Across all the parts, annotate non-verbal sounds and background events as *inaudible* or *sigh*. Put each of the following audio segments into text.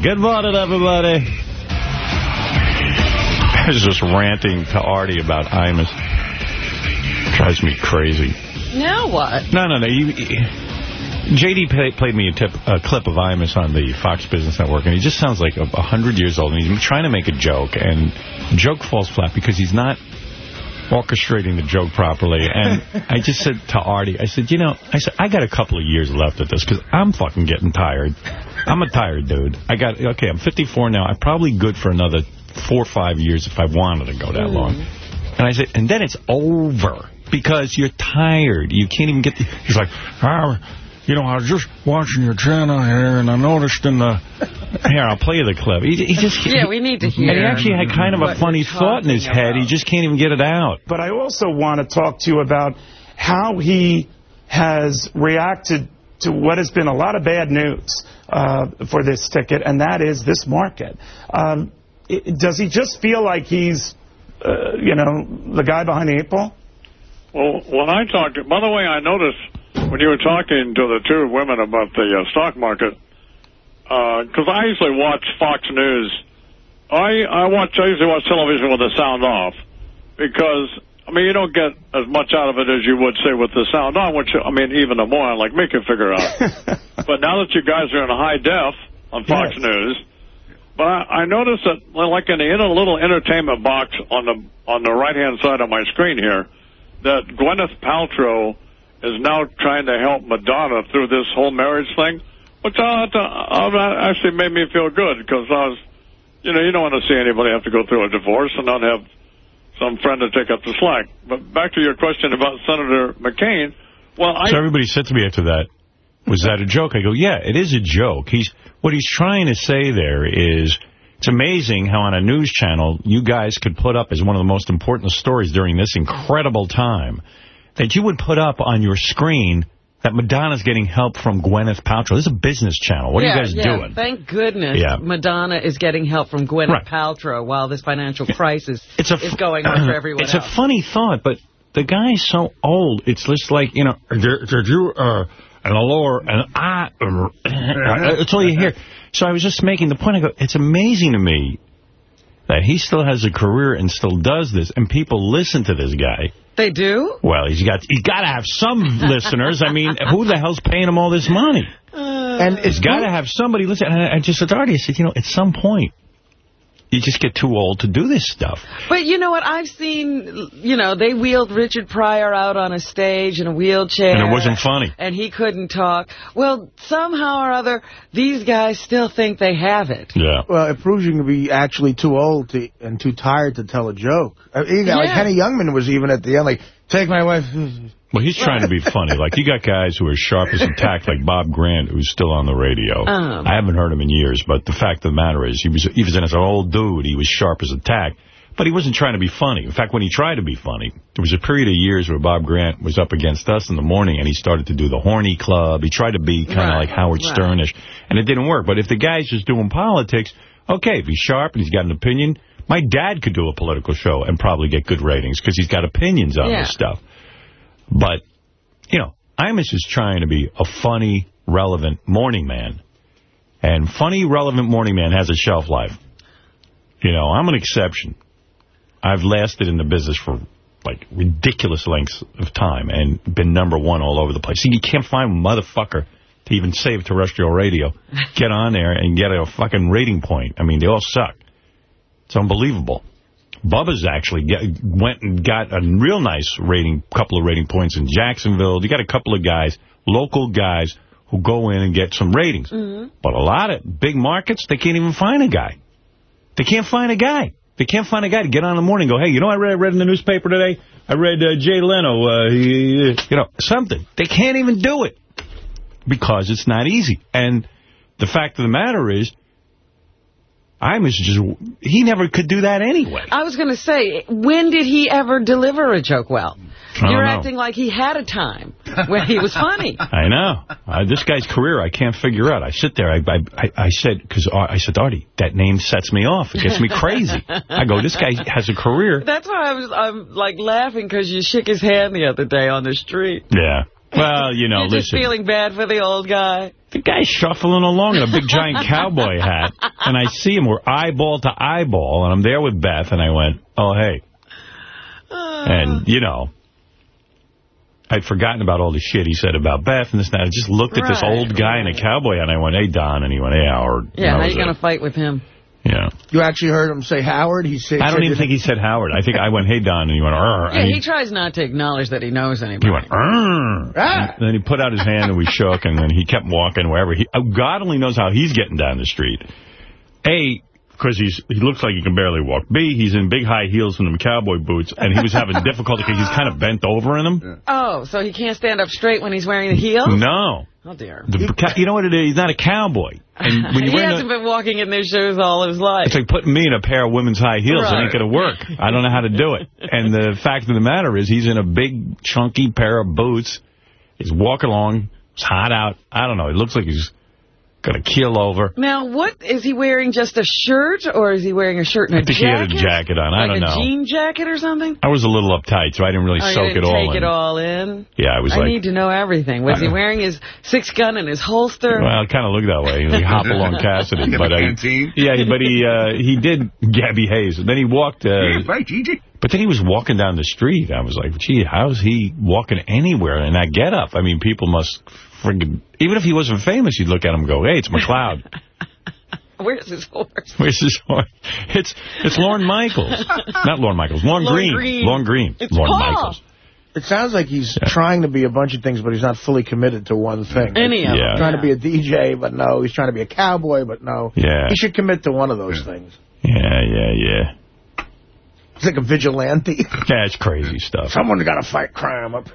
Good morning, everybody. I was just ranting to Artie about Imus. Drives me crazy. Now what? No, no, no. You, JD play, played me a, tip, a clip of Imus on the Fox Business Network, and he just sounds like a 100 years old, and he's trying to make a joke, and the joke falls flat because he's not orchestrating the joke properly. And *laughs* I just said to Artie, I said, you know, I said, I got a couple of years left at this because I'm fucking getting tired. I'm a tired dude. I got, okay, I'm 54 now. I'm probably good for another four or five years if I wanted to go that mm. long. And I said, and then it's over because you're tired. You can't even get the... He's like, ah, you know, I was just watching your channel here, and I noticed in the... Here, I'll play you the clip. He, he just... Yeah, he, we need to hear. And he actually had kind of a funny thought in his head. He just can't even get it out. But I also want to talk to you about how he has reacted to what has been a lot of bad news uh, for this ticket, and that is this market. Um, it, does he just feel like he's, uh, you know, the guy behind the eight ball? Well, when I talked, by the way, I noticed when you were talking to the two women about the uh, stock market, because uh, I usually watch Fox News. I I watch I usually watch television with the sound off because I mean you don't get as much out of it as you would say with the sound on, which I mean even a moron like me can figure out. *laughs* but now that you guys are in high def on Fox yes. News, but I, I noticed that like in the in a little entertainment box on the on the right hand side of my screen here that Gwyneth Paltrow is now trying to help Madonna through this whole marriage thing, which uh, uh, actually made me feel good because I was, you know, you don't want to see anybody have to go through a divorce and not have some friend to take up the slack. But back to your question about Senator McCain, well, I... So everybody said to me after that, was that a joke? I go, yeah, it is a joke. He's What he's trying to say there is it's amazing how on a news channel you guys could put up as one of the most important stories during this incredible time that you would put up on your screen that Madonna's getting help from Gwyneth Paltrow. This is a business channel. What yeah, are you guys yeah. doing? Thank goodness yeah. Madonna is getting help from Gwyneth right. Paltrow while this financial crisis it's a is going on for everyone It's else. a funny thought, but the guy's so old. It's just like, you know, did, did you, uh, and a lower, and I, uh, *laughs* that's all you hear. So I was just making the point. I go, it's amazing to me that he still has a career and still does this, and people listen to this guy. They do? Well, he's got he's got to have some *laughs* listeners. I mean, who the hell's paying him all this money? Uh, and it's got to have somebody listen. And I just said to Artie, I said, you know, at some point, you just get too old to do this stuff. But you know what? I've seen, you know, they wheeled Richard Pryor out on a stage in a wheelchair. And it wasn't funny. And he couldn't talk. Well, somehow or other, these guys still think they have it. Yeah. Well, it proves you can be actually too old to, and too tired to tell a joke. Uh, I mean, yeah. Like Henny Youngman was even at the end like, take my wife... Well, he's trying to be *laughs* funny. Like, you got guys who are sharp as a tack, like Bob Grant, who's still on the radio. Um. I haven't heard him in years, but the fact of the matter is, he was, he was as an old dude. He was sharp as a tack. But he wasn't trying to be funny. In fact, when he tried to be funny, there was a period of years where Bob Grant was up against us in the morning, and he started to do the horny club. He tried to be kind of right, like Howard right. Sternish, and it didn't work. But if the guy's just doing politics, okay, if he's sharp and he's got an opinion, my dad could do a political show and probably get good ratings because he's got opinions on yeah. this stuff. But you know, Imus is trying to be a funny, relevant morning man. And funny, relevant morning man has a shelf life. You know, I'm an exception. I've lasted in the business for, like, ridiculous lengths of time and been number one all over the place. See, you can't find a motherfucker to even save terrestrial radio. *laughs* Get on there and get a fucking rating point. I mean, they all suck. It's unbelievable. Bubba's actually get, went and got a real nice rating, couple of rating points in Jacksonville. You got a couple of guys, local guys, who go in and get some ratings. Mm -hmm. But a lot of big markets, they can't even find a guy. They can't find a guy. They can't find a guy to get on in the morning and go, hey, you know I read, I read in the newspaper today? I read uh, Jay Leno, uh, you know, something. They can't even do it because it's not easy. And the fact of the matter is, I was just, he never could do that anyway. I was going to say, when did he ever deliver a joke well? You're know. acting like he had a time when he was funny. *laughs* I know. Uh, this guy's career, I can't figure out. I sit there, I I, I said, because I said, Artie, that name sets me off. It gets me crazy. I go, this guy has a career. That's why I was I'm like laughing because you shook his hand the other day on the street. Yeah. Well, you know, You're listen. just feeling bad for the old guy. The guy's shuffling along in a big giant cowboy hat, and I see him. We're eyeball to eyeball, and I'm there with Beth, and I went, oh, hey. Uh. And, you know, I'd forgotten about all the shit he said about Beth and this and that. I just looked at this old guy right. in a cowboy hat, and I went, hey, Don, and he went, hey, Howard. Yeah, And how you going to fight with him? Yeah. You actually heard him say Howard? He said, I don't even think he said Howard. I think I went, hey, Don, and he went, Arr. Yeah, and he tries not to acknowledge that he knows anybody. He went, Arr. Ah. And then he put out his hand and we shook, and then he kept walking wherever. He, oh, God only knows how he's getting down the street. A, because he's he looks like he can barely walk. B, he's in big high heels and them cowboy boots, and he was having *laughs* difficulty because he's kind of bent over in them. Oh, so he can't stand up straight when he's wearing the heels? No. Oh, dear. The, you know what it is? He's not a cowboy. And *laughs* when you he hasn't been walking in their shoes all his life. It's like putting me in a pair of women's high heels. It ain't going to work. I don't know how to do it. And the *laughs* fact of the matter is he's in a big, chunky pair of boots. He's walking along. It's hot out. I don't know. It looks like he's going to keel over. Now, what, is he wearing just a shirt, or is he wearing a shirt and a I think he jacket? had a jacket on. I like don't know. a jean jacket or something? I was a little uptight, so I didn't really Oh, soak didn't it all in. take in. it all in? Yeah, I was I like, need to know everything. Was he wearing his six gun in his holster? well, it kind of looked that way. He was *laughs* like Hopalong Cassidy. In the but I, yeah, but he uh, he did Gabby Hayes. And then he walked... Uh, Yeah, right, GG. But then he was walking down the street. I was like, gee, how's he walking anywhere in that getup? I mean, people must friggin' Even if he wasn't famous, you'd look at him and go, hey, it's McCloud. *laughs* Where's his horse? Where's his horse? It's it's Lorne Michaels. Not Lorne Michaels. Lorne, Lorne Greene. Greene. Lorne Greene. It's Lorne Paul. Michaels. It sounds like he's trying to be a bunch of things, but he's not fully committed to one thing. Any of Yeah. them. Trying to be a DJ, but no. He's trying to be a cowboy, but no. Yeah. He should commit to one of those things. Yeah, yeah, yeah. He's like a vigilante. That's crazy stuff. Someone's got to fight crime up.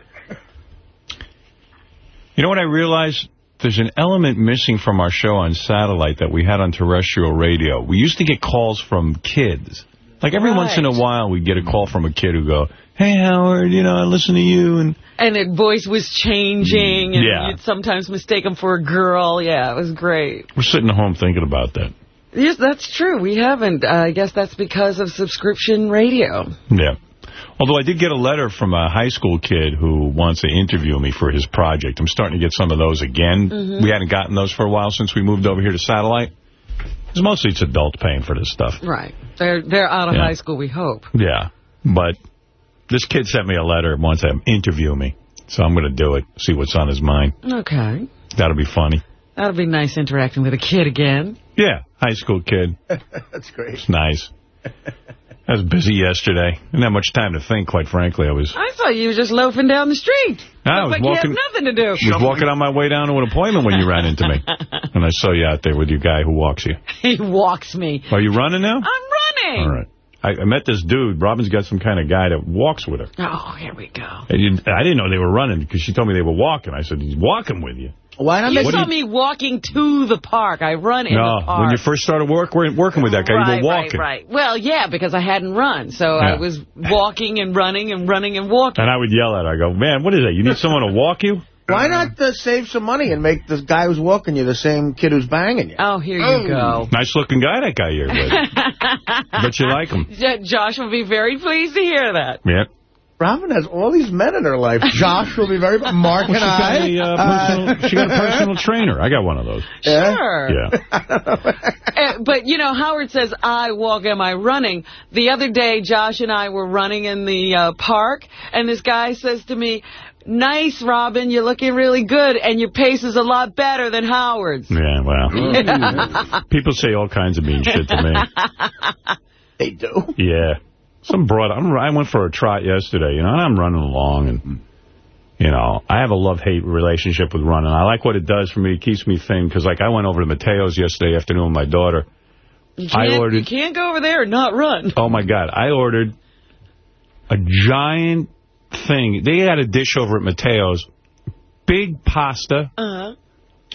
You know what I realized? There's an element missing from our show on satellite that we had on terrestrial radio. We used to get calls from kids. Like every Right. once in a while, we'd get a call from a kid who go, hey, Howard, you know, I listen to you. And And the voice was changing, and Yeah. you'd sometimes mistake him for a girl. Yeah, it was great. we're sitting at home thinking about that. Yes, that's true. We haven't. Uh, I guess that's because of subscription radio. Yeah. Although I did get a letter from a high school kid who wants to interview me for his project. I'm starting to get some of those again. Mm-hmm. We hadn't gotten those for a while since we moved over here to satellite. 'Cause mostly it's adults paying for this stuff. Right. They're they're out of Yeah. high school, we hope. Yeah. But this kid sent me a letter and wants to interview me. So I'm going to do it, see what's on his mind. Okay. That'll be funny. That'll be nice interacting with a kid again. Yeah, high school kid. *laughs* That's great. It's nice. *laughs* I was busy yesterday. Didn't have much time to think, quite frankly. I was I thought you were just loafing down the street. I was like walking- you have nothing to do. I was walking on my way down to an appointment when you ran into me. *laughs* And I saw you out there with your guy who walks you. *laughs* he walks me. Are you running now? I'm running. All right. I, I met this dude. Robin's got some kind of guy that walks with her. Oh, here we go. I didn't, I didn't know they were running because she told me they were walking. I said, he's walking with you. Why not You make saw me walking to the park. I run in no, the park. when you first started work, working with that guy, right, you were walking. Right, right. Well, yeah, because I hadn't run. So Yeah. I was walking and running and running and walking. And I would yell at her. I go, man, what is that? You need someone to walk you? Why not uh, save some money and make the guy who's walking you the same kid who's banging you? Oh, here you go. Nice looking guy, that guy you're with. Bet you like him. J- Josh will be very pleased to hear that. Yeah. Robin has all these men in her life. *laughs* Josh will be very... Mark and She got, I... a, uh, personal, she got a *laughs* personal trainer. I got one of those. Sure. Yeah. *laughs* Uh, but, you know, Howard says, I walk, am I running? The other day, Josh and I were running in the uh, park, and this guy says to me, nice, Robin, you're looking really good, and your pace is a lot better than Howard's. Yeah, well. People say all kinds of mean shit to me. They do. Yeah. Some broad. I'm, I went for a trot yesterday, you know, and I'm running along, and, you know, I have a love-hate relationship with running. I like what it does for me. It keeps me thin, because, like, I went over to Mateo's yesterday afternoon with my daughter. You I can't, ordered- you can't go over there and not run. Oh, my God. I ordered a giant thing. They had a dish over at Mateo's. Big pasta. Uh-huh.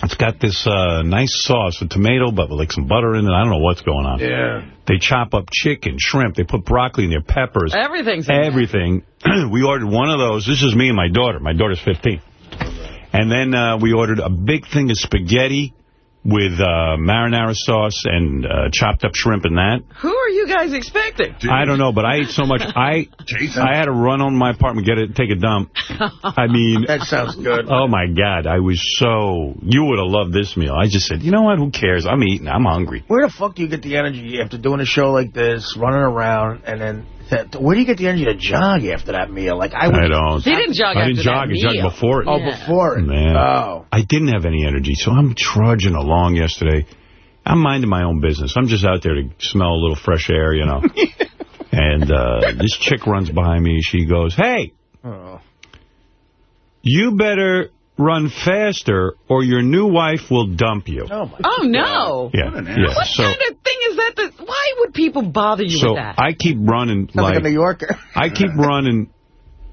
It's got this uh, nice sauce with tomato, but with like some butter in it. I don't know what's going on. Yeah. They chop up chicken, shrimp. They put broccoli in there, peppers. Everything's in there. Everything. *clears throat* we ordered one of those. This is me and my daughter. My daughter's 15. And then uh, we ordered a big thing of spaghetti with uh, marinara sauce and uh, chopped up shrimp and that. Who are you guys expecting? I don't know, but I ate so much. I Jason. I had to run on my apartment, get it, take a dump. I mean, That sounds good. oh my God, I was so. You would have loved this meal. I just said, you know what? Who cares? I'm eating. I'm hungry. Where the fuck do you get the energy after doing a show like this, running around, and then that, where do you get the energy to jog after that meal? Like I, would, I don't. He didn't jog I after didn't jog. that I jogged before it. Oh, Yeah. before it. Man. Oh. I didn't have any energy, so I'm trudging along yesterday. I'm minding my own business. I'm just out there to smell a little fresh air, you know. *laughs* and uh, this chick runs behind me. She goes, hey, Oh. you better run faster or your new wife will dump you. Oh, my Oh, no. Yeah, What yeah. What So, kind of thing is that? that? Why would people bother you so with that? I keep running Sounds like, like a New Yorker. I keep *laughs* running.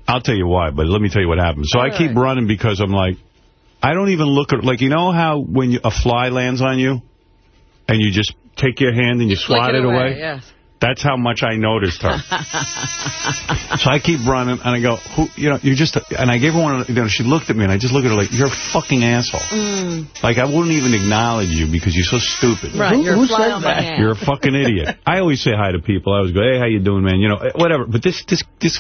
I'll tell you why, but let me tell you what happened. So I All keep running because I'm like, I don't even look at, like, you know how when you, a fly lands on you and you just take your hand and you Flick swat it away? Yes. That's how much I noticed her. *laughs* so I keep running, and I go, who, you know, you're just, and I gave her one, you know, she looked at me, and I just looked at her like, you're a fucking asshole. Mm. Like, I wouldn't even acknowledge you because you're so stupid. Right, Who- you're who said that? You're a fucking idiot. *laughs* I always say hi to people. I always go, hey, how you doing, man? You know, whatever. But this this this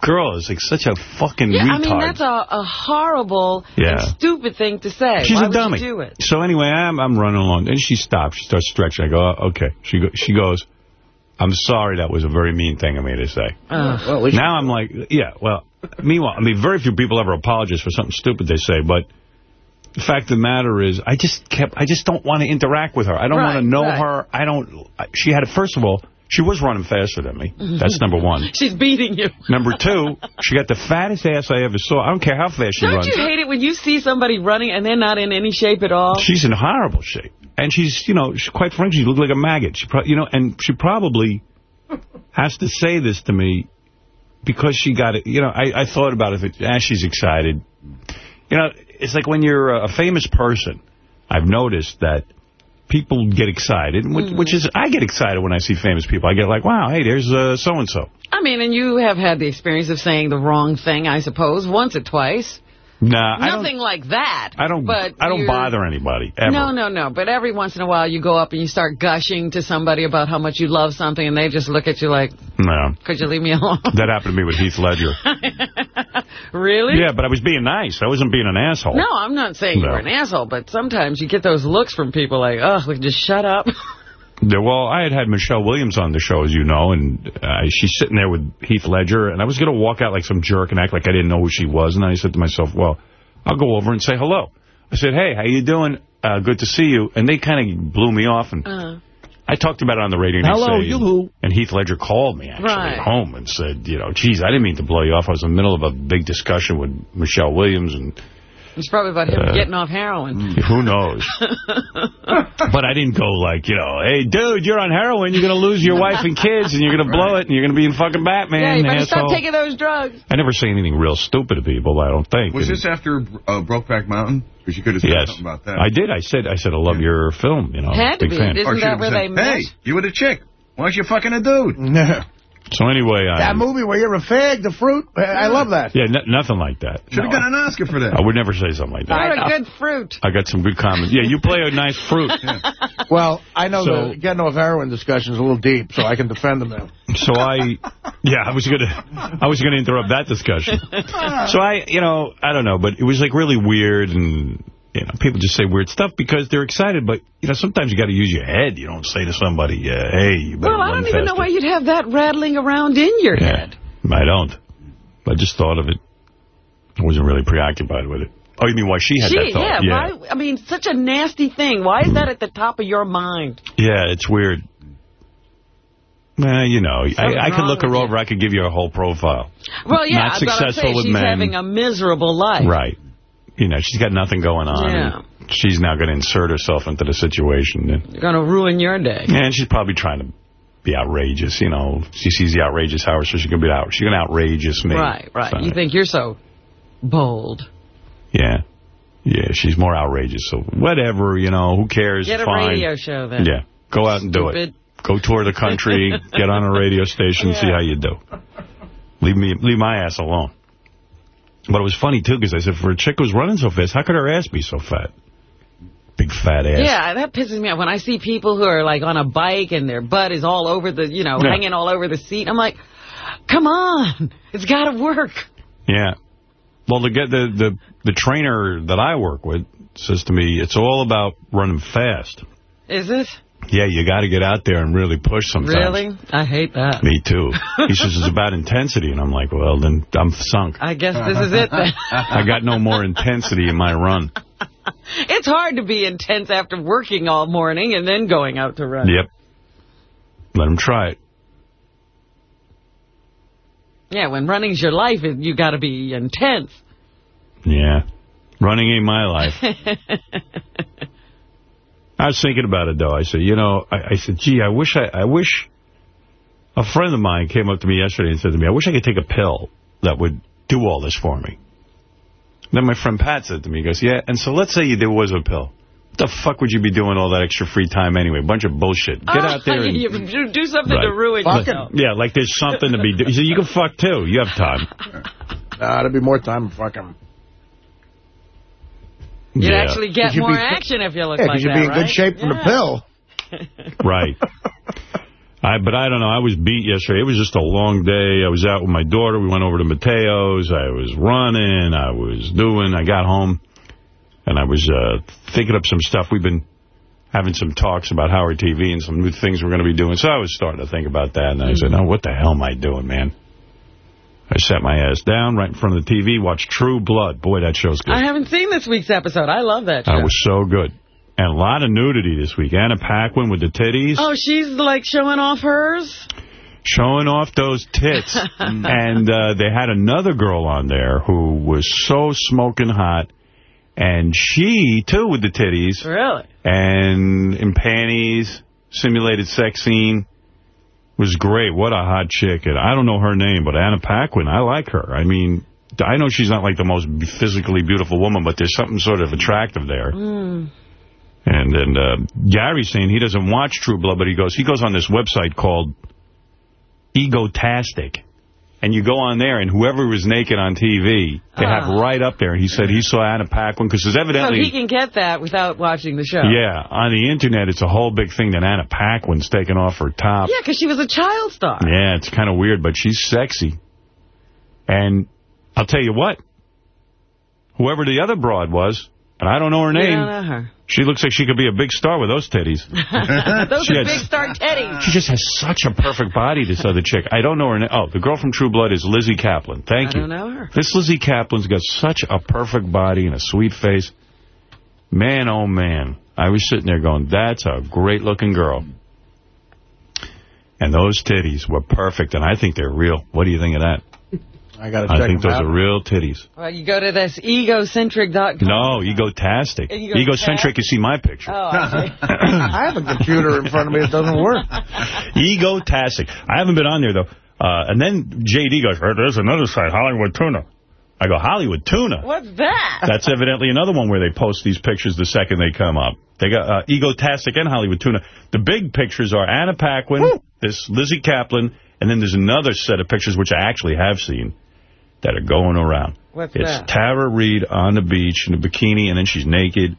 girl is like such a fucking yeah, retard. I mean, that's a, a horrible Yeah. stupid thing to say. She's Why a dummy. you do it? So anyway, I'm I'm running along, and she stops. She starts stretching. I go, oh, okay. She go, she goes, I'm sorry. That was a very mean thing of me to say. Ugh. Well, Now I'm like, yeah. Well, meanwhile, I mean, very few people ever apologize for something stupid they say, but. The fact of the matter is, I just kept, I just don't want to interact with her. I don't Right, want to know right. her. I don't, she had, first of all, she was running faster than me. Mm-hmm. That's number one. *laughs* She's beating you. Number two, she got the fattest ass I ever saw. I don't care how fast she Don't runs. you hate it when you see somebody running and they're not in any shape at all? She's in horrible shape. And she's, you know, she, quite frankly, she looked like a maggot. She, you know, and she probably has to say this to me because she got it. You know, I, I thought about it. As she's excited. You know, it's like when you're a famous person, I've noticed that people get excited, which, which is, I get excited when I see famous people. I get like, wow, hey, there's uh, so-and-so. I mean, and you have had the experience of saying the wrong thing, I suppose, once or twice. Nah, I Nothing like that. I don't, but I don't bother anybody, ever. No, no, no. But every once in a while, you go up and you start gushing to somebody about how much you love something, and they just look at you like, No. could you leave me alone? *laughs* That happened to me with Heath Ledger. *laughs* really? Yeah, but I was being nice. I wasn't being an asshole. No, I'm not saying No. you're an asshole, but sometimes you get those looks from people like, ugh, like, just shut up. *laughs* Well, I had had Michelle Williams on the show, as you know, and uh, she's sitting there with Heath Ledger, and I was going to walk out like some jerk and act like I didn't know who she was, and I said to myself, well, I'll go over and say hello. I said, hey, how you doing? Uh, good to see you. And they kind of blew me off, and Uh, I talked about it on the radio. next Hello, day, you. And Heath Ledger called me, actually, Right. at home and said, you know, geez, I didn't mean to blow you off. I was in the middle of a big discussion with Michelle Williams, and it's probably about him Uh, getting off heroin. who knows? *laughs* but I didn't go like, you know, hey, dude, you're on heroin. You're going to lose your wife and kids, and you're going to blow it, and you're going to be in fucking Batman, yeah, you better asshole. stop taking those drugs. I never say anything real stupid to people, I don't think. Was And- this after uh, Brokeback Mountain? Because you could have said Yes. something about that. I did. I said, I said, I love your film, you know. Had to big be. fan. Isn't that where said, they met? Hey, you were the chick. Why aren't you fucking a dude? *laughs* So anyway, I... that um, movie where you're a fag, the fruit. I love that. Yeah, n nothing like that. Should have No, got an Oscar for that. I would never say something like that. You're a good fruit. I got some good comments. Yeah, you play a nice fruit. *laughs* Well, I know So- the getting off heroin discussion is a little deep, so I can defend them now. So I, yeah, I was gonna, I was gonna interrupt that discussion. *laughs* So I, you know, I don't know, but it was like really weird, and you know, people just say weird stuff because they're excited. But you know, sometimes you got to use your head. You don't say to somebody, uh, "Hey, you better Well, I don't even know why you'd have that rattling around in your Yeah, head. I don't. I just thought of it. I wasn't really preoccupied with it. Oh, you mean why she had Gee, that thought? yeah, why? I mean, such a nasty thing. Why is that at the top of your mind? Yeah, it's weird. Well, you know, I, I could look her you. over. I could give you a whole profile. Well, yeah, Not successful saying with she's men. having a miserable life. Right. You know, she's got nothing going on. Yeah. She's now going to insert herself into the situation. And, going to ruin your day. and she's probably trying to be outrageous, you know. She sees the outrageous Howard, so she's going to be out. She's going to outrageous me. Right, right. So, You think you're so bold. Yeah. Yeah, she's more outrageous. So whatever, you know, who cares? Get a Fine. radio show then. Yeah. Go out and do it. Go tour the country, *laughs* get on a radio station, see how you do. Leave me, leave my ass alone. But it was funny, too, because I said, for a chick who's running so fast, how could her ass be so fat? Big fat ass. Yeah, that pisses me off. When I see people who are, like, on a bike and their butt is all over the, you know, Yeah. hanging all over the seat, I'm like, come on. It's got to work. Yeah. Well, the, the, the, the trainer that I work with says to me, it's all about running fast. Is it? Yeah, you got to get out there and really push sometimes. Really? I hate that. Me too. He says it's about intensity, and I'm like, well, then I'm sunk. I guess this is it then. *laughs* I got no more intensity in my run. *laughs* it's hard to be intense after working all morning and then going out to run. Yep. Let him try it. Yeah, when running's your life, you got to be intense. Yeah. Running ain't my life. *laughs* I was thinking about it, though. I said, you know, I, I said, gee, I wish I, I wish a friend of mine came up to me yesterday and said to me, I wish I could take a pill that would do all this for me. Then my friend Pat said to me, he goes, yeah, and so let's say there was a pill. What the fuck would you be doing all that extra free time anyway? Bunch of bullshit. Get out there and... *laughs* You do, do something Right. to ruin Like- yourself. Yeah, like there's something to be... do- He said, you can fuck too. You have time. Nah, there'd be more time to fuck him. You'd Yeah. actually get more be- action if you look Yeah, like because you'd be in right? good shape from the pill. *laughs* Right. I, but I don't know. I was beat yesterday. It was just a long day. I was out with my daughter. We went over to Mateo's. I was running. I was doing. I got home, and I was uh, thinking up some stuff. We've been having some talks about Howard TV and some new things we're going to be doing. So I was starting to think about that, and I said, "No, what the hell am I doing, man?" I sat my ass down right in front of the TV, watched True Blood. Boy, that show's good. I haven't seen this week's episode. I love that show. That was so good. And a lot of nudity this week. Anna Paquin with the titties. Oh, she's like showing off hers? showing off those tits. *laughs* and uh, they had another girl on there who was so smoking hot. And she, too, with the titties. Really? And in panties, simulated sex scene. Was great. What a hot chick. And I don't know her name, but Anna Paquin, I like her. I mean, I know she's not like the most physically beautiful woman, but there's something sort of attractive there. Mm. And then uh, Gary's saying he doesn't watch True Blood, but he goes he goes on this website called Egotastic. And you go on there, and whoever was naked on TV, they have Ah. right up there. He said he saw Anna Paquin, because there's evidently... So he can get that without watching the show. Yeah, on the Internet, it's a whole big thing that Anna Paquin's taking off her top. Yeah, because she was a child star. Yeah, it's kind of weird, but she's sexy. And I'll tell you what, whoever the other broad was, and I don't know her name, know her. She looks like she could be a big star with those titties. *laughs* Those She are big star teddies. She just has such a perfect body, this other chick. I don't know her name. Oh, the girl from True Blood is Lizzy Caplan. Thank I you. I don't know her. This Lizzy Caplan's got such a perfect body and a sweet face. Man, oh man. I was sitting there going, that's a great-looking girl. And those titties were perfect, and I think they're real. What do you think of that? I got to I think those out. are real titties. Well, you go to this egocentric.com. No, egotastic. *laughs* Egotastic? Egocentric, you see my picture. Oh, I see. *laughs* I have a computer in front of me that doesn't work. *laughs* Egotastic. I haven't been on there, though. Uh, and then J.D. goes, "Hey, there's another site, Hollywood Tuna. I go, Hollywood Tuna? What's that? That's evidently another one where they post these pictures the second they come up. They got uh, Egotastic and Hollywood Tuna. The big pictures are Anna Paquin, this Lizzy Caplan, and then there's another set of pictures, which I actually have seen, that are going around. What's It's that? Tara Reid on the beach in a bikini, and then she's naked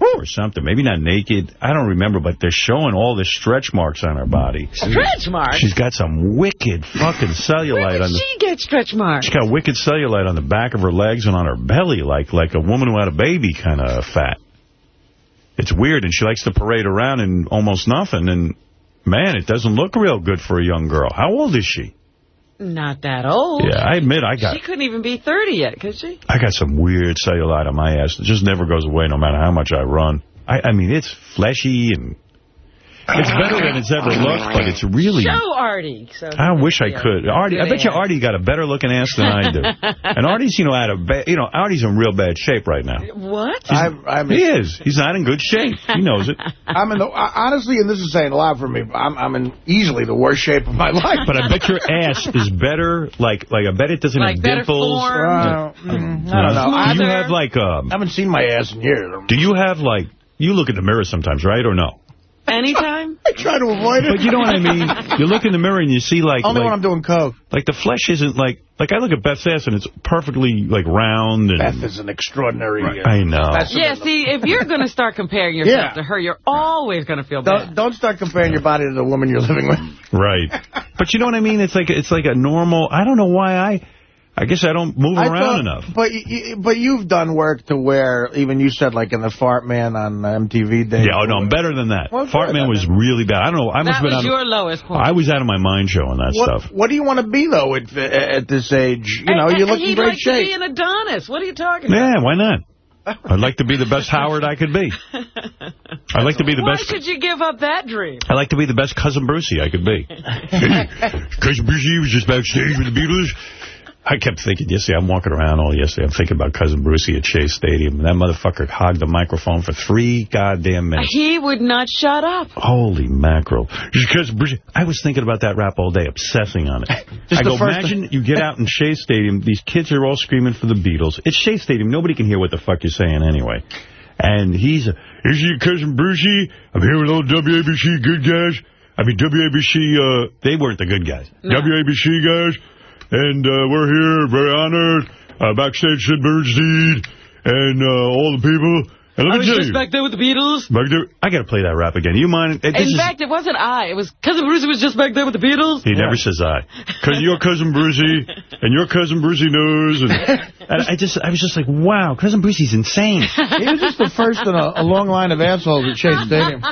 or something. Maybe not naked. I don't remember, but they're showing all the stretch marks on her body. Stretch marks? She's got some wicked fucking cellulite on did the... she get stretch marks? She's got wicked cellulite on the back of her legs and on her belly, like like a woman who had a baby kind of fat. It's weird, and she likes to parade around in almost nothing, and, man, it doesn't look real good for a young girl. How old is she? Not that old. Yeah, I admit I got She couldn't even be 30 yet, could she? I got some weird cellulite on my ass. It just never goes away no matter how much I run. I, I mean, it's fleshy and it's better than it's ever looked, but it's really... Show Artie. So I wish I could. Artie, I bet you Artie got a better looking ass than I do. *laughs* and Artie's, you know, out of ba- you know, Artie's in real bad shape right now. What? I'm, I'm, He is. He's not in good shape. He knows it. *laughs* I'm in the, honestly, and this is saying a lot for me, I'm, I'm in easily the worst shape of my life. But I bet your ass is better. Like, like I bet it doesn't Like have dimples. form? Uh, mm, I don't know. Do I you have like um? I haven't seen my ass in years. Do you have like? You look in the mirror sometimes, right, or no? Anytime? I try to avoid it. But you know what I mean. You look in the mirror and you see like Only like, when I'm doing coke. like the flesh isn't like Like, I look at Beth's ass, and it's perfectly, like, round. And, Beth is an extraordinary... Right. Uh, I know. Yeah, see, if you're going to start comparing *laughs* yourself yeah. to her, you're always going to feel bad. Don't, don't, start comparing your body to the woman you're living with. Right. But you know what I mean? It's like it's like a normal... I don't know why I... I guess I don't move I around thought, enough. But but you've done work to where, even you said, like in the Fart Man on MTV day. Yeah, oh, no, I'm better than that. Well, Fart Man was really bad. I don't know. I must that have been was your of, lowest point. I was out of my mind showing that what, stuff. What do you want to be, though, at, at this age? You know, you look in great like shape. He'd like to be an Adonis. What are you talking yeah, about? Yeah, why not? I'd like to be the best Howard I could be. *laughs* I'd like to be the Why best. Why should you give up that dream? I'd like to be the best Cousin Brucey I could be. *laughs* Cousin Brucey was just backstage with the Beatles. I kept thinking yesterday, I'm walking around all yesterday, I'm thinking about Cousin Brucey at Shea Stadium. And that motherfucker hogged the microphone for three goddamn minutes. He would not shut up. Holy mackerel. Cousin Brucey, I was thinking about that rap all day, obsessing on it. *laughs* I go, imagine you get out in Shea Stadium, these kids are all screaming for the Beatles. It's Shea Stadium, nobody can hear what the fuck you're saying anyway. And he's, is your Cousin Brucey? I'm here with all WABC good guys. I mean, WABC, uh, they weren't the good guys. No. WABC guys. And uh, we're here, very honored, uh, backstage Sid Bernstein and uh, all the people. And let I was just you, back there with the Beatles. Back there, I got to play that rap again. You mind? In is, fact, it wasn't I. It was Cousin Brucey was just back there with the Beatles. He yeah. never says I. *laughs* Because your Cousin Brucey and your Cousin Brucey knows. And, *laughs* and, I just, I was just like, wow, Cousin Brucey's insane. he was just the first in a, a long line of assholes at Shea Stadium.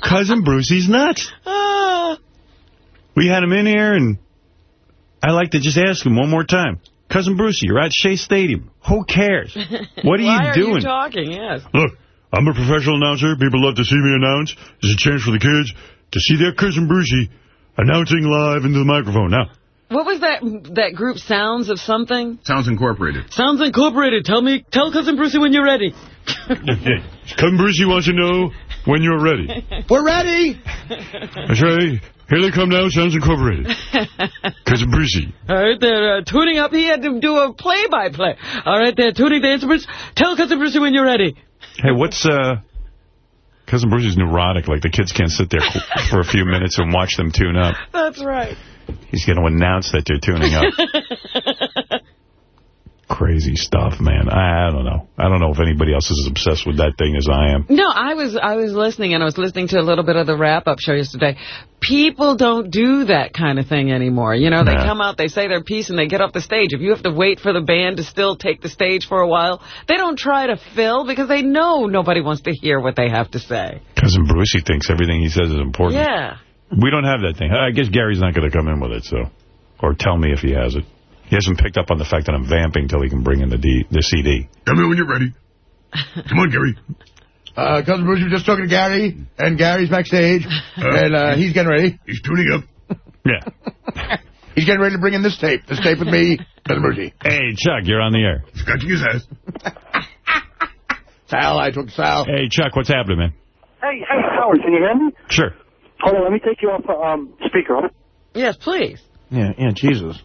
Cousin Brucey's nuts. we had him in here and I like to just ask him one more time. Cousin Brucey, you're at Shea Stadium. Who cares? *laughs* What are you doing? Why are you talking? Yes. Look, I'm a professional announcer. People love to see me announce. There's a chance for the kids to see their Cousin Brucey announcing live into the microphone. Now, what was that that group, Sounds of something? Sounds Incorporated. Sounds Incorporated. Tell me, tell Cousin Brucey when you're ready. *laughs* Cousin Brucey wants to know when you're ready. *laughs* We're ready. That's right. Here they come now, Sounds Incorporated. Cousin Brucey. All right, they're uh, tuning up. He had to do a play-by-play. -play. All right, they're tuning the instruments. Tell Cousin Brucey when you're ready. Hey, what's... uh? Cousin Brucey's neurotic. Like, the kids can't sit there *laughs* for a few minutes and watch them tune up. That's right. He's going to announce that they're tuning up. *laughs* crazy stuff, man. I, I, don't know. I don't know if anybody else is as obsessed with that thing as I am. No, I was I was listening, and I was listening to a little bit of the wrap-up show yesterday. People don't do that kind of thing anymore. You know, they nah. come out, they say their piece, and they get off the stage. If you have to wait for the band to still take the stage for a while, they don't try to fill because they know nobody wants to hear what they have to say. Cousin Brucey thinks everything he says is important. Yeah. We don't have that thing. I guess Gary's not going to come in with it, so. Or tell me if he has it. He hasn't picked up on the fact that I'm vamping till he can bring in the D, the CD. Come in when you're ready. Come on, Gary. Uh, Cousin Bruce was just talking to Gary, and Gary's backstage, uh, and uh, he's getting ready. He's tuning up. Yeah. *laughs* he's getting ready to bring in this tape. This tape with me, Cousin Brucey. Hey, Chuck, you're on the air. Scratching his ass. Sal, I took Sal. Hey, Chuck, what's happening, man? Hey, hey, Howard, can you hear me? Sure. Hold on, let me take you off um, speaker. Yes, please. Yeah, yeah, Jesus.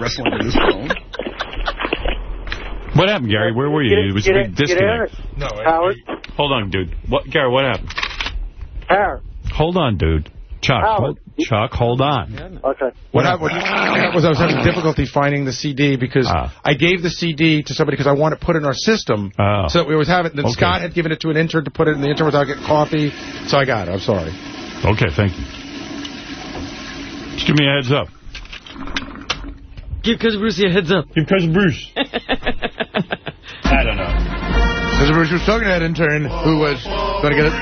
Wrestling with his phone. What happened, Gary? Where were you? Get, it was a big disconnect. No, Howard. hold on, dude. What, Gary? What happened? Howard. Hold on, dude. Chuck, hold, Chuck, hold on. Okay. What happened was I was having difficulty finding the CD because ah. I gave the CD to somebody because I want to put it in our system. Oh. So we was having. Then okay. Scott had given it to an intern to put it in the intern was without getting coffee. So I got it. I'm sorry. Okay, thank you. Just give me a heads up. Give Cousin Brucey a heads up. Give Cousin Bruce. *laughs* I don't know. Cousin Bruce was talking to that intern who was going to get it.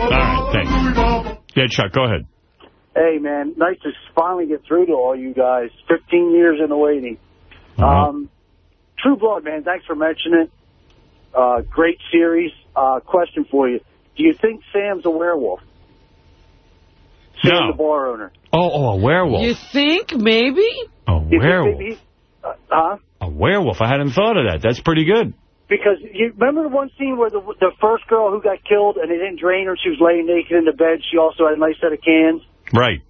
All right, thanks. Yeah, Chuck, go ahead. Hey, man, nice to finally get through to all you guys. 15 years in the waiting. Uh -huh. um, True Blood, man, thanks for mentioning it. Uh, great series. Uh, question for you. Do you think Sam's a werewolf? Sam, no. the bar owner. Oh, oh, a werewolf. You think, maybe? A werewolf. Maybe, uh, huh? A werewolf. I hadn't thought of that. That's pretty good. Because you remember the one scene where the the first girl who got killed and they didn't drain her, she was laying naked in the bed. She also had a nice set of cans. Right.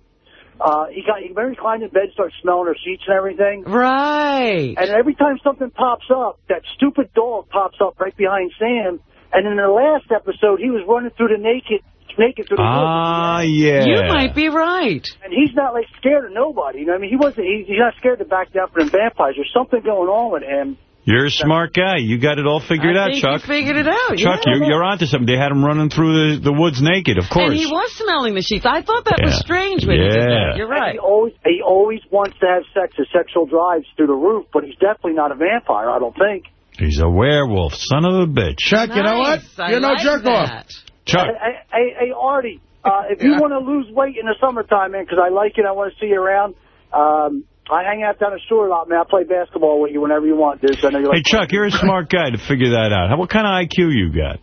Uh, he got he remember he climbed in bed, started smelling her sheets and everything. Right. And every time something pops up, that stupid dog pops up right behind Sam And in the last episode, he was running through the naked, naked through the Ah, woods. yeah. You might be right. And he's not like scared of nobody. You know, what I mean, he wasn't. He's, he's not scared to back down from vampires. There's something going on with him. You're a smart guy. You got it all figured I out, think Chuck. you figured it out. Chuck, yeah. you're, you're onto something. They had him running through the, the woods naked, of course. And he was smelling the sheets. I thought that was strange when he did Yeah. that. You're And right. He always he always wants to have sex. His sexual drives through the roof, but he's definitely not a vampire. I don't think. He's a werewolf, son of a bitch. Chuck, you know what? I You're no like jerk off. That. Chuck, Hey, hey, hey Artie, uh, if you want to lose weight in the summertime, man, because I like it, I want to see you around. Um, I hang out down the shore a lot, man. I play basketball with you whenever you want, dude. So I know you hey, like Chuck, you're a smart guy to figure that out. What kind of IQ you got?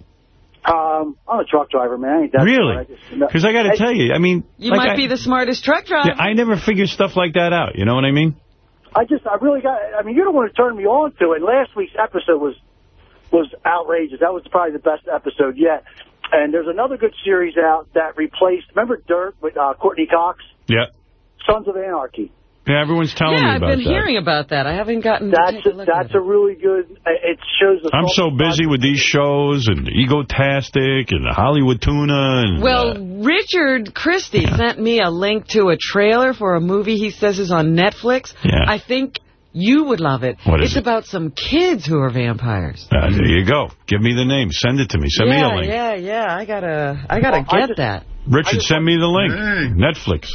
Um, I'm a truck driver, man. I ain't that Really? smart. I no. Because I got to Hey, tell you, I mean... You like might I, be the smartest truck driver. yeah, I never figure stuff like that out. You know what I mean? I just, I really got. I mean, you're the one who turned me on to it. Last week's episode was was outrageous. That was probably the best episode yet. And there's another good series out that replaced. Remember Dirt with uh, Courteney Cox, Yeah. Sons of Anarchy. Yeah, everyone's telling yeah, me I've about been that. hearing about that. I haven't gotten to That's take a look that's at a it. really good. It shows the. I'm so busy with these shows and Egotastic and Hollywood Tuna and... Well, uh, Richard Christy sent me a link to a trailer for a movie he says is on Netflix. Yeah. I think you would love it. What is it's it? about some kids who are vampires. uh, there you go. Give me the name. Send it to me. Send yeah, me a link. yeah, yeah. I gotta, I gotta Well, I get just- that. Richard, send me the link. Hey. Netflix.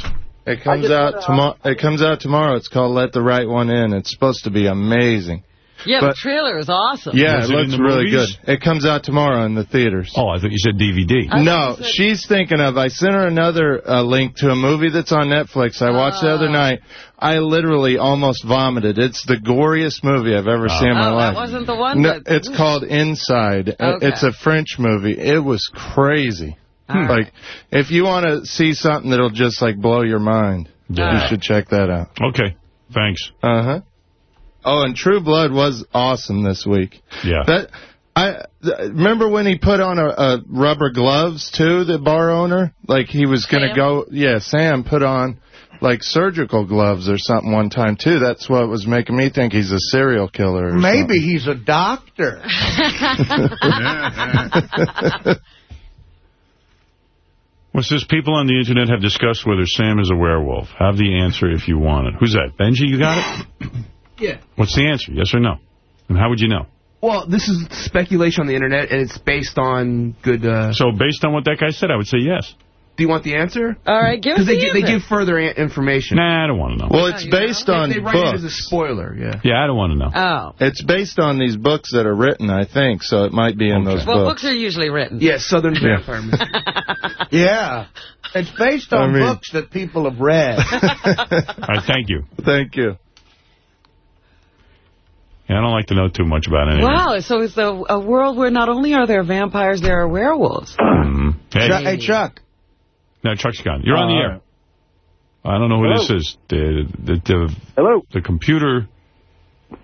It comes out tomorrow. It comes out tomorrow. It's called Let the Right One In. It's supposed to be amazing. Yeah, the trailer is awesome. Yeah, Was it it looks really movies? good. It comes out tomorrow in the theaters. Oh, I thought you said DVD. I no, said- she's thinking of. I sent her another uh, link to a movie that's on Netflix. I watched the other Ah. night. I literally almost vomited. It's the goriest movie I've ever seen in my Oh, life. that wasn't the one No, that- it's called Inside. Uh, Okay. It's a French movie. It was crazy. All right. Like, if you want to see something that'll just like blow your mind, Yeah. you should check that out. Okay, thanks. Uh huh. Oh, and True Blood was awesome this week. Yeah. That I th- remember when he put on a, a rubber gloves too. The bar owner, like he was gonna Sam? go. Yeah, Sam put on like surgical gloves or something one time too. That's what was making me think he's a serial killer. Or Maybe something. he's a doctor. *laughs* *laughs* Well, it says people on the internet have discussed whether Sam is a werewolf. Have the answer if you want it. Who's that? Benji, you got it? *laughs* Yeah. What's the answer? Yes or no? And how would you know? Well, this is speculation on the internet, and it's based on good. Uh, So based on what that guy said, I would say yes. do you want the answer? All right, give us Because they, the gi- they give further information. Nah, I don't want to know. well, it's you based They- on they write it as a books. spoiler. Yeah. Yeah, I don't want to know. Oh. It's based on these books that are written, I think. So it might be in Okay. those Well, books. books are usually written. Yeah, Southern Vampire. Mystery. *laughs* Yeah. It's based on I mean- books that people have read. *laughs* All right, thank you. Thank you. Yeah, I don't like to know too much about anything. Wow, so it's a, a world where not only are there vampires, there are werewolves. *clears throat* Hey, Chuck, hey, Chuck. no, Chuck's gone. You're on the uh, air. I don't know who Hello? this is. The, the, the, Hello. the computer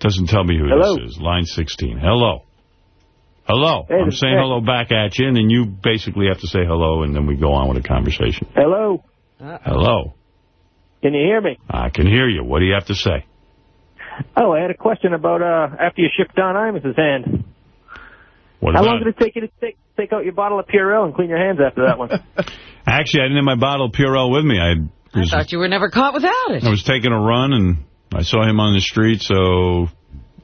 doesn't tell me who Hello? this is. Line 16. Hello. Hello. Hey, I'm saying Nick. hello back at you, and then you basically have to say hello, and then we go on with a conversation. Hello. Hello. Can you hear me? I can hear you. What do you have to say? Oh, I had a question about uh, after you shook Don Imus's hand. What How about long did it take you to take, take out your bottle of Purell and clean your hands after that one? *laughs* Actually, I didn't have my bottle of Purell with me. I I was, thought you were never caught without it. I was taking a run, and I saw him on the street, so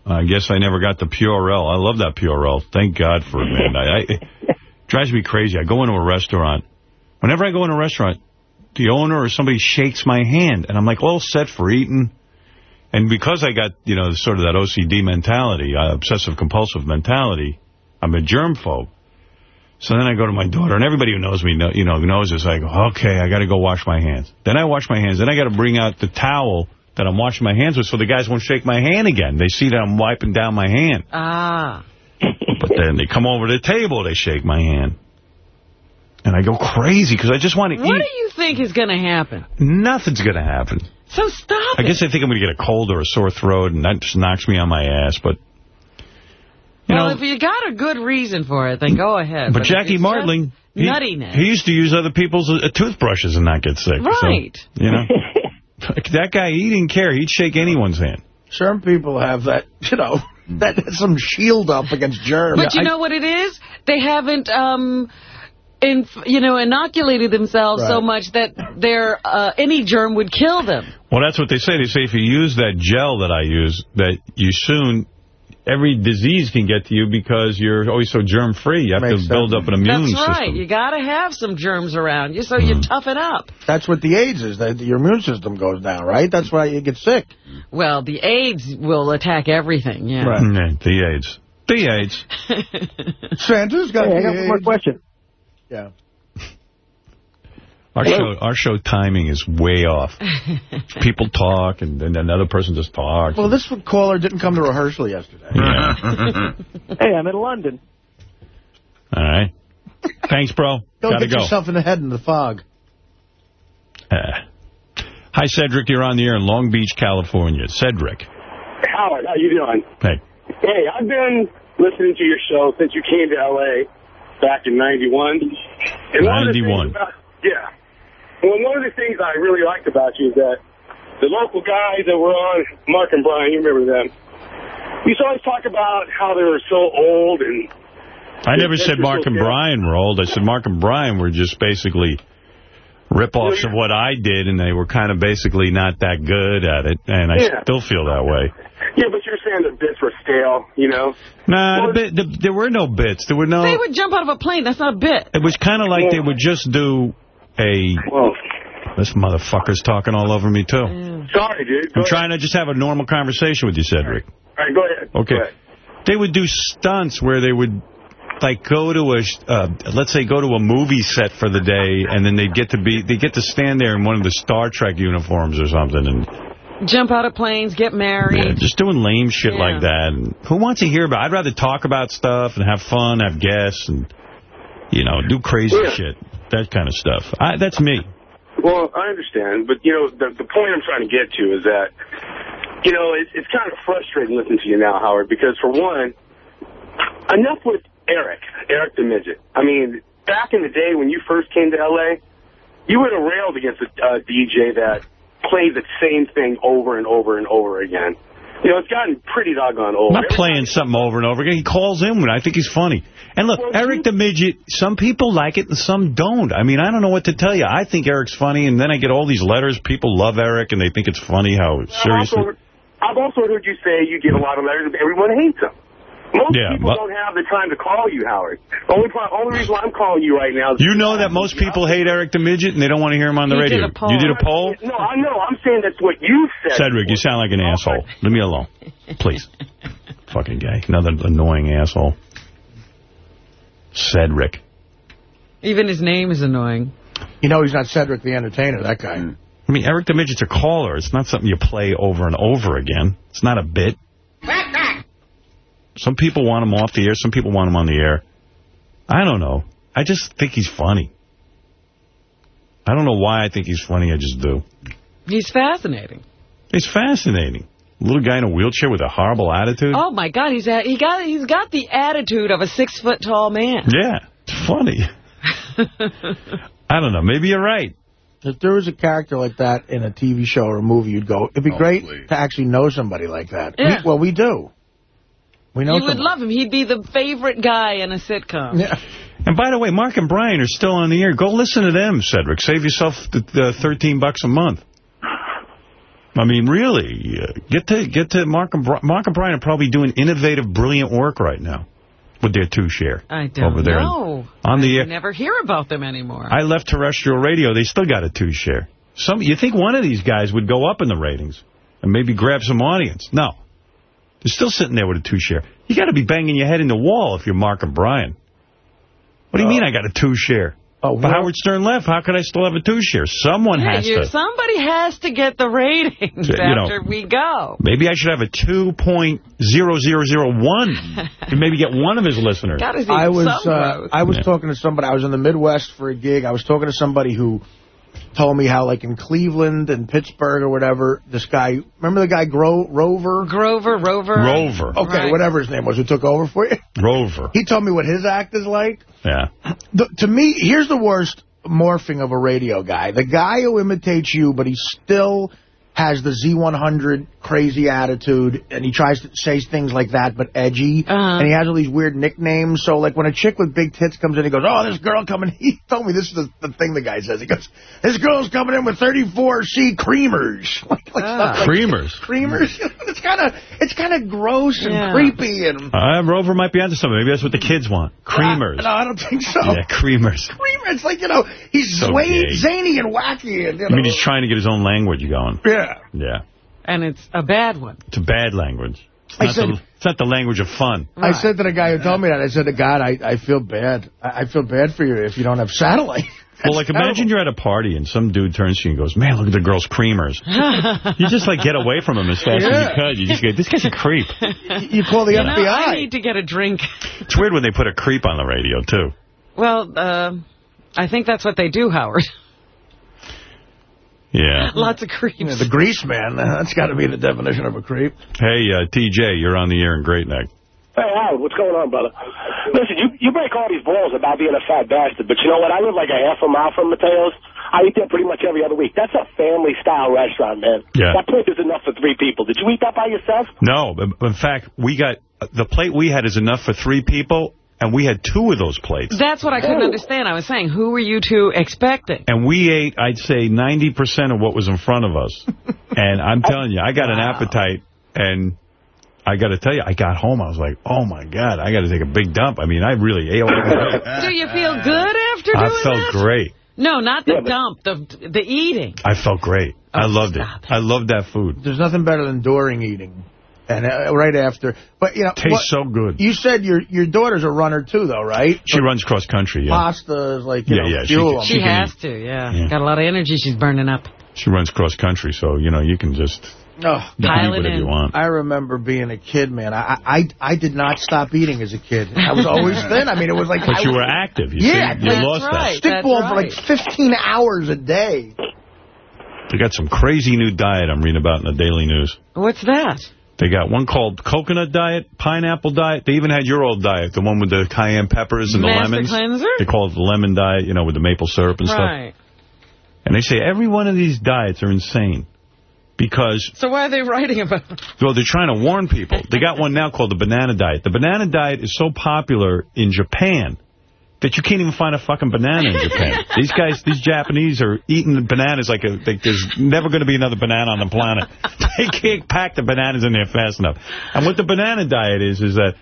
I guess I never got the Purell. I love that Purell. Thank God for it, man. I, I, it *laughs* drives me crazy. I go into a restaurant. Whenever I go in a restaurant, the owner or somebody shakes my hand, and I'm like all set for eating. And because I got, you know, sort of that OCD mentality, uh, obsessive-compulsive mentality, I'm a germphobe. So then I go to my daughter, and everybody who knows me, know, you know, knows this. I go, okay, I got to go wash my hands. Then I wash my hands. Then I got to bring out the towel that I'm washing my hands with so the guys won't shake my hand again. They see that I'm wiping down my hand. Ah. But then they come over to the table, they shake my hand. And I go crazy because I just want to What do you think is going to happen? Nothing's going to happen. So stop I it. guess I think I'm going to get a cold or a sore throat, and that just knocks me on my ass. But, you well, know, if you got a good reason for it, then go ahead. but if Jackie it's Martling, he, nuttiness. he used to use other people's uh, toothbrushes and not get sick. so, Right. you know, *laughs* that guy, he didn't care. He'd shake anyone's hand. Some people have that, you know, *laughs* That, some shield up against germs. But you know what it is? They haven't, um, in, you know, inoculated themselves Right. so much that their uh, any germ would kill them. Well, that's what they say. They say if you use that gel that I use, that you soon, every disease can get to you because you're always so germ-free. You have Makes to build sense. up an immune That's right. system. You got to have some germs around you so you toughen up. That's what the AIDS is. That your immune system goes down, right? That's why you get sick. Well, the AIDS will attack everything, yeah. Yeah, the AIDS. The AIDS. Santa's *laughs* got Hey, I the got one more question. Yeah. Our show, our show timing is way off. *laughs* People talk, and then another person just talks. Well, this caller didn't come to rehearsal yesterday. *laughs* hey, I'm in London. All right. Thanks, bro. Don't Gotta get go. yourself in the head in the fog. Uh, hi, Cedric. You're on the air in Long Beach, California. Cedric. Howard, how you doing? Hey. Hey, I've been listening to your show since you came to L.A. back in 91. And one of the things 91. about- yeah. Well, one of the things I really liked about you is that the local guys that were on, Mark and Brian, you remember them, used to always talk about how they were so old and I never said Mark and. Brian were old. I said Mark and Brian were just basically rip-offs of what I did, and they were kind of basically not that good at it, and I Yeah. still feel that way. Yeah, but you're saying the bits were stale, you know? Nah, the bit, the, there were no bits. There were no... They would jump out of a plane. That's not a bit. It was kind of like they would just do a... This motherfucker's talking all over me, too. Sorry, dude. Go I'm trying to just have a normal conversation with you, Cedric. All right, go ahead. Okay. Go ahead. They would do stunts where they would, like, go to a, uh, let's say, go to a movie set for the day, and then they'd get to be, they get to stand there in one of the Star Trek uniforms or something, and Jump out of planes, get married. yeah, just doing lame shit Yeah. like that. And who wants to hear about? I'd rather talk about stuff and have fun, have guests, and you know, do crazy Yeah. shit, that kind of stuff. I, that's me. Well, I understand, but, you know, the, the point I'm trying to get to is that, you know, it, it's kind of frustrating listening to you now, Howard, because for one, enough with Eric, Eric the Midget. I mean, back in the day when you first came to L.A., you would have railed against a uh, DJ that played the same thing over and over and over again. You know, it's gotten pretty doggone old. I'm not playing something over and over again. He calls in when I think he's funny. And look, Eric the Midget, some people like it and some don't. I mean, I don't know what to tell you. I think Eric's funny, and then I get all these letters. People love Eric, and they think it's funny how I've seriously... also, I've also heard you say you get a lot of letters, but everyone hates them. Most Yeah, people don't have the time to call you, Howard. Only only reason why I'm calling you right now is You know that most people hate Eric the Midget, and they don't want to hear him on the You radio. did. You did a poll? No, I know. I'm saying that's what you said. Cedric, you sound like an asshole. Leave me alone. Please. *laughs* Fucking guy. Another annoying asshole. Cedric. Even his name is annoying. You know he's not Cedric the Entertainer, that guy. I mean, Eric the Midget's a caller. It's not something you play over and over again. It's not a bit. Some people want him off the air. Some people want him on the air. I don't know. I just think he's funny. I don't know why I think he's funny. I just do. He's fascinating. He's fascinating. Little guy in a wheelchair with a horrible attitude. Oh my God, he's a, he got he's got the attitude of a six foot tall man. Yeah, it's funny. *laughs* I don't know. Maybe you're right. If there was a character like that in a TV show or a movie, you'd go, it'd be Oh, great to actually know somebody like that. We- well, we do. We know you would love him. He'd be the favorite guy in a sitcom. Yeah. And by the way, Mark and Brian are still on the air. Go listen to them, Cedric. Save yourself the, the 13 bucks a month. I mean, really, uh, get to get to Mark and Bri Mark and Brian are probably doing innovative, brilliant work right now with their two share I don't over there know. on the I air. never hear about them anymore. I left terrestrial radio. They still got a two share. Some you think one of these guys would go up in the ratings and maybe grab some audience? No, they're still sitting there with a two share. You got to be banging your head in the wall if you're Mark and Brian. What do you mean I got a two share? Oh, but Howard Stern left. How could I still have a two share? Someone Yeah, has to. Somebody has to get the ratings You know. after we go. Maybe I should have a 2.0001 to *laughs* maybe get one of his listeners. I was uh, I was Yeah. talking to somebody. I was in the Midwest for a gig. I was talking to somebody who told me how, like in Cleveland and Pittsburgh or whatever, this guy. Remember the guy Gro Rover? Grover, Rover. Rover. Okay, Right. whatever his name was, who took over for you. Rover. He told me what his act is like. Yeah. The, to me, here's the worst morphing of a radio guy. The guy who imitates you, but he's still has the Z100 crazy attitude, and he tries to say things like that, but edgy. Uh-huh. And he has all these weird nicknames. So, like, when a chick with big tits comes in, he goes, oh, this girl coming... *laughs* He told me this is the, the thing the guy says. He goes, this girl's coming in with 34C creamers. *laughs* Like, like stuff like- Creamers. Creamers. *laughs* it's kind of it's kind of gross and Yeah. creepy. and Uh, Rover might be onto something. Maybe that's what the kids want. Creamers. No, I don't think so. Yeah, creamers. Creamers. It's like, you know, he's So zany, zany and wacky. And, you I mean, he's trying to get his own language going. Yeah. Yeah. And it's a bad one. It's a bad language. It's I not, said- the, it's not the language of fun. I said to the guy who told me that, I said to God, I, I feel bad. I, I feel bad for you if you don't have satellite. Well, like, imagine you're at a party and some dude turns to you and goes, man, look at the girl's creamers. *laughs* you just, like, get away from him as fast as you could. You just go, this guy's a creep. You call the You know, FBI. I need to get a drink. It's weird when they put a creep on the radio, too. Well, uh, I think that's what they do, Howard. Yeah. *laughs* Lots of creeps. Yeah, the grease man, that's got to be the definition of a creep. Hey, uh, TJ, you're on the air in Great Neck. Hey, Howard, what's going on, brother? Listen, you, you break all these balls about being a fat bastard, but you know what? I live like a half a mile from Mateo's. I eat there pretty much every other week. That's a family-style restaurant, man. Yeah. That plate is enough for three people. Did you eat that by yourself? No, in fact, we got, the plate we had is enough for three people, and we had two of those plates. That's what I couldn't oh. understand. I was saying, who were you two expecting? And we ate, I'd say, 90% of what was in front of us. *laughs* and I'm telling you, I got an appetite, and I got to tell you, I got home, I was like, oh, my God, I got to take a big dump. I mean, I really ate all the *laughs* Do you feel good after doing I felt that? great. No, not the dump, the the eating. I felt great. I oh, loved it. I loved that food. There's nothing better than during eating. And uh, right after. But, you know. Tastes what- so good. You said your your daughter's a runner, too, though, right? She runs cross country, yeah. Pasta is like, you Yeah, know, yeah, she- fuel. she She can has to, yeah. Got a lot of energy she's burning up. She runs cross country, so, you know, you can just Oh, you can eat whatever you want. I remember being a kid, man. I, I I did not stop eating as a kid. I was always *laughs* thin. I mean, it was like... But I you was- were active. You yeah, see? You lost that. Stickball for like 15 hours a day. They got some crazy new diet I'm reading about in the Daily News. What's that? They got one called coconut diet, pineapple diet. They even had your old diet, the one with the cayenne peppers and the Master lemons. cleanser? They call it the lemon diet, you know, with the maple syrup and stuff. Right. And they say every one of these diets are insane because, So why are they writing about it? well, they're trying to warn people. They got one now called the banana diet. The banana diet is so popular in Japan that you can't even find a fucking banana in Japan. *laughs* these guys, these Japanese are eating the bananas like, a, like there's never going to be another banana on the planet. *laughs* they can't pack the bananas in there fast enough. And what the banana diet is, is that,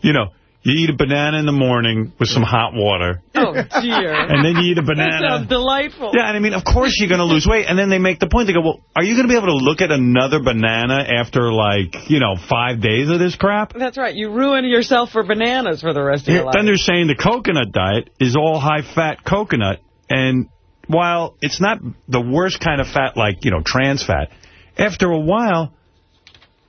you know, you eat a banana in the morning with some hot water. Oh, dear. And then you eat a That banana. sounds delightful. Yeah, and I mean, of course you're going to lose weight. And then they make the point. They go, well, are you going to be able to look at another banana after, like, you know, five days of this crap? That's right. You ruin yourself for bananas for the rest of your life. Then they're saying the coconut diet is all high-fat coconut. And while it's not the worst kind of fat, like, you know, trans fat, after a while,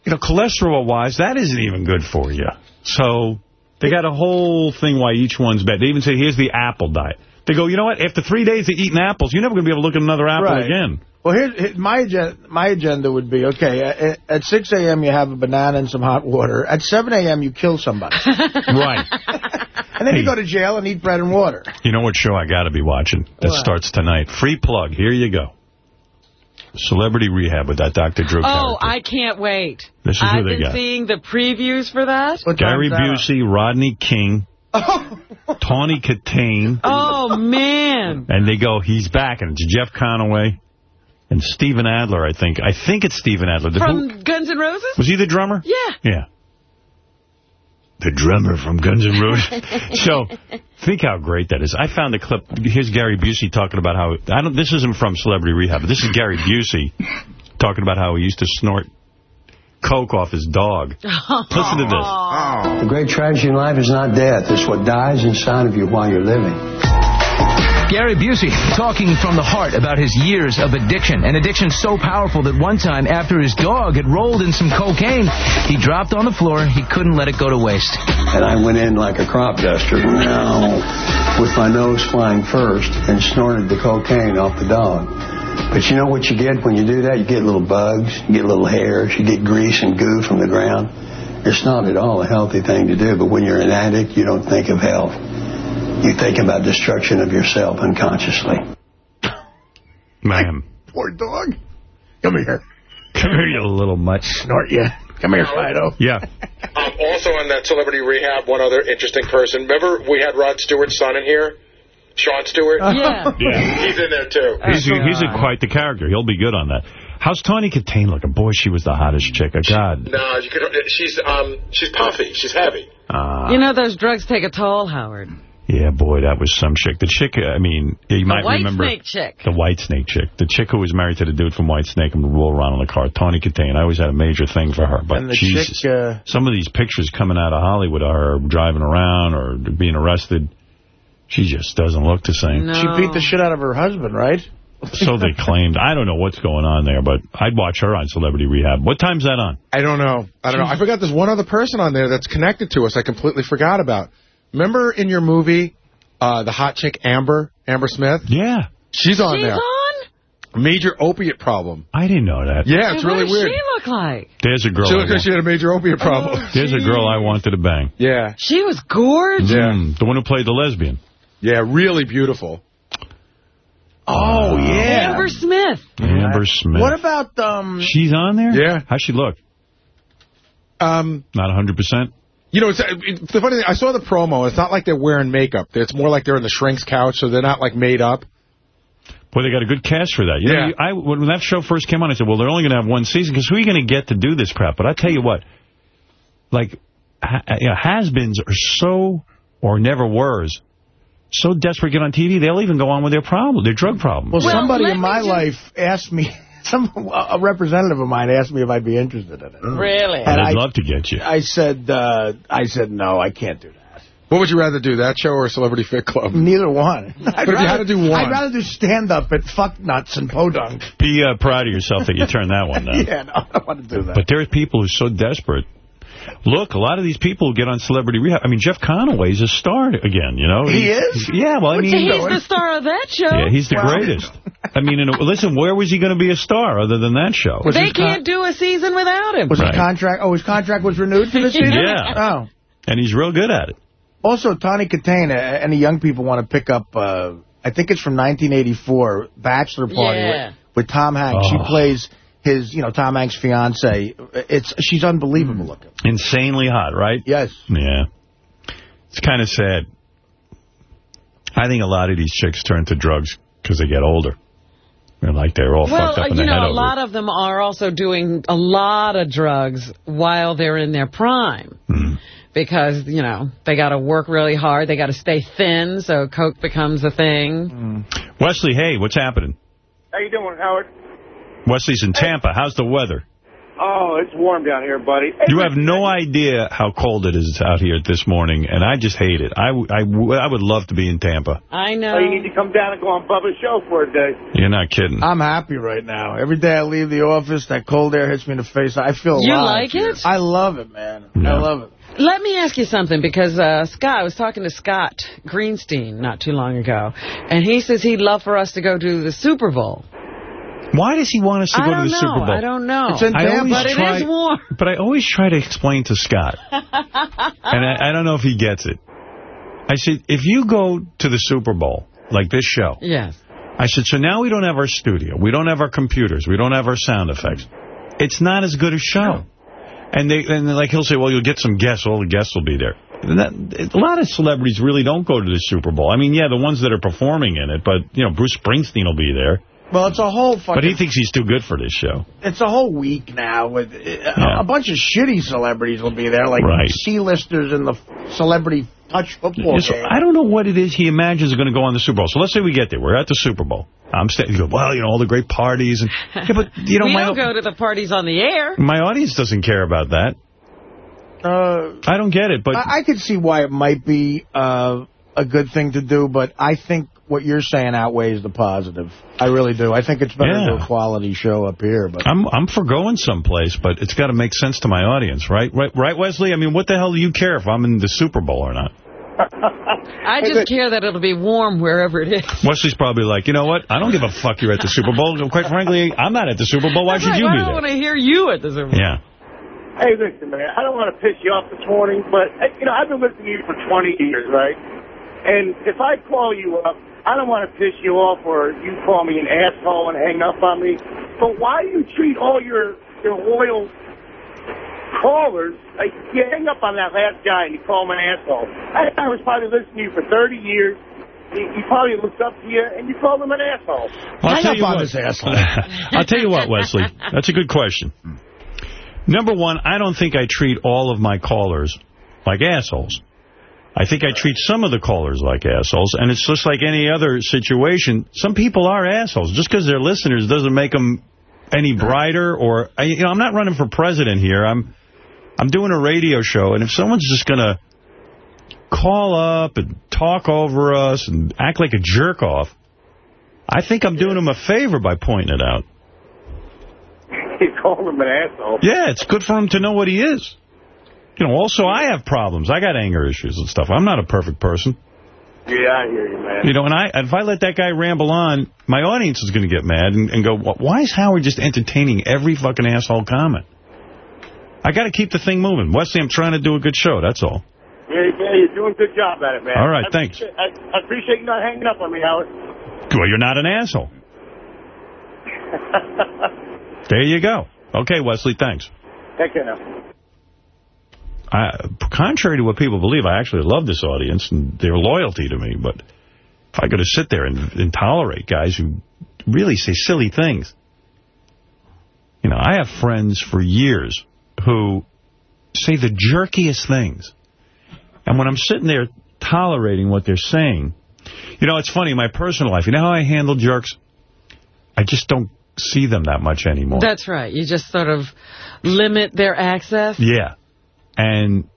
you know, cholesterol-wise, that isn't even good for you. So they got a whole thing why each one's bad. They even say, here's the apple diet. They go, you know what? After three days of eating apples, you're never going to be able to look at another apple Right. again. Well, here, here- my agenda, my agenda would be, okay, at, at 6 a.m. you have a banana and some hot water. At 7 a.m. you kill somebody. *laughs* right. *laughs* And then you go to jail and eat bread and water. You know what show I got to be watching that What? starts tonight? Free plug. Here you go. Celebrity Rehab with that Dr. Drew Oh, character. I can't wait. This is who I've they been got. seeing the previews for that. Gary Busey, Rodney King, *laughs* oh. Tawny Kitaen, Oh, man. and they go, he's back, and it's Jeff Conaway and Steven Adler, I think. I think it's Steven Adler. The- who- From Guns N' Roses? was he the drummer? Yeah. Yeah. The drummer from Guns N' Roses. *laughs* so, think how great that is. I found a clip. Here's Gary Busey talking about how... I don't. This isn't from Celebrity Rehab, but this is Gary Busey talking about how he used to snort coke off his dog. *laughs* Listen to this. The great tragedy in life is not death. It's what dies inside of you while you're living. Gary Busey talking from the heart about his years of addiction. An addiction so powerful that one time after his dog had rolled in some cocaine, he dropped on the floor. He couldn't let it go to waste. And I went in like a crop duster, Now, with my nose flying first and snorted the cocaine off the dog. But you know what you get when you do that? You get little bugs, you get little hairs, you get grease and goo from the ground. It's not at all a healthy thing to do, but when you're an addict, you don't think of health. You think about destruction of yourself unconsciously. Man. Poor dog. Come here. Come here, you little mutt. Snort you. Come here, Fido. Yeah. Um, also on that Celebrity Rehab, one other interesting person. Remember we had Rod Stewart's son in here? Sean Stewart? Yeah. *laughs* Yeah. He's in there, too. He's, he's a, quite the character. He'll be good on that. How's Tawny Kitaen looking? Boy, she was the hottest chick. Oh, God. No, you could, she's um she's puffy. She's heavy. Uh, You know those drugs take a toll, Howard. Yeah, boy, that was some chick. The chick, I mean, you might white remember. snake chick. The White Snake chick. The chick who was married to the dude from White Snake and would roll around in the car. Tawny Kitaen. I always had a major thing for her. But And the Jesus, chick, uh, some of these pictures coming out of Hollywood of her driving around or being arrested, she just doesn't look the same. She beat the shit out of her husband, right? *laughs* So they claimed. I don't know what's going on there, but I'd watch her on Celebrity Rehab. What time's that on? I don't know. I don't know. I forgot there's one other person on there that's connected to us I completely forgot about. Remember in your movie, uh, the hot chick Amber, Amber Smith? Yeah. She's on She's there. on? Major opiate problem. I didn't know that. Yeah, it's Hey, really what weird. does she look like? There's a girl. She I looked like she had a major opiate problem. There's a girl I wanted to bang. Yeah. She was gorgeous. Mm, the one who played the lesbian. Yeah, really beautiful. Oh, yeah. Amber Smith. Amber Smith. What about, um... She's on there? Yeah. How's she look? Um, Not 100%? You know, it's, uh, it's the funny thing, I saw the promo. It's not like they're wearing makeup. It's more like they're in the shrink's couch, so they're not, like, made up. Boy, they got a good cast for that. You Yeah. know, I, when that show first came on, I said, well, they're only going to have one season, because who are you going to get to do this crap? But I tell you what, like, ha, uh, you know, has-beens are so, or never were's, so desperate to get on TV, they'll even go on with their problem, their drug problem. Well, somebody in my life asked me, some a representative of mine asked me if I'd be interested in it. Really? And I'd I, love to get you. I said, uh, I said, no, I can't do that. What would you rather do, that show or Celebrity Fit Club? Neither one. *laughs* But if you had to do one. I'd rather do stand-up at Fuck Nuts and Podunk. Be uh, proud of yourself that you turned that one down. *laughs* yeah, no, I don't want to do that. But there are people who are so desperate. Look, a lot of these people get on Celebrity Rehab. I mean, Jeff Conaway's a star again, you know? He is? Yeah, well, I mean... He's the star of that show. Yeah, he's the Well- greatest. I mean, in a, listen, where was he going to be a star other than that show? They can't do a season without him. Was Right. his contract, oh, his contract was renewed for this *laughs* season? Yeah. Oh. And he's real good at it. Also, Tawny Kitaen, uh, any young people want to pick up, uh, I think it's from 1984, Bachelor Party Yeah. with, with Tom Hanks. She Oh. plays his, you know, Tom Hanks' fiance. It's She's unbelievable hmm. looking. Insanely hot, right? Yes. Yeah. It's kind of sad. I think a lot of these chicks turn to drugs because they get older. They're like they're all Well, fucked up in uh, you the head know, a lot it. of them are also doing a lot of drugs while they're in their prime. Hmm. Because, you know, they got to work really hard. They got to stay thin, so coke becomes a thing. Hmm. Wesley, hey, what's happening? How you doing, Howard? Wesley's in Tampa. How's the weather? Oh, it's warm down here, buddy. Hey, You have no idea how cold it is out here this morning, and I just hate it. I I would love to be in Tampa. I know. Oh, you need to come down and go on Bubba's show for a day. You're not kidding. I'm happy right now. Every day I leave the office, that cold air hits me in the face. I feel You alive. like it? I love it, man. I love it. Let me ask you something, because uh, Scott, I was talking to Scott Greenstein not too long ago, and he says he'd love for us to go to the Super Bowl. Why does he want us to I go to the know. Super Bowl? I don't know. It's in I Tampa. always But it try, is warm. But I always try to explain to Scott, *laughs* and I, I don't know if he gets it. I said, if you go to the Super Bowl, like this show, Yes. I said, so now we don't have our studio. We don't have our computers. We don't have our sound effects. It's not as good a show. And they and like he'll say, well, you'll get some guests. All the guests will be there. That, a lot of celebrities really don't go to the Super Bowl. I mean, yeah, the ones that are performing in it, but, you know, Bruce Springsteen will be there. Well, it's a whole fucking... But he thinks he's too good for this show. It's a whole week now with uh, a bunch of shitty celebrities will be there, like Right. C-listers in the celebrity touch football So game. I don't know what it is he imagines is going to go on the Super Bowl. So let's say we get there. We're at the Super Bowl. I'm staying. You go, well, you know, all the great parties. and *laughs* yeah, but, you know, we my, don't go to the parties on the air. my audience doesn't care about that. Uh, I don't get it, but... I, I could see why it might be uh, a good thing to do, but I think what you're saying outweighs the positive. I really do. I think it's better to do Yeah. a quality show up here. But I'm I'm for going someplace, but it's got to make sense to my audience, right? Right, right, Wesley? I mean, what the hell do you care if I'm in the Super Bowl or not? *laughs* I just care that it'll be warm wherever it is. Wesley's probably like, you know what? I don't give a fuck you're at the Super Bowl. Quite frankly, I'm not at the Super Bowl. Why should you I be don't there? want to hear you at the Super Bowl. Yeah. Hey, listen, man, I don't want to piss you off this morning, but, you know, I've been listening to you for 20 years, right? And if I call you up, I don't want to piss you off or you call me an asshole and hang up on me, but why do you treat all your your loyal callers. Like, you hang up on that last guy and you call him an asshole. That guy was probably listening to you for 30 years. He, he probably looks up to you, and you called him an asshole. I'll tell up you on what. this asshole. *laughs* I'll tell you what, Wesley. That's a good question. Number one, I don't think I treat all of my callers like assholes. I think I treat some of the callers like assholes, and it's just like any other situation. Some people are assholes. Just because they're listeners doesn't make them any brighter or... I, you know, I'm not running for president here. I'm I'm doing a radio show, and if someone's just going to call up and talk over us and act like a jerk-off, I think I'm doing them a favor by pointing it out. *laughs* You called him an asshole. Yeah, it's good for him to know what he is. You know, also, I have problems. I got anger issues and stuff. I'm not a perfect person. Yeah, I hear you, man. You know, and I if I let that guy ramble on, my audience is going to get mad and, and go, why is Howard just entertaining every fucking asshole comment? I got to keep the thing moving. Wesley, I'm trying to do a good show, that's all. Yeah, yeah, you're doing a good job at it, man. All right, I thanks. I, I appreciate you not hanging up on me, Howard. Well, you're not an asshole. *laughs* There you go. Okay, Wesley, thanks. Take care now. I, contrary to what people believe, I actually love this audience and their loyalty to me. But if I got to sit there and, and tolerate guys who really say silly things. You know, I have friends for years who say the jerkiest things. And when I'm sitting there tolerating what they're saying, you know, it's funny, my personal life, you know how I handle jerks? I just don't see them that much anymore. That's right. You just sort of limit their access. Yeah. And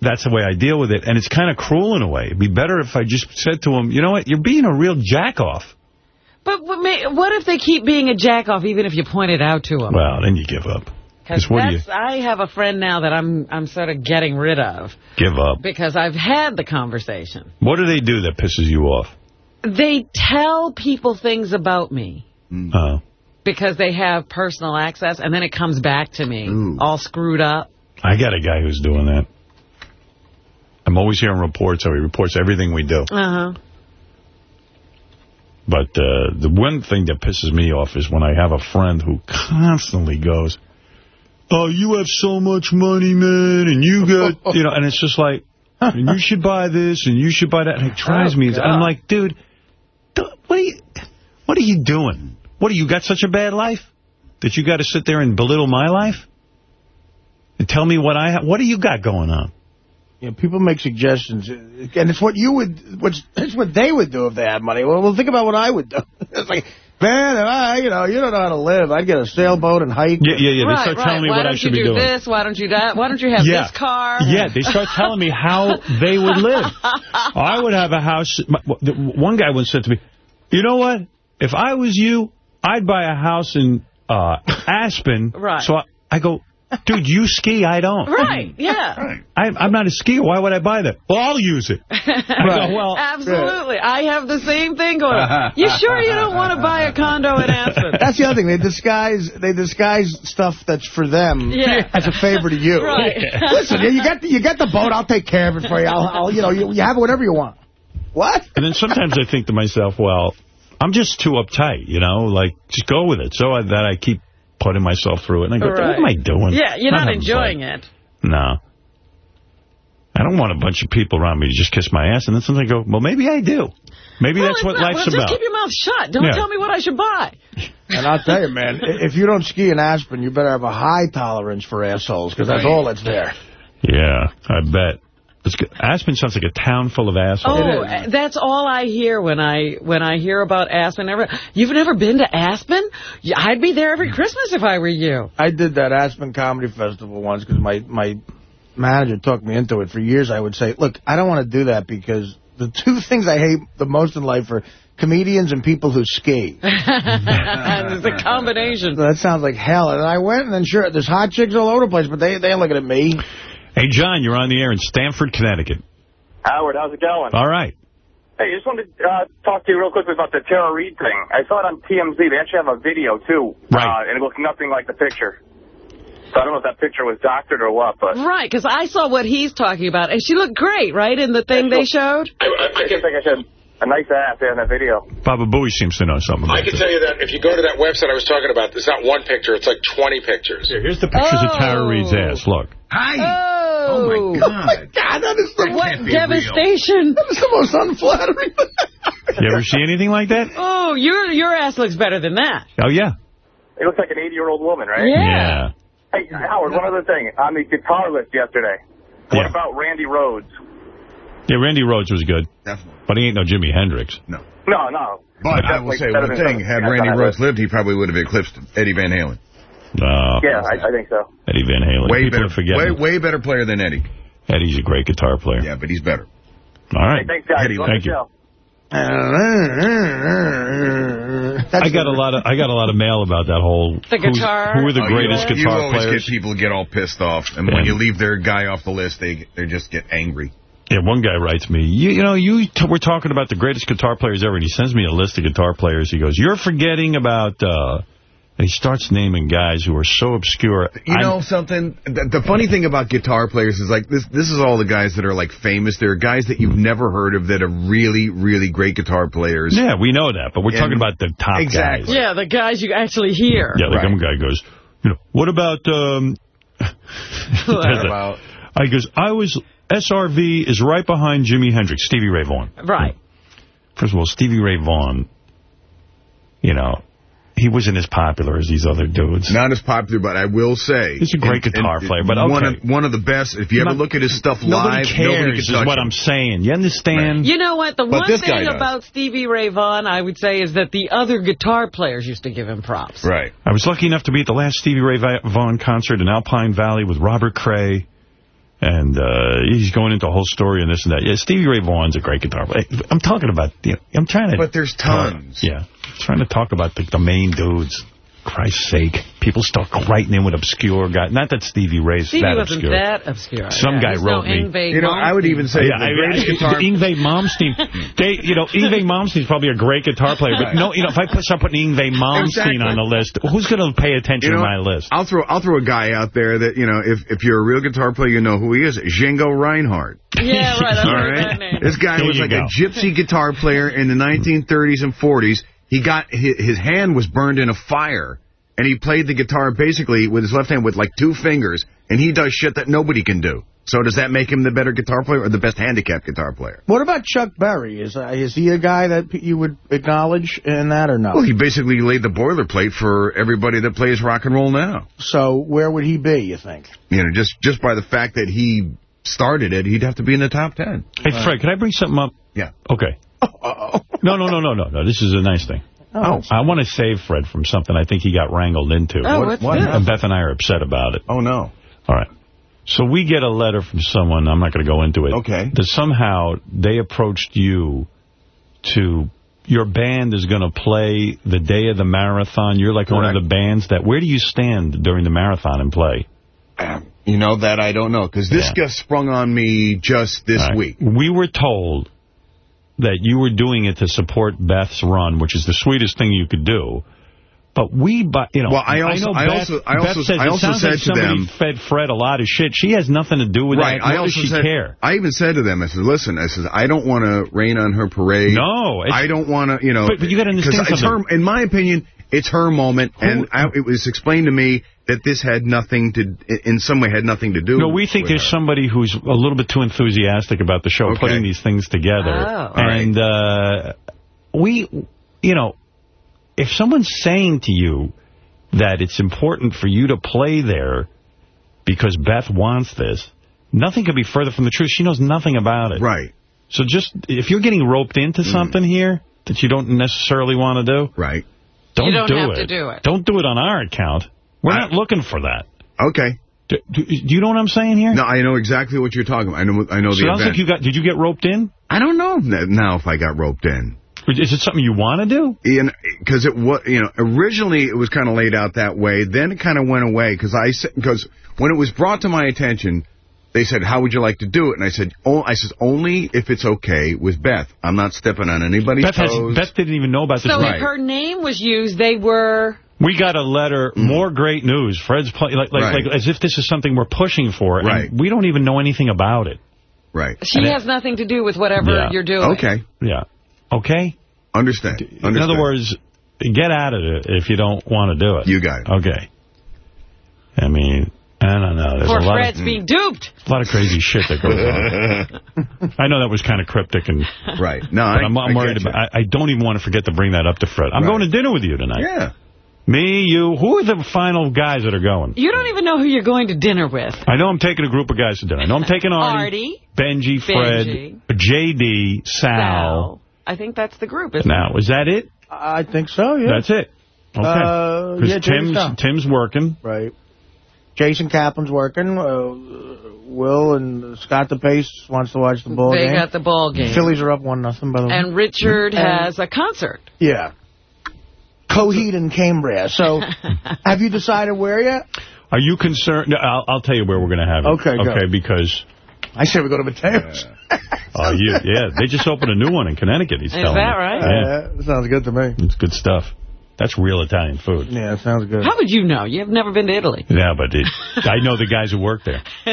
that's the way I deal with it. And it's kind of cruel in a way. It'd be better if I just said to him, you know what, you're being a real jack-off. But what, if they keep being a jack-off even if you point it out to them? Well, then you give up. Because what do you I have a friend now that I'm I'm sort of getting rid of give up? because I've had the conversation. What do they do that pisses you off? They tell people things about me Uh, because they have personal access, and then it comes back to me all screwed up. I got a guy who's doing that. I'm always hearing reports, how he reports everything we do. Uh-huh. But uh, the one thing that pisses me off is when I have a friend who constantly goes, oh, you have so much money, man, and you got, *laughs* you know, and it's just like, and you should buy this, and you should buy that, and it drives Oh, me. I'm like, dude, what are you, what are you doing? What, do you got such a bad life that you got to sit there and belittle my life? And tell me what I have, what do you got going on? You know, people make suggestions, and it's what you would, what's, it's what they would do if they had money. Well, well, think about what I would do. *laughs* it's like, man, if I, you know, you don't know how to live. I'd get a sailboat and hike. Yeah, yeah, yeah. They right, start right. telling me Why what I should you be do doing. this? Why don't you that? Why don't you have Yeah. this car? Yeah, they start telling me how *laughs* they would live. I would have a house. One guy once said to me, you know what? If I was you, I'd buy a house in uh, Aspen. Right. So I, I go, dude, you ski, I don't. Right, yeah. I, I'm not a skier. Why would I buy that? Well, I'll use it. *laughs* I go, well, Absolutely. I have the same thing going on. *laughs* You sure you don't want to buy a condo in Aspen? That's the other thing. They disguise they disguise stuff that's for them Yeah. as a favor to you. Right. *laughs* Listen, you got the, you got the boat. I'll take care of it for you. I'll, I'll you know you, you have whatever you want. What? And then sometimes I think to myself, well, I'm just too uptight, you know, like just go with it. So I, that I keep putting myself through it. And I go, what am I doing? Yeah, you're not having enjoying fun. it. No. I don't want a bunch of people around me to just kiss my ass. And then sometimes I go, well, maybe I do. Maybe Well, that's what not- life's well, about. Just keep your mouth shut. Don't Yeah. tell me what I should buy. And I'll tell you, man, if you don't ski in Aspen, you better have a high tolerance for assholes because that's all that's there. Yeah, I bet. It's. Aspen sounds like a town full of assholes. Oh, uh, that's all I hear when I when I hear about Aspen. Ever, you've never been to Aspen? Yeah, I'd be there every Christmas if I were you. I did that Aspen Comedy Festival once because my, my manager talked me into it. For years, I would say, look, I don't want to do that because the *laughs* two things I hate the most in life are comedians and people who skate. and *laughs* it's a combination. That sounds like hell. And I went, and then sure, there's hot chicks all over the place, but they, they ain't looking at me. Hey, John, you're on the air in Stamford, Connecticut. Howard, how's it going? All right. Hey, I just wanted to uh, talk to you real quickly about the Tara Reid thing. I saw it on TMZ. They actually have a video, too. Right. Uh, and it looked nothing like the picture. So I don't know if that picture was doctored or what, but... Right, because I saw what he's talking about, and she looked great, right, in the thing they showed? I, I, I guess, like I said, a nice ass there in that video. Baba Booey seems to know something I about can this. tell you that if you go to that website I was talking about, it's not one picture. It's like 20 pictures. Here, here's the pictures of oh. Tara Reid's ass. Look. Hi. Oh, oh my God. Oh, my God, that is the What devastation. That is the most unflattering. You ever see anything like that? Oh, your your ass looks better than that. Oh, yeah. It looks like an 80-year-old woman, right? Yeah. Hey, Howard, one other thing. On the guitar list yesterday, what Yeah. about Randy Rhoads? Yeah, Randy Rhoads was good. Definitely. But he ain't no Jimi Hendrix. No. No, no. But I will say better one thing. Had Randy on Rhoads lived, he probably would have eclipsed Eddie Van Halen. No. Yeah, I, I think so. Eddie Van Halen. Way People better, are way, way better player than Eddie. Eddie's a great guitar player. Yeah, but he's better. All right. Hey, thanks, guys. Eddie, thank you. show. I got a lot of I got a lot of mail about that whole The guitar. Who are the Oh, greatest you, guitar you always players? get people get all pissed off, and when you leave their guy off the list, they they just get angry. Yeah, one guy writes me, you, you know, you t we're talking about the greatest guitar players ever, and he sends me a list of guitar players. He goes, you're forgetting about, uh, and he starts naming guys who are so obscure. You I'm- know something? The, the funny thing about guitar players is like this. This is all the guys that are like famous. There are guys that you've never heard of that are really, really great guitar players. yeah, we know that, but we're And- talking about the top Exactly. guys. Yeah, the guys you actually hear. Yeah, the Right. one guy goes, you know, what about, um, *laughs* What about? I goes, I was, SRV is right behind Jimi Hendrix, Stevie Ray Vaughan. Right. First of all, Stevie Ray Vaughan, you know, he wasn't as popular as these other dudes. Not as popular, but I will say He's a great and- guitar and player, but one of one of the best. If you ever Not- look at his stuff Nobody live, cares nobody can is what him. I'm saying. You understand? You know what? The But one thing about Stevie Ray Vaughan, I would say, is that the other guitar players used to give him props. Right. I was lucky enough to be at the last Stevie Ray Vaughan concert in Alpine Valley with Robert Cray. And uh, he's going into a whole story and this and that. Yeah, Stevie Ray Vaughan's a great guitar player. I'm talking about, you know, I'm trying to... But there's tons. Yeah. trying to talk about the, the main dudes. Christ's sake. People start writing in with obscure guys. Not that Stevie Ray's Stevie that wasn't obscure. that obscure. Some Yeah, guy there's wrote no me. Yngwie You know, I would even say Yeah, the I, greatest I, guitar. *laughs* Yngwie Malmsteen. They, you know, Yngwie Malmsteen's probably a great guitar player, but no, you know, if I put start putting Yngwie Malmsteen Exactly. on the list, who's going to pay attention You know, to my list? I'll throw I'll throw a guy out there that you know if if you're a real guitar player, you know who he is. Django Reinhardt. *laughs* Yeah, right. I've *laughs* All heard right. that name. This guy There was like go. a gypsy guitar player in the 1930s and 40s. He got his, his hand was burned in a fire, and he played the guitar basically with his left hand with like two fingers, and he does shit that nobody can do. So does that make him the better guitar player or the best handicapped guitar player? What about Chuck Berry? Is uh, is he a guy that you would acknowledge in that or not? Well, he basically laid the boilerplate for everybody that plays rock and roll now. So where would he be, you think? You know, just just by the fact that he started it, he'd have to be in the top ten. Hey, Fred, can I bring something up? Yeah. Okay. *laughs* No, no, no, no, no, no. This is a nice thing. Oh. I want to save Fred from something I think he got wrangled into. Oh, What- what's what? And Beth and I are upset about it. Oh, no. All right. So we get a letter from someone, I'm not going to go into it. Okay. That somehow they approached you to, your band is going to play the day of the marathon. You're like one of the bands that, where do you stand during the marathon and play? Um, you know, that I don't know, because this Yeah. just sprung on me just this All right. week. We were told that you were doing it to support Beth's run, which is the sweetest thing you could do. But we, but you know, Well, I also- know I Beth, also- I also- says I also said like to them- fed Fred a lot of shit. She has nothing to do with Right. that. I also does she said, care? I even said to them, I said, listen, I said, I don't want to rain on her parade. No, I don't want to, you know. But- but you gotta understand it's something. her, in my opinion, it's her moment, and I, it was explained to me that this had nothing to, in some way, had nothing to do. No, we think with there's her. somebody who's a little bit too enthusiastic about the show, Okay. putting these things together. Oh. And uh, we, you know, if someone's saying to you that it's important for you to play there because Beth wants this, nothing could be further from the truth. She knows nothing about it. Right. So just, if you're getting roped into something here that you don't necessarily want to do, Right. don't, You don't do have it. to do it. Don't do it on our account. We're I- not looking for that. Okay. Do, do, do you know what I'm saying here? No, I know exactly what you're talking about. I know, I know So the it sounds event. like you got, did you get roped in? I don't know now if I got roped in. Is it something you want to do? Because it was, you know, originally it was kind of laid out that way. Then it kind of went away because I because when it was brought to my attention, they said, "How would you like to do it?" And I said, "Oh, I said only if it's okay with Beth. I'm not stepping on anybody's Beth, has, toes." Beth didn't even know about this. So Right. if her name was used, they were... We got a letter, more great news. Fred's play, like, like, Mm. Right. like as if this is something we're pushing for. and Right. we don't even know anything about it. right. She And it- has nothing to do with whatever Yeah. you're doing. Okay. Yeah. Okay? Understand. In other words, get out of it if you don't want to do it. You got it. Okay. I mean, I don't know. There's Poor a lot Fred's of, being duped. a lot of crazy shit that goes on. *laughs* I know that was kind of cryptic and right. No, I, but I'm, I'm I worried about. I, I don't even want to forget to bring that up to Fred. I'm Right. going to dinner with you tonight. Yeah. Me, you. Who are the final guys that are going? You don't even know who you're going to dinner with. I know I'm taking a group of guys to dinner. I know I'm taking Artie, Artie, Benji, Fred, Benji. J.D., Sal. Sal. I think that's the group, isn't Now, is that it? I think so, yeah. That's it. Okay. Uh, 'Cause yeah, James Tim's, Down. Tim's working. Right. Jason Kaplan's working. Uh, Will and Scott DePace wants to watch the ball They game. got the ball game. Phillies are up one nothing by the way. And Richard has a concert. yeah. Coheed and Cambria. So, *laughs* have you decided where yet? Are you concerned? no, I'll, I'll tell you where we're going to have it. Okay, go. Okay, because... I say we go to Mateo's. Oh, you, yeah, they just opened a new one in Connecticut, he's Is telling that me. right? Yeah, Uh, sounds good to me. it's good stuff. That's real Italian food. Yeah, sounds good. How would you know? You've never been to Italy. Yeah, but it, I know the guys who work there. *laughs*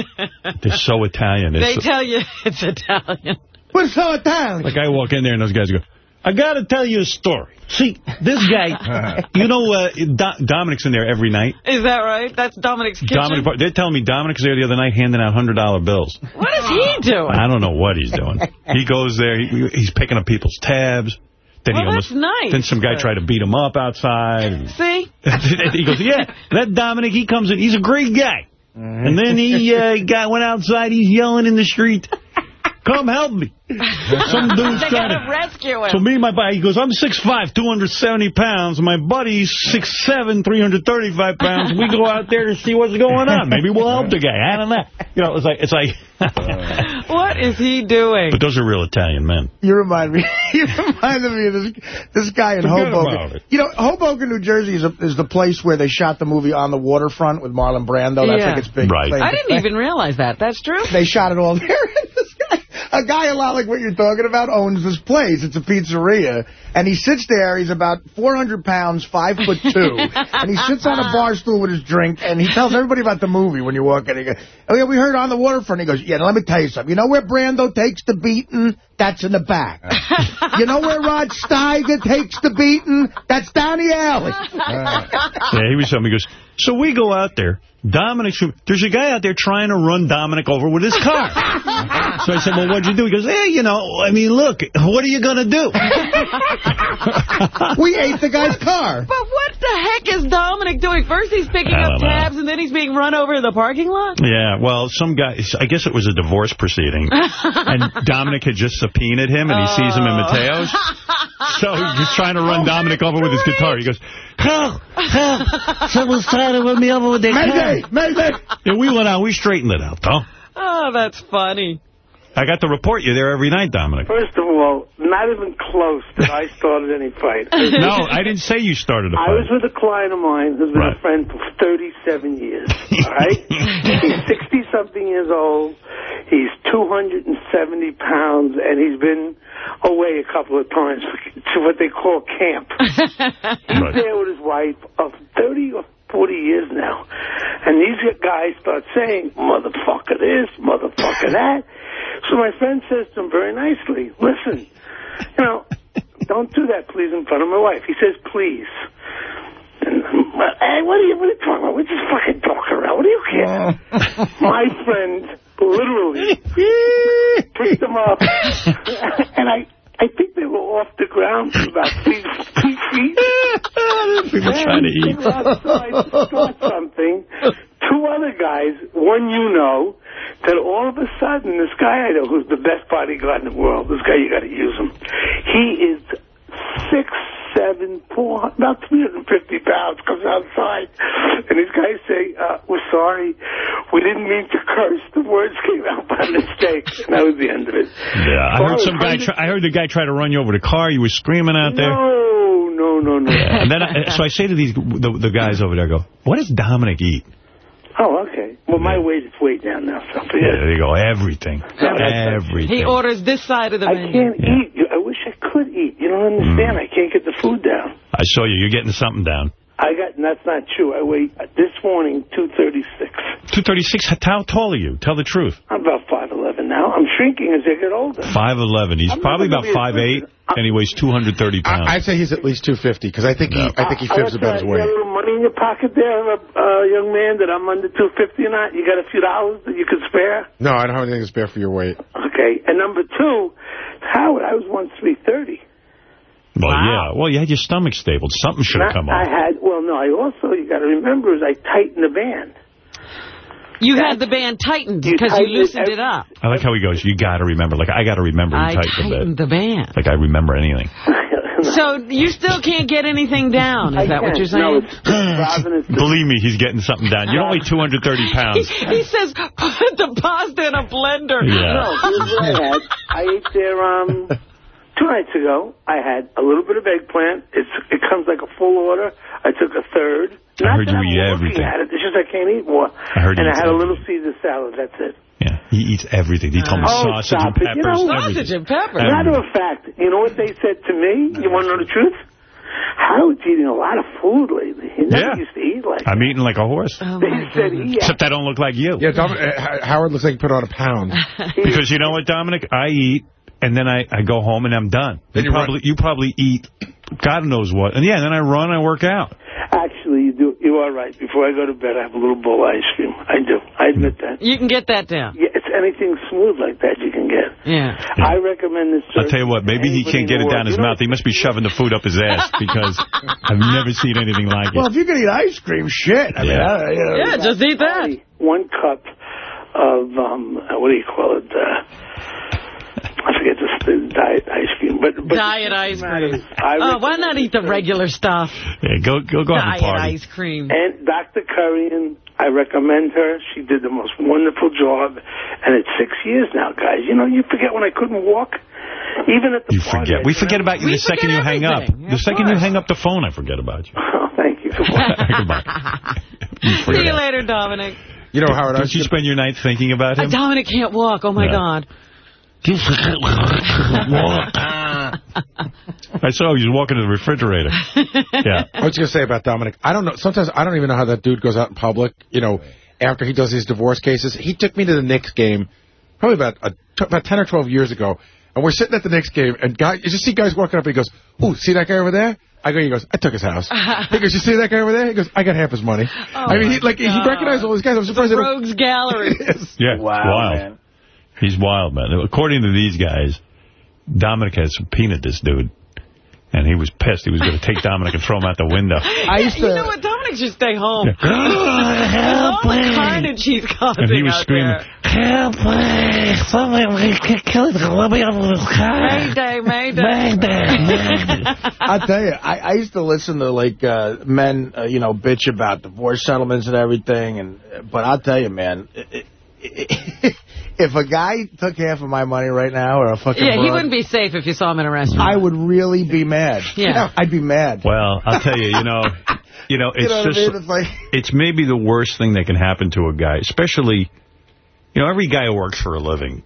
They're so Italian. They It's, tell you *laughs* it's Italian. What's so Italian? like I walk in there and those guys go, I got to tell you a story. See, this guy, *laughs* you know, uh, Do Dominic's in there every night. Is that right? That's Dominic's kitchen? Dominic, they're telling me Dominic's there the other night handing out $100 bills. What is he doing? I don't know what he's doing. *laughs* He goes there, he, he's picking up people's tabs. Then he Well, almost, that's nice. Then some guy tried to beat him up outside. *laughs* See? he goes, yeah, that Dominic, he comes in, he's a great guy. And then he uh, got went outside, he's yelling in the street, come help me. *laughs* Some dude's they trying to to... rescue him. So me and my buddy, he goes, I'm 6'5", 270 pounds. My buddy's 6'7", 335 pounds. We go out there to see what's going on. Maybe we'll help the guy. I don't know. You know, it's like, it's like, *laughs* what is he doing? but those are real Italian men. You remind me. *laughs* You reminded me of this this guy in Forget Hoboken. You know, Hoboken, New Jersey is a, is the place where they shot the movie On the Waterfront with Marlon Brando. That's Yeah. like its big. Right. claim I didn't even realize that. That's true. They shot it all there. This guy, a guy a lot like what you're talking about owns this place. It's a pizzeria, and he sits there. He's about 400 pounds, five foot two, *laughs* and he sits on a bar stool with his drink, and he tells everybody about the movie when you walk in. He goes, "Oh yeah, we heard on the waterfront." He goes, "Yeah, let me tell you something. You know where Brando takes the beating? That's in the back. *laughs* you know where Rod Steiger takes the beating? That's down the alley." *laughs* Yeah, he was telling me, he goes, so we go out there. Dominic, there's a guy out there trying to run Dominic over with his car. *laughs* so I said, well, what'd you do? He goes, hey, you know, I mean, look, what are you going to do? *laughs* we ate the guy's car. But what the heck is Dominic doing? First he's picking up don't know. tabs, and then he's being run over in the parking lot? Yeah, well, some guy, I guess it was a divorce proceeding, *laughs* and Dominic had just subpoenaed him, and he sees him in oh. Mateo's. So he's trying to run oh, Dominic over with his guitar. He goes, help, help, someone's trying to run me over with their Mayday, car. Mayday. *laughs* And we went out, we straightened it out, though. Oh, that's funny. I got to report you there every night, Dominic. First of all, not even close that I *laughs* started any fight. No, I didn't say you started a fight. I was with a client of mine who's been a friend for 37 years. *laughs* All right? he's 60-something years old. He's 270 pounds, and he's been away a couple of times to what they call camp. He's there with his wife of 30 or 40 years now. And these guys start saying, motherfucker this, motherfucker that. So my friend says to him very nicely, listen, you know, don't do that, please, in front of my wife. He says, please. And, hey, what are you, what are you talking about? We're just fucking talking around. What do you care? *laughs* my friend literally *laughs* picked him up, *laughs* and I, I think they were off the ground for about *laughs* three, three feet. People trying to eat. Outside to start something. Two other guys, one you know, that all of a sudden, this guy I know, who's the best bodyguard in the world, this guy, you got to use him. He is six, seven, four, about 350 pounds, comes outside, and these guys say, uh, we're sorry, we didn't mean to curse, the words came out by mistake, *laughs* and that was the end of it. Yeah, I heard some guy. Try, I heard the guy try to run you over the car. You were screaming out there. No, no, no, no. Yeah, and then, I, so I say to these the, the guys over there, I go, "What does Dominic eat?" Oh, okay. Well, my weight is way down now, so Yeah, there you go. Everything, everything. He orders this side of the I menu. can't eat. I wish I could eat. You don't understand. Mm. I can't get the food down. I saw you. You're getting something down. I got, and that's not true. I weigh, uh, this morning, 236. 236. How tall are you? Tell the truth. I'm about 5'11 now. I'm shrinking as I get older. 5'11". He's I'm probably about gonna be a 5'8", and he weighs 230 pounds. I'd say he's at least 250, because I think he I think he fibs about his You got weight. a little money in your pocket there, uh, young man, that I'm under 250 or not? You got a few dollars that you could spare? No, I don't have anything to spare for your weight. Okay. And number two, Howard, I was once 330. Well, yeah. Well, you had your stomach stapled. Something should have come up. I off. had, well, no, I also, you got to remember, is I tightened the band. You had the band tightened because you tightened it loosened every- it up. I like how he goes, you got to remember. Like, I got to remember he I tightened a bit. tightened the band. Like, I remember anything. *laughs* So you still can't get anything down, is that what you're saying? *laughs* Believe me, he's getting something down. You don't weigh *laughs* 230 pounds. he says, put the pasta in a blender. Yeah. No, I had. I ate their... um, two nights ago. I had a little bit of eggplant. It's It comes like a full order. I took a third. I Not heard that you I'm eat looking everything. At it. It's just I can't eat more. I heard and you I eat had a little Caesar salad. That's it. Yeah, he eats everything. He told me Oh, sausage stop and it. You peppers. know, everything. Sausage and peppers. Matter of fact, you know what they said to me? You want to know the truth? Howard's eating a lot of food lately. He never Yeah. used to eat like I'm eating like a horse. Oh, They said he Except I don't look like you. Yeah, Dom, uh, Howard looks like he put on a pound. *laughs* Because you know what, Dominic? I eat, and then I, I go home, and I'm done. Then you you run- probably you probably eat God knows what. And yeah, then I run, I work out. Actually, you do. You are right. Before I go to bed, I have a little bowl of ice cream. I do. I admit that. You can get that down. Yeah, it's anything smooth like that you can get. Yeah. I recommend this. I'll tell you what, maybe he can't get it down his world. mouth. He must be shoving the food up his *laughs* ass because I've never seen anything like it. Well, if you can eat ice cream, shit. I mean, Yeah. I, you know, Yeah, just eat that. One cup of um, uh, what do you call it? Uh, I forget the, the diet ice cream, but, but Diet ice cream. I Oh, why not eat the regular stuff? Yeah, go go go have a Diet ice cream. And Dr. Currian, I recommend her. She did the most wonderful job. And it's six years now, guys. You know, you forget when I couldn't walk. Even at the You party, forget. We forget about you We the second you forget hang up. everything. The Of second you hang up the phone, I forget about you. *laughs* Oh, thank you. *laughs* Goodbye. *laughs* You See you later, Dominic. You know, Howard, I Don't you spend your night thinking about Uh, him? Dominic can't walk. Oh, my Yeah. God. *laughs* I saw he was walking to the refrigerator. *laughs* Yeah. I was going to say about Dominic, I don't know, sometimes I don't even know how that dude goes out in public, you know, after he does these divorce cases. He took me to the Knicks game probably about a, about 10 or 12 years ago, and we're sitting at the Knicks game, and guy, you just see guys walking up, and he goes, ooh, see that guy over there? I go, he goes, I took his house. *laughs* he goes, you see that guy over there? He goes, I got half his money. Oh I mean, he, like, he God. recognized all these guys. I'm surprised. they don't- Rogues Gallery. Yeah. Wow, wild. Man. He's wild, man. According to these guys, Dominic had subpoenaed this dude. And he was pissed. He was going to take Dominic and throw him out the window. *laughs* I used to, you to- know what? Dominic should stay home. Yeah. *laughs* All the carnage he's causing And he was out screaming, there. Help me! Somebody kill it. Let me out of this car. Mayday, mayday. *laughs* I'll tell you, I, I used to listen to, like, uh, men, uh, you know, bitch about divorce settlements and everything. and But I'll tell you, man, i- i- if a guy took half of my money right now or a fucking Yeah, he wouldn't be safe if you saw him in a restaurant. I would really be mad. Yeah. *laughs* I'd be mad. well, I'll tell you, you know, you know, *laughs* it's you know just, I mean? It's like... *laughs* it's maybe the worst thing that can happen to a guy, especially, you know, every guy who works for a living.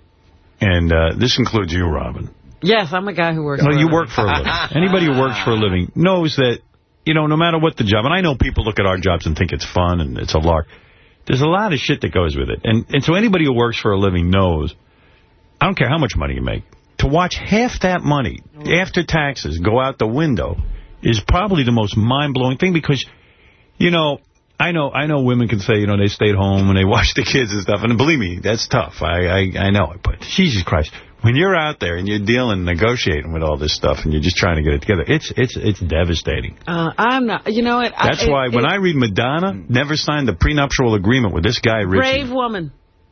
And uh, this includes you, Robin. Yes, I'm a guy who works. Well, for a you work for a living. Anybody who works for a living knows that, you know, no matter what the job, and I know people look at our jobs and think it's fun and it's a lark. There's a lot of shit that goes with it. And, and so anybody who works for a living knows, I don't care how much money you make, to watch half that money after taxes go out the window is probably the most mind-blowing thing because, you know, I know I know women can say, you know, they stayed home and they *laughs* watched the kids and stuff. And believe me, that's tough. I, I, I know it. But Jesus Christ, when you're out there and you're dealing, negotiating with all this stuff and you're just trying to get it together, it's it's it's devastating. Uh, I'm not. You know what? That's I, why it, when it, I read Madonna never signed the prenuptial agreement with this guy, Richie. brave woman.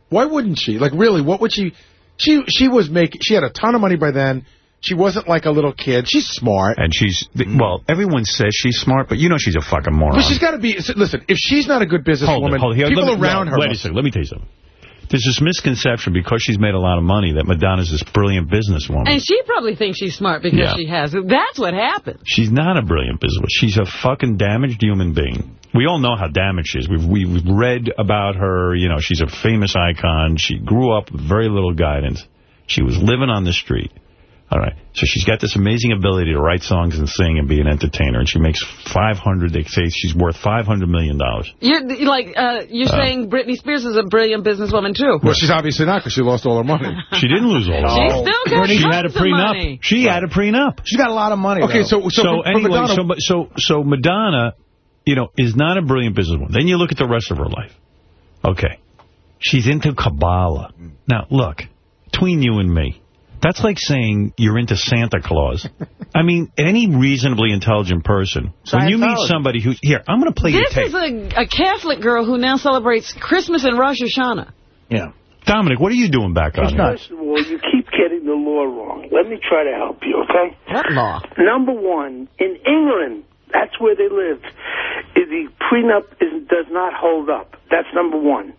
Why wouldn't she? Like, really, what would she... She she was making... She had a ton of money by then. She wasn't like a little kid. She's smart. And she's, well, everyone says she's smart, but you know she's a fucking moron. But she's got to be... Listen, if she's not a good Hold businesswoman, it, it. People me- around no, her... Wait a second. Let me tell you something. There's this misconception because she's made a lot of money that Madonna's this brilliant businesswoman. And she probably thinks she's smart because Yeah. she has. That's what happened. She's not a brilliant businesswoman. She's a fucking damaged human being. We all know how damaged she is. We've, we've read about her. You know, she's a famous icon. She grew up with very little guidance. She was living on the street. All right. So she's got this amazing ability to write songs and sing and be an entertainer. And she makes 500, they say she's worth $500 million. You're like uh, you're Uh, saying Britney Spears is a brilliant businesswoman too. Well, she's obviously not because she lost all her money. *laughs* She didn't lose all her She still got She had a prenup. money. She had a prenup. She's got a lot of money, Okay, though. so so, for- for anyway, Madonna, so, so so Madonna, you know, is not a brilliant businesswoman. Then you look at the rest of her life. Okay, she's into Kabbalah. Now, look, between you and me, that's like saying you're into Santa Claus. *laughs* I mean, any reasonably intelligent person, when you meet somebody who, here, I'm going to play This your tape. is a, a Catholic girl who now celebrates Christmas and Rosh Hashanah. Yeah. Dominic, what are you doing back on here? First of all, you keep getting the law wrong. Let me try to help you, okay? What law? Number one, in England, that's where they live. The prenup is, does not hold up. That's number one.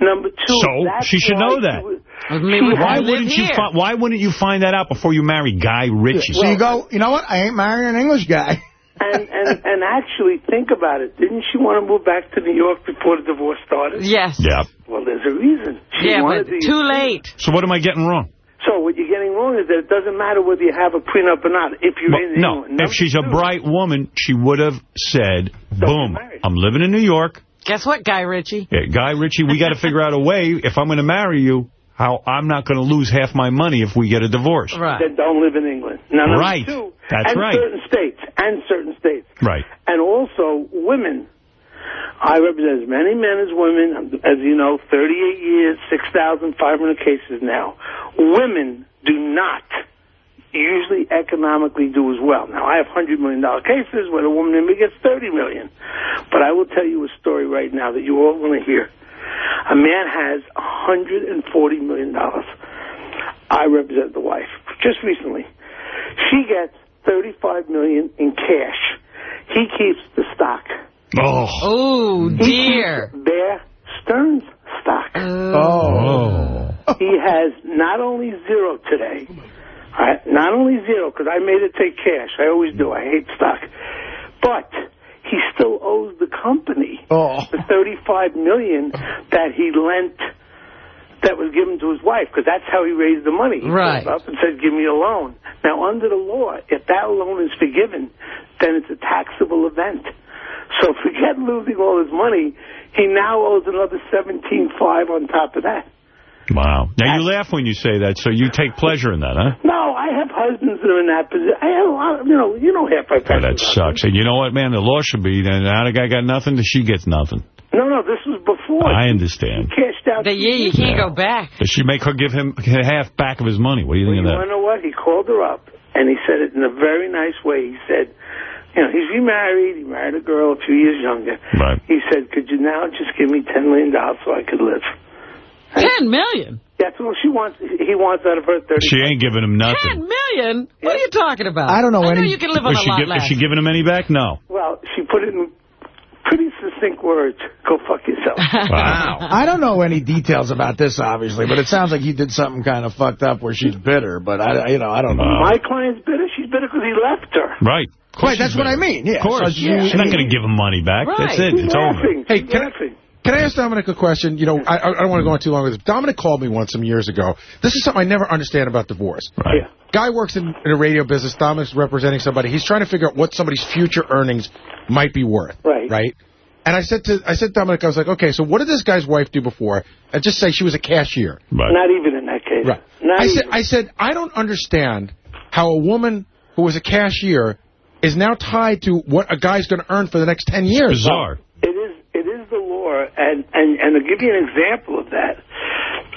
Number two. So she should why know she that. was- Why wouldn't you? Fi why wouldn't you find that out before you marry Guy Ritchie? So you go, you know what? I ain't marrying an English guy. *laughs* and, and and actually, think about it. Didn't she want to move back to New York before the divorce started? Yes. Yeah. Well, there's a reason. She Yeah, but the- too late. So what am I getting wrong? So what you're getting wrong is that it doesn't matter whether you have a prenup or not. If you're Well, in no, England. if she's a bright woman, she would have said, boom, I'm living in New York. Guess what, Guy Ritchie? Yeah, Guy Ritchie, we got to figure out a way, if I'm going to marry you, how I'm not going to lose half my money if we get a divorce. Right. that don't live in England. Now, number Right. two, That's and right. certain states, and certain states. Right. And also women. I represent as many men as women. As you know, 38 years, 6,500 cases now. Women do not usually economically do as well. Now, I have $100 million cases where the woman in me gets 30 million. But I will tell you a story right now that you all want to hear. A man has $140 million. I represent the wife. Just recently. She gets 35 million in cash. He keeps the stock. Oh. Oh, dear. keeps Bear Stearns stock. Oh. He has not only zero today, right, not only zero, because I made it take cash. I always do. I hate stock. But he still owes the company oh. the 35 million that he lent that was given to his wife, because that's how he raised the money. He Right. up and said, give me a loan. Now, under the law, if that loan is forgiven, then it's a taxable event. So forget losing all his money. He now owes another $17.5 on top of that. Wow. Now, you laugh when you say that, so you take pleasure in that, huh? No, I have husbands that are in that position. I have a lot of, you know, you know half my Oh, that sucks. And you know what, man? The law should be, then now the guy got nothing, she gets nothing. No, no, this was before. I understand. Cashed out. The, yeah, you can't go back. Does she make her give him half back of his money? What do you think You of that? to know what? He called her up, and he said it in a very nice way. He said, you know, he's remarried. He married a girl a few years younger. Right. He said, could you now just give me $10 million so I could live? Ten million? That's what she wants. He wants out of her 30 She ain't giving him nothing. Ten million? What are you talking about? I don't know I know any- you can live on Is a lot give, is less. she giving him any back? No. Well, she put it in pretty succinct words. Go fuck yourself. *laughs* Wow. I don't know any details about this, obviously, but it sounds like he did something kind of fucked up where she's bitter. But I, you know, I don't know. My client's bitter. She's bitter because he left her. Right. Right, that's she's what I mean. Yeah, Of course. so you- She's not going to give him money back. That's it. He's It's over. Hey, He's can I- laughing. Can I ask Dominic a question? You know, I, I don't want to go on too long with this. Dominic called me once some years ago. This is something I never understand about divorce. Right. Guy works in, in a radio business. Dominic's representing somebody. He's trying to figure out what somebody's future earnings might be worth. Right. Right. And I said to I said to Dominic, I was like, okay, so what did this guy's wife do before? And just say she was a cashier. Right. Not even in that case. Right. Not I even. said, I said, I don't understand how a woman who was a cashier is now tied to what a guy's going to earn for the next 10 years. Bizarre. Law, and, and, and to give you an example of that,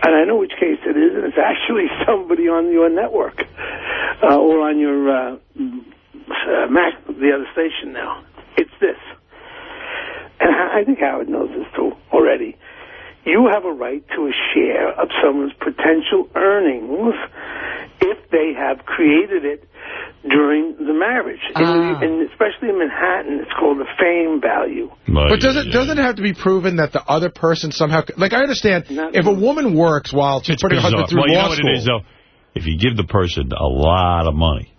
and I know which case it is, and it's *laughs* actually somebody on your network uh, or on your uh, uh, Mac, the other station now. It's this, and I think Howard knows this too already. You have a right to a share of someone's potential earnings if they have created it during the marriage. In- Ah. and especially in Manhattan, it's called the fame value. But does it doesn't it have to be proven that the other person somehow like I understand if a woman works while she's It's putting her bizarre. husband through well, you law know what school. it is, though? If you give the person a lot of money,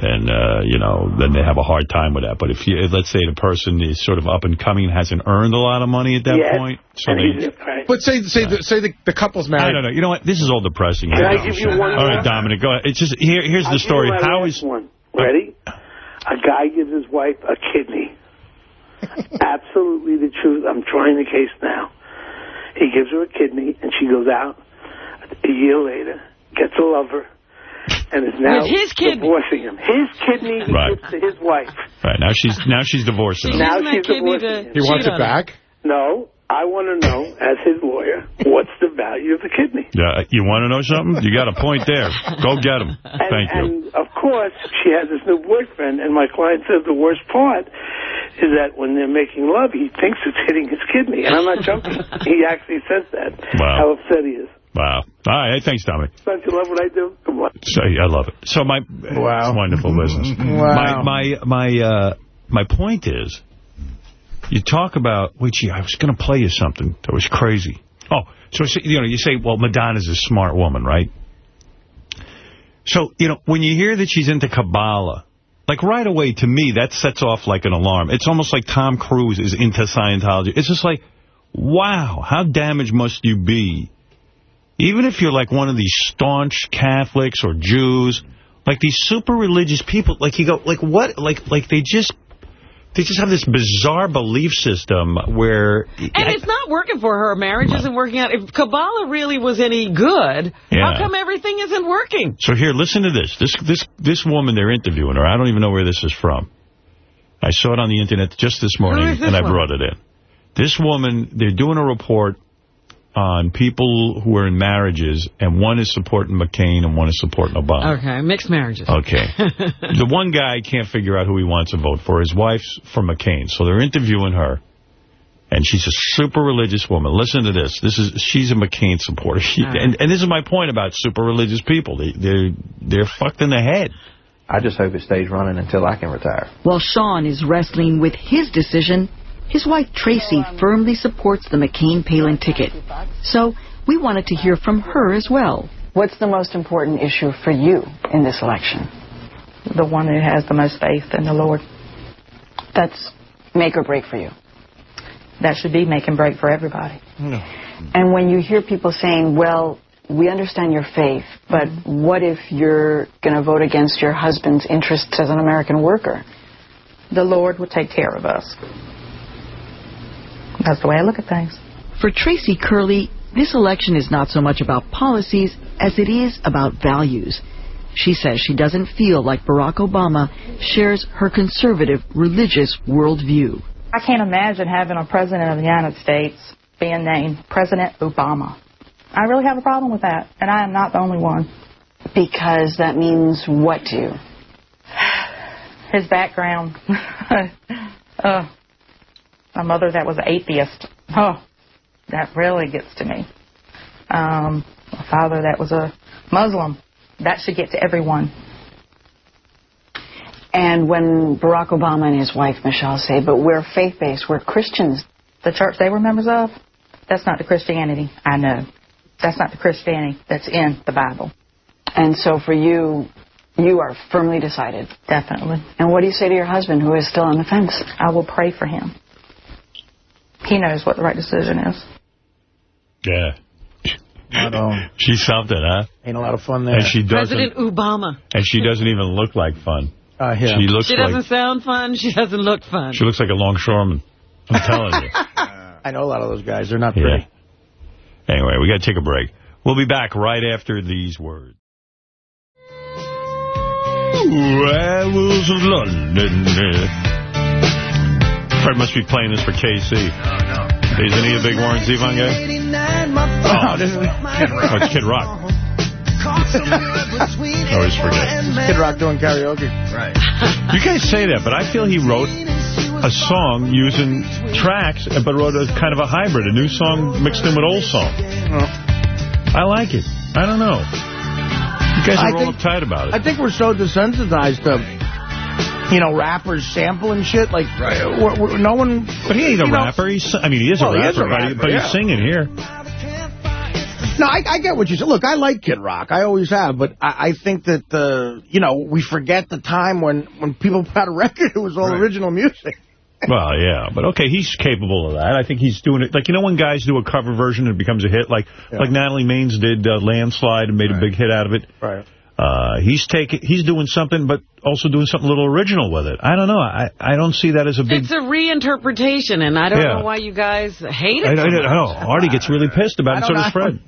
then, uh, you know, then they have a hard time with that. But if you, let's say the person is sort of up and coming, hasn't earned a lot of money at that Yes. point, so they... right. But say say the, say the, the couple's married. I don't know. You know what? This is all depressing. Can I give you one All right. Dominic, go ahead. It's just, here, here's I'll the story. you my How last is... one? Ready? A guy gives his wife a kidney. *laughs* Absolutely the truth. I'm trying the case now. He gives her a kidney, and she goes out a year later, gets a lover, and is now With his kidney. divorcing him. His kidney he Right. gives to his wife. Right, now she's now she's divorcing him. now she's divorcing him. He wants it on him. back? No, I want to know, as his lawyer, what's the value of the kidney? Yeah, uh, you want to know something? You got a point there. Go get him. And, Thank you. and of course, she has this new boyfriend, and my client says the worst part is that when they're making love, he thinks it's hitting his kidney. And I'm not jumping. *laughs* he actually says that. Wow. How upset he is. Wow. All right, thanks, Dominic. Don't you love what I do? Come on. So, I love it. So my Wow. it's wonderful business. *laughs* Wow. My my my uh my point is, you talk about. Wait, gee, I was going to play you something that was crazy. Oh, so you know, you say, well, Madonna's a smart woman, right? So you know, when you hear that she's into Kabbalah. Like, right away, to me, that sets off like an alarm. It's almost like Tom Cruise is into Scientology. It's just like, wow, how damaged must you be even if you're like one of these staunch Catholics or Jews, like these super religious people, like you go, like what, like like they just, they just have this bizarre belief system where. And it's not working for her. Marriage isn't working out. If Kabbalah really was any good, Yeah. how come everything isn't working? So here, listen to this. This this this woman they're interviewing her. I don't even know where this is from. I saw it on the internet just this morning, this and I one? brought it in. This woman, they're doing a report on people who are in marriages, and one is supporting McCain and one is supporting Obama. Okay, mixed marriages. Okay. *laughs* the one guy can't figure out who he wants to vote for. His wife's for McCain. So they're interviewing her. And she's a super religious woman. Listen to this. This is She's a McCain supporter. She, *laughs* All right. and, and this is my point about super religious people. They, they're, they're fucked in the head. I just hope it stays running until I can retire. While Sean is wrestling with his decision, his wife Tracy firmly supports the McCain-Palin ticket. So we wanted to hear from her as well. What's the most important issue for you in this election? The one that has the most faith in the Lord. That's make or break for you. That should be make and break for everybody. And when you hear people saying, well, we understand your faith, but what if you're going to vote against your husband's interests as an American worker? The Lord will take care of us. That's the way I look at things. For Tracy Curley, this election is not so much about policies as it is about values. She says she doesn't feel like Barack Obama shares her conservative religious worldview. I can't imagine having a president of the United States being named President Obama. I really have a problem with that, and I am not the only one. Because that means what to you? *sighs* His background. *laughs* uh, a mother that was an atheist. Oh, that really gets to me. Um, a father that was a Muslim. That should get to everyone. And when Barack Obama and his wife Michelle say, but we're faith-based, we're Christians. The church they were members of, that's not the Christianity I know. That's not the Christianity that's in the Bible. And so for you, you are firmly decided. Definitely. And what do you say to your husband who is still on the fence? I will pray for him. He knows what the right decision is. Yeah. Um, *laughs* She's something, huh? Ain't a lot of fun there. And she doesn't. President Obama. And she doesn't even look like fun. Uh, yeah. She looks She doesn't like sound fun. She doesn't look fun. she looks like a longshoreman. I'm telling you. *laughs* Uh, I know a lot of those guys. They're not Yeah. pretty. Anyway, we got to take a break. We'll be back right after these words. Werewolves of London. Eh? Fred must be playing this for KC. Oh, Isn't he a big Warren Zevon guy? Oh, this is oh, Kid Oh, it's Kid Rock. *laughs* Always forget. Kid Rock doing karaoke. Right. You guys say that, but I feel he wrote a song using tracks, but wrote a kind of a hybrid, a new song mixed in with old song. I like it. I don't know. You guys I are all think- uptight about it. I think we're so desensitized to, you know, rappers sampling shit. Like, we're, we're, no one. But he ain't a know- rapper. He's, I mean, he is Well, a rapper, is a but, he- rapper, but yeah. he's singing here. No, I, I get what you said. Look, I like Kid Rock. I always have. But I, I think that, uh, you know, we forget the time when, when people put out a record, it was all Right. original music. *laughs* Well, yeah, but okay, he's capable of that. I think he's doing it. Like, you know when guys do a cover version and it becomes a hit? Like like Natalie Maines did uh, Landslide and made a big hit out of it. Right. Uh, he's taking, he's doing something, but also doing something a little original with it. I don't know. I, I don't see that as a big... It's a reinterpretation, and I don't Yeah. know why you guys hate it I, so I much. know. Artie gets really pissed about it, I so does Fred.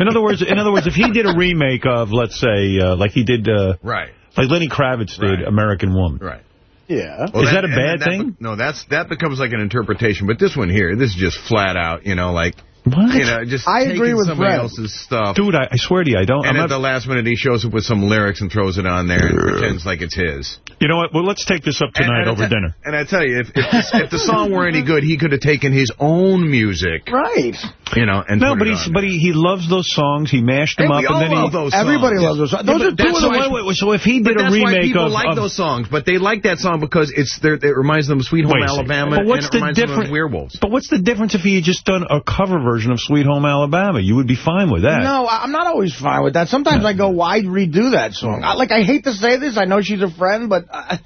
In other words, in other words, if he did a remake of, let's say, uh, like he did, uh, right, like Lenny Kravitz did American Woman, right? Yeah. Is that a bad that thing? be- no, that's that becomes like an interpretation. But this one here, this is just flat out, you know, like What? you know, just I agree with somebody Fred. else's stuff. Dude, I, I swear to you, I don't. And I'm at not, the last minute, he shows up with some lyrics and throws it on there and pretends like it's his. you know what? Well, let's take this up tonight And- and over dinner. And I tell you, if if, this, if the song were any good, he could have taken his own music, Right. you know, and No, but it he's but he, he loves those songs. He mashed them Hey, up, we and all then he love those songs. Everybody loves those songs. Those but are two that's of the why- Wait, wait, wait, so if he did a that's why remake people of, like of those songs. But they like that song because it's their, it reminds them of Sweet Home Wait. Alabama, But what's and it the reminds them difference? of Werewolves. But what's the difference if he had just done a cover version of Sweet Home Alabama? You would be fine with that. No, I'm not always fine with that. Sometimes I go, why redo that song? I, like, I hate to say this. I know she's a friend, but I,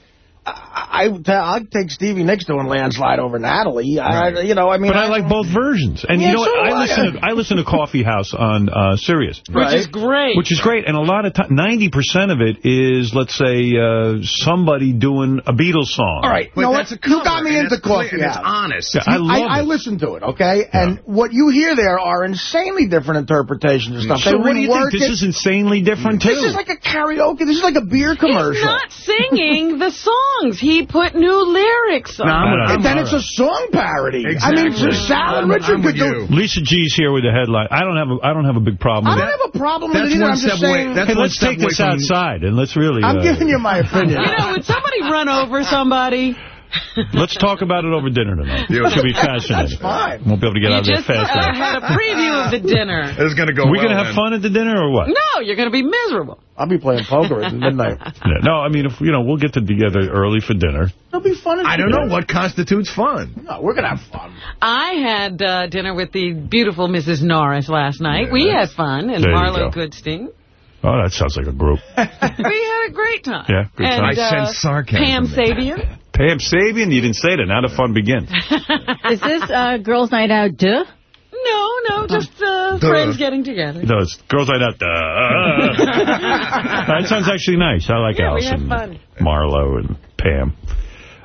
I, I, I'd take Stevie Nicks doing Landslide over Natalie. I, you know, I mean... but I, like both versions. And Yeah, you know so what? I I. listen, to, I listen to Coffee House on uh, Sirius. Which is great. Which is great. And a lot of time, 90% of it is, let's say, uh, somebody doing a Beatles song. All right, you, know what? you got me into Coffee House. it's honest. Yeah, I love I, it. listen to it, okay? And what you hear there are insanely different interpretations of stuff. So they what do you think? This it. is insanely different, too. This is like a karaoke. This is like a beer commercial. He's not singing the songs. He put new lyrics on. and then it's a song parody. I mean, Exactly. Sal and Richard could do... Lisa G's here with the headline. I don't have a, I don't have a big problem I don't that. have a problem with it either. I'm just saying... hey, let's take this outside and let's really. I'm uh, giving you my opinion. You know, would somebody run over somebody? Let's talk about it over dinner tonight. It should be fascinating. That's fine. Won't be able to get You out of there fast uh, enough. had a preview of the dinner. *laughs* It's going to go we well, going to have fun at the dinner or what? No, you're going to be miserable. I'll be playing poker at midnight. *laughs* Yeah, no, I mean, if you know, we'll get together early for dinner. It'll be fun. I don't know what constitutes fun. No, we're going to have fun. I had uh, dinner with the beautiful Mrs. Norris last night. We had fun, and There Marlo go. Goodstein. Oh, that sounds like a group. *laughs* we had a great time. Yeah, good and, time. I uh, sense sarcasm Pam. Sabean. Pam Sabean, you didn't say that. Now the fun begins. *laughs* Is this uh, Girls Night Out, duh? No, no, just uh, friends getting together. No, it's girls like that. *laughs* That sounds actually nice. I like Yeah, Allison. Marlo, and Pam.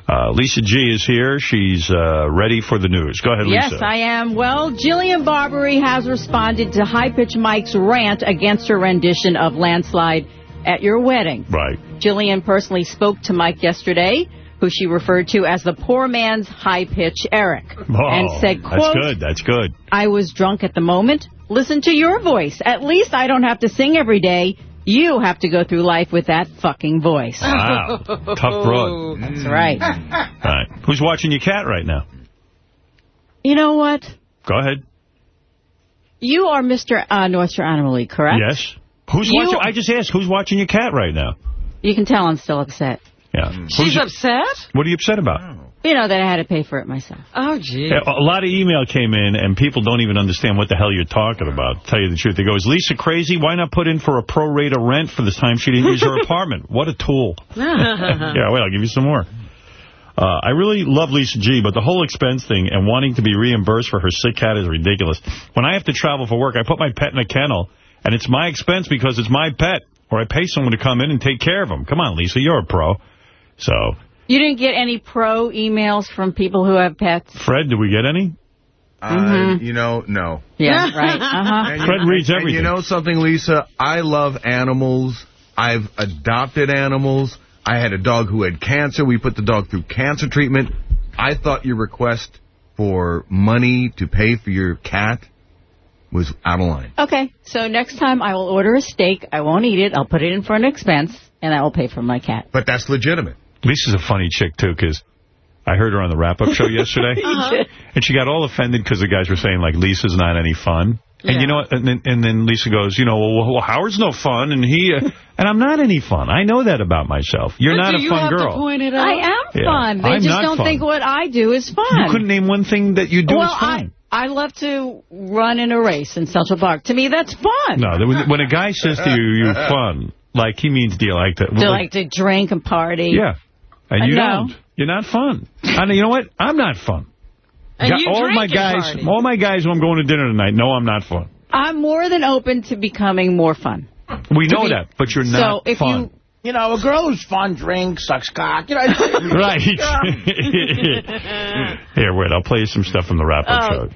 Uh, Lisa G is here. She's uh, ready for the news. Go ahead, Lisa. Yes, I am. Well, Jillian Barberie has responded to High Pitch Mike's rant against her rendition of Landslide at your wedding. Right. Jillian personally spoke to Mike yesterday, who she referred to as the poor man's high pitch Eric, Oh, and said, quote, that's good. That's good. I was drunk at the moment. Listen to your voice. At least I don't have to sing every day. You have to go through life with that fucking voice. Wow. *laughs* Tough broad. That's right. All right. Who's watching your cat right now? You know what? Go ahead. You are Mr. Uh, North Shore Animal League, correct? Yes. Who's You- watching? I just asked. Who's watching your cat right now? You can tell I'm still upset. Yeah. She's Who's- upset? What are you upset about? You know that I had to pay for it myself. Oh, gee. Yeah, A lot of email came in, and people don't even understand what the hell you're talking about. Tell you the truth, they go, "Is Lisa crazy? Why not put in for a pro rate of rent for the time she didn't use her *laughs* apartment? What a tool!" *laughs* yeah, wait, I'll give you some more. Uh, I really love Lisa G, but the whole expense thing and wanting to be reimbursed for her sick cat is ridiculous. When I have to travel for work, I put my pet in a kennel, and it's my expense because it's my pet, or I pay someone to come in and take care of him. Come on, Lisa, you're a pro. So, You didn't get any pro emails from people who have pets? Fred, did we get any? Uh, Mhm. You know, no. Yeah, right. *laughs* Uh-huh. And Fred you, reads and everything. you know something, Lisa? I love animals. I've adopted animals. I had a dog who had cancer. We put the dog through cancer treatment. I thought your request for money to pay for your cat was out of line. Okay, so next time I will order a steak. I won't eat it. I'll put it in for an expense, and I will pay for my cat. But that's legitimate. Lisa's a funny chick, too, because I heard her on the wrap-up show *laughs* yesterday. Uh-huh. And she got all offended because the guys were saying, like, Lisa's not any fun. And you know what? And then, and then Lisa goes, you know, well, well Howard's no fun, and he... Uh, *laughs* and I'm not any fun. I know that about myself. You're But not do a you fun have to girl. point it out? I am Yeah. fun. They I'm just not don't fun. think what I do is fun. You couldn't name one thing that you do well, is fun. I, I love to run in a race in Central Park. To me, that's fun. No, when, when a guy says to you, you're fun, like, he means, do you like to... Do you like to drink and party? Yeah. And you no. don't. You're not fun. And you know what? I'm not fun. And Gu- you all drink my guys, party. all my guys who I'm going to dinner tonight know I'm not fun. I'm more than open to becoming more fun. We To know be- that, but you're not So if fun. you You know, a girl who's fun drinks, sucks cock. You know, *laughs* *laughs* Right. Here, wait, I'll play you some stuff from the wrap-up Oh. show.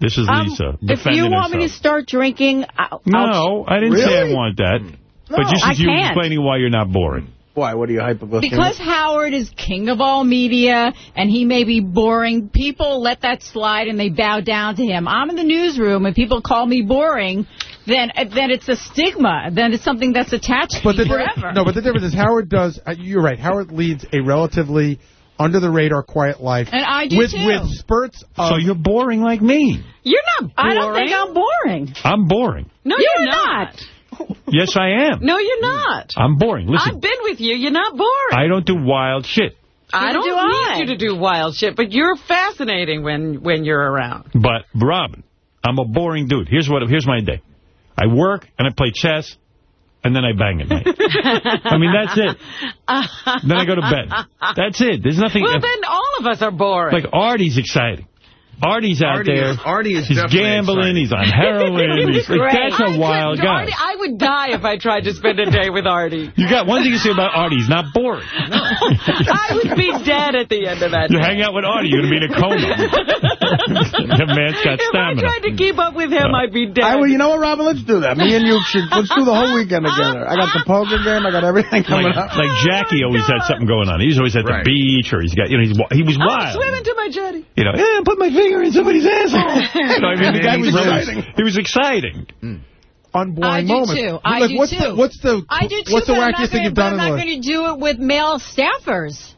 This is Um, Lisa if you want me to start drinking, I'll, No, I'll- I didn't say I want that. but just as you can't. explaining why you're not boring. Why? What are you hyperglycemic? Because Howard is king of all media, and he may be boring, people let that slide and they bow down to him. I'm in the newsroom, and people call me boring, then then it's a stigma. Then it's something that's attached to But the me forever. no, but the difference is Howard does. Uh, you're right. Howard leads a relatively under the radar, quiet life, And I do with too. with spurts. Of, So you're boring like me. You're not boring. I don't think I'm boring. I'm boring. No, you're, you're not. *laughs* Yes, I am. No, you're not. I'm boring. Listen, I've been with you. You're not boring. I don't do wild shit. I don't do need I. you to do wild shit, but you're fascinating when when you're around. But, Robin, I'm a boring dude. Here's what. Here's my day. I work, and I play chess, and then I bang at night. *laughs* I mean, that's it. Then I go to bed. *laughs* That's it. There's nothing... Well, then all of us are boring. Like, Artie's exciting. Artie's out Artie there. is- Artie is He's definitely gambling. He's on *laughs* heroin. He's, like, that's a I wild couldn't- guy. Artie, I would die if I tried to spend a day with Artie. You got one thing to say about Artie. He's not boring. *laughs* I would be dead at the end of that You day. hang out with Artie, you're going to be in a coma. *laughs* the man's got If I tried to keep up with him, I'd be dead. I, well, you know what, Robin? Let's do that. Me and you should. Let's do the whole weekend together. I got the poker game. I got everything coming Like, up. like Jackie oh always had something going on. He's always at the beach, or he's got, you know, he's, wi- he was Oh, wild. swim into my jetty. You know, yeah, put my finger in somebody's asshole. *laughs* you know, I mean, *laughs* the guy was exciting. He was exciting. unboring I do too. I like, do what's too. The, what's the I do too, what's the I'm wackiest gonna- you've done but in I'm not going to do it with male staffers.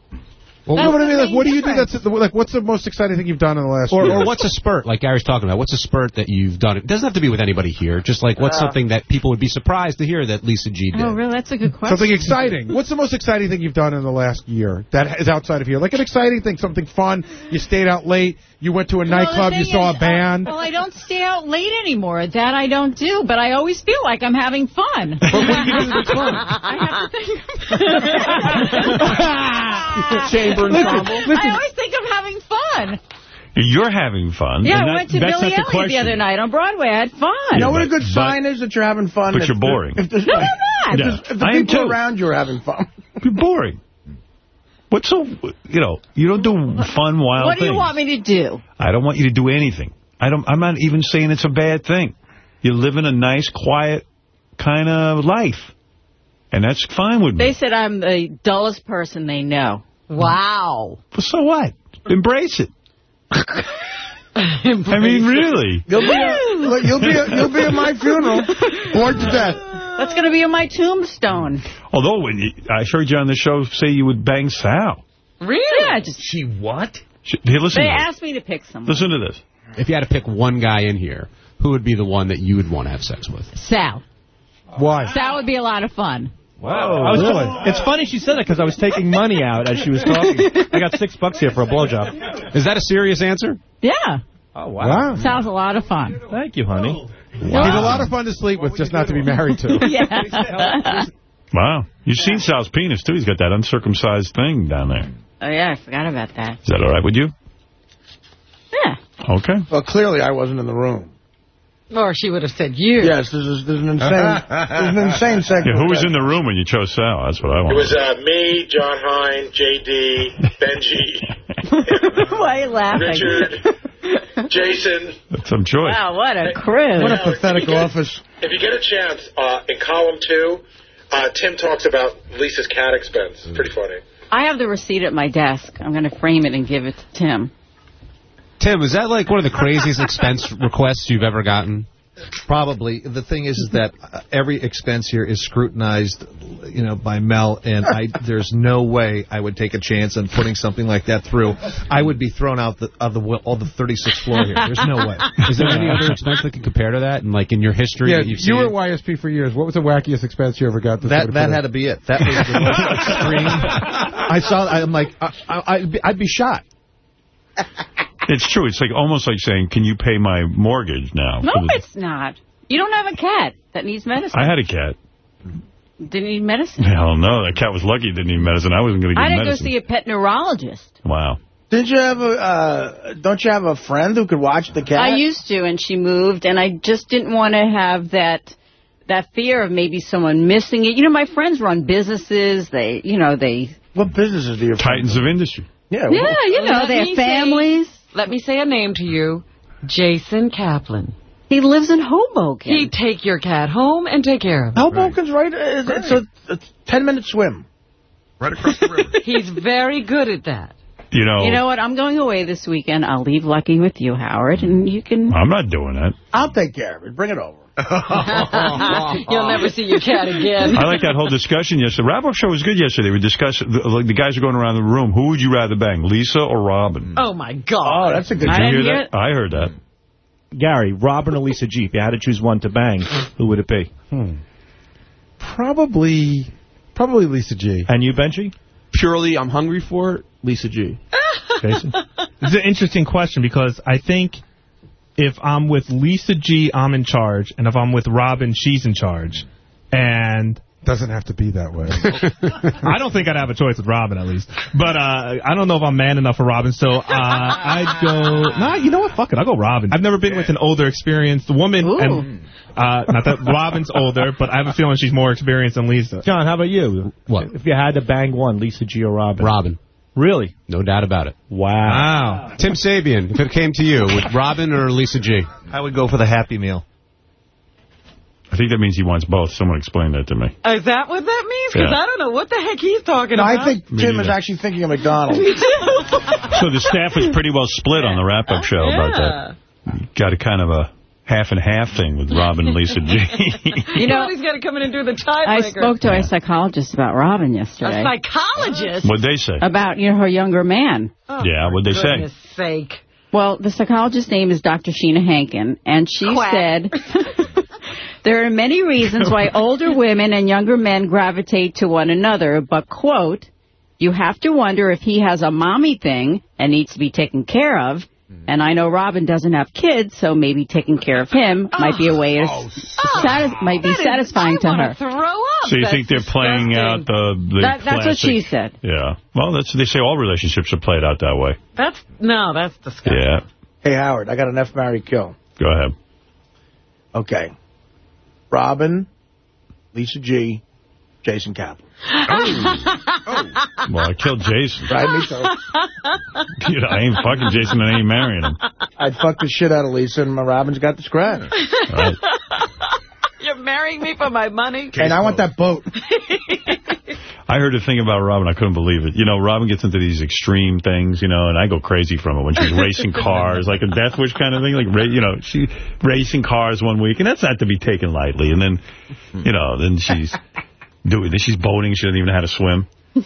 Well, That's no, but I mean, like, what do you do that's like? What's the most exciting thing you've done in the last Or, year? or what's a spurt, like Gary's talking about? What's a spurt that you've done? It doesn't have to be with anybody here. Just like, what's Uh, something that people would be surprised to hear that Lisa G did? Oh, really? That's a good question. Something exciting. What's the most exciting thing you've done in the last year that is outside of here? Like an exciting thing, something fun. You stayed out late. You went to a Well, nightclub. You saw is, a band. uh, well, I don't stay out late anymore. That I don't do, but I always feel like I'm having fun. But what do you do that's *laughs* fun? I have to think. *laughs* *laughs* Chamber Listen, ensemble. I always think I'm having fun. You're having fun. Yeah, and I that- went to Billy Elliot the other night on Broadway. I had fun. You know what a but- good but- sign is that you're having fun? but If you're the- boring. If, there's, No, I'm not. if, Yeah. if the I am people too. around you are having fun. You're boring. What's so, you know, you don't do fun, wild What do things. you want me to do? I don't want you to do anything. I don't. I'm not even saying it's a bad thing. You're living a nice, quiet kind of life, and that's fine with me. They said I'm the dullest person they know. Wow. But so what? Embrace it. *laughs* I mean, really. You'll be, a, you'll be, a, you'll be at my funeral, bored to death. That's going to be on my tombstone. Although when you, I heard you on the show say you would bang Sal. Really? Yeah, just, She what? Sh- Here, listen. they to this. asked me to pick someone. Listen to this. If you had to pick one guy in here, who would be the one that you would want to have sex with? Sal. Why? Sal would be a lot of fun. Wow. Oh, I was really? It's funny she said that because I was taking money out as she was talking. I got six bucks here for a blowjob. Is that a serious answer? Yeah. Oh, Wow. Sal's a lot of fun. Thank you, honey. He's a lot of fun to sleep with, just not to be married to. *laughs* yeah. Wow. You've seen Sal's penis, too. He's got that uncircumcised thing down there. Oh, yeah, I forgot about that. Is that all right with you? Yeah. Okay. Well, clearly I wasn't in the room. Or she would have said you. Yes, this is, this is an insane, there's an insane *laughs* segment. Yeah, who was in the room when you chose Sal? That's what I want. It was uh, me, Jon Hein, J.D., Benji, *laughs* *laughs* Why are you laughing? Richard, *laughs* Jason. That's some choice. Wow, what a crew. What a pathetic office. If you get a chance, uh, in column two, uh, Tim talks about Lisa's cat expense. It's pretty funny. I have the receipt at my desk. I'm going to frame it and give it to Tim. Tim, is that like one of the craziest *laughs* expense requests you've ever gotten? Probably. The thing is, is that uh, every expense here is scrutinized, you know, by Mel, and I there's no way I would take a chance on putting something like that through. I would be thrown out the, of the all the 36th floor here. There's no way. *laughs* Is there any other expense that can compare to that? And like in your history Yeah, that you've you seen? were YSP for years. What was the wackiest expense you ever got? that's That that had to be it. That was the most *laughs* extreme. I saw. I'm like, I, I, I'd, be, I'd be shot. *laughs* It's true. It's like almost like saying, can you pay my mortgage now? No, it's not. You don't have a cat that needs medicine. I had a cat. Didn't need medicine. Hell no. That cat was lucky it didn't need medicine. I wasn't going to I give didn't medicine. go see a pet neurologist. Wow. Did you have a, uh, don't you have a friend who could watch the cat? I used to, and she moved, and I just didn't want to have that that fear of maybe someone missing it. You know, my friends run businesses. They, you know, they... What businesses do your Titans of industry. Yeah, Yeah, you know, Let they have families. Let me say a name to you. Jason Kaplan. He lives in Hoboken. He'd take your cat home and take care of it. Hoboken's right. Uh, it's, it's a, a 10-minute swim. Right across the river. *laughs* He's very good at that. You know, You know what? I'm going away this weekend. I'll leave Lucky with you, Howard, and you can... I'm not doing that. I'll take care of it. Bring it over. *laughs* You'll never see your cat again. I like that whole discussion yesterday. The Wrap-up show was good yesterday. We discussed, like, the guys are going around the room. Who would you rather bang, Lisa or Robin? Oh, my God. Oh, that's a good Did I you hear hear that? I heard that. Gary, Robin or Lisa G? If you had to choose one to bang, who would it be? Hmm. Probably, probably Lisa G. And you, Benji? Purely, I'm hungry for it, Lisa G. Jason? It's an interesting question because I think if I'm with Lisa G, I'm in charge, and if I'm with Robin, she's in charge. And Doesn't have to be that way. *laughs* I don't think I'd have a choice with Robin, at least. But uh, I don't know if I'm man enough for Robin, so uh, I'd go... Nah, you know what? Fuck it. I'll go Robin. I've never been with an older, experienced woman. And, uh, not that Robin's older, but I have a feeling she's more experienced than Lisa. John, how about you? What? If you had to bang one, Lisa G or Robin? Robin. Really? No doubt about it. Wow. Tim Sabean, if it came to you, with Robin or Lisa G? I would go for the Happy Meal. I think that means he wants both. Someone explain that to me. Uh, is that what that means? Because Yeah. I don't know what the heck he's talking No, about. I think Me Tim is actually thinking of McDonald's. *laughs* So the staff was pretty well split on the wrap-up show about that. Got a kind of a half and half thing with Robin and Lisa *laughs* G. *laughs* You know, he's got to come in and do the tiebreaker. I spoke to a psychologist about Robin yesterday. A psychologist? What'd they say? About, you know, her younger man. Oh, yeah, what'd they say? goodness sake. Well, the psychologist's name is Dr. Sheenah Hankin, and she Quack. said *laughs* there are many reasons why older women and younger men gravitate to one another, but, quote, you have to wonder if he has a mommy thing and needs to be taken care of. Mm-hmm. And I know Robin doesn't have kids, so maybe taking care of him might be a way to oh, oh, satis- oh. might be That is- satisfying I to wanna her. throw up. So you That's think they're playing out the, the That- that's what she said. Yeah. Well, that's they say all relationships are played out that way. That's, no, that's disgusting. Yeah. Hey, Howard, I got an F, Mary kill. Go ahead. Okay. Robin, Lisa G, Jason Kaplan. Oh. Well, I killed Jason. Right, me too. *laughs* Dude, I ain't fucking Jason and I ain't marrying him. I'd fuck the shit out of Lisa, and my Robin's got the scratch. Right. You're marrying me for my money? And I want that boat. *laughs* I heard a thing about Robin. I couldn't believe it. You know, Robin gets into these extreme things, you know, and I go crazy from it when she's racing *laughs* cars, like a Death Wish kind of thing. Like, you know, she racing cars one week, and that's not to be taken lightly. And then, you know, then she's doing, then she's boating. She doesn't even know how to swim. *laughs*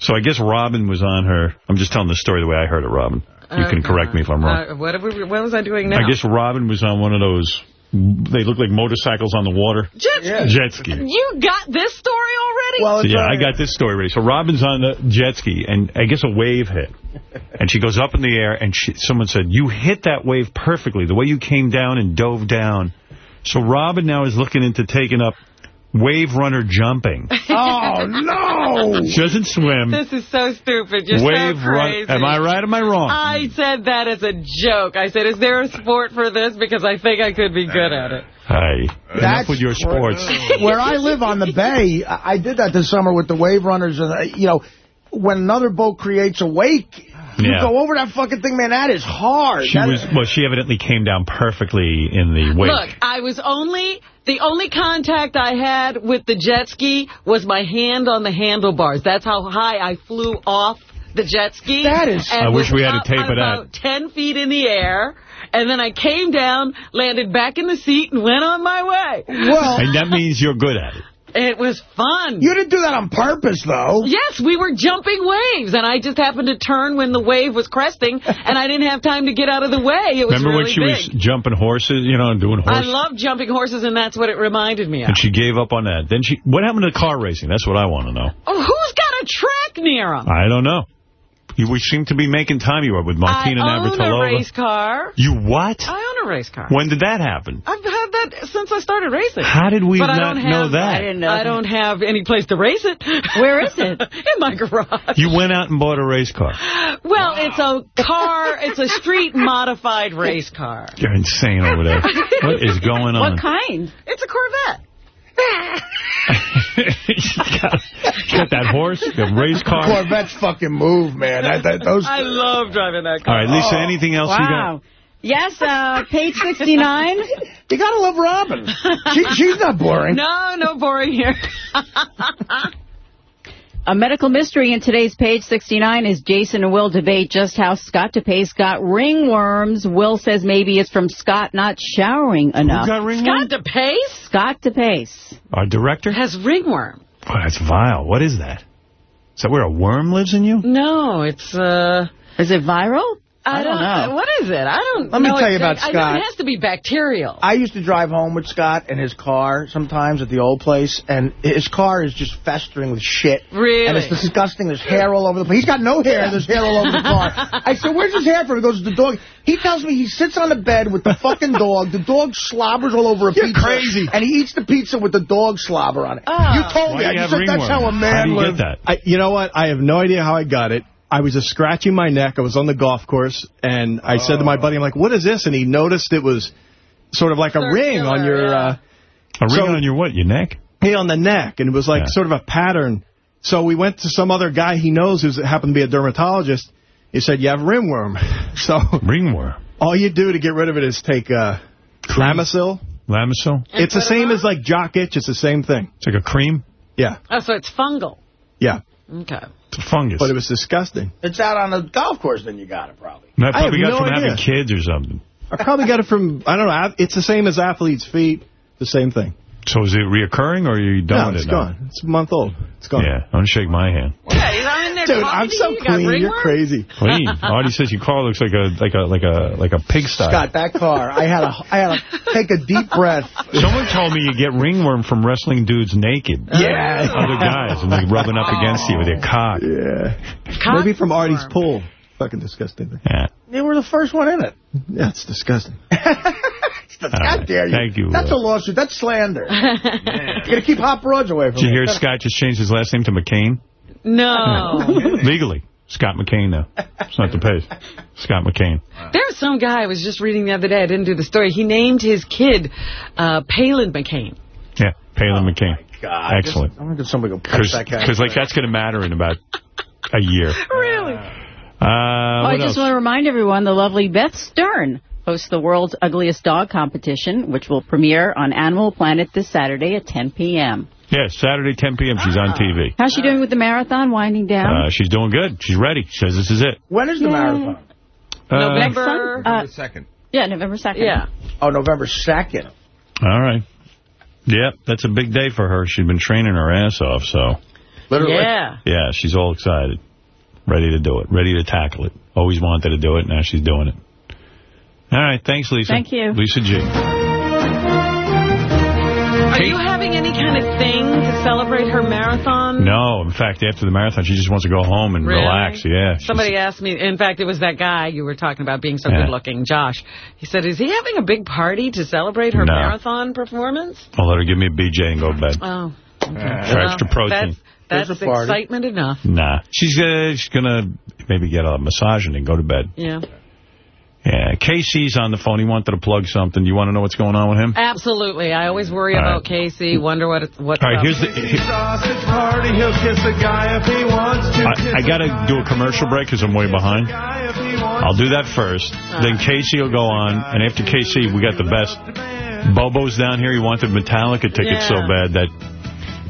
So I guess Robin was on her. I'm just telling the story the way I heard it, Robin. You can correct me if I'm wrong. Uh, what, we, what was I doing now? I guess Robin was on one of those, they look like motorcycles on the water. Jet ski. Jet ski. You got this story already? Well, So, yeah, I got this story ready. So Robin's on the jet ski, and I guess a wave hit. *laughs* And she goes up in the air, and she, someone said, you hit that wave perfectly, the way you came down and dove down. So Robin now is looking into taking up wave runner jumping. *laughs* Oh, no! She doesn't swim. This is so stupid. You're wave so run. crazy. Am I right? Am I wrong? I said that as a joke. I said, is there a sport for this? Because I think I could be good at it. Hey, enough That's with your sports. *laughs* Where I live on the bay, I I did that this summer with the wave runners. And, uh, you know, when another boat creates a wake, you Yeah. go over that fucking thing, man, that is hard. She That- was well. She evidently came down perfectly in the wake. Look, I was only, the only contact I had with the jet ski was my hand on the handlebars. That's how high I flew off the jet ski. That is- I wish we had a tape of that. About 10 feet in the air. And then I came down, landed back in the seat, and went on my way. Well, and that means you're good at it. It was fun. you didn't do that on purpose, though. Yes, we were jumping waves, and I just happened to turn when the wave was cresting, and I didn't have time to get out of the way. It was Remember really when she big. was jumping horses, you know, and doing horses? I love jumping horses, and that's what it reminded me of. And she gave up on that. Then she, what happened to car racing? That's what I want to know. Oh, who's got a track near them? I don't know. You we seem to be making time you are with Martina I own a Navratilova. race car. You what? I own a race car. When did that happen? I've had that since I started racing. How did we but I not don't know have, that? I, didn't know I don't have any place to race it. Where is it? *laughs* In my garage. You went out and bought a race car. Well, it's a car. It's a street modified race car. You're insane over there. what is going on? What kind? It's a Corvette. Got, got that horse, the race car. Corvettes fucking move, man. That, that, those. I love driving that car. All right, Lisa, anything else you got? Wow. Yes, uh, page 69. you gotta love Robin. She, she's not boring. No, no boring here. *laughs* A medical mystery in today's page 69 is Jason and Will debate just how Scott DePace got ringworms. Will says maybe it's from Scott not showering enough. got ringworm? Scott DePace Scott DePace. Our director? has ringworm. Oh, that's vile. What is that? Is that where a worm lives in you? No, it's uh. Is it viral? I, don't know. What is it? I don't. Let me know tell you exact- about I know Scott. it has to be bacterial. I used to drive home with Scott in his car sometimes at the old place, and his car is just festering with shit. Really? And it's disgusting. There's hair all over the place. He's got no hair. There's hair all over the *laughs* car. I said, where's his hair from? He goes, the dog. He tells me he sits on the bed with the fucking dog. The dog slobbers all over a You're pizza. crazy. And he eats the pizza with the dog slobber on it. Oh. You told Why me. do I you just have said that's how a ringworm? man How do you lives. get that? I, you know what? I have no idea how I got it. I was just scratching my neck. I was on the golf course, and I said to my buddy, I'm like, what is this? And he noticed it was sort of like a ring on your... yeah. Uh, A ring So- on your what? Your neck? hey, on the neck, and it was like Yeah. sort of a pattern. So we went to some other guy he knows who happened to be a dermatologist. He said, you have ringworm. *laughs* So Ringworm. all you do to get rid of it is take uh, Lamisil. Lamisil? It's the put it same as like jock itch. It's the same thing. It's like a cream? Yeah, Oh, so it's fungal. yeah. Okay. It's a fungus. But it was disgusting. It's out on the golf course, then you got it, probably. And I I have probably got no from idea. having kids or something. I probably got it from, I don't know, it's the same as athlete's feet, the same thing. So is it reoccurring or are you done No, with it's it's gone. It's a month old. It's gone. Yeah, don't shake my hand. Yeah, he's I'm in there Dude, I'm so you. You clean. You're ringworm? crazy. Clean. Artie says your car looks like a like a like a like a pigsty. Scott, that car, I had a I I had to take a deep breath. Someone told me you get ringworm from wrestling dudes naked. Yeah. Other guys and they rubbing up against you with their cock. Yeah. Maybe from Artie's pool. Fucking disgusting. Yeah. They were the first one in it. Yeah, it's disgusting. *laughs* All How right. dare you? Thank you. That's uh, a lawsuit. That's slander. *laughs* You're going to keep hot broads away from Did you me. hear Scott just changed his last name to McCain? No. *laughs* Legally. Scott McCain though. It's not DePace. Scott McCain. There was some guy I was just reading the other day. I didn't do the story. He named his kid uh, Palin McCain. Yeah, Palin McCain. God, Excellent. I'm going to get somebody to punch Because that guy. Because, like that's going to matter in about a year. *laughs* Really? Uh, Oh, I just else? want to remind everyone the lovely Beth Stern hosts the world's ugliest dog competition, which will premiere on Animal Planet this Saturday at 10 p.m. Yeah, Saturday 10 p.m. She's on TV. How's she doing with the marathon? Winding down. Uh, she's doing good. She's ready. She says this is it. When is the Yay. marathon? Uh, November. Uh, second. yeah, November 2nd. Yeah. Oh, November 2nd. All right. Yep, that's a big day for her. She's been training her ass off, so. Literally. Yeah. Yeah, she's all excited. Ready to do it. Ready to tackle it. Always wanted to do it. Now she's doing it. All right. Thanks, Lisa. Thank you. Lisa G. Are you having any kind of thing to celebrate her marathon? No, in fact, after the marathon, she just wants to go home and Really? relax. Yeah. she's- Somebody asked me, in fact, it was that guy you were talking about being so Yeah. good looking, Josh. He said, is he having a big party to celebrate her No. marathon performance? I'll let her give me a BJ and go to bed. Oh. For extra protein. That's, that's excitement enough. Nah. She's, uh, she's going to maybe get a massage and then go to bed. Yeah. Yeah. Casey's on the phone. He wanted to plug something. You want to know what's going on with him? Absolutely. I always worry All about right. Casey, wonder what it's, what's All right, up. here's the... here- Sausage party, he'll kiss a guy if he wants to. I, I got to do a commercial break because I'm way behind. I'll do that first. Then Casey will go on. And after Casey, we got the best. Bobo's down here. He wanted Metallica tickets so bad that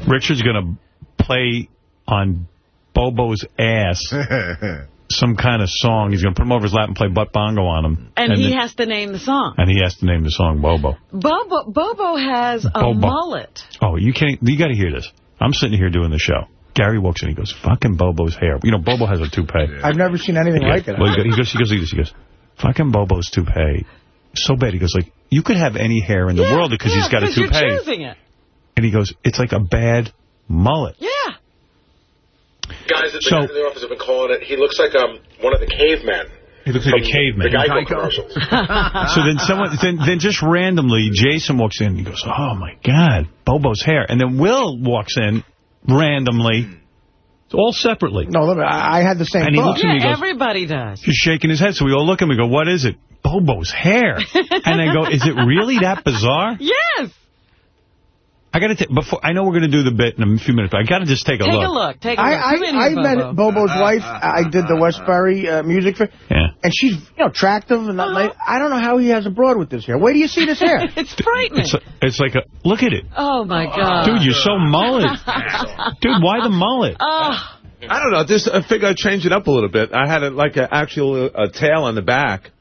Richard's going to play on Bobo's ass *laughs* some kind of song. He's going to put him over his lap and play butt bongo on him. and he then- has to name the song. and he has to name the song Bobo. Bobo, Bobo has a mullet. Oh, you can't. You got to hear this. I'm sitting here doing the show. Gary walks in. He goes, "Fucking Bobo's hair." You know, Bobo has a toupee. I've never seen anything Yeah. like it. Well, he goes, he goes, he goes, he goes, he goes, fucking Bobo's toupee. So bad. He goes, like, you could have any hair in the Yeah, world because yeah, he's got a 'cause you're toupee. choosing it. And he goes, it's like a bad mullet. Yeah. Guys at the, So- guys in the office have been calling it, he looks like um one of the cavemen. He looks like a caveman. The Geico commercials. *laughs* so then someone, then, then just randomly, Jason walks in and he goes, oh, my God, Bobo's hair. And then Will walks in randomly, all separately. No, look, I, I had the same And he thought. looks at me and goes, everybody does. He's shaking his head. So we all look at him and go, what is it? Bobo's hair. *laughs* and I go, is it really that bizarre? Yes. I got to before. I know we're going to do the bit in a few minutes, but I got to just take a Take look. Take a look. Take a I, look. I, Come in I met Bobo. Bobo's wife. I did the Westbury uh, music fair. Yeah. And she's, you know, attractive. and not like, I don't know how he has a broad with this hair. Where do you see this hair? *laughs* it's frightening. It's, it's like a, look at it. Oh, my God. Dude, you're so mullet. *laughs* Dude, why the mullet? Oh, I don't know. Just I figured I'd change it up a little bit. I had a, like an actual a tail on the back,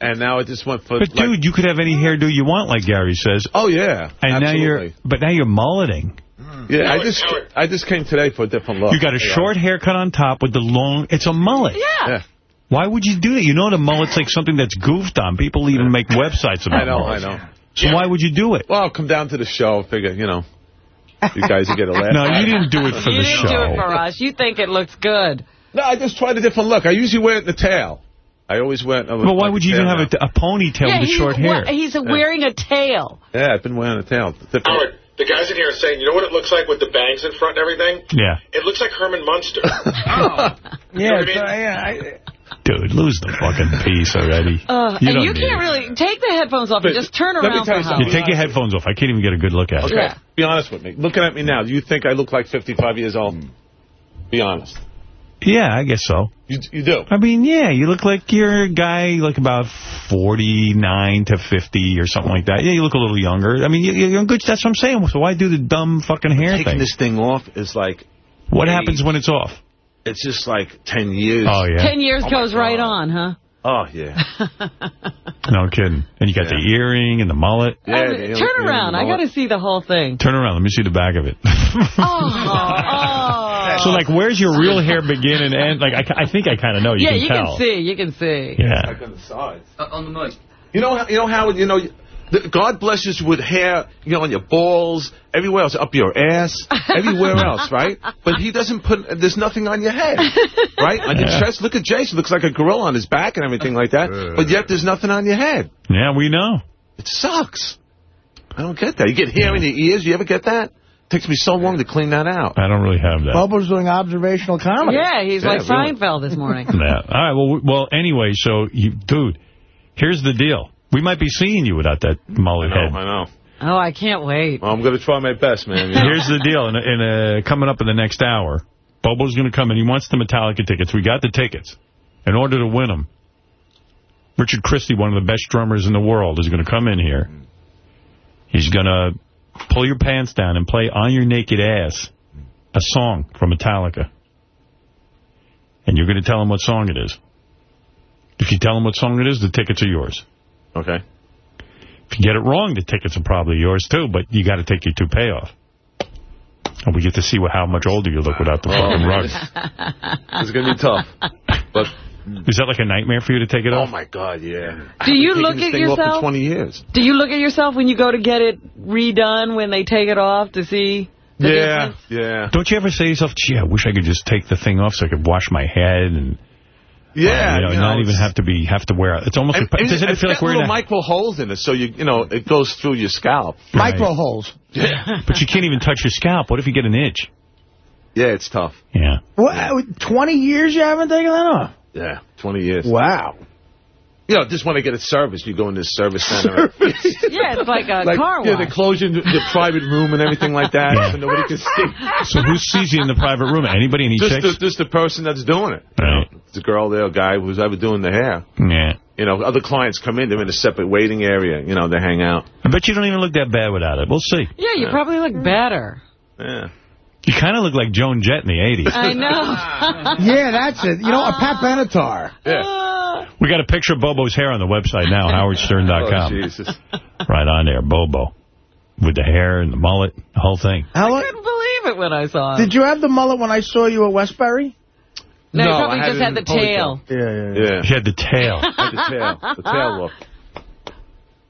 and now I just went for. But like, dude, you could have any hairdo you want, like Gary says. Oh yeah, And now you're, but now you're mulleting. Mm. Yeah, I just I just came today for a different look. You got a Yeah. short haircut on top with the long. It's a mullet. Yeah. Yeah. Why would you do that? You know the mullet's like something that's goofed on. People even make websites about it. I know, mullets. I know. So why would you do it? Well, I'll come down to the show. Figure, you know, you guys will get a *laughs* laugh. No, you didn't do it for you the didn't do show. it for us. You think it looks good. No, I just tried a different look. I usually wear it in the tail. I always wear it. But why would you even have a, a ponytail yeah, with short hair? wa- he's wearing a tail. Yeah, I've been wearing a tail. Howard, the guys in here are saying, you know what it looks like with the bangs in front and everything? Yeah. It looks like Herman Munster. *laughs* Yeah, it's, uh, yeah. I, Dude, lose the fucking piece already. Uh, You and you can't it. really take the headphones off and just turn let me around tell you something. You take your headphones off. I can't even get a good look at it. Okay, be honest with me. Looking at me now, do you think I look like 55 years old? Be honest. Yeah, I guess so. You, you do. I mean, yeah, you look like you're a guy like about 49 to 50 or something like that. Yeah, you look a little younger. I mean, you- you're in good. That's what I'm saying. So why do the dumb fucking hair Taking thing? this thing off is like, What happens when it's off? it's just like 10 years. Oh, yeah. Ten years Oh, goes right on, huh? Oh, yeah. *laughs* No kidding. And you got the earring and the mullet. Yeah, Oh, the- turn around. I got to see the whole thing. Turn around. Let me see the back of it. *laughs* Oh, oh. So, like, where's your real hair begin and end? Like, I, I think I kind of know. You yeah, can you tell. can see. You can see. Yeah. Like on the sides. Uh, on the mic. You know, how- you know how, you know, the- God blesses you with hair, you know, on your balls, everywhere else, up your ass, *laughs* everywhere else, right? But he doesn't put, there's nothing on your head, *laughs* right? On your Yeah. chest, look at Jason, looks like a gorilla on his back and everything like that, but yet there's nothing on your head. Yeah, we know. It sucks. I don't get that. You get hair in your ears, you ever get that? Takes me so long to clean that out. I don't really have that. Bobo's doing observational comedy. Yeah, he's Yeah, like really. Seinfeld this morning. *laughs* Yeah. All right. Well, well. Anyway, so you, dude, here's the deal. We might be seeing you without that mullet I know, head. I know. Oh, I can't wait. Well, I'm going to try my best, man. you *laughs* know. Here's the deal. In, a, in a, coming up in the next hour, Bobo's going to come in. He wants the Metallica tickets. We got the tickets. In order to win them, Richard Christy, one of the best drummers in the world, is going to come in here. He's going to pull your pants down and play On Your Naked Ass, a song from Metallica. And you're going to tell him what song it is. If you tell him what song it is, the tickets are yours. Okay. If you get it wrong, the tickets are probably yours, too, but you got to take your toupee off. And we get to see what, how much older you look without the fucking rug. *laughs* It's going to be tough. But Is that like a nightmare for you to take it off? Oh, my God, yeah. Do you look at this thing off yourself? for 20 years. Do you look at yourself when you go to get it redone when they take it off to see the yeah, difference? yeah. Don't you ever say to yourself, gee, I wish I could just take the thing off so I could wash my head and Yeah, uh, you know, you know, not even have to be have to wear it. It's almost And, like, and doesn't it it's feel like got little a... micro holes in it, so you you know it goes through your scalp. Right. Micro holes. Yeah, *laughs* But you can't even touch your scalp. What if you get an itch? yeah, it's tough. Yeah. What, 20 years you haven't taken that off? Yeah, 20 years. Wow. You know, just when I get it serviced, you go in this service center. *laughs* Yeah, it's like a like, car yeah, wash. they close your, your private room and everything like that, Yeah. so nobody can see. *laughs* So who sees you in the private room? Anybody? Any Just chicks? the, just the person that's doing it. Right. the girl there, guy who's ever doing the hair. Yeah. You know, other clients come in, they're in a separate waiting area. You know, they hang out. I bet you don't even look that bad without it. We'll see. Yeah, you Yeah. probably look better. Yeah. You kind of look like Joan Jett in the 80s. I know. *laughs* Yeah, that's it. You know, a Pat Benatar. Yeah. We got a picture of Bobo's hair on the website now, *laughs* howardstern.com. Oh, Jesus. right on there, Bobo. With the hair and the mullet, the whole thing. How I couldn't believe it when I saw it. did you have the mullet when I saw you at Westbury? no, you No, probably I had just had the the tail. Yeah, yeah, yeah. Yeah. She had the tail. *laughs* Like the tail. The tail look.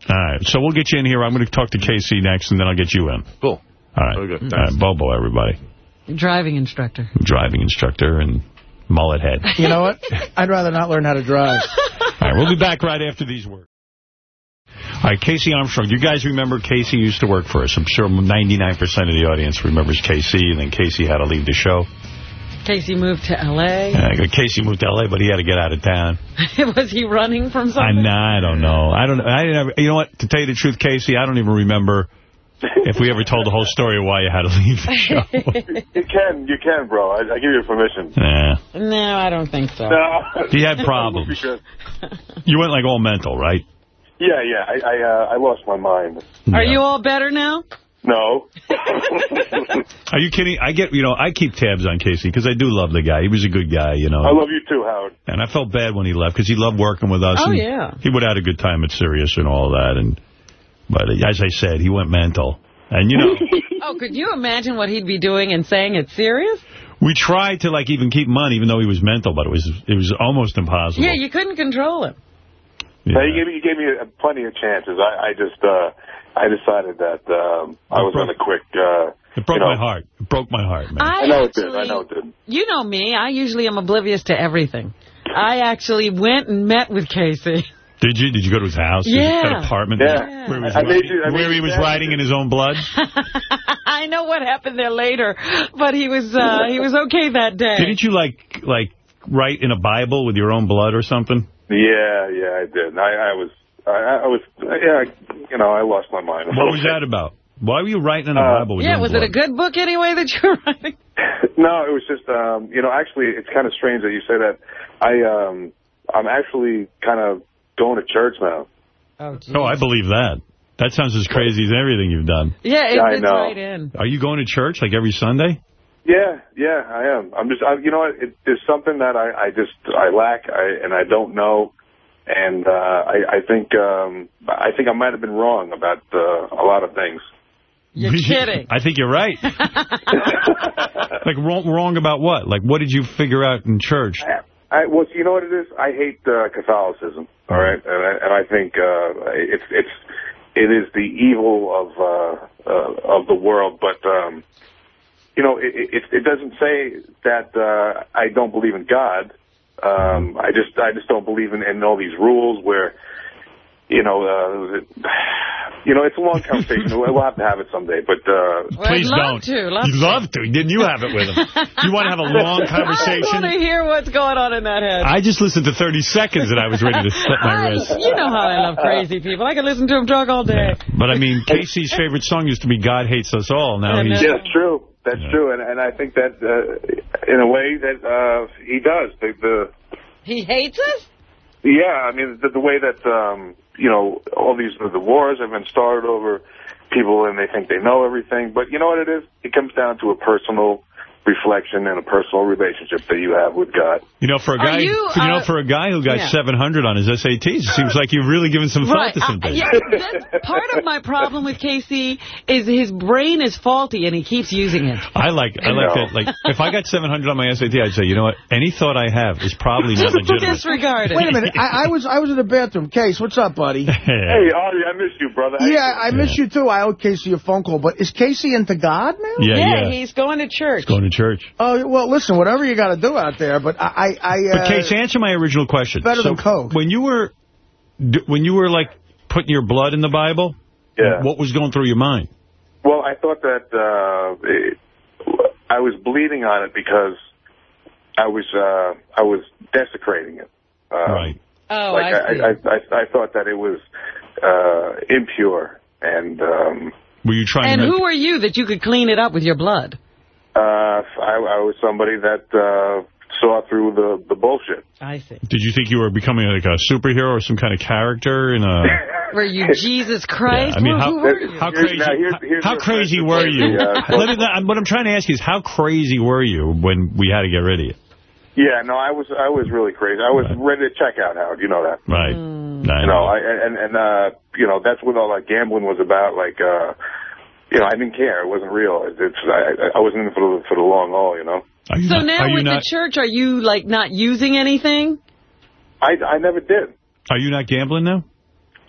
All right, so we'll get you in here. I'm going to talk to KC next, and then I'll get you in. Cool. All right. Very good. All right, Bobo, everybody. Driving instructor. Driving instructor and mullet head. *laughs* You know what? I'd rather not learn how to drive. All right, we'll be back right after these words. All right, Casey Armstrong. You guys remember Casey used to work for us. I'm sure 99% of the audience remembers Casey, and then Casey had to leave the show. Casey moved to L.A. Uh, Casey moved to L.A., but he had to get out of town. *laughs* Was he running from I, something? nah, I don't know. I don't. I didn't. Ever, you know what? To tell you the truth, Casey, I don't even remember *laughs* if we ever told the whole story of why you had to leave the show. You can, you can, bro. I, I give you permission. Nah. No, I don't think so. No. *laughs* He had problems. *laughs* You went like all mental, right? yeah, yeah. I I, uh, I lost my mind. Are you all better now? No. Are you kidding? I get, you know, I keep tabs on Casey because I do love the guy. He was a good guy, you know. I love you too, Howard. And I felt bad when he left because he loved working with us. Oh, yeah. He would have had a good time at Sirius and all that. And But as I said, he went mental. And, you know, *laughs* Oh, could you imagine what he'd be doing and saying it's serious? we tried to, like, even keep him on, even though he was mental, but it was it was almost impossible. Yeah, you couldn't control him. Now, you gave me, you gave me plenty of chances. I, I just, uh, I decided that um, I was going to quick. Uh, It broke you know, my heart. It broke my heart, man. I I know it did. actually- I know it did. You know me. I usually am oblivious to everything. I actually went and met with Casey. *laughs* Did you? Did you go to his house? Yeah. That apartment? Yeah. Where he was, I made riding, you- where he was riding in his own blood? *laughs* I know what happened there later, but he was uh, he was okay that day. Didn't you, like, like write in a Bible with your own blood or something? Yeah, yeah, I did. I, I was, I, I was, yeah, you know, I lost my mind. What was that about? Why were you writing in a Uh, Bible with Yeah, your own was blood? it a good book anyway that you were writing? *laughs* No, it was just, um, you know, actually, it's kind of strange that you say that. I, um, I'm actually kind of going to church now. Oh, Oh, I believe that. That sounds as crazy as everything you've done. Yeah, it Yeah, I fits know. right in. Are you going to church like every Sunday? Yeah, yeah, I am. I'm just, I, you know what? It, there's something that I, I just, I lack, I, and I don't know, and uh, I, I think, um, I think I might have been wrong about uh, a lot of things. You're *laughs* kidding. I think you're right. *laughs* like wrong, wrong about what? Like what did you figure out in church? I, well, you know what it is? I hate uh, Catholicism. All right, and I, and I think uh, it's it's it is the evil of uh, uh, of the world. But um, you know, it, it it doesn't say that uh, I don't believe in God. Um, I just I just don't believe in, in all these rules where you know uh, you know it's a long conversation. *laughs* we'll have to have it someday. But uh, Well, Please I'd love don't. to, love You'd to. love to. Didn't you have it with him? You want to have a long *laughs* conversation? I conversation? want to hear what's going on in that head. I just listened to 30 seconds and I was ready to slit my *laughs* wrist. You know how I love crazy people. I can listen to him talk all day. But I mean, Casey's favorite song used to be "God Hates Us All." Now he's yeah, true. That's true, and and I think that uh, in a way that uh, he does. The, the He hates us? Yeah, I mean the, the way that um, you know all these the wars have been started over people, and they think they know everything. But you know what it is? It comes down to a personal reflection and a personal relationship that you have with God. You know, for a guy, you, for, you know, uh, for a guy who got yeah. 700 on his SATs, it seems like you've really given some thought Right. to some Uh, things. yeah, part of my problem with Casey is his brain is faulty and he keeps using it. I like, I like No. that. Like, if I got 700 on my SAT, I'd say, you know what? Any thought I have is probably not legitimate. Disregard it. Wait a minute. I, I was I was in the bathroom. Case, what's up, buddy? *laughs* Hey, Artie, I miss you, brother. Yeah, I miss you too. I owe Casey a phone call. But is Casey into God now? Yeah, yeah. he's going to church. Going to church. Oh well, listen. Whatever you got to do out there, but I, I, I But uh, Case, answer my original question. better so than Coke. When you were, when you were like putting your blood in the Bible, Yeah. what was going through your mind? Well, I thought that uh, it, I was bleeding on it because I was uh, I was desecrating it. Uh, right. Oh, like I see. I, I, I, I thought that it was uh, impure, and um, Were you trying and to? who are you that you could clean it up with your blood? Uh, I, I was somebody that uh, saw through the the bullshit. I see. Did you think you were becoming like a superhero or some kind of character in a? *laughs* Were you Jesus Christ? I mean, how who were you? how crazy now, here's- here's how the- crazy were you? uh, *laughs* Let me- what I'm trying to ask you is how crazy were you when we had to get rid of you? Yeah, no, I was I was really crazy. I was ready to check out, Howard. You know that. Right. Mm. You know, I, and and uh, you know that's what all that gambling was about. Like, uh, you know, I didn't care. It wasn't real. It's I, I wasn't in for the for the long haul. You know. You So not, now with not, the church, are you like not using anything? I I never did. Are you not gambling now?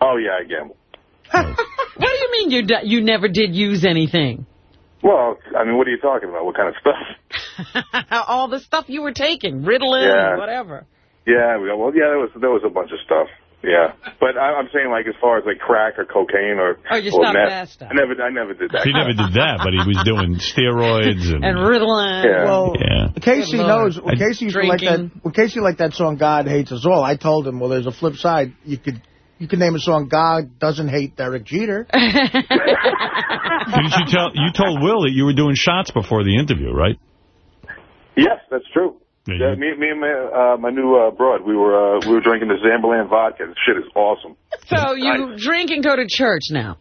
Oh yeah, I gamble. *laughs* What do you mean you d- you never did use anything? Well, I mean, what are you talking about? What kind of stuff? *laughs* All the stuff you were taking, Ritalin, Yeah. whatever. Yeah, well, yeah, there was there was a bunch of stuff. Yeah, but I, I'm saying like as far as like crack or cocaine or Oh, you or stopped meth, that stuff. I never I never did that. He never did that, but he was doing *laughs* steroids and... And Ritalin. Yeah. Well, Yeah. Casey knows. Lord. When Casey used to like that. Drinking. When Casey liked that song, "God Hates Us All," I told him, "Well, there's a flip side. You could, you could name a song, God Doesn't Hate Derek Jeter." *laughs* Didn't you tell? You told Will that you were doing shots before the interview, right? Yes, that's true. Yeah, me, me and my, uh, my new uh, broad, we were uh, we were drinking the Zamberlan vodka. This shit is awesome. *laughs* So you drink and go to church now?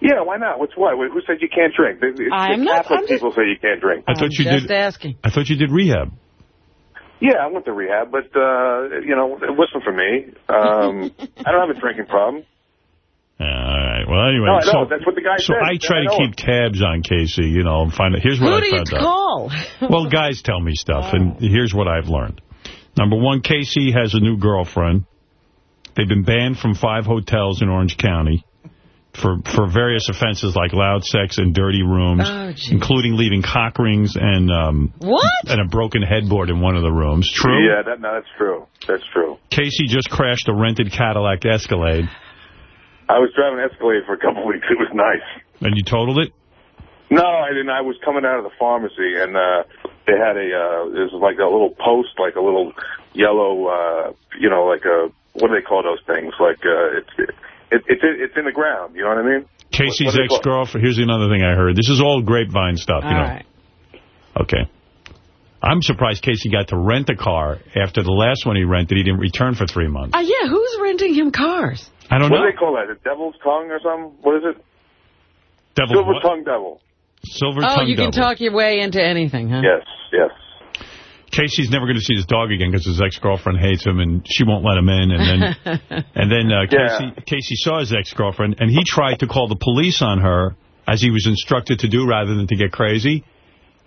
Yeah, why not? What's what? Who said you can't drink? The, it's I'm the not- Catholic I'm just- people say you can't drink. I thought you just did. asking. I thought you did rehab. Yeah, I went to rehab, but uh, you know, it wasn't for me. Um, *laughs* I don't have a drinking problem. Uh, all right. Well, anyway, No, so know. That's what the guy so said. I try I to know keep tabs on Casey. You know, and find out. Here's what Who I do you found out. call? *laughs* Well, guys tell me stuff, and here's what I've learned. Number one, Casey has a new girlfriend. They've been banned from five hotels in Orange County for for various offenses like loud sex and dirty rooms, Oh, including leaving cock rings and um, What? and a broken headboard in one of the rooms. True? Yeah, that, no, that's true. That's true. Casey just crashed a rented Cadillac Escalade, I was driving Escalade for a couple weeks. It was nice. and you totaled it? No, I didn't. I was coming out of the pharmacy, and uh, they had a, uh, it was like a little post, like a little yellow, uh, you know, like a, what do they call those things? Like, uh, it's, it, it's, it's in the ground, you know what I mean? Casey's What- what do they call- ex-girlfriend. Here's another thing I heard. This is all grapevine stuff, you know. right. Okay. I'm surprised Casey got to rent a car after the last one he rented. He didn't return for three months. Uh, yeah, who's renting him cars? I don't what know. do they call that? The devil's tongue or something? What is it? Devil Silver what? tongue devil. Silver tongue. Oh, tongue you can talk your way into anything, huh? Yes, yes. Casey's never going to see his dog again because his ex-girlfriend hates him and she won't let him in. And then *laughs* and then uh, Yeah. Casey, Casey saw his ex-girlfriend and he tried to call the police on her as he was instructed to do rather than to get crazy.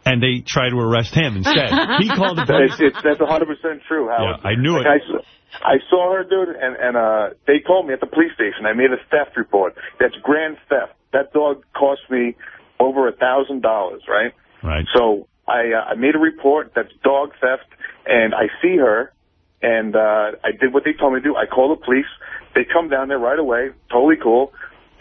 And they tried to arrest him instead. *laughs* He called the police. It's, it's, that's 100% true, Howard. Yeah, I knew Like, it. I, s- I saw her, dude, and, and uh, they called me at the police station. I made a theft report. That's grand theft. That dog cost me over a $1,000, right? Right. So I, uh, I made a report. That's dog theft. And I see her, and uh, I did what they told me to do. I called the police. They come down there right away. Totally cool.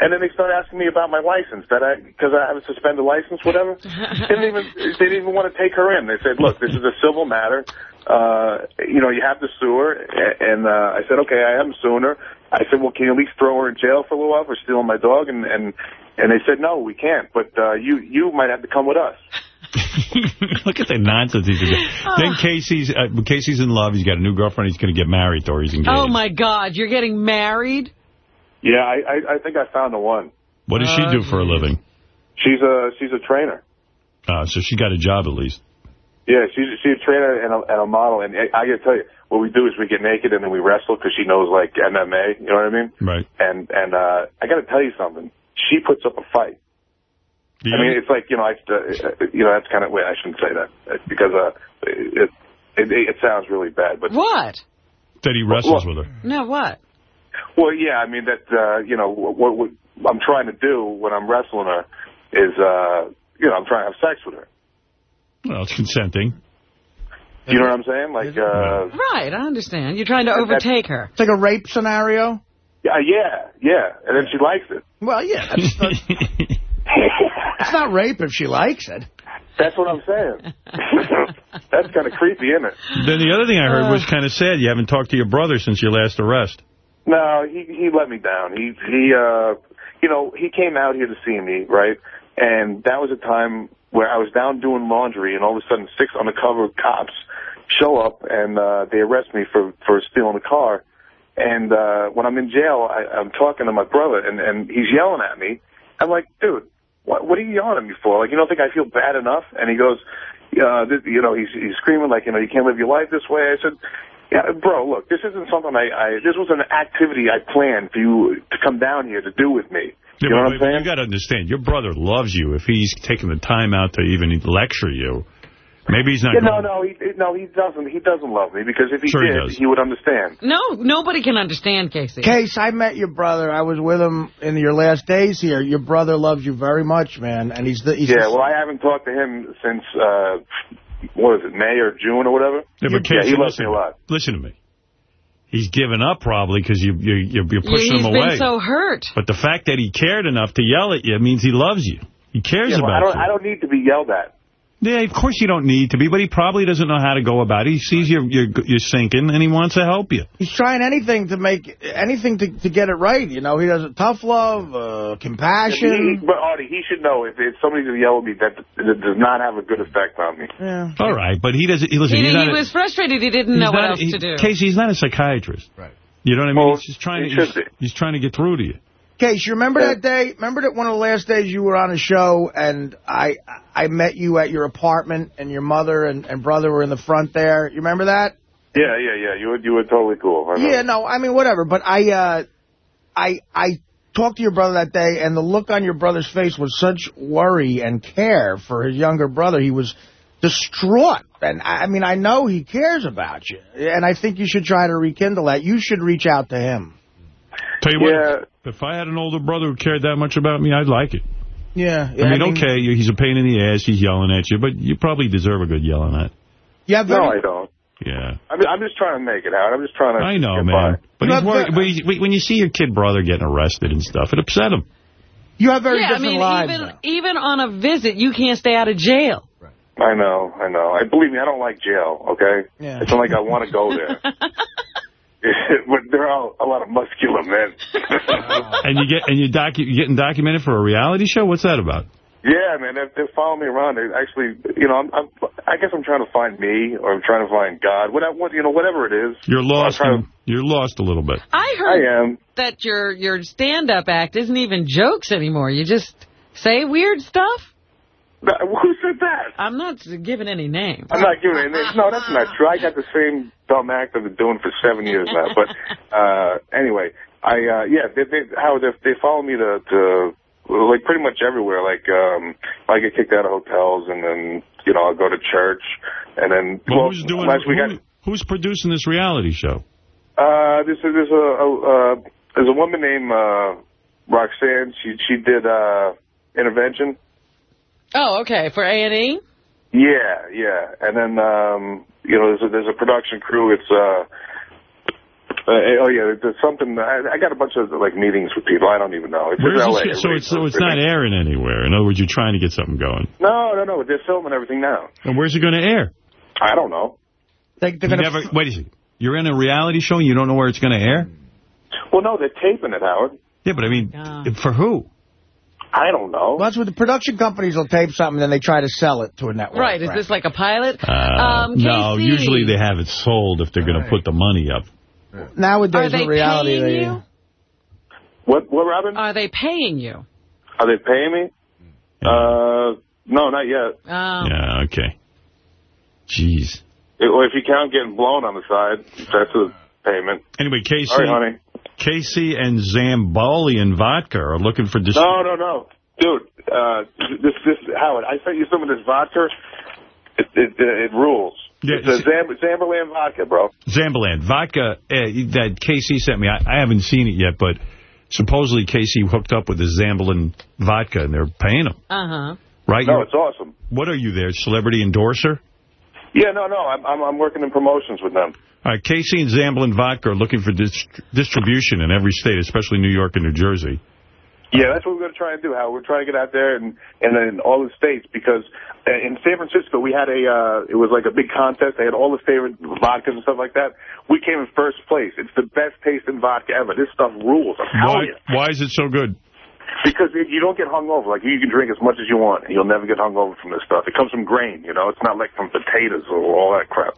And then they start asking me about my license, that I because I have a suspended license, whatever. they *laughs* didn't even they didn't even want to take her in. They said, "Look, this is a civil matter. Uh, you know, you have to sue her." And uh, I said, "Okay, I am suing her." I said, "Well, can you at least throw her in jail for a little while for stealing my dog?" And and and they said, "No, we can't. But uh, you you might have to come with us." *laughs* Look at the nonsense he's doing. Then Casey's uh, Casey's in love. He's got a new girlfriend. He's going to get married or he's engaged. Oh, my God. You're getting married? Yeah, I I, I think I found the one. What does she do for a living? She's a she's a trainer. Uh, so she got a job at least. Yeah, she's she's a trainer and a, and a model. And I, I got to tell you, what we do is we get naked and then we wrestle because she knows like MMA. You know what I mean? Right. And and uh, I got to tell you something. She puts up a fight. I mean, it's like you know, I uh, you know that's kind of wait. I shouldn't say that uh, because uh, it, it it sounds really bad. But What? That he wrestles Well- with her. No, what? Well, yeah, I mean that uh, you know what, what I'm trying to do when I'm wrestling her is uh, you know I'm trying to have sex with her. Well, it's consenting. You know what I'm saying? Like uh, Right, I understand. You're trying to overtake her. It's like a rape scenario. yeah, yeah, yeah, and then she likes it. Well, yeah, that's *laughs* it's not rape if she likes it. That's what I'm saying. *laughs* That's kind of creepy, isn't it? Then the other thing I heard Uh. was kind of sad. You haven't talked to your brother since your last arrest. No, he he let me down. He he uh you know, he came out here to see me, right? And that was a time where I was down doing laundry and all of a sudden six undercover cops show up and uh they arrest me for for stealing a car. And uh when I'm in jail, I, I'm talking to my brother and and he's yelling at me. I'm like, dude, what what are you yelling at me for? Like, you don't think I feel bad enough? And he goes, uh, you know, he's he's screaming like, you know, you can't live your life this way. I said, yeah, bro, look, this isn't something I, I this was an activity I planned for you to come down here to do with me. Yeah, you know but- what I'm but saying? You got to understand, your brother loves you. If he's taking the time out to even lecture you, Maybe he's not. Yeah, no, no, he no, he doesn't. He doesn't love me because if he Sure did, does. he would understand. No, nobody can understand Casey. Case, I met your brother. I was with him in your last days here. Your brother loves you very much, man, and he's the he's yeah, the, well, I haven't talked to him since uh, what is it, May or June or whatever. Yeah, but yeah, he loves me a lot. listen to me. He's given up probably because you, you, you're, you're pushing He's him been away. so hurt. But the fact that he cared enough to yell at you means he loves you. He cares Yeah, well, about I don't, you. I don't need to be yelled at. Yeah, of course you don't need to be, but he probably doesn't know how to go about it. He sees you're, you're, you're sinking, and he wants to help you. he's trying anything to make anything to to get it right. You know, he does it tough love, uh, He, compassion. but Artie, he should know if, if somebody's going to yell at me, that, that does not have a good effect on me. Yeah. All right, but he doesn't. He, listen, He, he's he not a- was frustrated. He didn't know what not- else he- to do. Casey, he's not a psychiatrist. Right. You know what I mean? he's just trying to. He's, he's trying to get through to you. Case, you remember that day? Remember that one of the last days you were on a show and I I met you at your apartment and your mother and, and brother were in the front there. You remember that? Yeah, yeah, yeah. You were, you were totally cool. Yeah, no, I mean whatever. But I uh, I I talked to your brother that day, and the look on your brother's face was such worry and care for his younger brother. He was distraught, and I I mean I know he cares about you, and I think you should try to rekindle that. You should reach out to him. Tell you what, if I had an older brother who cared that much about me, I'd like it. Yeah, I mean, okay, you- he's a pain in the ass, he's yelling at you, but you probably deserve a good yelling at. Yeah, no, I don't. Yeah. I mean, I'm just trying to make it out. I'm just trying to. I know, man. by. But, he's worried, but he's, when you see your kid brother getting arrested and stuff, it upset him. You have very yeah, I different mean, lives. even even on a visit, you can't stay out of jail. I know, I know. I believe me, I don't like jail. Okay, Yeah. it's not like I want to go there. *laughs* *laughs* but they're all a lot of muscular men. *laughs* and you get and you docu you getting documented for a reality show? What's that about? yeah, man, they're, they're following me around. They actually, you know, I'm, I'm, I guess I'm trying to find me, or I'm trying to find God. What, what you know, whatever it is. You're lost. I'm trying in- you're lost a little bit. I heard I am. that your your stand-up act isn't even jokes anymore. You just say weird stuff. Who said that? I'm not giving any names. I'm not giving it. No, that's not true. I got the same dumb act I've been doing for seven years now. But *laughs* uh, anyway, I uh, yeah, they, they, Howard, they, they follow me to, to like pretty much everywhere. Like um, I get kicked out of hotels, and then you know I'll go to church, and then Well, well, who's doing? last week I, who's producing this reality show? Uh, this is there's a, a uh, there's a woman named uh, Roxanne. She she did uh, intervention. Oh, okay. For A and E. Yeah, yeah. And then um, you know there's a, there's a production crew. It's uh, uh oh yeah, there's something. I, I got a bunch of like meetings with people. I don't even know. It's Where's in this LA. shit- so it's so it's not airing anywhere. In other words, you're trying to get something going. No, no, no. They're filming everything now. And where's it going to air? I don't know. They, You never, wait a second. You're in a reality show and you don't know where it's going to air? Well, no, they're taping it, Howard. Yeah, but I mean, for who? I don't know. Well, that's what the production companies will tape something, then they try to sell it to a network. Right. Is this like a pilot? Uh, um, no, KC, usually they have it sold if they're going to put the money up. Nowadays, Are they with reality, paying they, you? What, what, Robin? Are they paying you? Are they paying me? Uh, no, not yet. Um, Yeah, okay. Jeez. It, or if you count getting blown on the side, that's a payment. Anyway, Casey, All right, honey. Casey and Zamboli and Vodka are looking for dis- No, no, no. Dude, uh, this, this, Howard, I sent you some of this vodka. It, it, it rules. Yeah, it's a Zamb Zamberland vodka, bro. Zamberland. Vodka uh, that Casey sent me. I, I haven't seen it yet, but supposedly Casey hooked up with the Zamberland vodka, and they're paying him, Uh-huh. right? No, You're- it's awesome. What are you there, celebrity endorser? Yeah, no, no, I'm, I'm, I'm working in promotions with them. All right, Casey and Zamberland Vodka are looking for dis distribution in every state, especially New York and New Jersey. Yeah, that's what we're going to try and do, Howard. We're trying to get out there and and in all the states because uh, in San Francisco we had a uh, it was like a big contest. They had all the favorite vodkas and stuff like that. We came in first place. It's the best tasting vodka ever. This stuff rules. I'm telling Why, you. why is it so good? Because you don't get hung over. Like, you can drink as much as you want, and you'll never get hung over from this stuff. It comes from grain, you know? It's not like from potatoes or all that crap.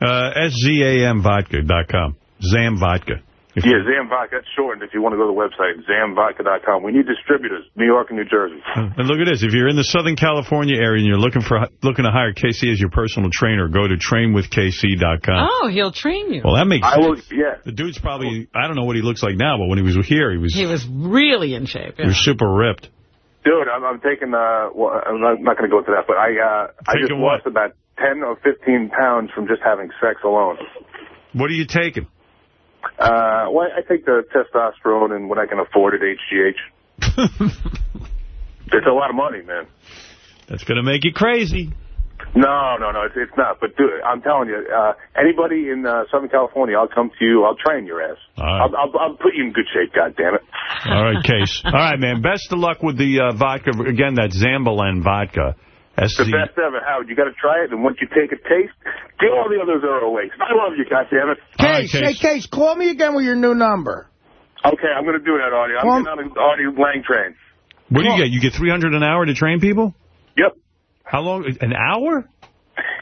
Uh, SZAMvodka.com. Zam Vodka. Yeah, Zam Vodka. That's shortened if you want to go to the website, zamvodka.com. We need distributors, New York and New Jersey. And look at this. If you're in the Southern California area and you're looking for looking to hire Casey as your personal trainer, go to trainwithkc.com. Oh, he'll train you. Well, that makes I will, sense. yeah. The dude's probably, I don't know what he looks like now, but when he was here, he was, He was really in shape. he was super ripped. Dude, I'm, I'm taking, uh, well, I'm not, not going to go into that, but I, uh, I just Taking what? lost about 10 or 15 pounds from just having sex alone. What are you taking? Uh, well, I take the testosterone and when I can afford it, HGH. *laughs* it's a lot of money, man. That's going to make you crazy. No, no, no, it's, it's not. But dude, I'm telling you, uh, anybody in uh, Southern California, I'll come to you. I'll train your ass. Right. I'll, I'll, I'll put you in good shape, God damn goddammit. All right, Case. All right, man. Best of luck with the uh, vodka. Again, that Zambalan vodka. It's the best ever, Howard. You got to try it, and once you take a taste, get all the others are away. I love you, goddammit. Case, hey, Case, call me again with your new number. Okay, I'm going to do that, Artie. I'm Well- getting on the Artie Lange train. What do you get? You get 300 an hour to train people? Yep. How long? An hour?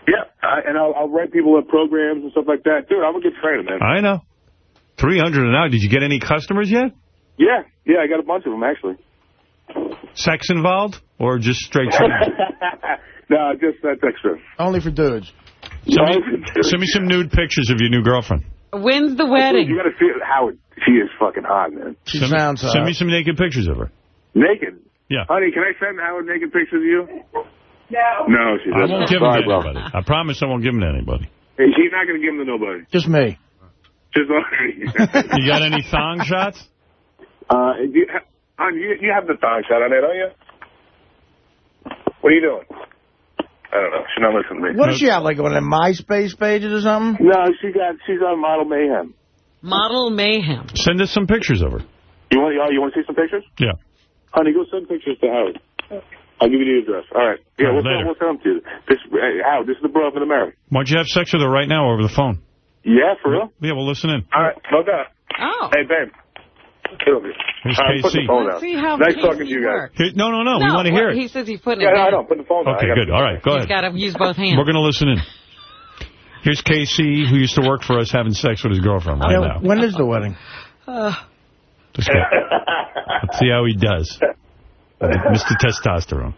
Yeah, I, and I'll, I'll write people up programs and stuff like that. Dude, I'm a good trainer, man. I know. 300 an hour. Did you get any customers yet? Yeah, yeah, I got a bunch of them, actually. Sex involved? Or just straight training? *laughs* no, just that's extra. Only for dudes. Send me, send me some nude pictures of your new girlfriend. When's the wedding? You got to see how Howard. She is fucking hot, man. She send sounds me, hot. Send me some naked pictures of her. Naked? Yeah. Honey, can I send Howard naked pictures of you? No. No, she I doesn't. I won't give them Sorry, to bro. anybody. I promise I won't give them to anybody. Hey, she's not going to give them to nobody. Just me. Just *laughs* Artie. You got any thong shots? uh, do you, ha- hon, you, you have the thong shot on it, don't you? What are you doing? I don't know. She's not listening to me. What does she have, like one of them MySpace pages or something? No, she got. She's on Model Mayhem. Model mayhem. Send us some pictures of her. You want? Oh, you want to see some pictures? Yeah. Honey, go send pictures to Howard. I'll give you the address. All right. Yeah, All we'll, right, send, we'll send them to you. This, hey, Howard, this is the bro up in America. Why don't you have sex with her right now over the phone? Yeah, for real? Yeah, well, listen in. All right, no doubt. Oh. Hey, babe. Get over here. Here's All right, put the KC. Let's see how nice talking to you guys. Here- no, no, no, We want to hear it. He says he's putting Yeah, it no, I down. know. Put the phone down. Okay, good. All right, go He's ahead. got to use both hands. We're going to listen in. Here's KC, who used to work for us, having sex with his girlfriend right Yeah, now. when is the wedding? Uh, This guy. Let's see how he does. Mr. Testosterone.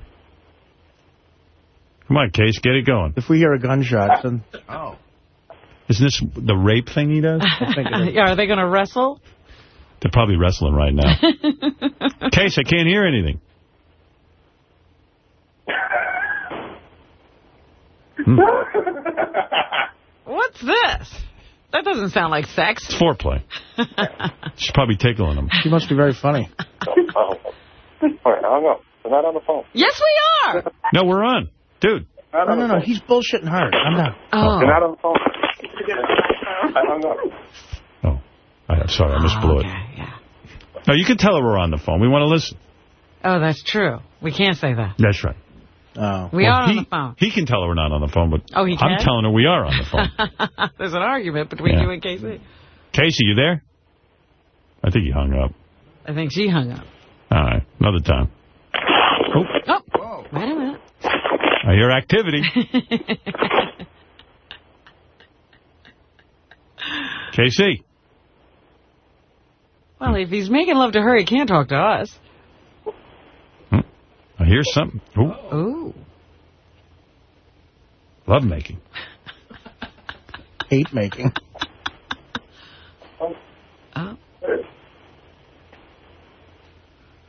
Come on, Case, get it going. If we hear a gunshot, then... Oh. Isn't this the rape thing he does? *laughs* yeah, are they going to wrestle? They're probably wrestling right now. *laughs* Case, I can't hear anything. Hmm. What's this? That doesn't sound like sex. It's foreplay. *laughs* She's probably tickling him. She must be very funny. Oh. All right, hung up. We're not on the phone. Yes, we are. No, we're on. Dude. No, no, no. He's bullshitting hard. I'm not. Oh. You're not on the phone. *laughs* I hung up. Oh, I'm sorry, I oh, misblew it. No, you can tell her we're on the phone. We want to listen. Oh, that's true. We can't say that. That's right. Oh. We Well, are on he, the phone. He can tell her we're not on the phone, but Oh, he I'm telling her we are on the phone. *laughs* There's an argument between Yeah. you and Casey. Casey, you there? I think he hung up. I think she hung up. All right, another time. Oh, oh wait a minute. I hear activity. *laughs* Casey. Well, if he's making love to her, he can't talk to us. Hmm? I hear something. Ooh, Ooh. love making. Hate making. Oh.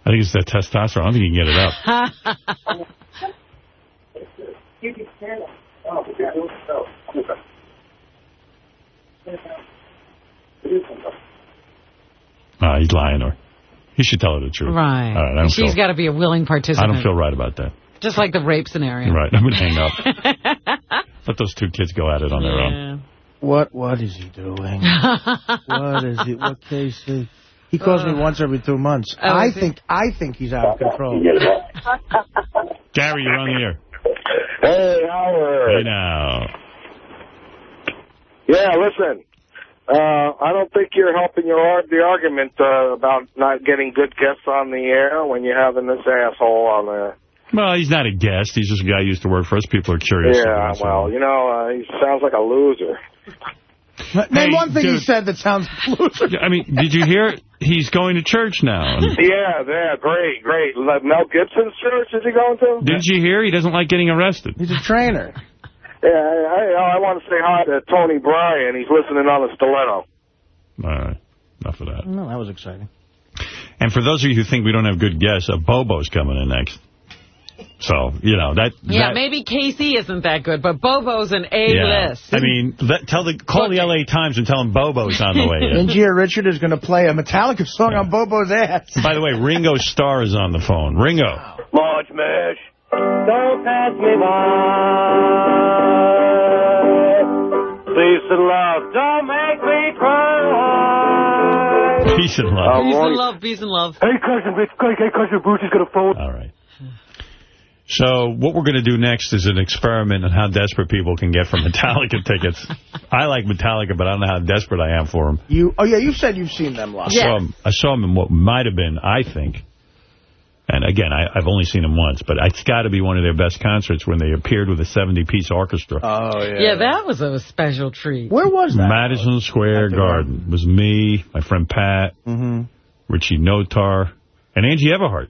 I think it's that testosterone. I don't think you can get it up. You can hear that. Oh, yeah. Ah, he's lying to her. He should tell her the truth. Right. All right, I don't She's feel, got to be a willing participant. I don't feel right about that. Just like the rape scenario. Right, I'm going to hang up. *laughs* Let those two kids go at it on their own. What What is he doing? what is he? What case? He, he calls me once every two months. Oh, I is he? think I think he's out of control. Gary, you're on the air. Hey, Howard. Hey now. Yeah, listen. Uh, I don't think you're helping your ar- the argument uh, about not getting good guests on the air when you're having this asshole on there. Well, he's not a guest. He's just a guy who used to work for us. People are curious. Yeah, well, you know, uh, he sounds like a loser. Name Hey, one thing he said that sounds loser. I mean, did you hear? He's going to church now. *laughs* Yeah, yeah, great, great. Mel Gibson's church is he going to? Didn't you hear? He doesn't like getting arrested. He's a trainer. Yeah, I, I, I want to say hi to Tony Bryan. He's listening on the stiletto. All right. Enough of that. No, that was exciting. And for those of you who think we don't have good guests, uh, Bobo's coming in next. So, you know, that... Yeah, that, maybe Casey isn't that good, but Bobo's an A-list. Yeah. I mean, let, tell the call the L.A. Times and tell them Bobo's on the way in. *laughs* Angia Richard is going to play a Metallica song on Bobo's ass. By the way, Ringo Starr is on the phone. Ringo. March Mash. Don't pass me by. Peace and love. Don't make me cry. Peace and love. Peace and love, peace and love. Hey, cousin, Rich, hey, cousin Bruce is going to phone. All right. So what we're going to do next is an experiment on how desperate people can get for Metallica *laughs* tickets. I like Metallica, but I don't know how desperate I am for them. You, oh, yeah, you said you've seen them live. I saw him. I saw him in what might have been, I think. And again, I, I've only seen them once, but it's got to be one of their best concerts when they appeared with a 70-piece orchestra. Oh, Yeah, Yeah, that was a special treat. Where was that? Madison Square Garden. It was me, my friend Pat, Mm-hmm. Richie Notar, and Angie Everhart.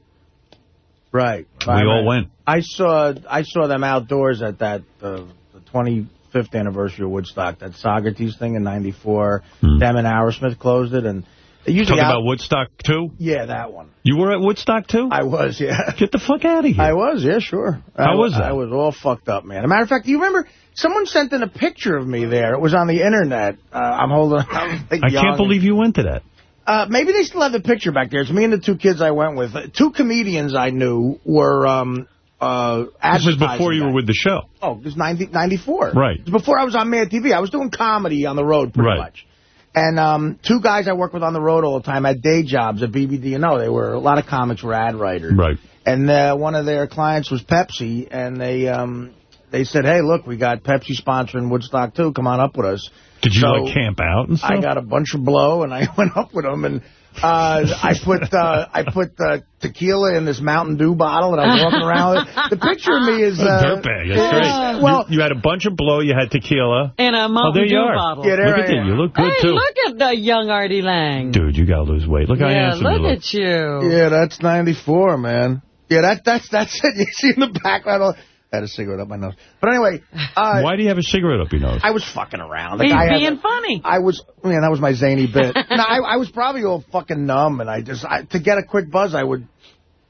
Right. We all went. I saw I saw them outdoors at that uh, the 25th anniversary of Woodstock, that Socrates thing in '94. Them and Aerosmith closed it, and they usually Talking out- about Woodstock, too? Yeah, that one. You were at Woodstock, too? I was, yeah. Get the fuck out of here. I was, yeah, sure. How I, was that? I was all fucked up, man. As a matter of fact, do you remember someone sent in a picture of me there? It was on the internet. Uh, I'm holding. I'm *laughs* like I can't believe you went to that. Uh, maybe they still have the picture back there. It's me and the two kids I went with. Uh, Two comedians I knew were um, uh, This was before you were with the show. Oh, it was 90, 94. Right. It was before I was on Mad TV. I was doing comedy on the road pretty Right. much. And um, two guys I work with on the road all the time had day jobs at BBD&O. They were, a lot of comics were ad writers. Right. And uh, one of their clients was Pepsi, and they um, they said, hey, look, we got Pepsi sponsoring Woodstock, too. Come on up with us. Did you, So, like, camp out and stuff? I got a bunch of blow, and I *laughs* went up with them, and uh, I put uh, I put uh, tequila in this Mountain Dew bottle, and I was walking around with it. The picture of me is... A Uh, dirtbag. That's great. uh, You- well, you, had a bunch of blow. You had tequila. In a oh, Mountain there you Dew are. bottle. Yeah, there look at I that. am. You look good, hey, too. look at the young Artie Lange. Dude, you got to lose weight. Look how yeah, handsome look you look. at you. Yeah, that's 94, man. Yeah, that that's that's it. *laughs* You see in the background. I had a cigarette up my nose. But anyway, *laughs* uh, Why do you have a cigarette up your nose? I was fucking around. He's guy had being the- funny. I was, man, that was my zany bit. *laughs* no, I, I was probably all fucking numb, and I just, I, to get a quick buzz, I would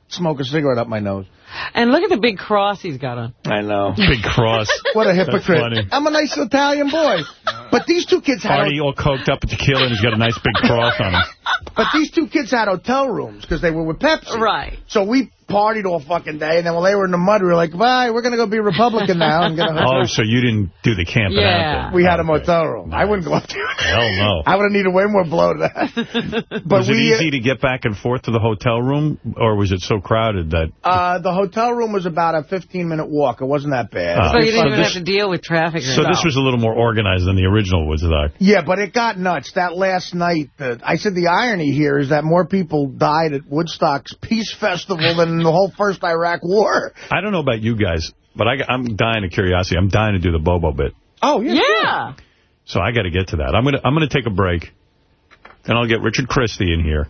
smoke a cigarette up my nose. And look at the big cross he's got on. I know. *laughs* Big cross. What a hypocrite. funny. I'm a nice Italian boy. But these two kids had, Artie all coked up with tequila, and he's got a nice big cross on him. but these two kids had hotel rooms because they were with Pepsi. Right. So we partied all fucking day, and then while they were in the mud, we were like, bye, we're going to go be Republican now and get a *laughs* hotel Oh, so you didn't do the camping out Yeah. there. We had a motel room. I wouldn't go up there. Hell no. *laughs* I would have needed way more blow to that. *laughs* But was it we, easy to get back and forth to the hotel room, or was it so crowded that... Uh, the hotel room was about a 15-minute walk. It wasn't that bad. Ah. So you didn't So even this- have to deal with traffic. So this was a little more organized than the original Woodstock. Yeah, but it got nuts. That last night, uh, I said the irony here is that more people died at Woodstock's Peace Festival than the whole first Iraq War. I don't know about you guys, but I, I'm dying of curiosity. I'm dying to do the Bobo bit. Oh, yeah. Yeah. So I got to get to that. I'm gonna I'm gonna take a break, and I'll get Richard Christy in here,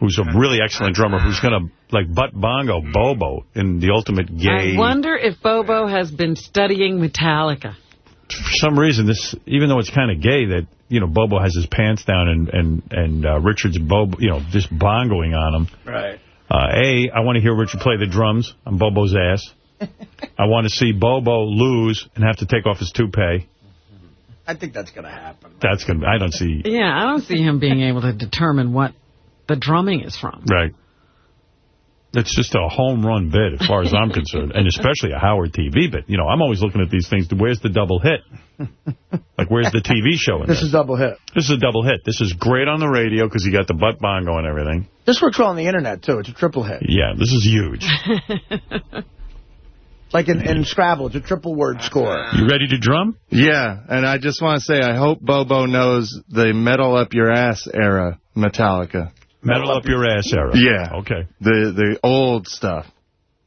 who's a really excellent drummer, who's gonna like butt bongo Bobo in the ultimate gay. I wonder if Bobo has been studying Metallica. For some reason, this even though it's kind of gay, that you know Bobo has his pants down and and and uh, Richard's Bobo, you know, just bongoing on him. Right. Uh, a, I want to hear Richard play the drums on Bobo's ass. I want to see Bobo lose and have to take off his toupee. I think that's going to happen. That's gonna. I don't see. Yeah, I don't see him being able to determine what the drumming is from. Right. It's just a home run bit as far as I'm concerned, and especially a Howard TV bit. You know, I'm always looking at these things. Where's the double hit? Like, where's the TV show in This this? is double hit. This is a double hit. This is great on the radio because you got the butt bongo and everything. This works well on the internet, too. It's a triple hit. Yeah, this is huge. *laughs* Like in, in Scrabble, it's a triple word score. You ready to drum? Yeah, and I just want to say I hope Bobo knows the metal up your ass era Metallica. Metal up your ass era. Yeah. Okay. The the old stuff.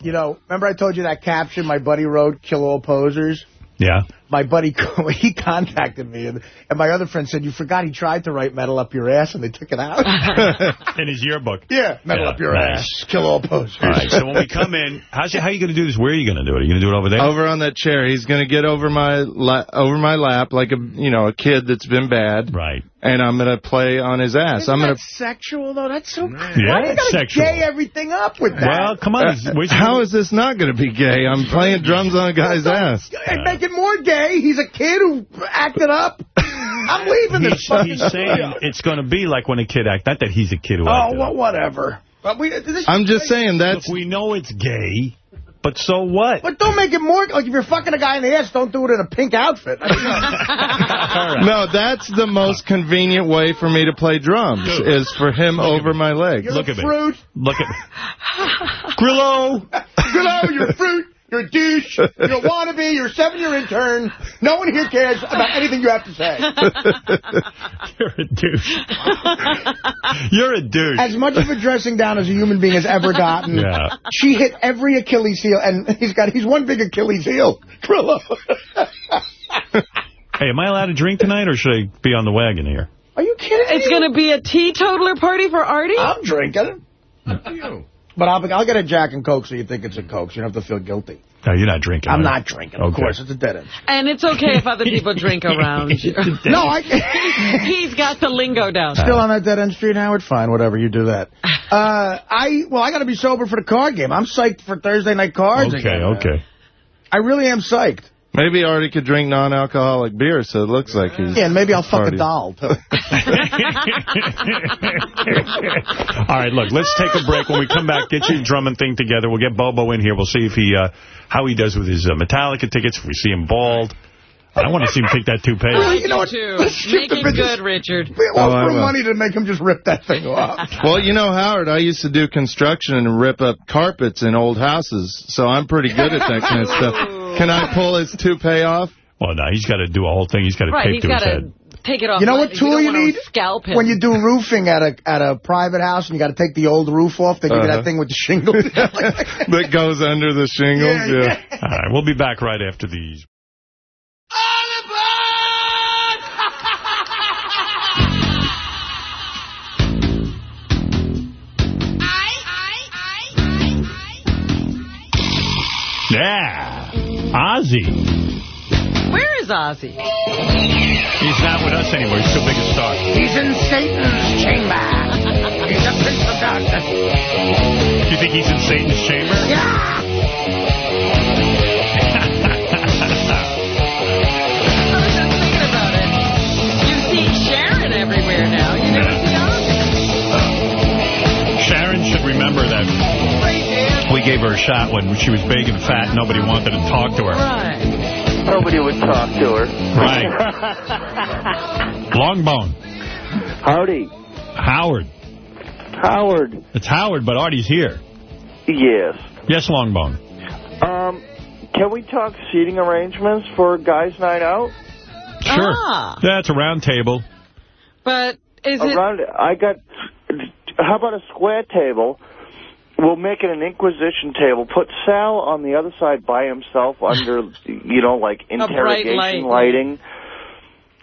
You know, remember I told you that caption my buddy wrote, Kill All Posers? Yeah. My buddy, *laughs* he contacted me, and, and my other friend said, you forgot he tried to write metal up your ass, and they took it out. *laughs* In his yearbook. *laughs* Yeah, metal Yeah, up your nice. ass, kill all posters. All right, so when we come in, how's you, how are you going to do this? Where are you going to do it? Are you going to do it over there? Over on that chair, he's going to get over my la over my lap like a you know a kid that's been bad. Right. And I'm going to play on his ass. Isn't I'm going that sexual, though? That's so... Yeah, Why you it's gotta sexual. gay everything up with that? Well, come on. Uh, how is this not going to be gay? I'm playing drums on a guy's ass. And make it more gay. He's a kid who acted up. I'm leaving this He's, fucking he's saying studio. it's going to be like when a kid act. Not that he's a kid who Oh, well, whatever. But we, I'm just saying that's... Look, we know it's gay, but so what? But don't make it more... Like, if you're fucking a guy in the ass, don't do it in a pink outfit. *laughs* No, that's the most convenient way for me to play drums, is for him over my legs. Look at me. fruit. Look at me. Grillo. *laughs* Grillo, you're fruit. You're a douche. You're a wannabe. You're a seven-year intern. No one here cares about anything you have to say. *laughs* You're a douche. You're a douche. As much of a dressing down as a human being has ever gotten. Yeah. She hit every Achilles heel, and he's got he's one big Achilles heel. Grillo. *laughs* Hey, am I allowed to drink tonight, or should I be on the wagon here? Are you kidding It's going to be a teetotaler party for Artie? I'm drinking. But I'll, I'll get a Jack and Coke so you think it's a Coke, so you don't have to feel guilty. No, you're not drinking. I'm are not drinking, of Okay. course. It's a dead end. And it's okay if other people drink *laughs* around you. *laughs* No, I... *laughs* He's got the lingo down. Still on that dead end street, Howard? Fine, whatever, you do that. Uh, I Well, I got to be sober for the card game. I'm psyched for Thursday night cards Okay, again. man. okay. I really am psyched. Maybe Artie could drink non-alcoholic beer, so it looks like he's... Yeah, and maybe I'll fuck a doll, too. *laughs* All right, look, let's take a break. When we come back, get your drumming thing together. We'll get Bobo in here. We'll see if he uh, how he does with his uh, Metallica tickets. If we see him bald. I want to see him take that toupee. Well, you know what? Too. Let's skip Make the it business. good, Richard. We Oh, I offer will. money to make him just rip that thing off. Well, you know, Howard, I used to do construction and rip up carpets in old houses, so I'm pretty good at that kind of stuff. *laughs* Can I pull his toupee off? Well, no, he's got to do a whole thing. He's got to Right, tape he's to his head. take it off. You know what lightly. tool don't you need? Scalp him. When you do roofing at a at a private house and you got to take the old roof off, they give you Uh-huh. that thing with the shingles. *laughs* that goes under the shingles? Yeah, Yeah. yeah. All right, we'll be back right after these. Yeah, Ozzy. Where is Ozzy? He's not with us anymore. He's too big a star. He's in Satan's chamber. He's a prince of darkness. Do you think he's in Satan's chamber? I was just thinking about it. You see Sharon everywhere now. You never see Ozzy. Sharon should remember that we gave her a shot when she was big and fat. Nobody wanted to talk to her. Right. Nobody would talk to her. Right. *laughs* Longbone. Howdy. Howard. Howard. It's Howard, but Artie's here. Yes. Yes, Longbone. Um, can we talk seating arrangements for guys' night out? Sure. Ah. Yeah, a round table. But is it... Around, I got. How about a square table? We'll make it an Inquisition table. Put Sal on the other side by himself *laughs* under, you know, like interrogation light. lighting.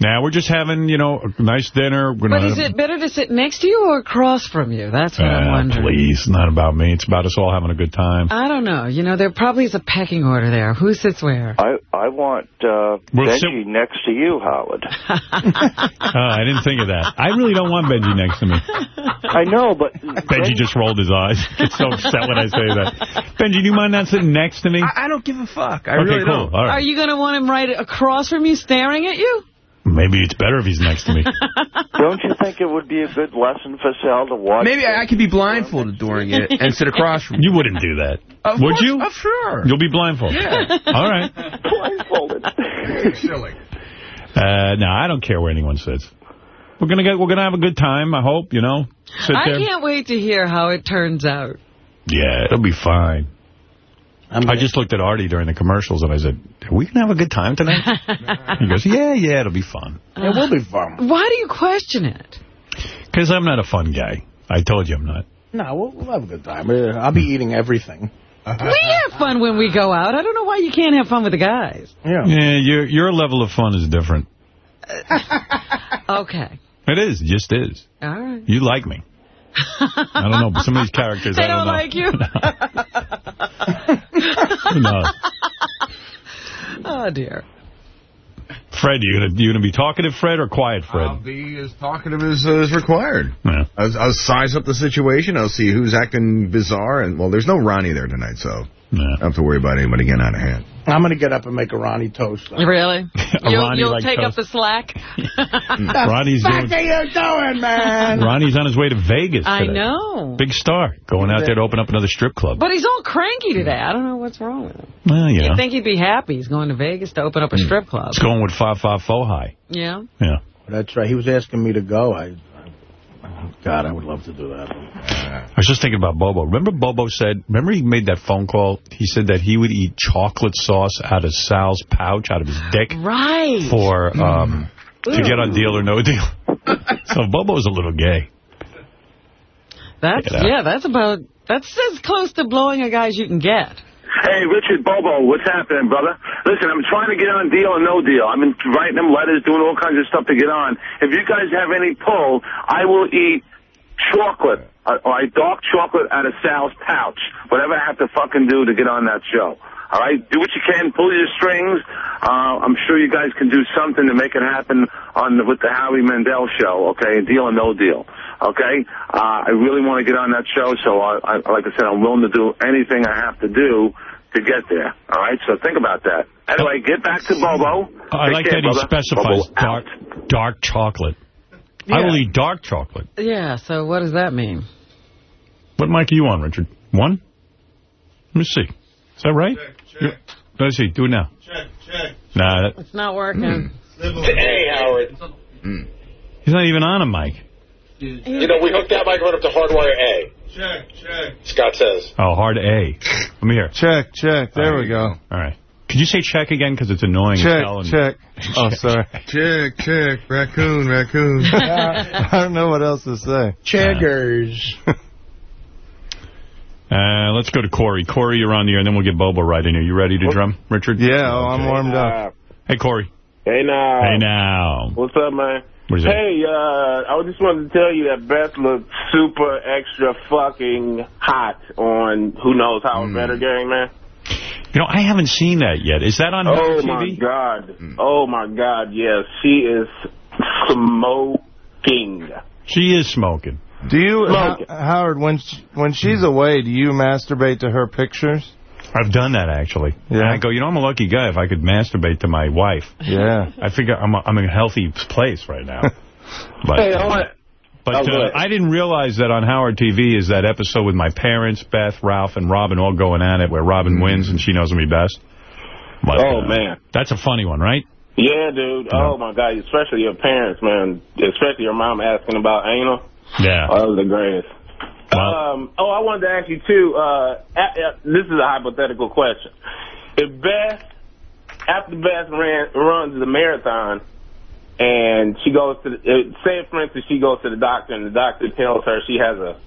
Now, we're just having, you know, a nice dinner. We're But is it better to sit next to you or across from you? That's what I'm Ah, wondering. please, it's not about me. It's about us all having a good time. I don't know. You know, there probably is a pecking order there. Who sits where? I I want uh, We'll Benji next to you, Howard. *laughs* Uh, I didn't think of that. I really don't want Benji next to me. *laughs* I know, but Benji just rolled his eyes. *laughs* Gets so upset when I say that. Benji, do you mind not sitting next to me? I, I don't give a fuck. I okay, really cool. don't. All Are you going to want him right across from you staring at you? Maybe it's better if he's next to me. *laughs* don't you think it would be a good lesson for Sal to watch? Maybe I, I could be blindfolded during it and sit across from you. You wouldn't do that. Of Would course- you? Oh, sure. You'll be blindfolded. Yeah. *laughs* All right. Blindfolded. Silly. Uh, no, I don't care where anyone sits. We're gonna get. We're gonna have a good time. I hope. You know. Sit I there. can't wait to hear how it turns out. Yeah, it'll be fine. I just looked at Artie during the commercials and I said, "Are we gonna have a good time tonight?" *laughs* he goes, "Yeah, yeah, it'll be fun." It will be fun. Why do you question it? Because I'm not a fun guy. I told you I'm not. No, we'll, we'll have a good time. Uh, I'll be eating everything. We have fun when we go out. I don't know why you can't have fun with the guys. Yeah. Yeah, your your level of fun is different. *laughs* Okay. It is. It just is. All right. You like me. I don't know, but some of these characters, *laughs* They I don't, don't know. like you? *laughs* Who knows? oh, dear. Fred, you gonna you gonna be talkative, Fred, or quiet, Fred? I'll be as talkative as, uh, as required. Yeah. I'll, I'll size up the situation. I'll see who's acting bizarre. And Well, there's no Ronnie there tonight, so I don't have to worry about anybody getting out of hand. I'm going to get up and make a Ronnie toast. Really? *laughs* You'll, Ronnie you'll like take up the slack? *laughs* Mm. Ronnie's What doing, are you doing, man? *laughs* Ronnie's on his way to Vegas I today. know. Big star. Going out there to open up another strip club. But he's all cranky mm. today. I don't know what's wrong with him. Well, you. You'd think he'd be happy. He's going to Vegas to open up a mm. strip club. It's going with 554 high. Yeah. Yeah. That's right. He was asking me to go. I, I God, I would love to do that. I was just thinking about Bobo. Remember Bobo said, remember he made that phone call? He said that he would eat chocolate sauce out of Sal's pouch, out of his dick. Right. For, um, to get on Deal or No Deal. so Bobo's a little gay. That's, yeah, that's about, that's as close to blowing a guy as you can get. Hey, Richard Bobo, what's happening, brother? Listen, I'm trying to get on Deal or No Deal. I've been writing them letters, doing all kinds of stuff to get on. If you guys have any pull, I will eat chocolate, uh, or dark chocolate out of Sal's pouch. Whatever I have to fucking do to get on that show. All right? Do what you can. Pull your strings. Uh, I'm sure you guys can do something to make it happen on the, with the Howie Mandel show, okay? Deal or no deal. Okay? Uh, I really want to get on that show, so I, I, like I said, I'm willing to do anything I have to do to get there. All right? So think about that. Anyway, get back to Bobo. I Take like care, that he brother. specifies Bobo out. dark, dark chocolate. I will eat dark chocolate. Yeah, so what does that mean? What mic are you on, Richard? One? Let me see. Is that right? Check, Let's see. Do it now. Check, check. Nah, that, It's not working. Hey, Howard. he's not even on a mic. You know, we hooked that microphone up to hardwire A. Check, check. Scott says. Oh, hard A. Let me hear. Check, check. There we go. All right. Could you say check again? Because it's annoying as Check, hell. check. *laughs* Oh, sorry. *laughs* Check, check. Raccoon, raccoon. *laughs* I don't know what else to say. Checkers. Uh, let's go to Corey. Corey, you're on the air, and then we'll get Bobo right in here. You ready to drum, Richard? Yeah, oh, I'm warmed up. Hey, Corey. Hey now. Hey, now. What's up, man? What is hey, uh, I just wanted to tell you that Beth looked super extra fucking hot on Who Knows How Hmm. Better Game, man. You know, I haven't seen that yet. Is that on Oh TV? Oh, my God! Oh my God! Yes, she is smoking. She is smoking. Do you, Smoking. Ho- Howard, when sh when she's away, do you masturbate to her pictures? I've done that, actually. Yeah. And I go, you know, I'm a lucky guy if I could masturbate to my wife. Yeah. I figure I'm, a, I'm in a healthy place right now. *laughs* But, Hey, I want. but Oh, uh. I didn't realize that on Howard TV is that episode with my parents, Beth, Ralph, and Robin all going at it, where Robin wins and she knows me best. But, Oh uh, man. That's a funny one, right? Yeah, dude. Oh my God! Especially your parents, man. Especially your mom asking about anal. Yeah. Oh, that was the greatest. Um, oh, I wanted to ask you too. Uh, this is a hypothetical question. If Beth, after Beth ran, runs the marathon, and she goes to, the, uh, say for instance, she goes to the doctor, and the doctor tells her she has a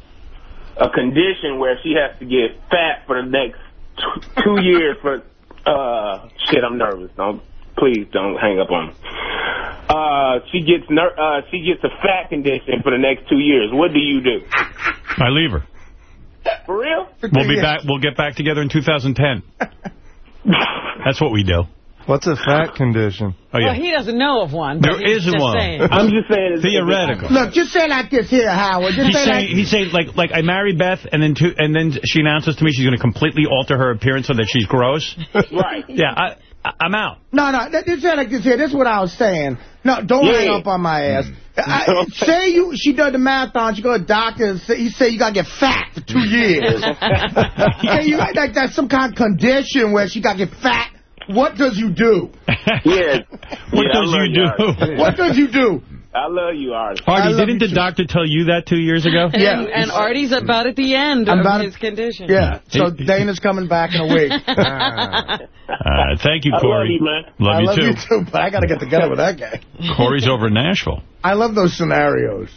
a condition where she has to get fat for the next two years. For uh, shit, I'm nervous. Don't please don't hang up on me. Uh, she gets ner- uh, she gets a fat condition for the next two years. What do you do? I leave her. For real? We'll be back. We'll get back together in 2010. *laughs* That's what we do. What's a fat condition? Oh, yeah. Well, he doesn't know of one. There but he's isn't just one. Saying. *laughs* I'm just saying. it's- Theoretical. Look, just say it like this here, Howard. Just He's say saying, like he's saying like like I marry Beth and then two, and then she announces to me she's going to completely alter her appearance so that she's gross. *laughs* Right. Yeah, I, I I'm out. No, no, th- just say it like this here. This is what I was saying. No, don't Yeah. hang up on my ass. Mm. I, say you, she does the marathon, she go to the doctor, and say, he say you got to get fat for two years. *laughs* say you like that's some kind of condition where she got to get fat. What does you do? Yeah. What Yeah, does you do? Artie. What does you do? I love you, Artie. Artie, didn't the too. doctor tell you that two years ago? Yeah. And, and Artie's about at the end I'm of about his condition. Yeah. So Dana's coming back in a week. *laughs* *laughs* Uh, thank you, I love Corey. you, man. Love I you love too. you too, but I got to get together with that guy. *laughs* Corey's over in Nashville. I love those scenarios.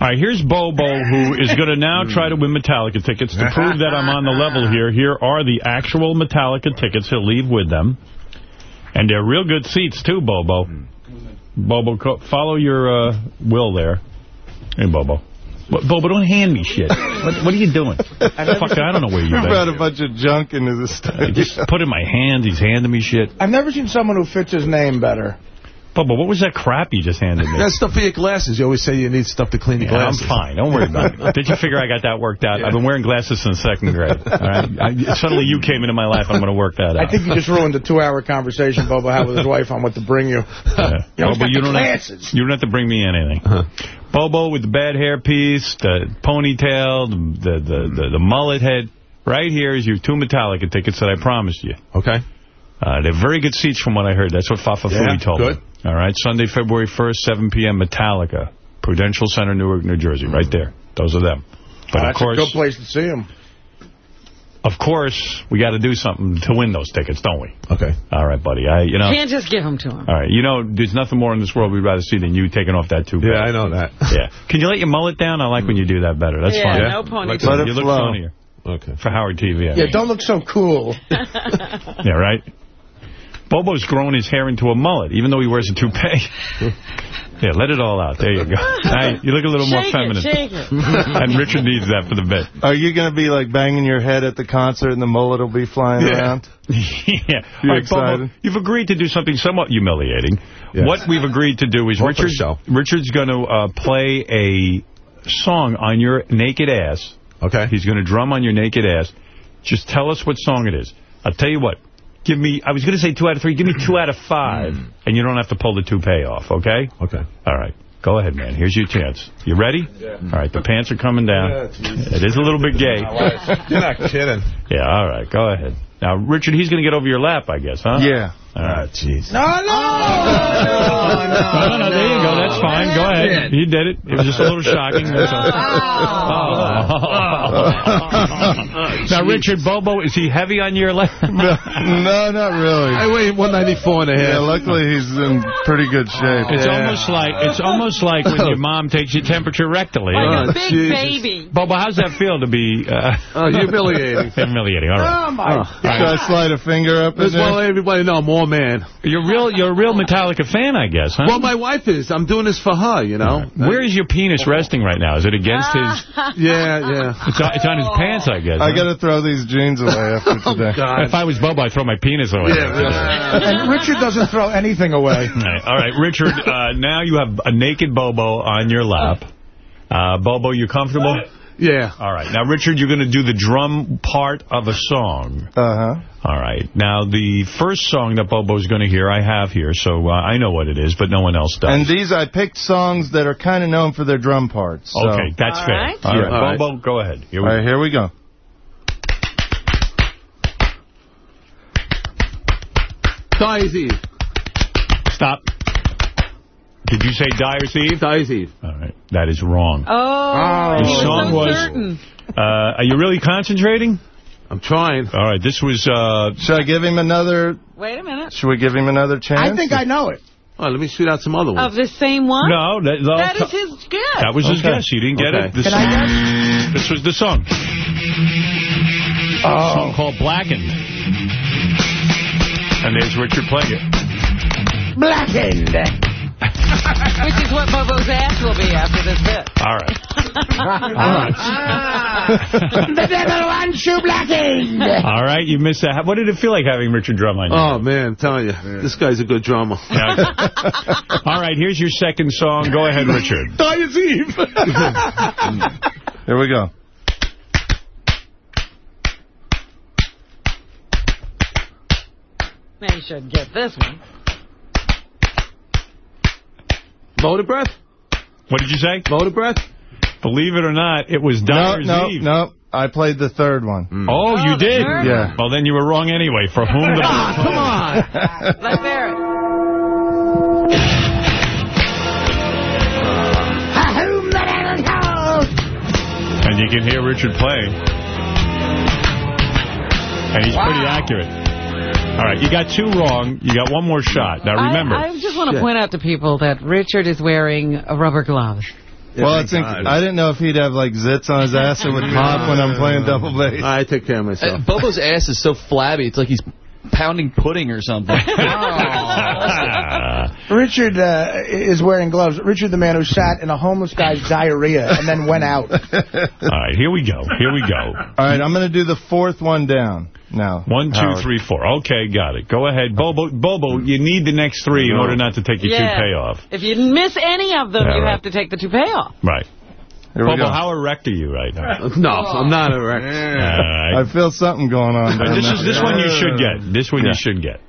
All right, here's Bobo, who is going to now try to win Metallica tickets. To prove that I'm on the level here, here are the actual Metallica tickets. He'll leave with them. And they're real good seats, too, Bobo. Bobo, follow your uh, will there. Hey, Bobo. What, Bobo, don't hand me shit. What, what are you doing? *laughs* Fuck, I don't know where You you've brought been. a bunch of junk into the studio. Just put in my hand. He's handing me shit. I've never seen someone who fits his name better. Bobo, what was that crap you just handed me? That's stuff for your glasses. You always say you need stuff to clean your Yeah, I'm fine. Don't worry about it. *laughs* Did you figure I got that worked out? I've been wearing glasses since second grade. All right? I, suddenly you came into my life. I'm going to work that out. I think you just ruined the two-hour conversation Bobo had with his wife on what to bring you. Yeah. *laughs* You almost Bobo, you don't, have, glasses. you don't have to bring me anything. Uh-huh. Bobo with the bad hair piece, the ponytail, the, the, the, the mullet head. Right here is your two Metallica tickets that I promised you. Okay. Uh, they're very good seats from what I heard. That's what Fafa Yeah, Fui told good. me. All right, Sunday, February 1st, 7 p.m., Metallica, Prudential Center, Newark, New Jersey. Right there. Those are them. But That's of course, a good place to see them. of course, we got to do something to win those tickets, don't we? Okay. All right, buddy. I, you know. Can't just give them to him. All right, you know, there's nothing more in this world we'd rather see than you taking off that toupee. Yeah, I know that. *laughs* Yeah. Can you let your mullet down? I like when you do that better. That's Yeah, fine. no ponytail. You Let it look flow. funnier. Okay. For Howard TV. I Yeah, mean. don't look so cool. *laughs* Yeah, right? Bobo's grown his hair into a mullet, even though he wears a toupee. *laughs* yeah, let it all out. There you go. Now, you look a little more Shake it, feminine. shake it. *laughs* and Richard needs that for the bit. Are you going to be like banging your head at the concert and the mullet will be flying Yeah. around? *laughs* yeah. You All right, Bobo, excited? you've agreed to do something somewhat humiliating. Yes. What we've agreed to do is Hope Richard. Richard's going to uh, play a song on your naked ass. Okay. He's going to drum on your naked ass. Just tell us what song it is. I'll tell you what. Give me, I was going to say two out of three. Give me two out of five. Hmm. And you don't have to pull the toupee off, okay? Okay. All right. Go ahead, man. Here's your chance. You ready? Yeah. All right. The pants are coming down. it is a little bit gay. You're not kidding. *laughs* Yeah, all right. Go ahead. Now, Richard, he's going to get over your lap, I guess, huh? Yeah. All right. jeez. No, no! No, no, no, there you go. That's fine. Go ahead. He did it. It was just a little shocking. That's all. Oh. now, Richard Bobo, is he heavy on your lap? *laughs* no, no, not really. I weigh 194 and a half. Yeah, luckily he's in pretty good shape. It's yeah. almost like it's almost like when your mom takes your temperature rectally. Like Oh, a big Jesus. baby. Bobo, how's that feel to be uh, Oh, humiliating. *laughs* humiliating? All right. Oh, my Should I slide a finger up in Just want to there? let everybody know I'm all man. You're real. You're a real Metallica fan, I guess, huh? Well, my wife is. I'm doing this for her, you know. Where is your penis resting right now? Is it against his? *laughs* Yeah, yeah. It's on, it's on his pants, I guess. I huh? got to throw these jeans away after *laughs* today. God. If I was Bobo, I'd throw my penis away. Yeah. And Richard doesn't throw anything away. *laughs* All right, all right, Richard, uh, now you have a naked Bobo on your lap. Uh, Bobo, you comfortable? Yeah. All right. Now, Richard, you're going to do the drum part of a song. Uh-huh. All right. Now, the first song that Bobo's going to hear, I have here, so uh, I know what it is, but no one else does. And these, I picked songs that are kind of known for their drum parts. So. okay, that's All fair. right. All right, Yeah. All right. Bobo, go ahead. Here we All right, here we go. Dyer's Stop. Did you say Dyer's Eve? Dyer's Eve. All right. That is wrong. Oh, The you're song was- Uh, are you really concentrating? I'm trying. All right. This was... Uh, Should I give him another... Wait a minute. Should we give him another chance? I think I know it. Oh, let me shoot out some other ones. Of ones. the same one? no, that, That is his guess. That was his guess. You didn't get Okay. it. This, Can I this was the song. A song called Blackened. And there's Richard playing it. Blackened. Which is what Bobo's ass will be after this bit. All right. *laughs* the devil wants you blackened. All right, you missed that. What did it feel like having Richard drum on you? Oh, man, I'm telling you. This guy's a good drummer. Yeah. All right, here's your second song. Go ahead, Richard. *laughs* Dyer's Eve. Here we go. Now you should get this one. Motor breath? What did you say? Motor breath? Believe it or not, it was No, Dyer's no, Eve. no. I played the third one. Oh, you Oh, the did? third Yeah. Well, then you were wrong anyway. For whom the... *laughs* Ah, come on. *laughs* Let's hear it. And you can hear Richard play. And he's pretty accurate. All right, you got two wrong. You got one more shot. Now, remember. I, I just want to point out to people that Richard is wearing a rubber gloves. well, it's inc- I didn't know if he'd have like zits on his ass. It would *laughs* pop when I'm playing double bass. I take care of Uh, Bobo's ass is so flabby. It's like he's pounding pudding or something. *laughs* *laughs* Richard uh, is wearing gloves. Richard, the man who sat in a homeless guy's diarrhea and then went out. All right, here we go. Here we go. All right, I'm going to do the fourth one down now. One, two, Howard. three, four. Okay, got it. Go ahead. Bobo, Bobo, you need the next three in mm-hmm. order not to take your Yeah. two payoff. If you miss any of them, Yeah, you right. have to take the two payoff. Right. Here Bobo, how erect are you right now? *laughs* No, I'm not erect. All right. I feel something going on. But this there. is this one you should get. This one Yeah. you should get.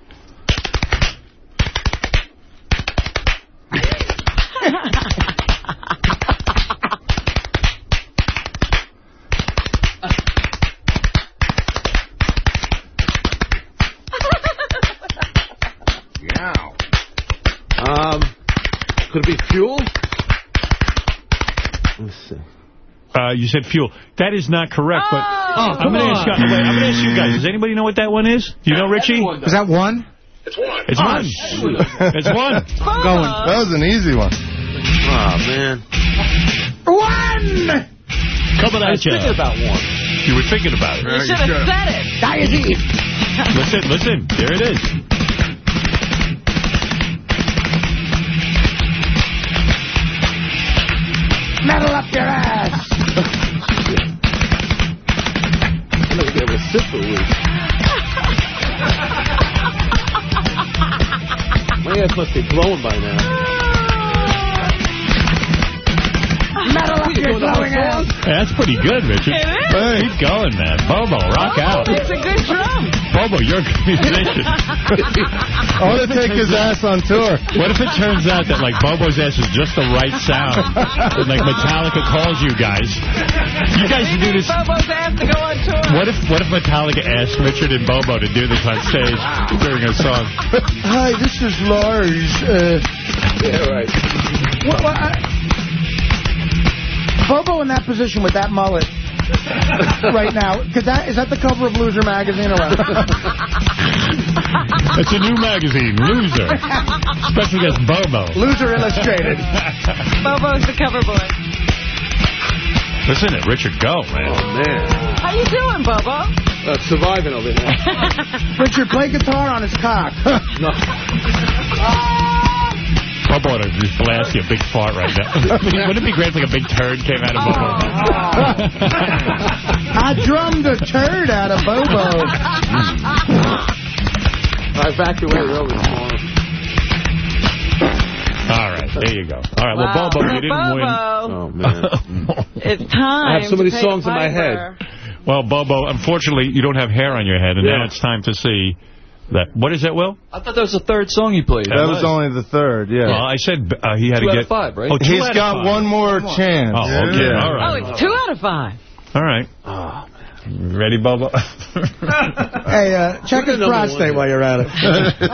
Could it be fuel? Let's see. Uh, you said fuel. That is not correct, but Oh, I'm going to ask, you- wait, I'm ask you guys. Does anybody know what that one is? Do you know, Richie? Is that one? It's one. It's one. *laughs* It's one. Going. That was an easy one. Oh, man. One! Coming at you. I at was you. thinking about one. You were thinking about it. You should have said it. Diazine. Listen, listen. There it is. Metal up your ass. To sit for a week. My ass must be glowing by now. Metal up your glowing ass. That's pretty good, Richard. It is. Hey. Keep going, man. Bobo, rock out. It's a good drum. Bobo, you're a musician. *laughs* I want to take his ass on tour. What if it turns out that, like, Bobo's ass is just the right sound? And, like, Metallica calls you guys. You guys should do this. Bobo's asked to go on tour. What if what if Metallica asked Richard and Bobo to do this on stage during a song? Hi, this is Lars. Uh, Yeah, right. what, what, I, Bobo in that position with that mullet right now. Could that is that the cover of Loser magazine or what? *laughs* It's a new magazine, Loser. Special guest Bobo. Loser Illustrated. *laughs* Bobo's the cover boy. Listen to Richard go, man. Oh, man. How you doing, Bobo? Uh, surviving over here. *laughs* Richard, play guitar on his cock. No. Bobo would just blast you a big fart right now. *laughs* Wouldn't it be great if like a big turd came out of Bobo? *laughs* I drummed a turd out of Bobo. I evacuated over this morning. All right, there you go. All right, well, Wow. Bobo, you didn't Bobo. win. Oh, man. *laughs* Mm. It's time. I have so many songs in my head. Well, Bobo, unfortunately, you don't have hair on your head, and Yeah. now it's time to see that. What is that, Will? I thought that was the third song you played. That was only the third, yeah. Well, I said uh, he had Two to out get of five, right? Oh, two He's out of got five. one more chance. Oh, okay. Yeah. All Oh, it's two out of five. All right. Ready, Bobo? *laughs* Hey, uh, check his number prostate one. while you're at it. *laughs*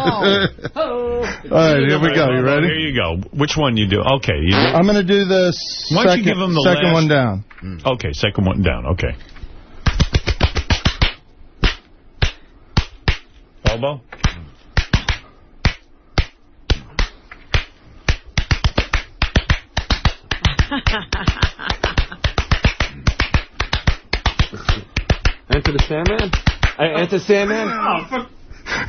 *laughs* All right, here we go. You ready? Here you go. Which one you do? Okay. You do? I'm going to do the Why second, you give him the second last- one down. Okay, second one down. Okay. Bobo? *laughs* Enter the Sandman? I, Enter Sandman? *laughs*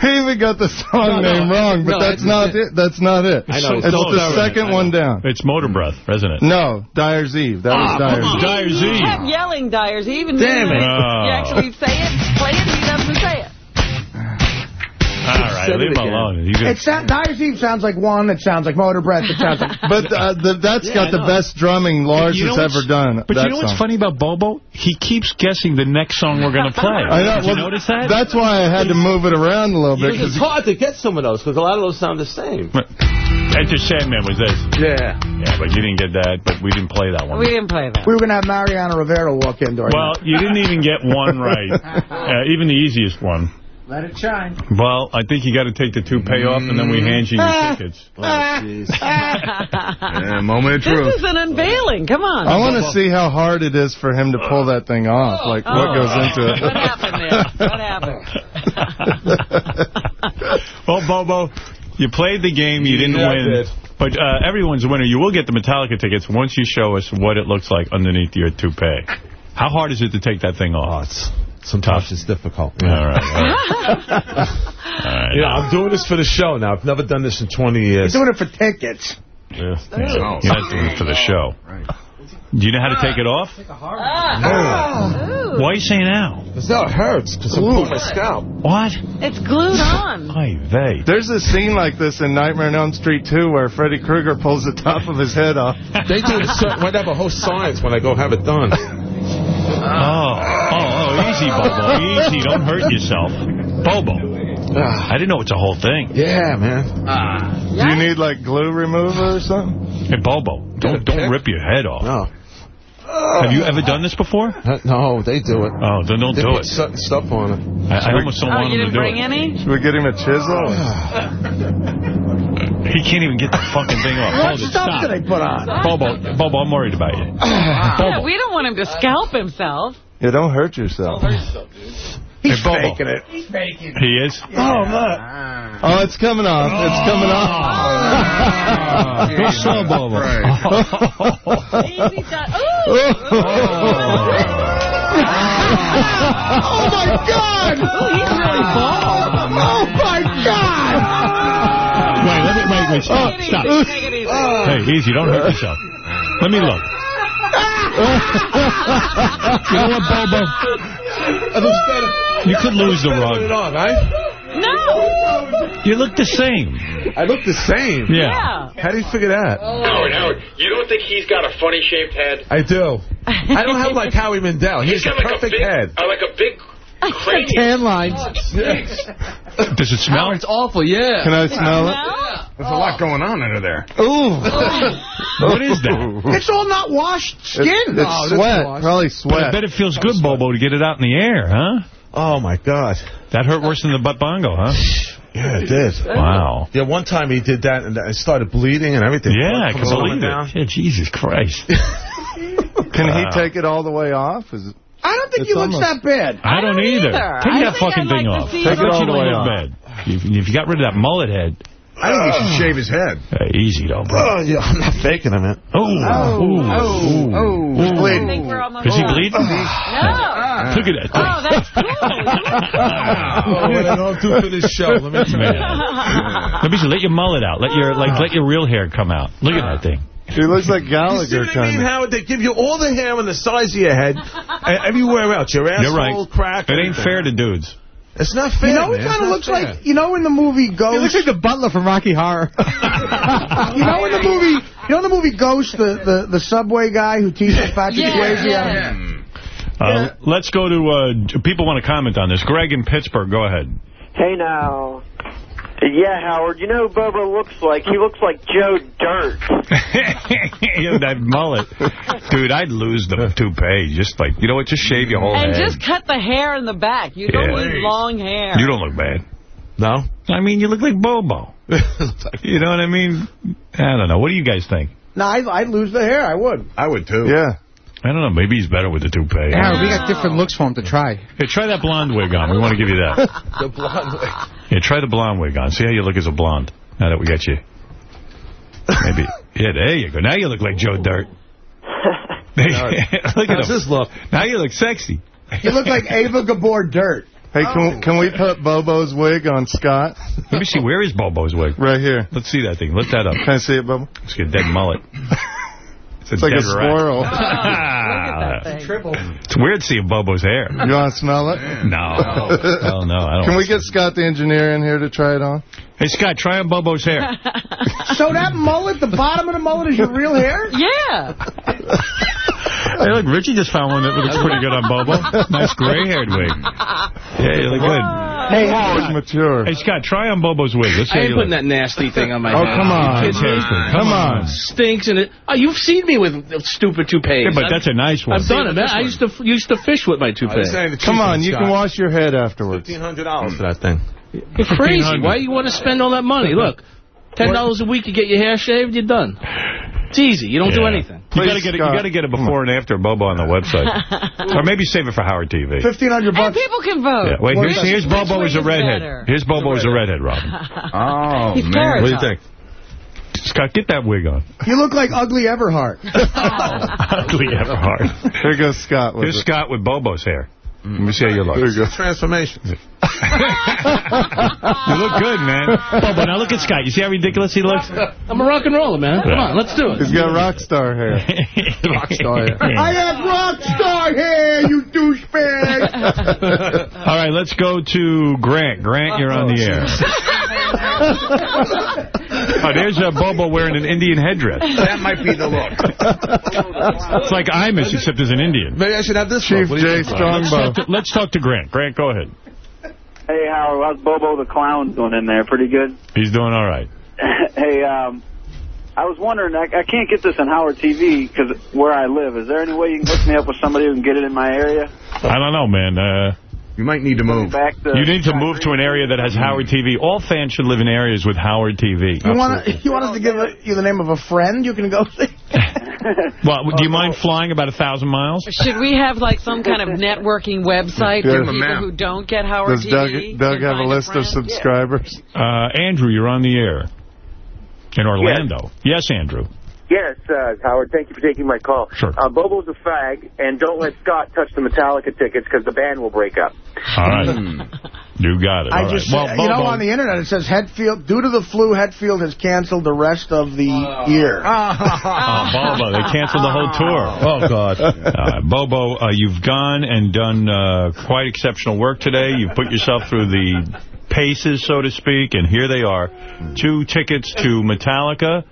He even got the song No, no. name wrong, but No, that's it's- not it. That's not it. I know, It's, it's the so second one down. It's Motor Breath, isn't it? No, Dyer's Eve. That was Ah, Dyer's. Eve. Dyer's He Eve. kept yelling Dyers. He even Damn knew it. Oh. You actually say it, play it, he doesn't say it. *laughs* All right, leave it him alone. You It sound, Dyer's Eve sounds like one. It sounds like Motor Breath. It sounds like... *laughs* But uh, the, that's Yeah, got the best drumming Lars You know has ever done. But that you know what's song. funny about Bobo? He keeps guessing the next song we're going to play. *laughs* I know. Did you notice that? That's why I had to move it around a little bit. Because it's hard to get some of those, because a lot of those sound the same. Enter Sandman was this. Yeah. Yeah, but you didn't get that, but we didn't play that one. We didn't play that. We were going to have Mariano Rivera walk in during Well, you didn't even get one right. Uh, even the easiest one. Let it shine. Well, I think you got to take the two payoff, and then we hand you your tickets. *laughs* Oh, *laughs* Yeah, moment of truth. This is an unveiling. Come on. I want to see how hard it is for him to pull that thing off. Like, what Oh. goes into it. What happened there? What happened? *laughs* well, Bobo, you played the game. You didn't Yeah, win. did. But uh, everyone's a winner. You will get the Metallica tickets once you show us what it looks like underneath your toupee. How hard is it to take that thing off? It's sometimes it's difficult. All right. *laughs* All right. Yeah, I'm doing this for the show now. I've never done this in 20 years. You're doing it for tickets. Yeah. Yeah. You're not doing it for the show. Do you know how to take it off? Ah. Oh. Why are you saying ow? Because now it hurts. Because I'm pulling my scalp. What? It's glued on. Ay vey. There's a scene like this in Nightmare on Elm Street 2 where Freddy Krueger pulls the top of his head off. They do it certain, when I have a whole science when I go have it done. Oh, oh, oh, easy, Bobo. *laughs* Easy, don't hurt yourself. Bobo. I didn't know it's a whole thing. Yeah, man. Do you need, like, glue remover or something? Hey, Bobo, don't don't rip your head off. No. Have you ever done this before? Uh, No, they do it. Oh, then don't They do put it. certain stuff on it. I, I almost don't Oh, want him to do it. you didn't bring any? Should we get him a chisel? *sighs* He can't even get the fucking thing off. What Hold it, stuff stop. do they put on? Bobo, Bobo, I'm worried about you. *laughs* Yeah, we don't want him to scalp himself. Yeah, don't hurt yourself. Hey, Bobo. Faking it. He's baking it. He is? Oh, look. Oh, it's coming off. It's coming off. Oh. Go slow, Bobo. Easy done. *laughs* Oh. oh, my God! Ooh, he's really bald. Oh, my God! Wait, let me, wait, wait, stop, stop. Take it easy. Hey, easy, don't hurt yourself. Let me look. You know what, Bobo? It looks better. You could lose the Put rug. on, right? No. You look the same. I look the same. Yeah. Yeah. How do you figure that? Howard, Howard, you don't think he's got a funny shaped head? I do. *laughs* I don't have like Howie Mandel. He has He's a got like a perfect big, head. uh, like a big cranium. Tan lines. *laughs* Does it smell? It's awful, yeah. Can I smell it? There's a lot going on under there. Ooh. *laughs* What is that? *laughs* It's all not washed skin. It's, Oh, it's this sweat. wash. Probably But I bet it feels good, Bobo, to get it out in the air, huh? Oh, my God. That hurt worse than the butt bongo, huh? Yeah, it did. Wow. Yeah, one time he did that and it started bleeding and everything. Yeah, I Blood can coming believe down. Yeah, Jesus Christ. Can Wow. he take it all the way off? Is it, I don't think It's he looks that bad. I don't either. either. Take I that fucking I'd thing off. see I it. bet Take it all you the way off. bad. If, if you got rid of that mullet head, I think he should shave his head. uh, easy though, bro. Oh, yeah, I'm not faking him, man. Oh, ooh, ooh, ooh. I think we're almost Is he done. bleeding? No. Look at that thing. Oh, that's cool. Oh, what I don't do for this show. Let me *laughs* try. Man. Let me see. Let your mullet out. Let your like. Let your real hair come out. Look at that thing. He looks like *laughs* Gallagher. You see Gallagher what I mean, kind of. Howard? They give you all the hair on the size of your head and *laughs* everywhere else. Your asshole, You're right. crack. It ain't fair to dudes. It's not fair, You know, he man. kind of looks fair. like, you know, in the movie He Ghost. looks like the butler from Rocky Horror. *laughs* you know, in the movie, you know, in the movie Ghost, the the, the subway guy who teaches Patrick Yeah, Swayze. yeah. on- Uh, Let's go to. Uh, people want to comment on this. Greg in Pittsburgh. Go ahead. Hey now. Yeah, Howard, you know who Bobo looks like? He looks like Joe Dirt. *laughs* yeah, that mullet, dude. I'd lose the toupee. Just like you know what? Just shave your whole And head. just cut the hair in the back. You don't Yeah. need long hair. You don't look bad. No? I mean, you look like Bobo. *laughs* you know what I mean? I don't know. What do you guys think? No, I'd, I'd lose the hair. I would. I would, too. Yeah. I don't know. Maybe he's better with the toupee. Yeah, we got different looks for him to try. Hey, try that blonde wig on. We want to give you that. *laughs* The blonde wig. Yeah, try the blonde wig on. See how you look as a blonde. Now that we got you. Maybe. Yeah, there you go. Now you look like Joe Dirt. *laughs* *laughs* look at How's him. this look? Now you look sexy. You look like Ava Gabor Dirt. Hey, can, can we put Bobo's wig on Scott? Let me see. Where is Bobo's wig? Right here. Let's see that thing. Lift that up. Can I see it, Bobo? It's a dead mullet. It's, It's like a dead rat. squirrel. Ah, *laughs* Triple. It's weird seeing Bobo's hair. You want to smell it? *laughs* No. Hell no. I don't Can we get Scott the engineer in here to try it on? Hey, Scott, try on Bobo's hair. *laughs* So that mullet, the bottom of the mullet is your real hair? Yeah. Hey, look, Richie just found one that looks pretty good on Bobo. Nice gray-haired wig. Yeah, you look good. Hey, It's Howard. mature. Hey, Scott, try on Bobo's wig. Let's see I ain't putting look. that nasty thing on my head. Oh, head. come on. Are you kidding. Come on. Stinks and it. Oh, you've seen me with stupid toupees. Yeah, but that's a nice one. I've done it. I used to used to fish with my I toupee. was Come on, you Scott. can wash your head afterwards. $1,500 for that thing. You're crazy. 1500. Why you want to spend all that money? Look, ten dollars a week, you get your hair shaved, you're done. It's easy. You don't do Yeah. anything. You gotta Please, get it. You gotta get a before and after Bobo on the website, *laughs* or maybe save it for Howard TV. 1500 And bucks. people can vote. Yeah, wait, here's, here's Bobo way as a redhead. better? Here's Bobo as a redhead, Robin. *laughs* Oh, oh, He's man. What do you think? Scott, get that wig on. You look like Ugly Everhart. *laughs* Ugly Everhart. Here goes Scott. With Here's it. Scott with Bobo's hair. Mm. Let me see how you look. There you go. Transformation. *laughs* You look good, man. Bobo, now look at Scott. You see how ridiculous he looks? I'm a rock and roller, man. Come on, let's do it. He's got rock star hair. *laughs* rock star hair. I have rock star hair, you douchebag. *laughs* All right, let's go to Grant. Grant, you're on the air. Oh, there's a Bobo wearing an Indian headdress. That might be the look. It's like Imus, except as an Indian. Maybe I should have this Chief look. What do you Jay Strongbow. Talk, to, let's talk to Grant. Grant, go ahead. Hey, Howard, how's Bobo the Clown doing in there? Pretty good? He's doing all right. *laughs* hey, um, I was wondering, I, I can't get this on Howard TV because where I live. Is there any way you can hook me up with somebody who can get it in my area? I don't know, man. Uh, You might need to move. Back to you need to move to an area that has Howard TV. All fans should live in areas with Howard TV. You want you want us to give you the name of a friend you can go see? *laughs* Well, do you mind flying about a thousand miles? Should we have like some kind of *laughs* networking website for people who don't get Howard Does TV? Doug, Doug have a find list of friend? subscribers? Uh, Andrew, you're on the air. In Orlando. Yes, Andrew. Yes, uh, Howard, thank you for taking my call. Sure. Uh, Bobo's a fag, and don't let Scott touch the Metallica tickets because the band will break up. All right. You got it. I All right. just, well, you know, on the internet it says Hetfield, due to the flu, Hetfield has canceled the rest of the year. *laughs* Oh, Bobo, they canceled the whole tour. Oh, God. Uh, Bobo, uh, you've gone and done uh, quite exceptional work today. You've put yourself through the paces, so to speak, and here they are. Two tickets to Metallica,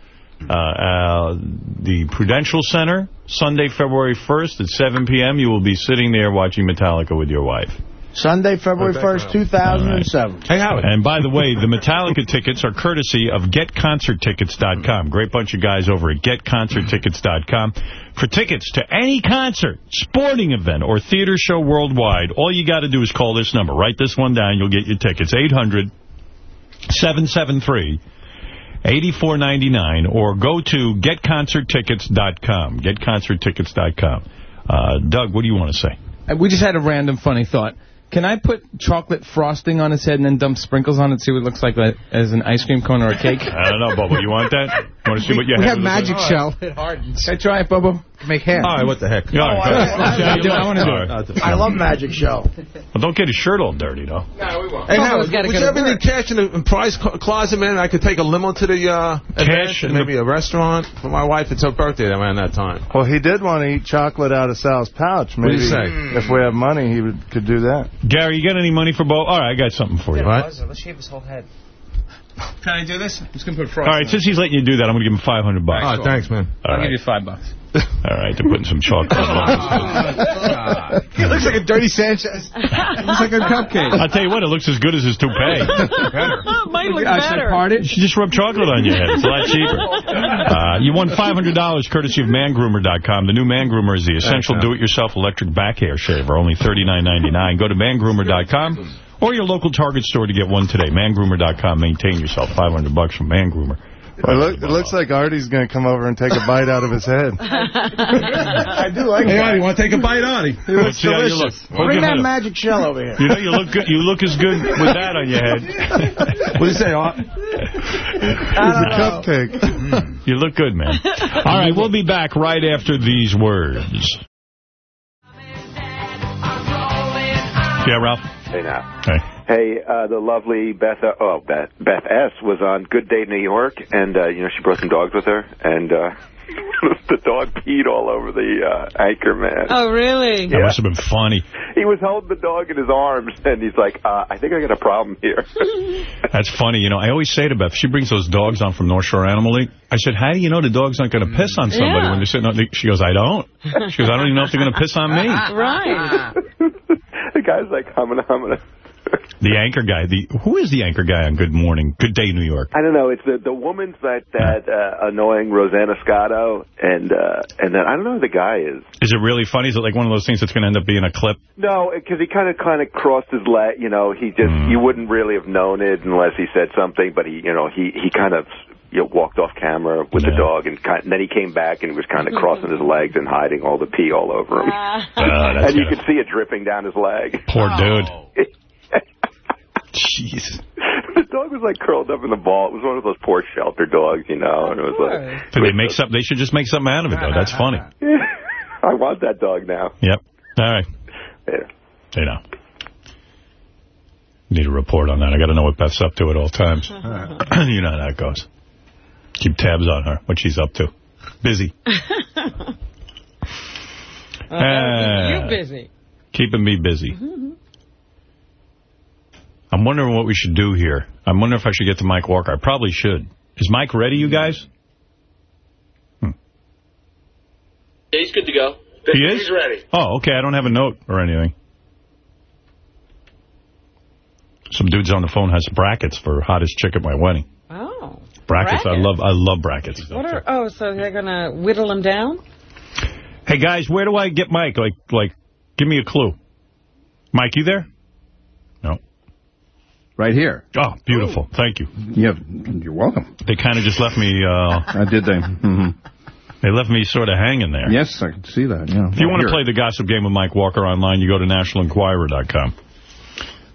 uh, uh, the Prudential Center, Sunday, February 1st at 7 p.m. You will be sitting there watching Metallica with your wife. Sunday, February 1st, 2007. Hey, Howard. And by the way, the Metallica tickets are courtesy of GetConcertTickets.com. Great bunch of guys over at GetConcertTickets.com. For tickets to any concert, sporting event, or theater show worldwide, all you got to do is call this number. Write this one down. You'll get your tickets. 800-773 8499 or go to getconcerttickets.com. Getconcerttickets.com. Uh, Doug, what do you want to say? Uh, We just had a random funny thought. Can I put chocolate frosting on his head and then dump sprinkles on it, see what it looks like uh, as an ice cream cone or a cake? I don't know, Bubba. You want that? You want to see what you have? we have? have magic shell. It hardens. Can I try it, Bobo? Make hair. All right, what the heck? No, All right, I- go I- ahead. I do- I wanna do it. I love Magic Shell. Well, don't get his shirt all dirty, though. No, we won't. Hey, Hey, Howard, Howard, would would you you have have any cash in the prize closet, man? I could take a limo to the uh, Cash event, in the- maybe a restaurant for my wife. It's her birthday around that time. Well, he did want to eat chocolate out of Sal's pouch. What do you say? if we have money, he would, could do that. Gary, you got any money for Bo? All right, I got something for you. Let's shave his whole head. Can I do this? I'm just going to put All frosting right, since he's letting you do that, I'm going to give him 500 bucks. Oh, thanks, man. All I'll right. give you five bucks. *laughs* All right, they're putting some chocolate on *laughs* he looks like a dirty Sanchez. It looks like a cupcake. I'll tell you what, it looks as good as his toupee. *laughs* Might look I should better. part it. You should just rub chocolate on your head. It's a lot cheaper. Uh, you won $500 courtesy of mangroomer.com. The new mangroomer is the essential do-it-yourself electric back hair shaver, only $39.99. Go to mangroomer.com or your local Target store to get one today. Mangroomer.com. Maintain yourself. 500 bucks from Man Groomer. It, look, it looks like Artie's going to come over and take a bite out of his head. *laughs* I do like Hey, that. Artie, wanna take a bite, Artie? He looks Let's see how you look. delicious. Bring that head. Magic Shell over here. You know, you look good. You look as good with that on your head. *laughs* What do you say, Art? It's a cupcake. Mm. You look good, man. *laughs* All right, we'll be back right after these words. Yeah, Ralph? Hey, now. Hey. Hey, uh, the lovely Beth, uh, oh, Beth, Beth S. was on Good Day New York, and, uh, you know, she brought some dogs with her, and, uh, *laughs* the dog peed all over the, uh, anchor man. Oh, really? That must have been funny. He was holding the dog in his arms, and he's like, uh, I think I got a problem here. *laughs* That's funny. You know, I always say to Beth, she brings those dogs on from North Shore Animal League. I said, how do you know the dog's not going to piss on somebody Yeah. when they're sitting on the... She goes, I don't. She goes, I don't even know if they're going to piss on me. *laughs* Right. the guy's like humming, humming. *laughs* The anchor guy. The Who is the anchor guy on Good Morning? Good Day, New York? I don't know. It's the the woman's that that uh, annoying Rosanna Scotto, and uh, and then I don't know who the guy is. Is it really funny? Is it like one of those things that's going to end up being a clip? No, because he kind of kind of crossed his leg. You know, he just Hmm. you wouldn't really have known it unless he said something. But he, you know, he he kind of you know, walked off camera with the dog, and, kind, and then he came back and he was kind of crossing his legs and hiding all the pee all over him. That's *laughs* and you could see it dripping down his leg. Poor dude. *laughs* Jeez. *laughs* the dog was like curled up in the ball. It was one of those poor shelter dogs, you know. And it was like, But they make some, They should just make something out of it, though. That's funny. *laughs* I want that dog now. Yep. All right. Yeah. You know. Need a report on that. I got to know what Beth's up to at all times. *laughs* *clears throat* you know how that goes. Keep tabs on her, what she's up to. Busy. Uh, Uh, you're busy. Keeping me busy. I'm wondering what we should do here. I'm wondering if I should get to Mike Walker. I probably should. Is Mike ready, you guys? Hmm. Yeah, he's good to go. He is? He's ready. Oh, okay. I don't have a note or anything. Some dudes on the phone has brackets for hottest chick at my wedding. Oh. Brackets. I love I love brackets. What are, oh, so they're going to whittle them down? Hey, guys, where do I get Mike? Like, like, give me a clue. Mike, you there? No. Right here. Oh, beautiful. Thank you. Yeah, you're welcome. They kind of just left me... Uh, I did they? Mm-hmm. They left me sort of hanging there. Yes, I can see that. Yeah. If you want to play the gossip game with Mike Walker online, you go to nationalenquirer.com.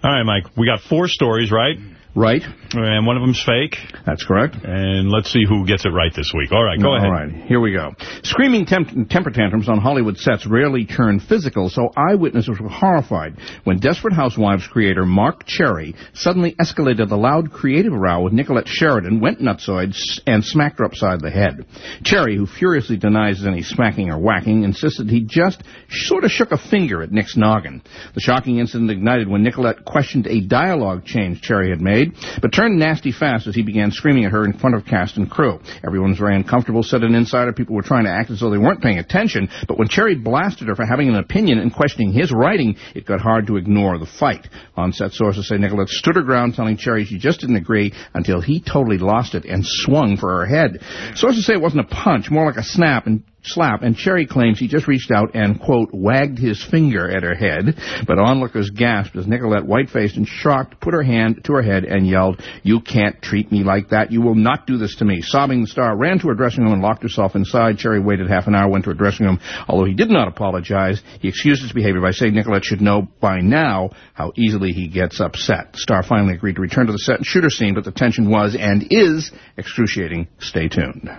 All right, Mike, we got four stories, right? Right. And one of them's fake. That's correct. And let's see who gets it right this week. All right, go ahead. All right, here we go. Screaming temp temper tantrums on Hollywood sets rarely turn physical, so eyewitnesses were horrified when Desperate Housewives creator Marc Cherry suddenly escalated the loud creative row with Nicolette Sheridan, went nutsoid, and smacked her upside the head. Cherry, who furiously denies any smacking or whacking, insisted he just sort of shook a finger at Nick's noggin. The shocking incident ignited when Nicolette questioned a dialogue change Cherry had made, but turned nasty fast as he began screaming at her in front of cast and crew. Everyone was very uncomfortable, said an insider. People were trying to act as though they weren't paying attention, but when Cherry blasted her for having an opinion and questioning his writing, it got hard to ignore the fight. On-set sources say Nicolette stood her ground, telling Cherry she just didn't agree until he totally lost it and swung for her head. Sources say it wasn't a punch, more like a snap, and slap, and Cherry claims he just reached out and, quote, wagged his finger at her head. But onlookers gasped as Nicolette, white-faced and shocked, put her hand to her head and yelled, You can't treat me like that. You will not do this to me. Sobbing, the star ran to her dressing room and locked herself inside. Cherry waited half an hour, went to her dressing room. Although he did not apologize, he excused his behavior by saying Nicolette should know by now how easily he gets upset. The star finally agreed to return to the set and shoot her scene, but the tension was and is excruciating. Stay tuned.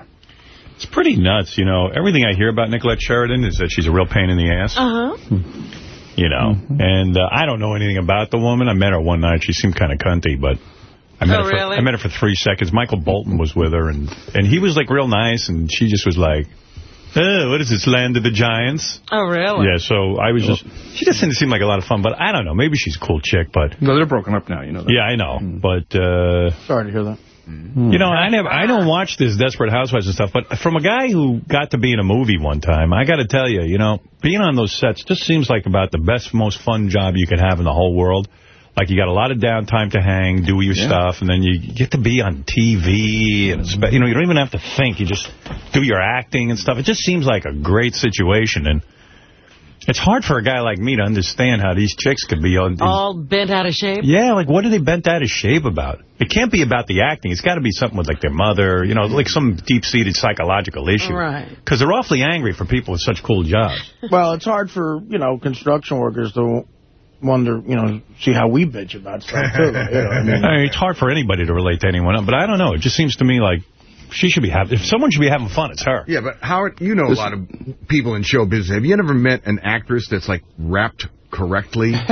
It's pretty nuts, you know. Everything I hear about Nicolette Sheridan is that she's a real pain in the ass. Uh-huh. You know, Mm-hmm. and uh, I don't know anything about the woman. I met her one night. She seemed kind of cunty, but I met Oh, her. For, really? I met her for three seconds. Michael Bolton was with her, and and he was like real nice, and she just was like, "Oh, what is this, land of the giants?" Oh, really? Yeah, so I was just. She just didn't seem like a lot of fun, but I don't know. Maybe she's a cool chick, but No, they're broken up now, you know that. yeah, I know, but. uh Sorry to hear that. Mm. You know, I never, I don't watch this Desperate Housewives and stuff, but from a guy who got to be in a movie one time, I got to tell you, you know, being on those sets just seems like about the best, most fun job you could have in the whole world. Like, you got a lot of downtime to hang, do your Yeah. stuff, and then you get to be on TV, and, it's, you know, you don't even have to think. You just do your acting and stuff. It just seems like a great situation, and it's hard for a guy like me to understand how these chicks could be on these All bent out of shape? yeah, like what are they bent out of shape about? It can't be about the acting. It's got to be something with like their mother, you know, like some deep-seated psychological issue. Right. Because they're awfully angry for people with such cool jobs. *laughs* Well, it's hard for, you know, construction workers to wonder, you know, see how we bitch about stuff, too. You know, I mean, *laughs* I mean, it's hard for anybody to relate to anyone, but I don't know. It just seems to me like she should be having, if someone should be having fun, it's her. Yeah, but Howard, you know a lot of people in show business. Have you ever met an actress that's like wrapped correctly? *laughs*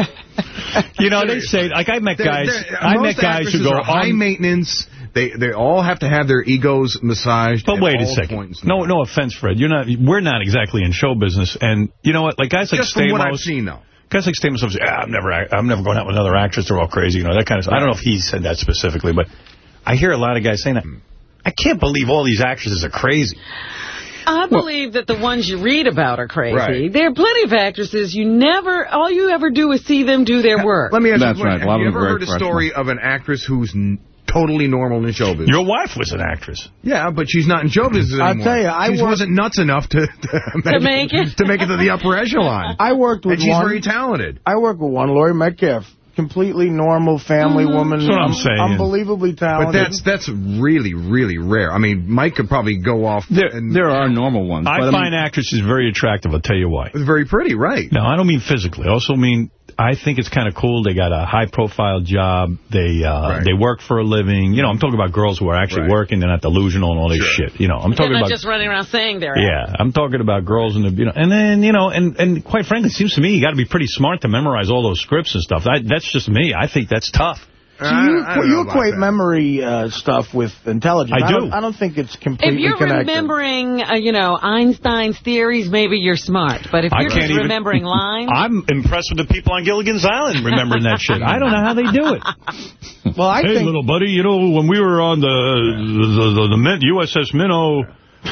You know, they say, like I met They're- guys, they're- I met guys who go, are high um, maintenance. They they all have to have their egos massaged. But wait a second. No, no offense, Fred. You're not. We're not exactly in show business, and you know what? Like guys like Just from Stamos. what I've seen, though. Guys like Stamos say, ah, I'm never, I'm never going out with another actress. They're all crazy, you know, that kind of stuff. I don't know if he said that specifically, but I hear a lot of guys saying that. I can't believe all these actresses are crazy. I believe that the ones you read about are crazy. Right. There are plenty of actresses you never, all you ever do is see them do their work. Let me ask That's you a right. Have you ever heard a very story of an actress who's n totally normal in show business? Your wife was an actress. Yeah, but she's not in show business I'll tell you, I she wasn't nuts enough to, *laughs* to, make it? to make it to the upper echelon. I worked with and she's one. very talented. I worked with one, Laurie Metcalf. Completely normal family mm-hmm. woman. That's what I'm un- saying. Unbelievably But that's that's really really rare. I mean, Mike could probably go off. There, and there are normal ones. I but find actresses very attractive. I'll tell you why. Very pretty, right? No, I don't mean physically. I also mean I think it's kind of cool. They got a high-profile job. They uh, they work for a living. You know, I'm talking about girls who are actually working. They're not delusional and all this shit. You know, I'm They're talking not about just running around saying they're yeah, I'm talking about girls in the, you know, and then, you know, and, and quite frankly, it seems to me you got to be pretty smart to memorize all those scripts and stuff. I, that's just me. I think that's tough. See, you, you equate memory uh, stuff with intelligence. I do. Don't, I don't think it's completely If you're connected. remembering, uh, you know, Einstein's theories, maybe you're smart. But if I you're just even- remembering *laughs* lines... I'm impressed with the people on Gilligan's Island remembering that shit. I don't know how they do it. *laughs* Well, I hey, think- little buddy, you know, when we were on the the, the, the Min- USS Minnow,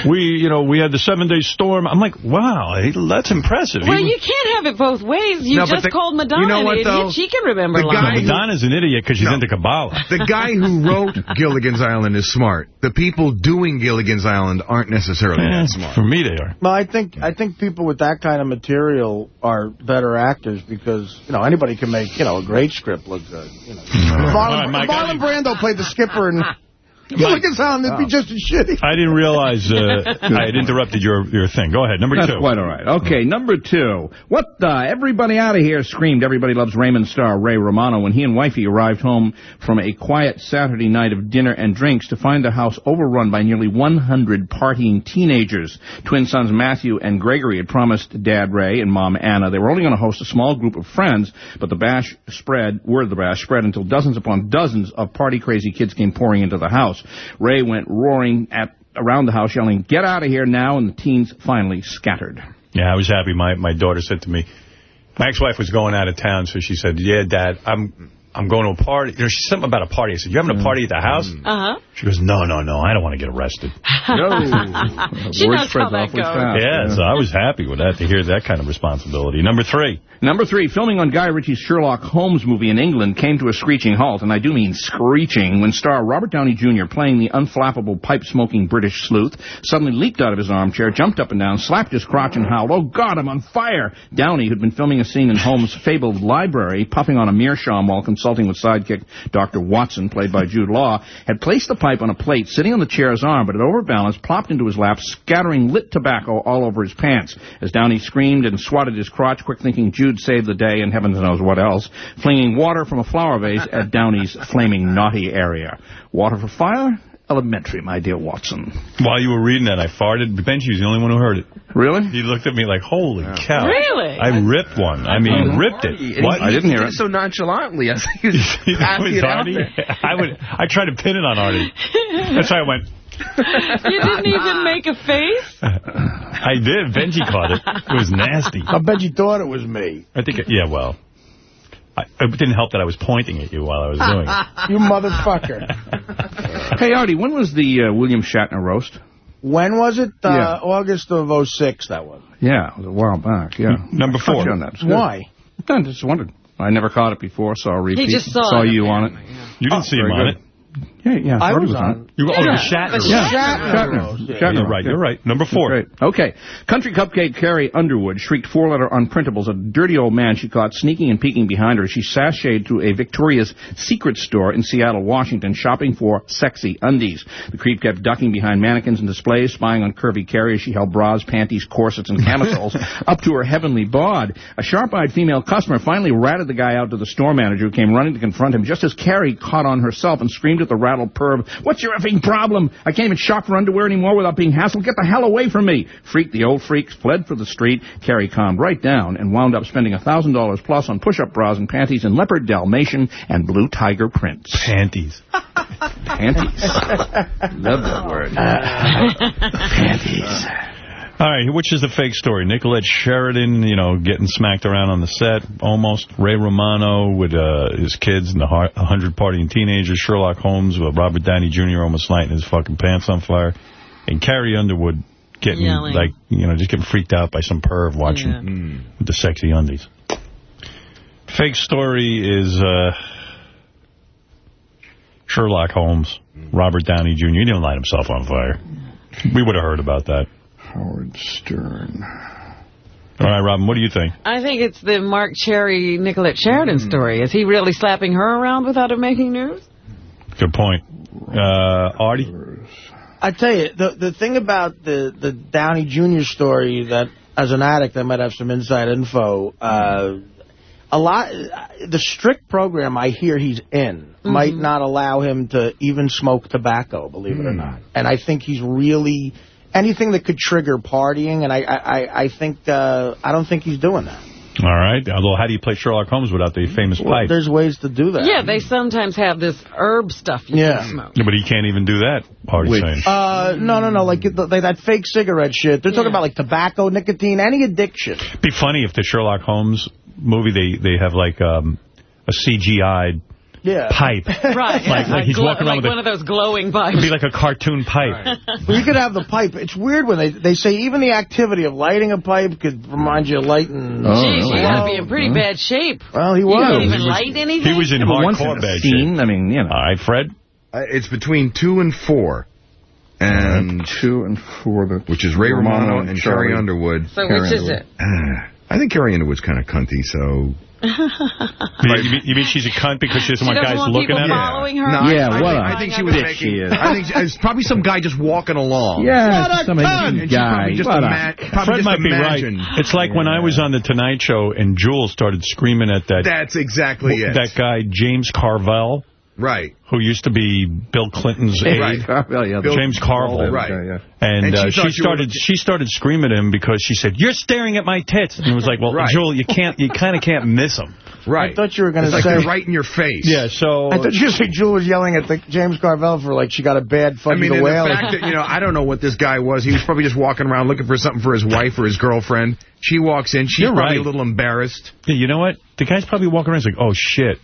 we, you know, we had the seven-day storm. I'm like, wow, that's impressive. Well, He- you can't have it both ways. You No, just the- called Madonna you know an what, idiot. though? She can remember The guy lines. who- Madonna's an idiot because she's into Kabbalah. The guy who wrote *laughs* Gilligan's Island is smart. The people doing Gilligan's Island aren't necessarily that smart. For me, they are. Well, I think I think people with that kind of material are better actors because you know anybody can make you know a great script look good. You know, if Marlon, Mike, Marlon Brando played the skipper and Gilligan's Island, it'd be just as shitty. I didn't realize uh, *laughs* I had interrupted your, your thing. Go ahead. Number That's two. quite all right. Okay, number two. What the? Everybody out of here screamed Everybody Loves Raymond star Ray Romano when he and wifey arrived home from a quiet Saturday night of dinner and drinks to find the house overrun by nearly 100 partying teenagers. Twin sons Matthew and Gregory had promised Dad Ray and Mom Anna they were only going to host a small group of friends, but the bash spread, word of the bash spread until dozens upon dozens of party-crazy kids came pouring into the house. Ray went roaring at around the house, yelling, "Get out of here now!" And the teens finally scattered. Yeah, I was happy. My my daughter said to me, my ex-wife was going out of town, so she said, yeah, Dad, I'm I'm going to a party. You know, she said something about a party. I said, you having a party at the house? Uh-huh. She goes, no, no, no, I don't want to get arrested. *laughs* No. she knows how that goes. Yeah, so I was happy with that, to hear that kind of responsibility. Number three. Number three, filming on Guy Ritchie's Sherlock Holmes movie in England came to a screeching halt, and I do mean screeching, when star Robert Downey Jr., playing the unflappable, pipe-smoking British sleuth, suddenly leaped out of his armchair, jumped up and down, slapped his crotch, and howled, Oh, God, I'm on fire! Downey, who'd been filming a scene in Holmes' fabled library, puffing on a meerschaum while consulting with sidekick Dr. Watson, played by Jude Law, had placed the pipe on a plate sitting on the chair's arm, but it overbalanced, plopped into his lap, scattering lit tobacco all over his pants. As Downey screamed and swatted his crotch, quick thinking Jude saved the day and heavens knows what else, flinging water from a flower vase at Downey's flaming naughty area. Water for fire? Elementary, my dear Watson. While you were reading that, I farted. Benji was the only one who heard it. Really? He looked at me like, holy cow. Really? I ripped one. I mean, ripped it. And What? he- he did it so nonchalantly. I think he was *laughs* It passing it out Artie. there. *laughs* I would. I tried to pin it on Artie. That's why I went. *laughs* You didn't even make a face? I did. Benji caught it. It was nasty. I bet you thought it was me. I think. It, yeah. Well, I, it didn't help that I was pointing at you while I was doing it. *laughs* you motherfucker. *laughs* Hey, Artie, when was the uh, William Shatner roast? When was it? Uh, Yeah. August of '06. that was. Yeah, it was a while back, yeah. Number four. On that. Why? I just wondered. I never caught it before, saw a repeat. just saw it, you on it. You didn't see him on good. it. Yeah, yeah. I Artie was on. it. You, oh, Yeah, the Shatner. the roast. Yeah, Shatner Shatner. Shatner You're right. You're right. Number four. Okay. Country cupcake Carrie Underwood shrieked four-letter unprintables at a dirty old man she caught sneaking and peeking behind her as she sashayed through a Victoria's Secret store in Seattle, Washington, shopping for sexy undies. The creep kept ducking behind mannequins and displays, spying on curvy Carrie as she held bras, panties, corsets, and camisoles *laughs* up to her heavenly bod. A sharp-eyed female customer finally ratted the guy out to the store manager, who came running to confront him just as Carrie caught on herself and screamed at the rattled perv, What's your effing problem? I can't even shop for underwear anymore without being hassled. Get the hell away from me. Freak, the old freak, fled for the street. Carrie calmed right down and wound up spending $1,000 plus on push-up bras and panties in leopard Dalmatian and blue tiger prints. Panties. Panties. *laughs* Love that word. Uh. panties. All right, which is the fake story? Nicolette Sheridan, you know, getting smacked around on the set, almost. Ray Romano with uh, his kids and the 100 partying teenagers. Sherlock Holmes with Robert Downey Jr. almost lighting his fucking pants on fire. And Carrie Underwood getting, Yelling. like, you know, just getting freaked out by some perv watching Yeah. with the sexy undies. Fake story is uh, Sherlock Holmes, Robert Downey Jr. He didn't light himself on fire. We would have heard about that. Howard Stern. All right, Robin, what do you think? I think it's the Marc Cherry, Nicolette Sheridan Hmm. story. Is he really slapping her around without her making news? Good point. Uh, Artie? I tell you, the the thing about the the Downey Jr. story that as an addict I might have some inside info. Uh, a lot, the strict program I hear he's in might not allow him to even smoke tobacco, believe it or not. And I think he's really, anything that could trigger partying, and I, I, I- I think, uh, I don't think he's doing that. All right. Although, how do you play Sherlock Holmes without the famous pipe? There's ways to do that. Yeah, they sometimes have this herb stuff you Yeah. can smoke. Yeah, but he can't even do that, party saying. Uh, no, no, no, like, the, like that fake cigarette shit. They're talking about, like, tobacco, nicotine, any addiction. It'd be funny if the Sherlock Holmes movie, they, they have like um, a CGI Yeah. pipe. *laughs* Right. Like- like he's walking around like with a- one of those glowing It'd pipes. be like a cartoon pipe. *laughs* Well, you could have the pipe. It's weird when they they say even the activity of lighting a pipe could remind you of lighting. Jeez, you gotta be in pretty bad shape. Well, he You was. don't even He was- light anything? He was in Yeah, but hardcore in bad scene, shape. I mean, you know. All right, Fred? Uh, it's between two and four. And two and four, the which is Ray Romano and Sherry Charlie. Underwood. So which is it? I think Carrie Underwood's kind of cunty, so You, you mean, you mean she's a cunt because she doesn't She want doesn't guys want looking at her? following her? No, Yeah, I, what think, a I think she was bitch making. she is. *laughs* I think it's probably some guy just walking along. Yeah, What a some cunt! Asian And she guy. just, What a ima- Fred just might be right. It's like when I was on the Tonight Show and Jewel started screaming at that That's exactly it. that guy James Carville, Right. who used to be Bill Clinton's aide. Right. *laughs* Well, yeah, Bill- James Carville. Right. yeah. And, And she uh, she you were started she started screaming at him because she said, "You're staring at my tits." And it was like, "Well, Right. Jewel, you can't, you kind of can't miss them." Right. I thought you were going to say. they're right in your face. Yeah. So I thought you were saying Jewel was yelling at the James Carville for like she got a bad I Fudgy mean, the Whale. the fact that, you know, I don't know what this guy was. He was probably just walking around looking for something for his wife or his girlfriend. She walks in. She's You're probably right. a little embarrassed. Yeah, you know what? The guy's probably walking around. He's like, "Oh shit."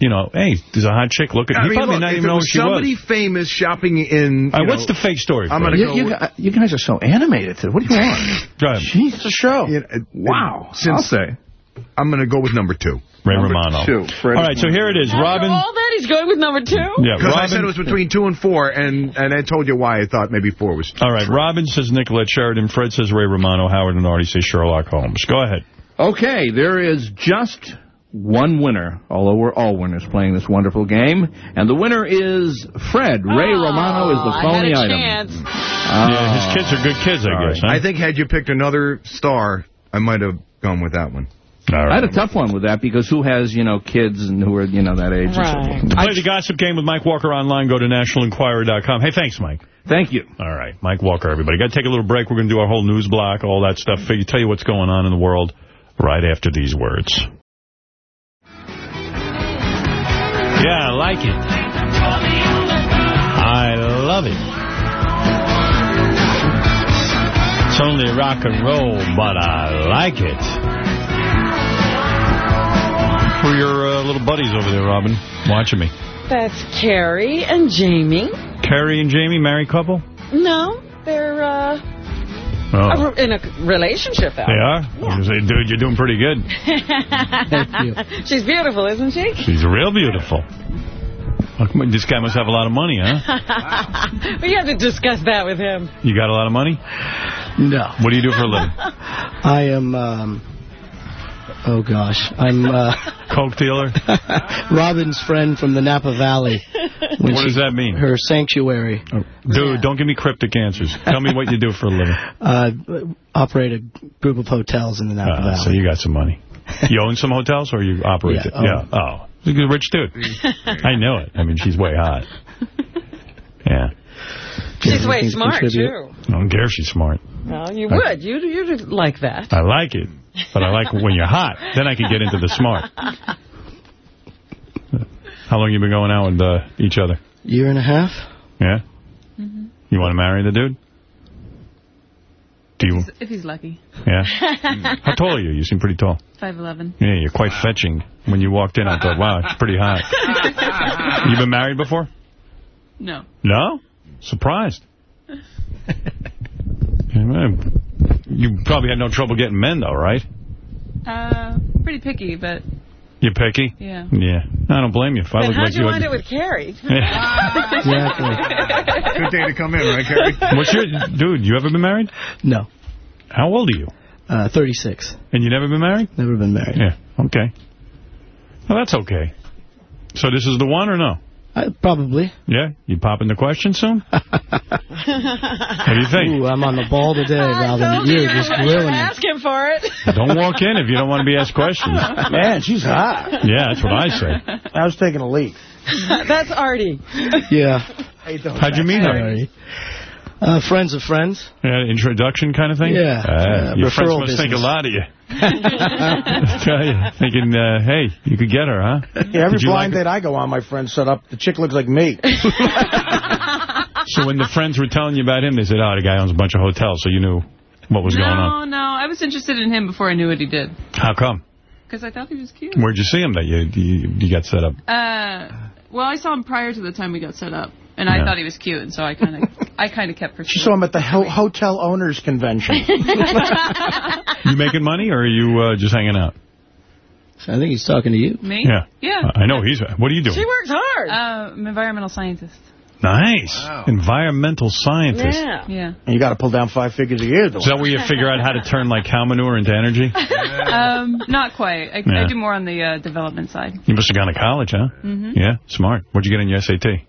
You know, hey, there's a hot chick looking. I He mean, probably look, not if even know who was she somebody was. famous shopping in. All you right, what's the fake story? I'm gonna You, go you, you guys are so animated today. What do you want? Go ahead. It's a show. you know, uh, Wow. Since I'll say. I'm going to go with number two. Ray Number Romano. two, Fred All right, so here it is. After Robin. all that, he's going with number two? Yeah, Because I said it was between two and four, and, and I told you why I thought maybe four was. All right, Robin says Nicolette Sheridan. Fred says Ray Romano. Howard and Artie say Sherlock Holmes. Go ahead. Okay, there is just one winner, although we're all winners playing this wonderful game. And the winner is Fred. Ray Oh, Romano is the I phony had a item. chance. Ah. yeah, his kids are good kids, I all guess. Huh? I think had you picked another star, I might have gone with that one. All I had a tough one with that because who has, you know, kids and who are, you know, that age Right. forth. To play the gossip game with Mike Walker online, go to nationalenquirer.com. Hey, thanks, Mike. Thank you. All right, Mike Walker, everybody. Got to take a little break. We're going to do our whole news block, all that stuff. Figure, tell you what's going on in the world right after these words. Yeah, I like it. I love it. It's only rock and roll, but I like it. Who are your uh, little buddies over there, Robin, watching me? That's Carrie and Jamie. Carrie and Jamie, married couple? No, they're uh, Oh. in a relationship. They are? I was gonna say, dude, you're doing pretty good. *laughs* She's beautiful, isn't she? She's real beautiful. Come on, this guy must have a lot of money, huh? *laughs* we have to discuss that with him. You got a lot of money? No. What do you do for a living? *laughs* I am, um, oh gosh, I'm uh, *laughs* Coke dealer? *laughs* Robin's friend from the Napa Valley. *laughs* When What does that mean? Her sanctuary. Dude, don't give me cryptic answers. Tell me what you do for a living. Uh, operate a group of hotels in the Napa Uh, Valley. so you got some money. You own some hotels or you operate Yeah, it? own. Yeah. Oh. He's a rich dude. I know it. I mean, she's way hot. Yeah. She's way Anything to smart, contribute? too. I don't care if she's smart. Well, you would. You'd, you'd like that. I like it. But I like when you're hot. Then I can get into the smart. How long you been going out with uh, each other? Year and a half. Yeah? You want to marry the dude? Do you? If he's lucky. Yeah. *laughs* How tall are you? You seem pretty tall. 5'11". Yeah, you're quite fetching. When you walked in, I thought, wow, it's pretty hot. *laughs* you been married before? No. No? Surprised. *laughs* Yeah, man. You probably had no trouble getting men, though, right? Uh, pretty picky, but You're picky? yeah. Yeah. I don't blame you. If I Then look how'd like you you, wind I'd- it with Carrie? *laughs* Good day to come in, right, Carrie? What's your... Dude, you ever been married? No. How old are you? Uh, 36. And you never been married? Never been married. Yeah. Okay. Well, that's okay. So this is the one or no? Uh, probably. Yeah? You popping the question soon? *laughs* what do you think? Ooh, I'm on the ball today, *laughs* Robin. You're just grilling me. Ask him for it. Don't walk in if you don't want to be asked questions. *laughs* Man, she's hot. Yeah, that's what I say. I was taking a leak. That's Artie. Yeah. How'd you meet her? Uh, friends of friends. Yeah, introduction kind of thing? Yeah. Uh, Yeah, your friends referral must think a lot of you. Tell you, Thinking, uh, hey, you could get her, huh? Yeah, every Did you blind like date I go on, my friends set up. The chick looks like me. So when the friends were telling you about him, they said, oh, the guy owns a bunch of hotels, so you knew what was no, going on. no. I was interested in him before I knew what he did. How come? Because I thought he was cute. Where'd you see him that you, you, you got set up? Uh, well, I saw him prior to the time we got set up, and I thought he was cute, and so I kind of, I kind of kept pursuing. She saw him at the ho hotel owners convention. *laughs* You making money, or are you uh, just hanging out? I think he's talking to you. Me? Yeah. Yeah. I know he's. What are you doing? She works hard. Uh, I'm an environmental scientist. Nice. Environmental scientist. Yeah. yeah. And you got to pull down five figures a year. Is that where you figure out how to turn like cow manure into energy? *laughs* um, not quite. I, Yeah. I do more on the uh, development side. You must have gone to college, huh? Mhm. Yeah, smart. What'd you get in your SAT?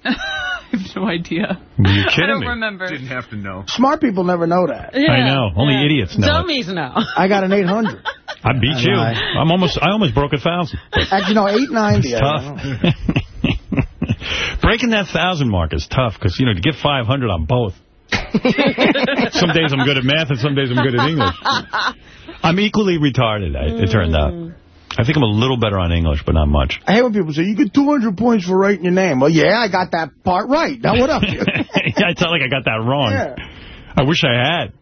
*laughs* I have no idea. Are you *laughs* I kidding don't me? remember. Didn't have to know. Smart people never know that. I know. Only idiots know. it. Dummies know. I got an 800. *laughs* I beat I you. lie. I'm almost. I almost broke a thousand. Actually, no, 890. It's I don't know. tough. Breaking that thousand mark is tough because you know to get 500 on both. some days I'm good at math and some days I'm good at English. I'm equally retarded. I, it turned out. Mm. I think I'm a little better on English, but not much. I hate when people say, you get 200 points for writing your name. Well, yeah, I got that part right. Now what else? *laughs* *laughs* yeah, I felt like I got that wrong. Yeah. I wish I had.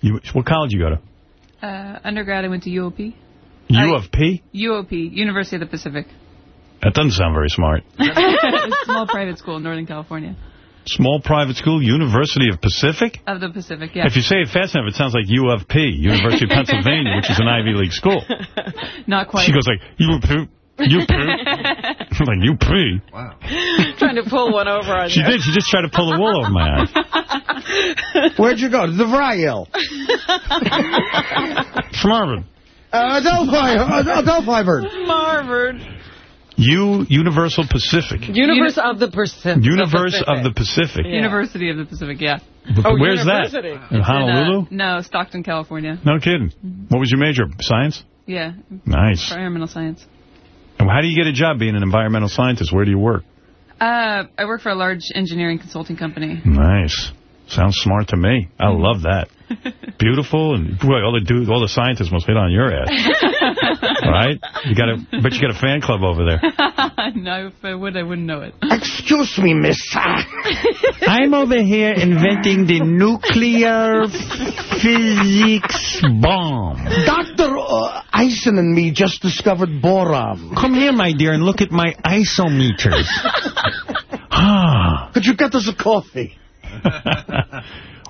You, what college you go to? Uh, undergrad, I went to UOP. U of P? UOP, University of the Pacific. That doesn't sound very smart. *laughs* small private school in Northern California. Small private school, University of Pacific? Of the Pacific, yeah. If you say it fast enough, it sounds like U of P, University of *laughs* Pennsylvania, which is an Ivy League school. *laughs* Not quite. She goes like, U of P, U P. *laughs* I'm like, U P. Wow. Trying to pull one over on you. She you. did. She just tried to pull the wool over my eyes. Where'd you go? To the Vryle. From Harvard. Uh, Adelphi. Uh, Adelphi bird. Harvard. U, Universal Pacific. Universe of the Pacific. Universe of the Pacific. University of the Pacific, yeah. Oh, Where's university. that? In In, Honolulu? uh, no, Stockton, California. No kidding. What was your major? Science? Yeah. Nice. Environmental science. And how do you get a job being an environmental scientist? Where do you work? Uh, I work for a large engineering consulting company. Nice. Sounds smart to me. I love that. *laughs* Beautiful and boy, all the dudes, all the scientists must hit on your ass, *laughs* *laughs* right? You got a, but you got a fan club over there. *laughs* no, if I would, I wouldn't know it. Excuse me, miss. *laughs* I'm over here inventing the nuclear physics bomb. Dr. Uh, Eisen and me just discovered boron. Come here, my dear, and look at my isometers. Ah. Could you get us a coffee?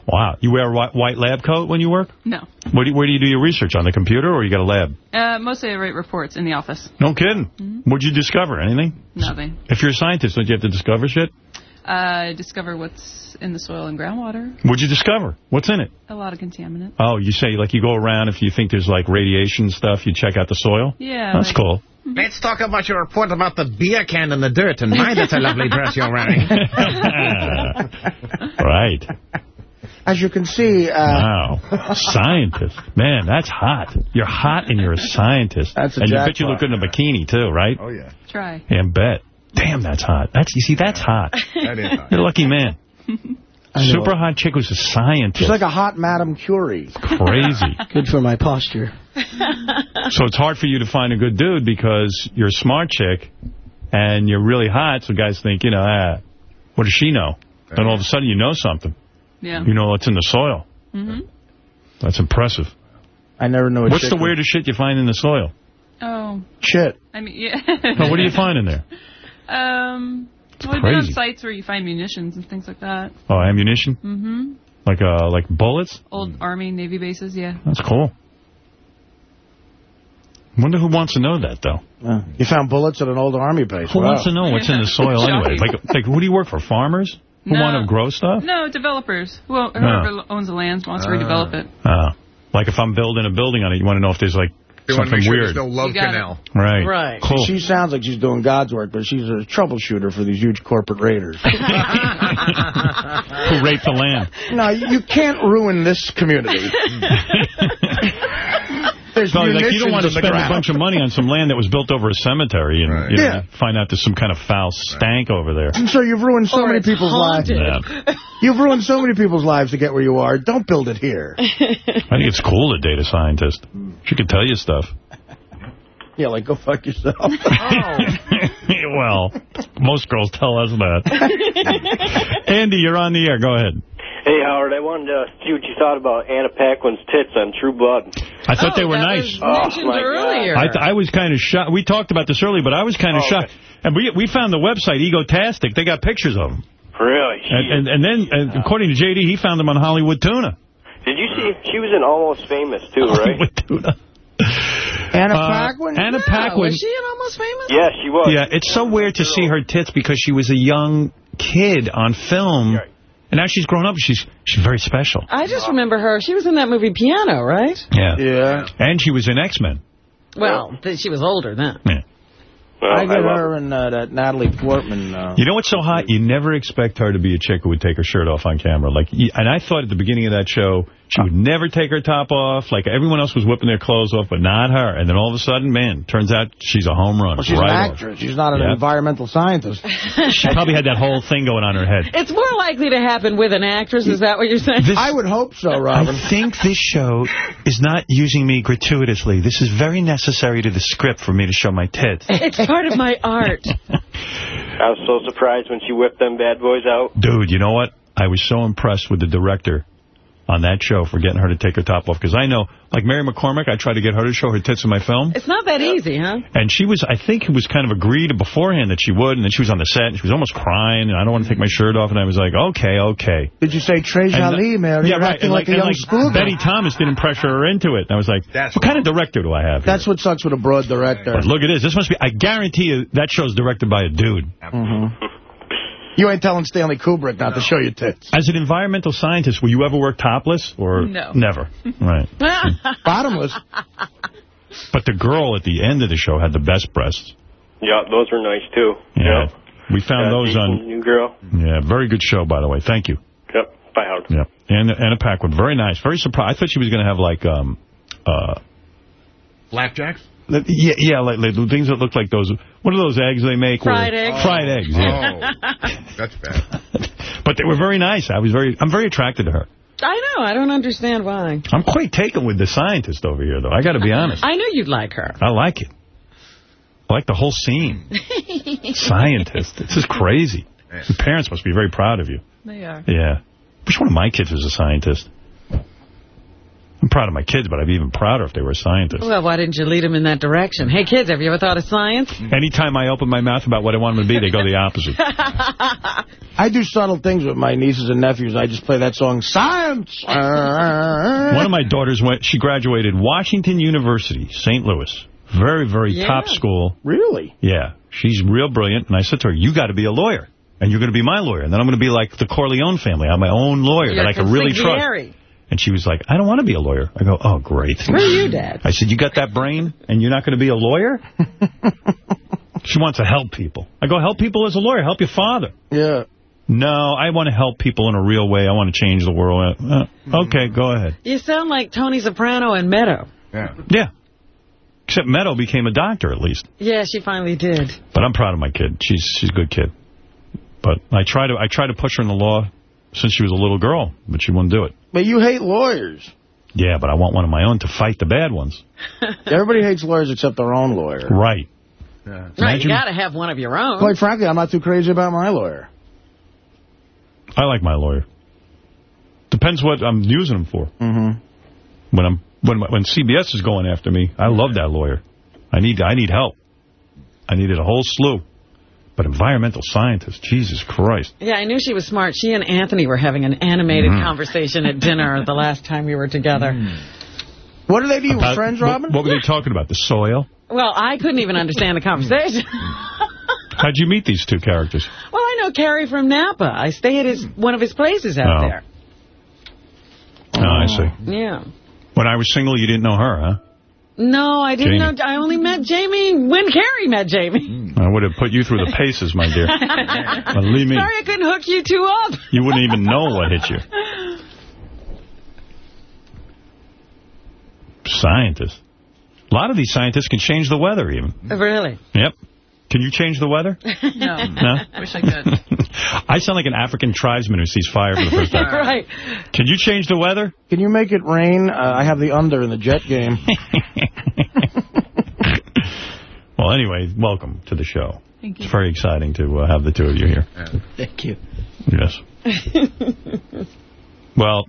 Wow. You wear a white, white lab coat when you work? No. Where do, you, where do you do your research? On the computer or you got a lab? Uh, mostly I write reports in the office. No kidding. What'd you discover? Anything? Nothing. If you're a scientist, don't you have to discover shit? Uh, discover what's in the soil and groundwater. What'd you discover? What's in it? A lot of contaminant. Oh, you say, like, you go around, if you think there's, like, radiation stuff, you check out the soil? Yeah. That's like- cool. Let's talk about your report about the beer can in the dirt, and my, that's a lovely dress you're wearing. *laughs* *laughs* right. As you can see, uh, Wow. *laughs* Scientist. Man, that's hot. You're hot and you're a scientist. That's a And you bet you look good in a bikini, too, right? Oh, yeah. Try. And bet. Damn, that's hot. That's You see, that's hot. *laughs* That is hot. You're a lucky man. *laughs* Super hot chick who's a scientist. she's like a hot Madame Curie. Crazy. Good for my posture. So it's hard for you to find a good dude because you're a smart chick and you're really hot, so guys think, you know, ah, what does she know? And all of a sudden you know something. Yeah. You know what's in the soil. hmm That's impressive. I never know. What's the weirdest shit you find in the soil? Oh. Shit. I mean, yeah. No, what do you find in there? *laughs* Um, well, we've been on sites where you find munitions and things like that. Oh, ammunition? Mm-hmm. Like uh, like bullets? Old Army, Navy bases, yeah. That's cool. wonder who wants to know that, though. Uh, you found bullets at an old army base. Who Wow. wants to know what's in the *laughs* soil anyway? Like, like, who do you work for? Farmers? Who No. want to grow stuff? No, developers. Well, whoever owns the land wants to redevelop it. Uh, like if I'm building a building on it, you want to know if there's like They want to something make sure weird. there's no love You gotta- canal. Right. Right. Cool. She sounds like she's doing God's work, but she's a troubleshooter for these huge corporate raiders. *laughs* Who rape the land? no, you can't ruin this community. *laughs* There's No, like, you don't want to in the spend a bunch of money on some land that was built over a cemetery and you know, Yeah. find out there's some kind of foul stank over there. And so you've ruined so Or many it's people's lives. Yeah. *laughs* You've ruined so many people's lives to get where you are. Don't build it here. *laughs* I think it's cool to data a scientist. She could tell you stuff. Yeah, like go fuck yourself. *laughs* well, most girls tell us that. Andy, you're on the air. Go ahead. Hey, Howard, I wanted to see what you thought about Anna Paquin's tits on True Blood. I thought Oh, they were that nice. was mentioned Oh, my earlier. I, th I was kind of shocked. We talked about this earlier, but I was kind of Oh, shocked. And we we found the website, Egotastic. They got pictures of them. Really? And, and, and then, and according to J.D., he found them on Hollywood Tuna. Did you see? She was in Almost Famous, too, right? Hollywood Tuna. *laughs* Anna Uh, Paquin? Anna Yeah, Paquin. Was she an Almost Famous? yeah, she was. Yeah, it's so weird to see her tits because she was a young kid on film. Right. And now she's grown up. She's she's very special. I just remember her. She was in that movie Piano, right? Yeah. Yeah. And she was in X-Men. Well, th- she was older then. Yeah. Well, I get love her and uh, that Natalie Portman. Uh, You know what's so hot? You never expect her to be a chick who would take her shirt off on camera. Like, And I thought at the beginning of that show, she would never take her top off. Like, everyone else was whipping their clothes off, but not her. And then all of a sudden, man, turns out she's a home run. well, she's right an off. actress. She's not an Yeah. environmental scientist. *laughs* *laughs* She probably had that whole thing going on in her head. It's more likely to happen with an actress. Is that what you're saying? This- I would hope so, Robin. I think this show is not using me gratuitously. This is very necessary to the script for me to show my tits. It's part of my art. I was so surprised when she whipped them bad boys out. Dude, you know what? I was so impressed with the director on that show for getting her to take her top off. Because I know, like Mary McCormack, I tried to get her to show her tits in my film. It's not that easy, huh? And she was, I think it was kind of agreed beforehand that she would. And then she was on the set and she was almost crying. And I don't want to take my shirt off. And I was like, okay, okay. Did you say Trey And Jolie, Mary? Yeah, You're right. acting And like, a and young schoolgirl. Betty Thomas didn't pressure her into it. And I was like, That's what kind of director do I have here? That's what sucks with a broad director. But look at this. This must be, I guarantee you, that show's directed by a dude. Mm-hmm. *laughs* You ain't telling Stanley Kubrick not to show your tits. As an environmental scientist, will you ever work topless? Or No. Never. *laughs* Right. *laughs* Bottomless. But the girl at the end of the show had the best breasts. Yeah, those were nice, too. Yeah. Yep. We found Yeah, those on... New girl. Yeah, very good show, by the way. Thank you. Yep. Bye, Howard. Yeah. And Anna Paquin, very nice. Very surprised. I thought she was going to have, like, um, uh, Flapjacks? yeah, yeah, like, like things that look like those. What are those eggs they make? where- Fried eggs. Fried eggs, yeah. Oh, that's bad. *laughs* But they were very nice. I was very, I'm very attracted to her. I know. I don't understand why. I'm quite taken with the scientist over here, though. I got to be honest. I knew you'd like her. I like it. I like the whole scene. *laughs* Scientist. This is crazy. Your parents must be very proud of you. They are. Yeah. Which one of my kids was a scientist. I'm proud of my kids, but I'd be even prouder if they were scientists. Well, why didn't you lead them in that direction? Hey, kids, have you ever thought of science? Anytime I open my mouth about what I want them to be, they go the opposite. *laughs* I do subtle things with my nieces and nephews. I just play that song, Science! One of my daughters went, she graduated Washington University, St. Louis. Very, very Yeah. top school. Really? Yeah. She's real brilliant. And I said to her, you got to be a lawyer. And you're going to be my lawyer. And then I'm going to be like the Corleone family. I'm my own lawyer You're that I can really trust. Consigliere. And she was like, I don't want to be a lawyer. I go, oh, great. Where are you, Dad? I said, you got that brain and you're not going to be a lawyer? *laughs* she wants to help people. I go, help people as a lawyer. Help your father. Yeah. No, I want to help people in a real way. I want to change the world. Uh, okay, go ahead. You sound like Tony Soprano and Meadow. Yeah. Yeah. Except Meadow became a doctor, at least. Yeah, she finally did. But I'm proud of my kid. She's she's a good kid. But I try to I try to push her in the law since she was a little girl, but she wouldn't do it. But you hate lawyers. Yeah, but I want one of my own to fight the bad ones. *laughs* Everybody hates lawyers except their own lawyer. Right. Right, Imagine- you got to have one of your own. Quite frankly, I'm not too crazy about my lawyer. I like my lawyer. Depends what I'm using him for. Mm-hmm. When I'm when when CBS is going after me, I love that lawyer. I need I need help. I needed a whole slew. But environmental scientist, Jesus Christ. Yeah, I knew she was smart. She and Anthony were having an animated Mhm. conversation at dinner the last time we were together. What do they do? You About- friends, Robin? What, were they talking about? The soil? Well, I couldn't even understand the conversation. *laughs* How'd you meet these two characters? well, I know Carrie from Napa. I stay at his one of his places out Oh. there. Oh, I see. Yeah. When I was single, you didn't know her, huh? No, I didn't Jamie. know. I only met Jamie when Carrie met Jamie. I would have put you through the paces, my dear. *laughs* Believe me, Sorry I couldn't hook you two up. you wouldn't even know what hit you. Scientists. A lot of these scientists can change the weather, even. Really? Yep. Can you change the weather? *laughs* No. No? Wish I could. *laughs* I sound like an African tribesman who sees fire for the first time. *laughs* right. Can you change the weather? Can you make it rain? Uh, I have the under in the jet game. Well, anyway, welcome to the show. Thank you. It's very exciting to uh, have the two of you here. Thank you. Yes. Well,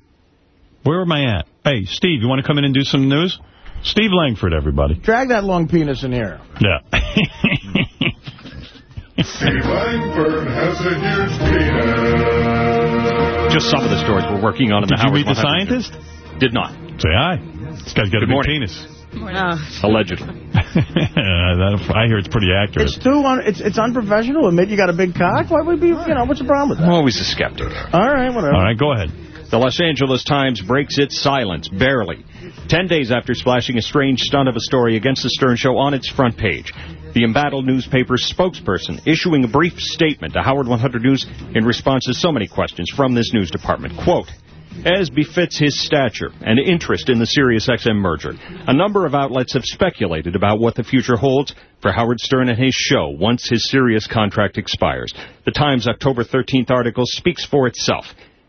where am I at? Hey, Steve, you want to come in and do some news? Steve Langford, everybody. Drag that long penis in here. Yeah. Steve Langford has a huge penis. Just some of the stories we're working on in Did the you Howard meet the 100 scientist? Did not. Say hi. This guy's got a Good big morning. penis. Oh. Allegedly. *laughs* I hear it's pretty accurate. It's too un it's it's unprofessional. Admit you got a big cock. Why would be you know what's the problem with that? I'm always a skeptic. All right, whatever. All right, go ahead. The Los Angeles Times breaks its silence, barely. Ten days after splashing a strange stunt of a story against the Stern Show on its front page. The embattled newspaper's spokesperson issuing a brief statement to Howard 100 News in response to so many questions from this news department. Quote, as befits his stature and interest in the SiriusXM merger, a number of outlets have speculated about what the future holds for Howard Stern and his show once his Sirius contract expires. The Times' October 13th article speaks for itself.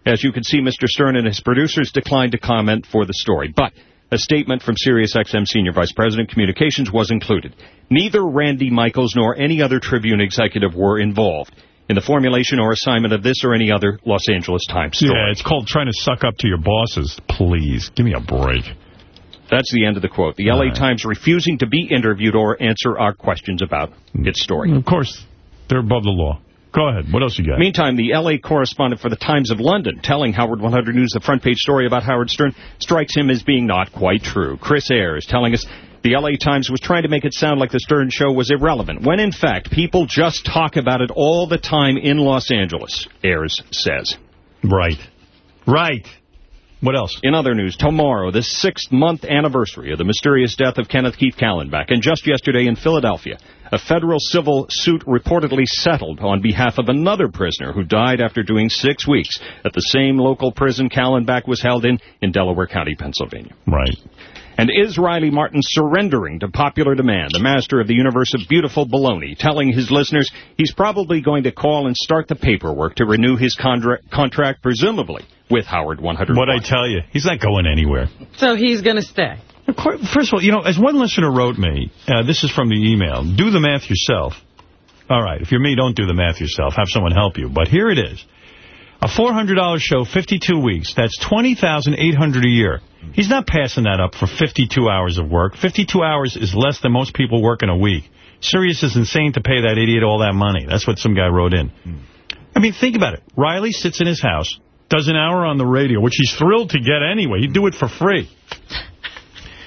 As you can see, Mr. Stern and his producers declined to comment for the story, but a statement from SiriusXM Senior Vice President Communications was included. Neither Randy Michaels nor any other Tribune executive were involved in the formulation or assignment of this or any other Los Angeles Times story. Yeah, it's called trying to suck up to your bosses. Please, give me a break. That's the end of the quote. The LA Times refusing to be interviewed or answer our questions about its story. Of course, they're above the law. Go ahead. What else you got? Meantime, the L.A. correspondent for the Times of London telling Howard 100 News the front page story about Howard Stern strikes him as being not quite true. Chris Ayres telling us the L.A. Times was trying to make it sound like the Stern show was irrelevant, when in fact people just talk about it all the time in Los Angeles, Ayres says. Right. Right. What else? In other news, tomorrow, the sixth-month anniversary of the mysterious death of Kenneth Keith Kallenbach. And just yesterday in Philadelphia, a federal civil suit reportedly settled on behalf of another prisoner who died after doing six weeks at the same local prison Kallenbach was held in in Delaware County, Pennsylvania. Right. And is Riley Martin surrendering to popular demand, the master of the universe of beautiful baloney, telling his listeners he's probably going to call and start the paperwork to renew his contra- contract, presumably, with Howard 100. What I tell you, he's not going anywhere. So he's going to stay. First of all, you know, as one listener wrote me, uh, this is from the email, do the math yourself. All right, if you're me, don't do the math yourself. Have someone help you. But here it is. A $400 show, 52 weeks. That's $20,800 a year. He's not passing that up for 52 hours of work. 52 hours is less than most people work in a week. Sirius is insane to pay that idiot all that money. That's what some guy wrote in. I mean, think about it. Riley sits in his house, does an hour on the radio, which he's thrilled to get anyway. He'd do it for free.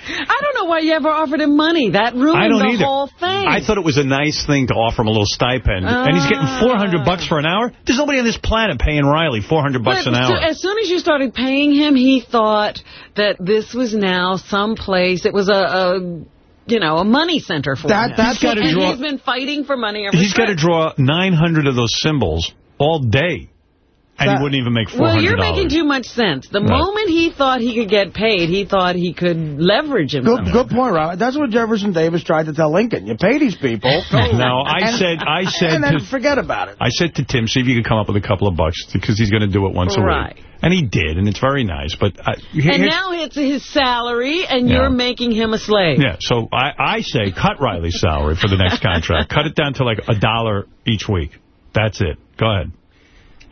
I don't know why you ever offered him money. That ruined I don't the either. whole thing. I thought it was a nice thing to offer him a little stipend. and he's getting ah. 400 bucks for an hour? There's nobody on this planet paying Riley 400 bucks But an so- hour. as soon as you started paying him, he thought that this was now some place. It was a, a you know, a money center for That- him. that's gotta draw- he's been fighting for money ever He's got to draw 900 of those symbols all day. And he wouldn't even make $400. Well, you're making too much sense. The Right. moment he thought he could get paid, he thought he could leverage him. Good, good point, Rob. That's what Jefferson Davis tried to tell Lincoln. You pay these people. *laughs* No, I and- said, I said, and then to, forget about it. I said to Tim, see if you could come up with a couple of bucks because he's going to do it once a week. And he did, and it's very nice. But uh, I, here- And now it's his salary, and Yeah. you're making him a slave. Yeah, so I, I say cut Riley's salary for the next contract. cut it down to like a dollar each week. That's it. Go ahead.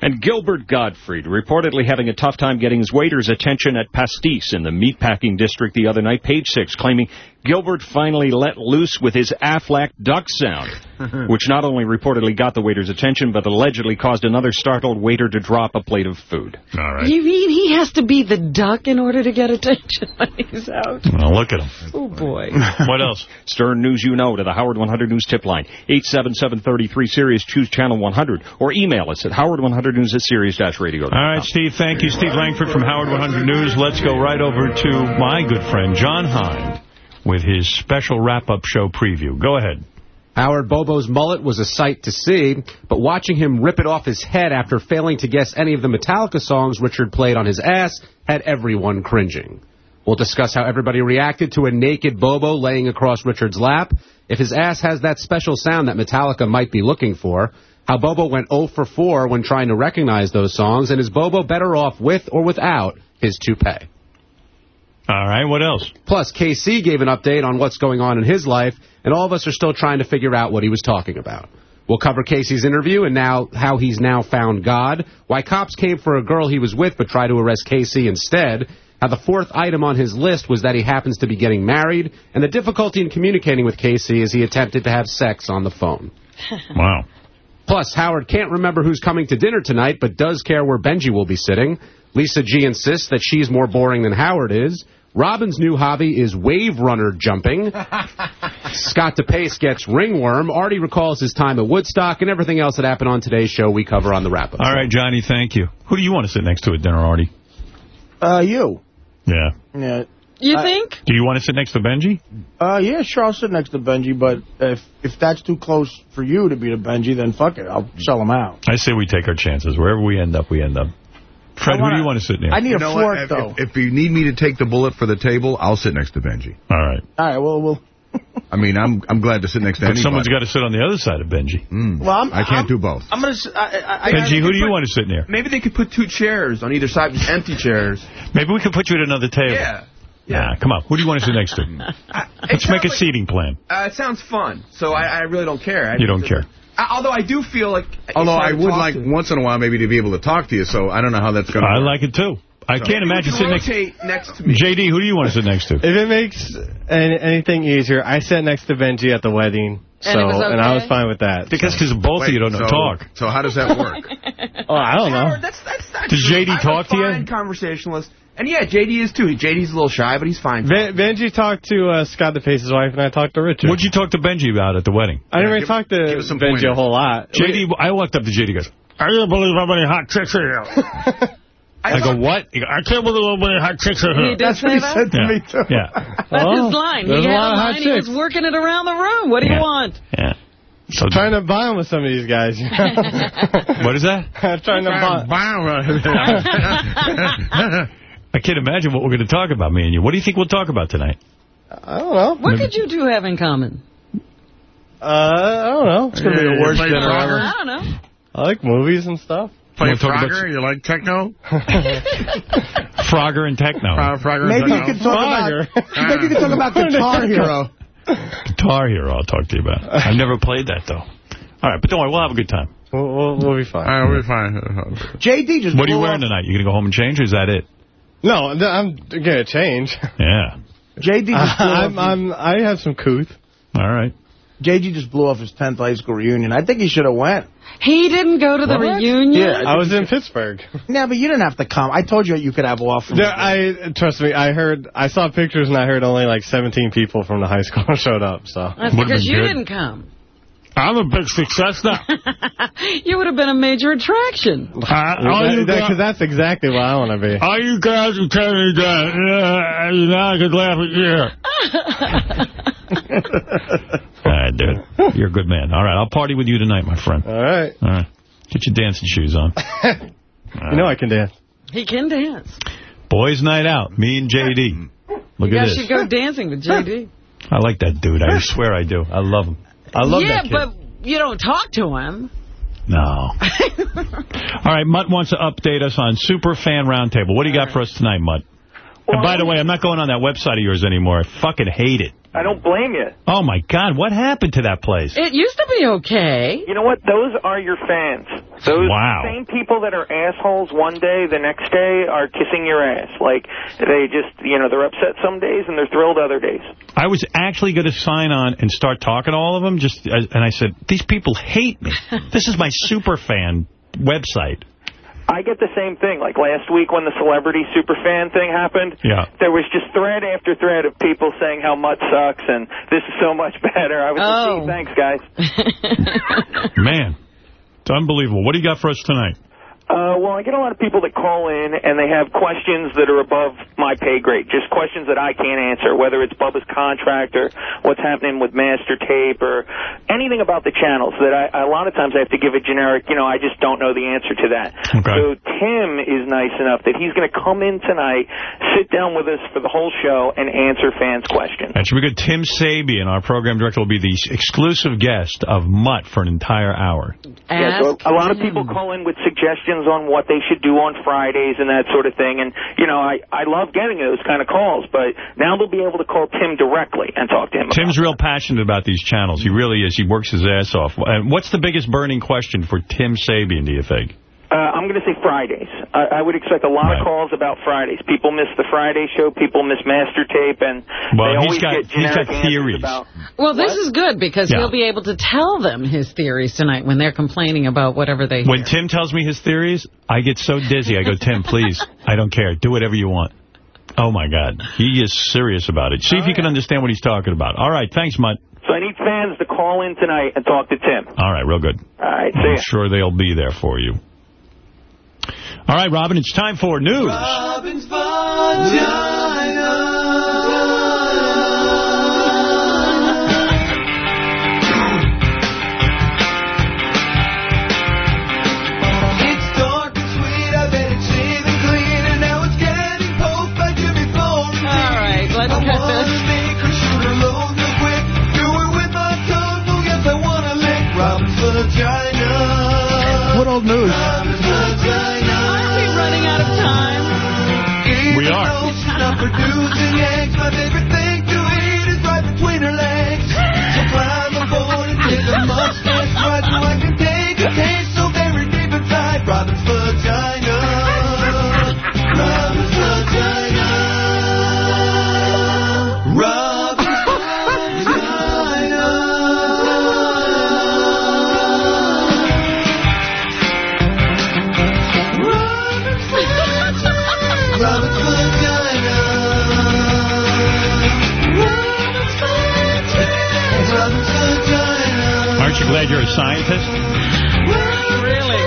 And Gilbert Gottfried reportedly having a tough time getting his waiter's attention at Pastis in the meatpacking district the other night. Page six claiming Gilbert finally let loose with his Aflac duck sound, *laughs* which not only reportedly got the waiter's attention, but allegedly caused another startled waiter to drop a plate of food. All You mean he has to be the duck in order to get attention *laughs* when he's out? Well, look at him. Oh, boy. *laughs* what else? Stern News You Know to the Howard 100 News tip line, 877-33 Sirius, choose channel 100, or email us at howard100news at sirius-radio. All right, Steve, thank you. Steve Langford from Howard 100 News. Let's go right over to my good friend, Jon Hein. With his special wrap-up show preview. Go ahead. Howard Bobo's mullet was a sight to see, but watching him rip it off his head after failing to guess any of the Metallica songs Richard played on his ass had everyone cringing. We'll discuss how everybody reacted to a naked Bobo laying across Richard's lap, if his ass has that special sound that Metallica might be looking for, how Bobo went 0 for 4 when trying to recognize those songs, and is Bobo better off with or without his toupee? All right, what else? Plus, KC gave an update on what's going on in his life, and all of us are still trying to figure out what he was talking about. We'll cover Casey's interview and now how he's now found God, why cops came for a girl he was with but tried to arrest Casey instead, how the fourth item on his list was that he happens to be getting married, and the difficulty in communicating with Casey as he attempted to have sex on the phone. *laughs* Wow. Plus, Howard can't remember who's coming to dinner tonight, but does care where Benji will be sitting. Lisa G insists that she's more boring than Howard is. Robin's new hobby is wave runner jumping. *laughs* Scott DePace gets ringworm. Artie recalls his time at Woodstock, and everything else that happened on today's show we cover on the wrap-up. All right, Johnny, thank you. Who do you want to sit next to at dinner, Artie? Uh, you. Yeah. Yeah. You I- think? Do you want to sit next to Benji? Uh, yeah, sure, I'll sit next to Benji, but if if that's too close for you to be to Benji, then fuck it, I'll sell him out. I say we take our chances. Wherever we end up, we end up. Fred, who do you want to sit near? You know what? If- If, if you need me to take the bullet for the table, I'll sit next to Benji. All right. All right, well, we'll. *laughs* I mean, I'm I'm glad to sit next to But anybody. someone's got to sit on the other side of Benji. Well, I'm, I can't do both. I'm gonna. s- I, I, I, Benji, who do you want to sit near? Maybe they could put two chairs on either side, just empty chairs. Maybe we could put you at another table. Yeah. Nah, come on. Who do you want to sit next to? *laughs* Let's make a seating plan. Uh, it sounds fun, so I, I really don't care. I You don't care. I, although I do feel like. Although I would like once in a while maybe to be able to talk to you, so I don't know how that's going to I like it too. I So- can't imagine sitting next. next to me. JD, who do you want to sit next to? If it makes any, anything easier, I sat next to Benji at the wedding, so And it was and I was fine with that. Because because both of you don't so, talk. So how does that work? *laughs* Oh, I don't know. That's, that's not Does true. JD I'm talk a to you? fine conversationalist. And yeah, JD is too. JD's a little shy, but he's fine. Ben, Benji talked to uh, Scott DePace's wife, and I talked to Richard. What'd you talk to Benji about at the wedding? I didn't really talk to Benji a whole lot. JD, I walked up to JD. Goes, I can't believe how many hot chicks are here. *laughs* I go, what? He goes, I can't believe how many hot chicks are here. He That's what he that? said to yeah. me, too. Yeah. *laughs* That's Oh, his line. there's He a lot a of hot line. He was chicks. working it around the room. What do you want? Yeah. So trying to bond with some of these guys. *laughs* What is that? I'm trying to bond. I can't imagine what we're going to talk about, me and you. What do you think we'll talk about tonight? I don't know. What could you two have in common? Uh, I don't know. It's gonna be the worst dinner ever. I don't know. I like movies and stuff. Play Wanna about- Frogger? You like techno? *laughs* Frogger and techno. Frogger *laughs* Maybe you could talk about. Maybe you could talk about Guitar Hero. Guitar Hero I'll talk to you about. I've never played that, though. All right, but don't worry, we'll have a good time. We'll, we'll, we'll be fine. All right, we'll be fine. JD just. What are you wearing off- tonight? You going to go home and change, or is that it? No, I'm gonna change. *laughs* Yeah. JD just blew I'm. I'm, I have some couth. All right. JD just blew off his 10th high school reunion. I think he should have went. He didn't go to the What? reunion? Yeah, I was in Pittsburgh. *laughs* Yeah, but you didn't have to come. I told you you could have off. From There, I trust me. I heard. I saw pictures, and I heard only like 17 people from the high school *laughs* showed up. So That's because you didn't come. I'm a big success now. *laughs* You would have been a major attraction. Because that's exactly what I want to be. All you guys who tell me that, uh, now I could laugh at you. *laughs* All right, dude. You're a good man. All right, I'll party with you tonight, my friend. All right. All right. Get your dancing shoes on. *laughs* You know I can dance. He can dance. Boys' night out. Me and JD. Look you at guys this. should go dancing with JD. I like that dude. I swear I do. I love him. I love yeah, that kid. but you don't talk to him. No. *laughs* All right, Mutt wants to update us on Super Fan Roundtable. What do you got for us tonight, Mutt? and by the way, I'm not going on that website of yours anymore. I fucking hate it. I don't blame you. Oh, my God. What happened to that place? It used to be okay. You know what? Those are your fans. Those Wow. same people that are assholes one day, the next day are kissing your ass. Like, they just, you know, they're upset some days and they're thrilled other days. I was actually going to sign on and start talking to all of them, just uh, and I said, these people hate me. *laughs* This is my super fan website. I get the same thing. Like last week when the celebrity superfan thing happened, Yeah. there was just thread after thread of people saying how much sucks and this is so much better. I was Oh. like, gee, thanks, guys. *laughs* Man, it's unbelievable. What do you got for us tonight? Uh, well, I get a lot of people that call in and they have questions that are above my pay grade. Just questions that I can't answer, whether it's Bubba's contract or what's happening with Master Tape or anything about the channels. That I, a lot of times I have to give a generic, you know, I just don't know the answer to that. Okay. So Tim is nice enough that he's going to come in tonight, sit down with us for the whole show, and answer fans' questions. That should be good. Tim Sabean, our program director, will be the exclusive guest of Mutt for an entire hour. Yeah, so a lot of people call in with suggestions on what they should do on Fridays and that sort of thing. And, you know, I, I love getting those kind of calls, but now they'll be able to call Tim directly and talk to him. Tim's real passionate about these channels. He really is. He works his ass off. And what's the biggest burning question for Tim Sabean, do you think? Uh, I'm going to say Fridays. I, I would expect a lot of calls about Fridays. People miss the Friday show. People miss Master Tape, and Well, they he's always got- get he's got generic theories. About, Well, this is good because Yeah. he'll be able to tell them his theories tonight when they're complaining about whatever they When. Tim tells me his theories, I get so dizzy. I go, Tim, please, I don't care. Do whatever you want. Oh, my God. He is serious about it. See if you can understand what he's talking about. All right. Thanks, Mutt. so I need fans to call in tonight and talk to Tim. All right. Real good. All right, see I'm ya. sure they'll be there for you. All right, Robin, it's time for news. Old news? Aren't we running out of time? We are. You're a scientist? Really?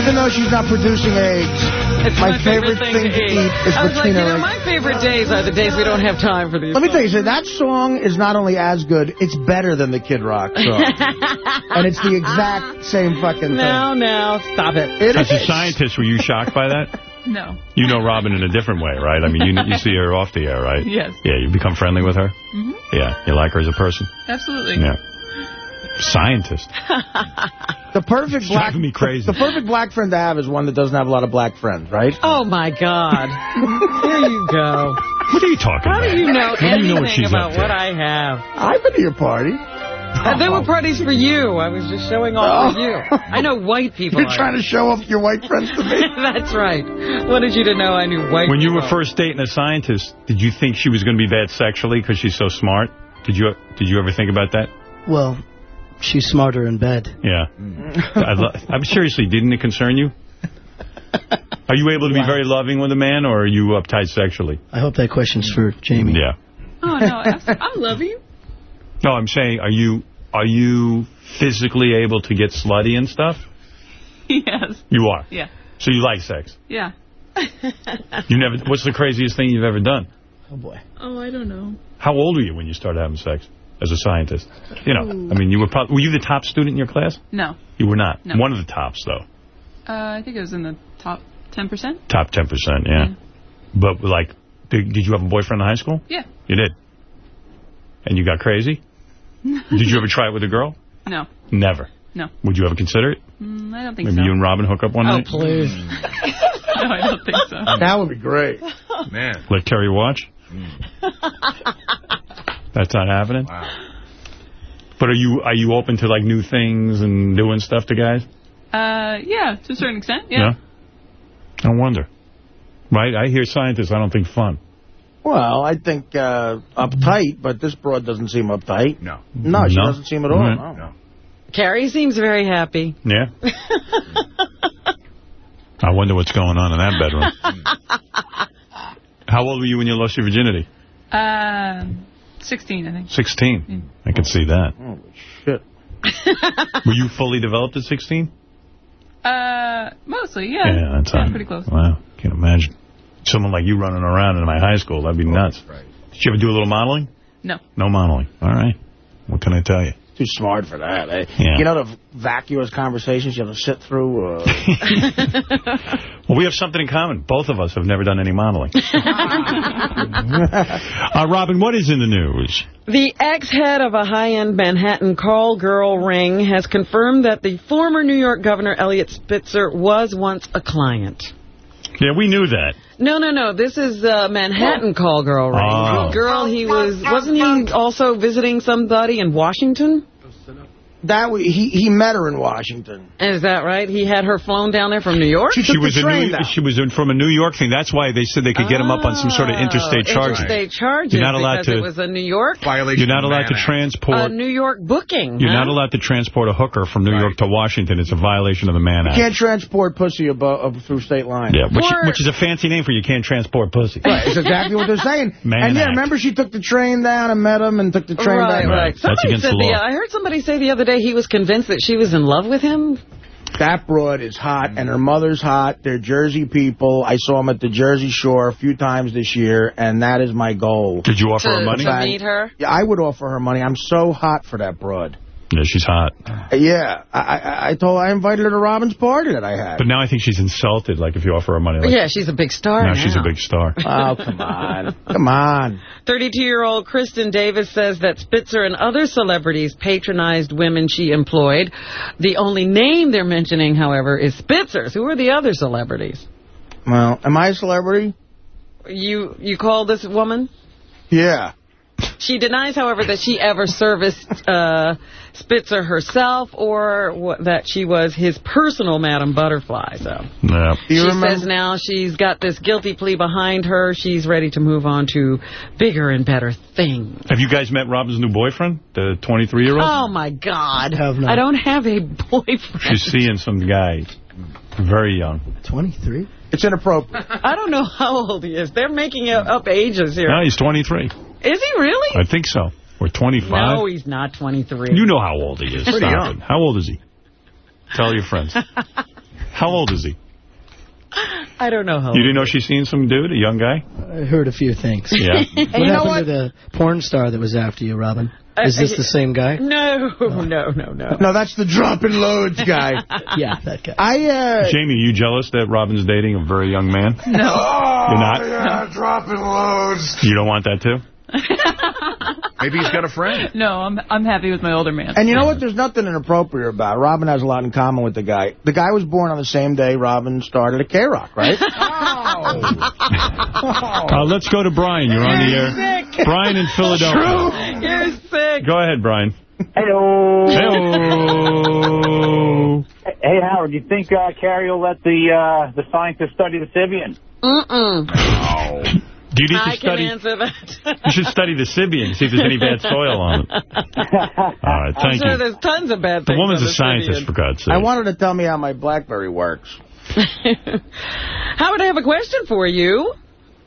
Even though she's not producing eggs, It's my, favorite, thing, to eat, is I was like, you know, my favorite days are the days we don't have time for these. Let me tell you, so that song is not only as good, it's better than the Kid Rock song. *laughs* and it's the exact same fucking thing. No, no, stop it. It As a scientist, were you shocked by that? No. You know Robin in a different way, right? I mean, you you see her off the air, right? *laughs* Yes. Yeah, you become friendly with her? hmm Yeah, you like her as a person? Absolutely. Yeah. Scientist. *laughs* The perfect It's black driving me crazy. The perfect black friend to have is one that doesn't have a lot of black friends, right? Oh, my God. *laughs* Here you go. What are you talking How about? do you know How do you know what anything she's about up to? what I have? I've been to your party. And there were parties for you. I was just showing off for you. Oh. I know white *laughs* people. You're trying to show off your white friends to me. *laughs* That's right. Wanted you to know I knew white When you were first dating a scientist, did you think she was going to be bad sexually because she's so smart? Did you Did you ever think about that? Well, she's smarter in bed. Yeah. I lo- I'm seriously, didn't it concern you? *laughs* Are you able to be very loving with a man, or are you uptight sexually? I hope that question's for Jamie. Yeah. Oh, no. I, I love you. No, I'm saying, are you are you physically able to get slutty and stuff? yes. You are. Yeah. So you like sex? Yeah. You never. What's the craziest thing you've ever done? Oh, boy. Oh, I don't know. How old were you when you started having sex as a scientist? You know, I mean, you were probably, were you the top student in your class? No. You were not. No. One of the tops, though. Uh, I think it was in the top 10%. Top 10%, yeah. But, like, did, did you have a boyfriend in high school? Yeah. You did. And you got crazy? Did you ever try it with a girl? *laughs* No. Never. No. Would you ever consider it? Mm, I don't think Maybe so. you and Robin hook up one Oh, night? Oh, please. *laughs* no, I don't think so. *laughs* That would be great. Man. Let Terry watch? That's not happening? Wow. But are you are you open to, like, new things and doing stuff to guys? Uh, yeah, to a certain extent. Yeah. I wonder. Right? I hear scientists, I don't think fun. Well, I think uh, uptight, but this broad doesn't seem uptight. No. No, she No? doesn't seem at all. Right. No. Carrie seems very happy. Yeah? *laughs* I wonder what's going on in that bedroom. *laughs* How old were you when you lost your virginity? Uh, 16, I think. 16. I can see that. Holy shit. *laughs* Were you fully developed at 16? Uh, mostly, yeah. Yeah, that's yeah, hot. pretty close. Wow. Can't imagine. Someone like you running around in my high school. That'd be nuts. Did you ever do a little modeling? No. No modeling. All right. What can I tell you? Too smart for that. Eh? Yeah. You know the vacuous conversations you have to sit through? Uh... *laughs* Well, we have something in common. Both of us have never done any modeling. *laughs* uh, Robin, what is in the news? The ex-head of a high-end Manhattan call girl ring has confirmed that the former New York governor, Eliot Spitzer, was once a client. Yeah, we knew that. No, no, no. This is uh, Manhattan call girl ring. Oh. The girl he was, wasn't he also visiting somebody in Washington? That he he met her in Washington. Is that right? He had her flown down there from New York? She was, a New, she was in, from a New York thing. That's why they said they could get him up on some sort of interstate charges. Oh, Interstate charges You're not allowed because to- it was a New York violation. You're not allowed to transport. a New York booking. You're huh? not allowed to transport a hooker from New York to Washington. It's a violation of the Mann You can't transport pussy above, up through state line. Yeah, which, which is a fancy name for you can't transport pussy. Right, it's exactly what they're saying. *laughs* Man and yeah, Act. remember she took the train down and met him and took the train Right, back. right. Somebody said the, I heard somebody say the other day he was convinced that she was in love with him. That broad is hot, and her mother's hot. They're Jersey people. I saw them at the Jersey Shore a few times this year, and that is my goal. Did you offer To- her money? to meet her? Yeah, I would offer her money. I'm so hot for that broad. Yeah, she's hot. Yeah, I, I, I told I invited her to Robin's party that I had. But now I think she's insulted, like, if you offer her money. Like, yeah, she's a big star now now. she's a big star. *laughs* Oh, come on. Come on. 32-year-old Kristin Davis says that Spitzer and other celebrities patronized women she employed. The only name they're mentioning, however, is Spitzer's. Who are the other celebrities? Well, am I a celebrity? You you call this woman? Yeah. She denies, however, that she ever serviced uh, Spitzer herself or wh- that she was his personal Madam Butterfly. So Yeah. she says now she's got this guilty plea behind her. She's ready to move on to bigger and better things. Have you guys met Robin's new boyfriend, the 23-year-old? Oh, my God. not. I don't have a *laughs* boyfriend. She's seeing some guy, very young. 23? It's inappropriate. I don't know how old he is. They're making up ages here. No, he's 23. Is he really? I think so. Or 25. No, he's not 23. You know how old he is. Pretty Stop young. it. How old is he? Tell your friends. *laughs* how old is he? I don't know how You didn't know she's seen some dude, a young guy? I heard a few things. Yeah. What *laughs* you know happened what? to the porn star that was after you, Robin? Is Uh, this uh, the same guy? No, no, no, no. No, that's the dropping loads *laughs* guy. yeah, that guy. I, uh... Jamie, you jealous that Robin's dating a very young man? No. You're not? yeah, dropping loads. You don't want that, too? *laughs* Maybe he's got a friend. No, I'm I'm happy with my older man. And you know what? There's nothing inappropriate about it. Robin has a lot in common with the guy. The guy was born on the same day Robin started at K-Rock, right? *laughs* Uh, let's go to Brian. You're on the air. sick. Brian in Philadelphia. You're sick. Go ahead, Brian. Hello. Hello. Hey, Howard, do you think uh, Carrie will let the uh, the scientists study the Sybian? Mm-mm. Do you need to I study? can answer that. You should study the Sybian, see if there's any bad soil on it. *laughs* All right, I'm thank sure you. there's tons of bad The woman's on a the scientist, Sybian. for God's sake. I wanted to tell me how my BlackBerry works. *laughs* Howard, I have a question for you.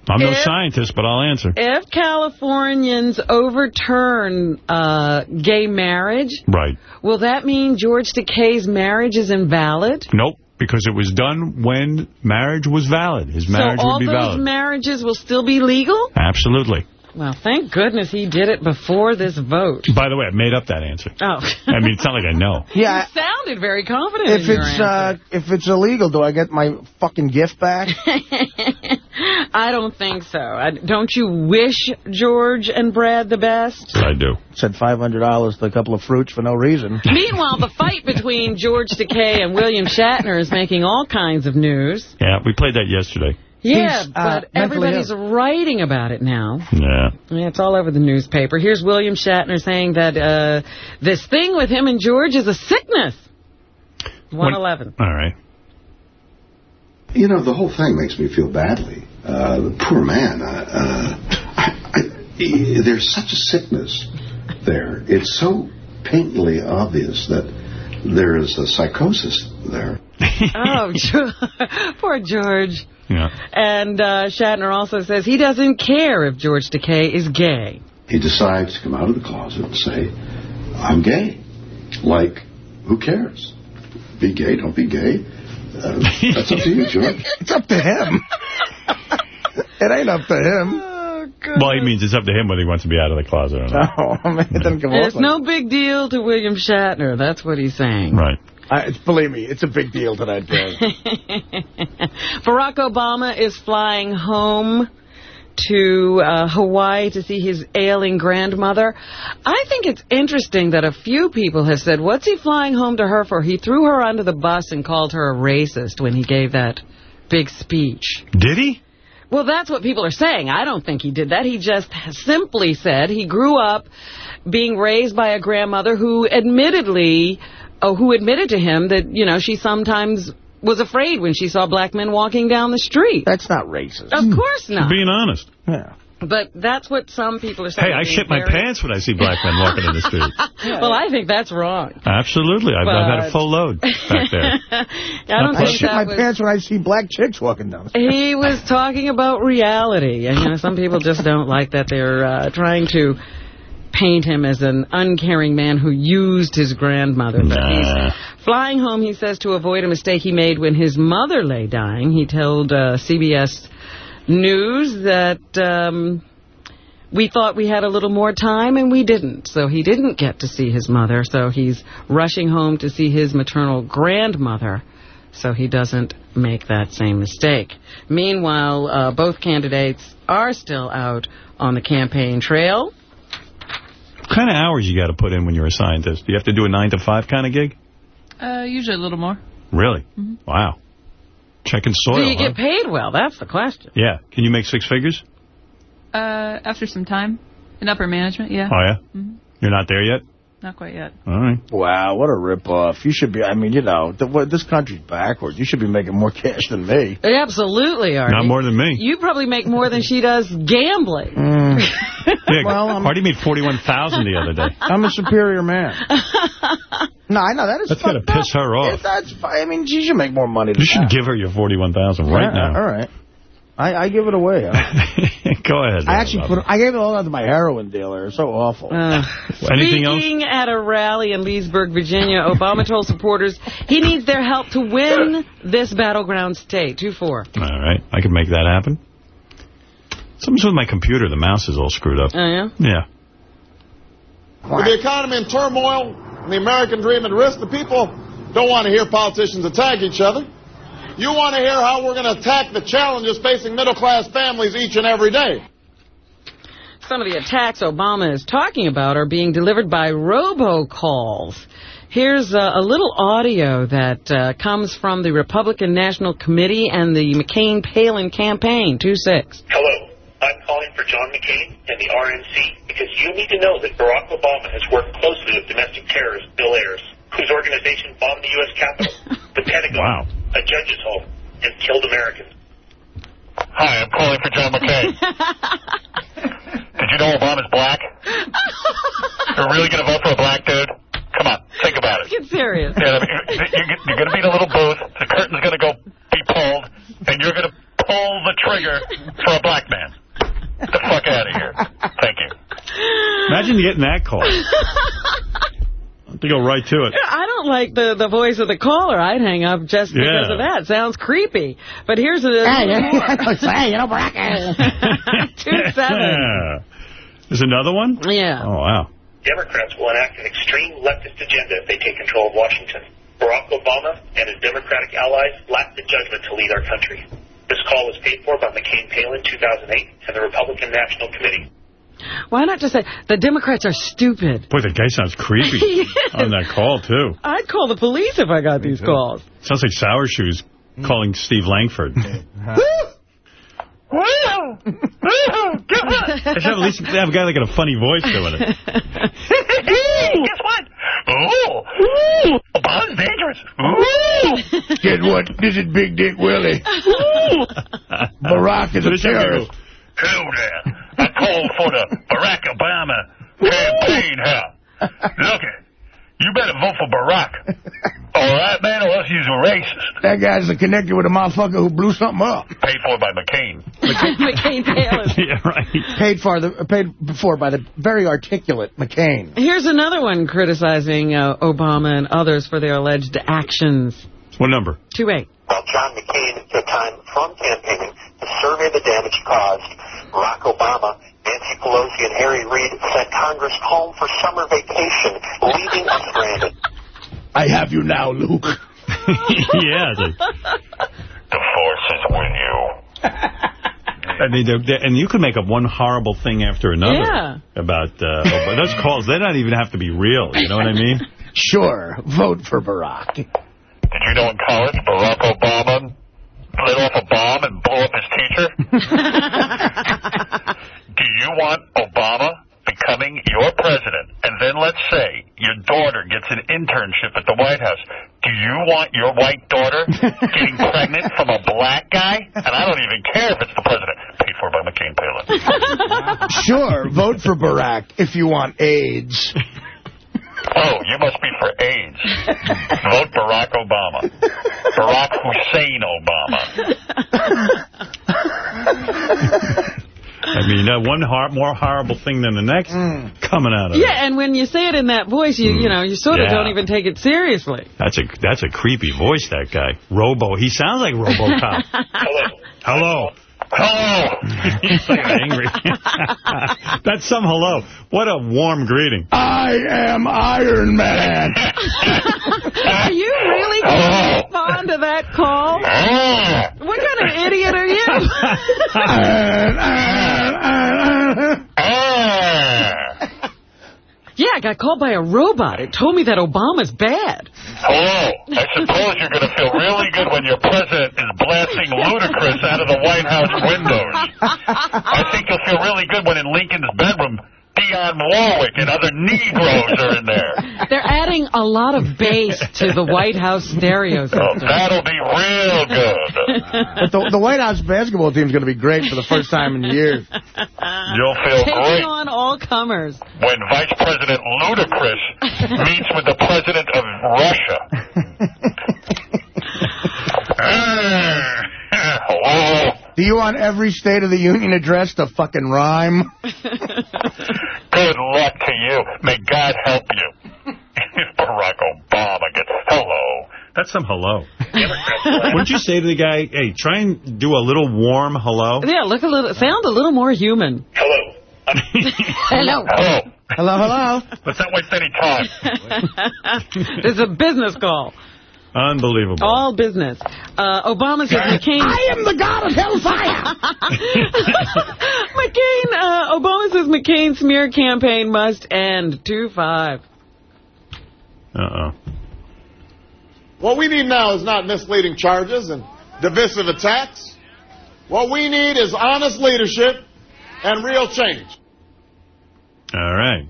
I'm no If- scientist, but I'll answer. If Californians overturn uh, gay marriage, Right. will that mean George Takei's marriage is invalid? Nope, because it was done when marriage was valid. His marriage so all would be those valid. marriages will still be legal? Absolutely. Well, thank goodness he did it before this vote. By the way, I made up that answer. Oh. I mean, it's not like I know. *laughs* Yeah. You sounded very confident If in your it's answer. uh, if it's illegal, do I get my fucking gift back? *laughs* I don't think so. I, don't you wish George and Brad the best? I do. Said $500 to a couple of fruits for no reason. *laughs* Meanwhile, the fight between George Takei and William Shatner is making all kinds of news. Yeah, we played that yesterday. Yeah, He's, uh, but mentally everybody's writing about it now. Yeah. Yeah, it's all over the newspaper. Here's William Shatner saying that uh, this thing with him and George is a sickness. 111. All right. You know, the whole thing makes me feel badly. Uh, the poor man. Uh, uh, I, I, there's such a sickness there. It's so painfully obvious that there is a psychosis there. *laughs* oh, *laughs* poor George. Yeah. And uh, Shatner also says he doesn't care if George Takei is gay. He decides to come out of the closet and say, I'm gay. Like, who cares? Be gay, don't be gay. That's up to you, George. It's up to him. it ain't up to him. Oh, well, he means it's up to him whether he wants to be out of the closet or not. Oh, no, I mean, it doesn't come It's like no big deal to William Shatner. That's what he's saying. Right. I, believe me, it's a big deal to that guy. *laughs* Barack Obama is flying home to uh, Hawaii to see his ailing grandmother. I think it's interesting that a few people have said, what's he flying home to her for? He threw her under the bus and called her a racist when he gave that big speech. Did he? Well, that's what people are saying. I don't think he did that. He just simply said he grew up being raised by a grandmother who admittedly, oh, who admitted to him that, you know, she sometimes was afraid when she saw black men walking down the street. That's not racist. Of course not. Being honest. Yeah. But that's what some people are saying. Hey, I shit my pants when I see black men walking in the street. *laughs* well, I think that's wrong. Absolutely. I've, I've had a full load back *laughs* there. I don't I shit that my was... pants when I see black chicks walking down. the street. He was talking about reality. And, you know, some people just don't like that they're uh, trying to paint him as an uncaring man who used his grandmother. But Nah. he's flying home, he says, to avoid a mistake he made when his mother lay dying. He told uh, CBS News that... Um, we thought we had a little more time, and we didn't. So he didn't get to see his mother, so he's rushing home to see his maternal grandmother so he doesn't make that same mistake. Meanwhile, uh, both candidates are still out on the campaign trail. What kind of hours you got to put in when you're a scientist? Do you have to do a 9 to 5 kind of gig? Uh, usually a little more. Really? Wow. Checking soil, Do you huh? get paid well? That's the question. Yeah. Can you make six figures? Uh, after some time in upper management, yeah. Oh, yeah? Mhm. You're not there yet? Not quite yet. All right. Wow, what a ripoff. You should be, I mean, you know, the, what, this country's backwards. You should be making more *laughs* cash than me. They absolutely are. Not more than me. You probably make more than she does gambling. Mm. *laughs* Yeah, Well, I'm- Artie made 41000 the other day. I'm a superior man. *laughs* no, I know, that is That's got to piss her off. It- that's fine. I mean, she should make more money than You should that. give her your 41000 right Yeah, now. All right. I, I give it away. *laughs* huh? Go ahead. I actually put, It. I gave it all out to my heroin dealer. It's so awful. Uh, *laughs* Anything else? Speaking at a rally in Leesburg, Virginia, Obama told supporters he needs their help to win this battleground state. 2-4. All right. I can make that happen. Something's with my computer. The mouse is all screwed up. Oh, yeah? Yeah. With the economy in turmoil and the American dream at risk, the people don't want to hear politicians attack each other. You want to hear how we're going to attack the challenges facing middle-class families each and every day. Some of the attacks Obama is talking about are being delivered by robocalls. Here's uh, a little audio that uh, comes from the Republican National Committee and the McCain-Palin campaign. 2-6. Hello, I'm calling for John McCain and the RNC because you need to know that Barack Obama has worked closely with domestic terrorist Bill Ayers, whose organization bombed the U.S. Capitol, *laughs* the Pentagon, a judge's home, and killed Americans. Hi, I'm calling for John McCain. *laughs* Did you know Obama's black? You're really going to vote for a black dude? Come on, think about it. Get serious. Yeah, you're, you're going to be in a little booth. The curtain's going to go be pulled, and you're going to pull the trigger for a black man. Get the fuck out of here. Thank you. *laughs* Imagine getting that call. *laughs* to go right to it. I don't like the, the voice of the caller. I'd hang up just because Yeah. of that. Sounds creepy. But here's the... Hey, more. say, you know, Barack. *laughs* Two *laughs* seven. There's another one? Yeah. Oh, wow. Democrats will enact an extreme leftist agenda if they take control of Washington. Barack Obama and his Democratic allies lack the judgment to lead our country. This call was paid for by McCain Palin 2008 and the Republican National Committee. Why not just say, the Democrats are stupid? Boy, that guy sounds creepy *laughs* Yes. on that call, too. I'd call the police if I got these calls. Sounds like Sour Shoes mm. calling Steve Langford. *laughs* I should have at least have a guy that got a funny voice doing it. *laughs* Guess what? Oh, ooh, Obama's dangerous. Ooh. Guess what? This is Big Dick Willie. Barack is a Listen terrorist. Hello there. I called for the Barack Obama campaign here. Look it. You better vote for Barack. All right, man, or else you're a racist. That guy's connected with a motherfucker who blew something up. Paid for by McCain. *laughs* McCain Palin. *laughs* yeah, right. Paid for the paid for by the very articulate McCain. Here's another one criticizing uh, Obama and others for their alleged actions. What number? 2-8. While John McCain took time from campaigning to survey the damage caused, Barack Obama, Nancy Pelosi, and Harry Reid sent Congress home for summer vacation, leaving us stranded. I have you now, Luke. *laughs* yeah. The, The forces with you. I mean, they're, they're- and you can make up one horrible thing after another Yeah. about uh, but those calls. They don't even have to be real. You know what I mean? *laughs* Sure, vote for Barack. Did you know in college Barack Obama lit off a bomb and blew up his teacher? *laughs* Do you want Obama becoming your president, and then let's say your daughter gets an internship at the White House? Do you want your white daughter *laughs* getting pregnant from a black guy? And I don't even care if it's the president. Paid for by McCain Palin. *laughs* Sure, vote for Barack if you want AIDS. Oh, you must be for AIDS. Vote Barack Obama. Barack Hussein Obama. *laughs* I mean, uh, one hor more horrible thing than the next coming out of it. Yeah, and when you say it in that voice, you you know, you sort of Yeah. don't even take it seriously. That's a that's a creepy voice, that guy. Robo. He sounds like RoboCop. *laughs* Hello. hello. Hello. He's like angry. *laughs* that's some hello. What a warm greeting. I am Iron Man. *laughs* Are you really oh. going to respond to that call? Oh. What kind of idiot are you? *laughs* yeah, I got called by a robot. It told me that Obama's bad. Hello. I suppose you're going to feel really good when your president is blasting Ludacris out of the White House windows. I think you'll feel really good when in Lincoln's bedroom, Dionne Warwick and other Negroes are in there. *laughs* They're adding a lot of bass to the White House stereo Oh, system. that'll be real good. *laughs* But the, the White House basketball team is going to be great for the first time in years. You'll feel Taking great on all comers. when Vice President Ludacris meets with the President of Russia. *laughs* Ah. Hello. Do you want every State of the Union address to fucking rhyme? *laughs* Good luck to you. May God help you. *laughs* Barack Obama gets hello. That's some hello. *laughs* Wouldn't you say to the guy, hey, try and do a little warm hello? Yeah, look a little, sound a little more human. Hello. Hello. Hello. Hello, hello. Let's not waste any time. There's a business call. Unbelievable. All business. Uh, Obama says McCain... *laughs* I am the god of hellfire. *laughs* McCain, uh, Obama says McCain smear campaign must end. 2-5. Uh-oh. What we need now is not misleading charges and divisive attacks. What we need is honest leadership and real change. All right.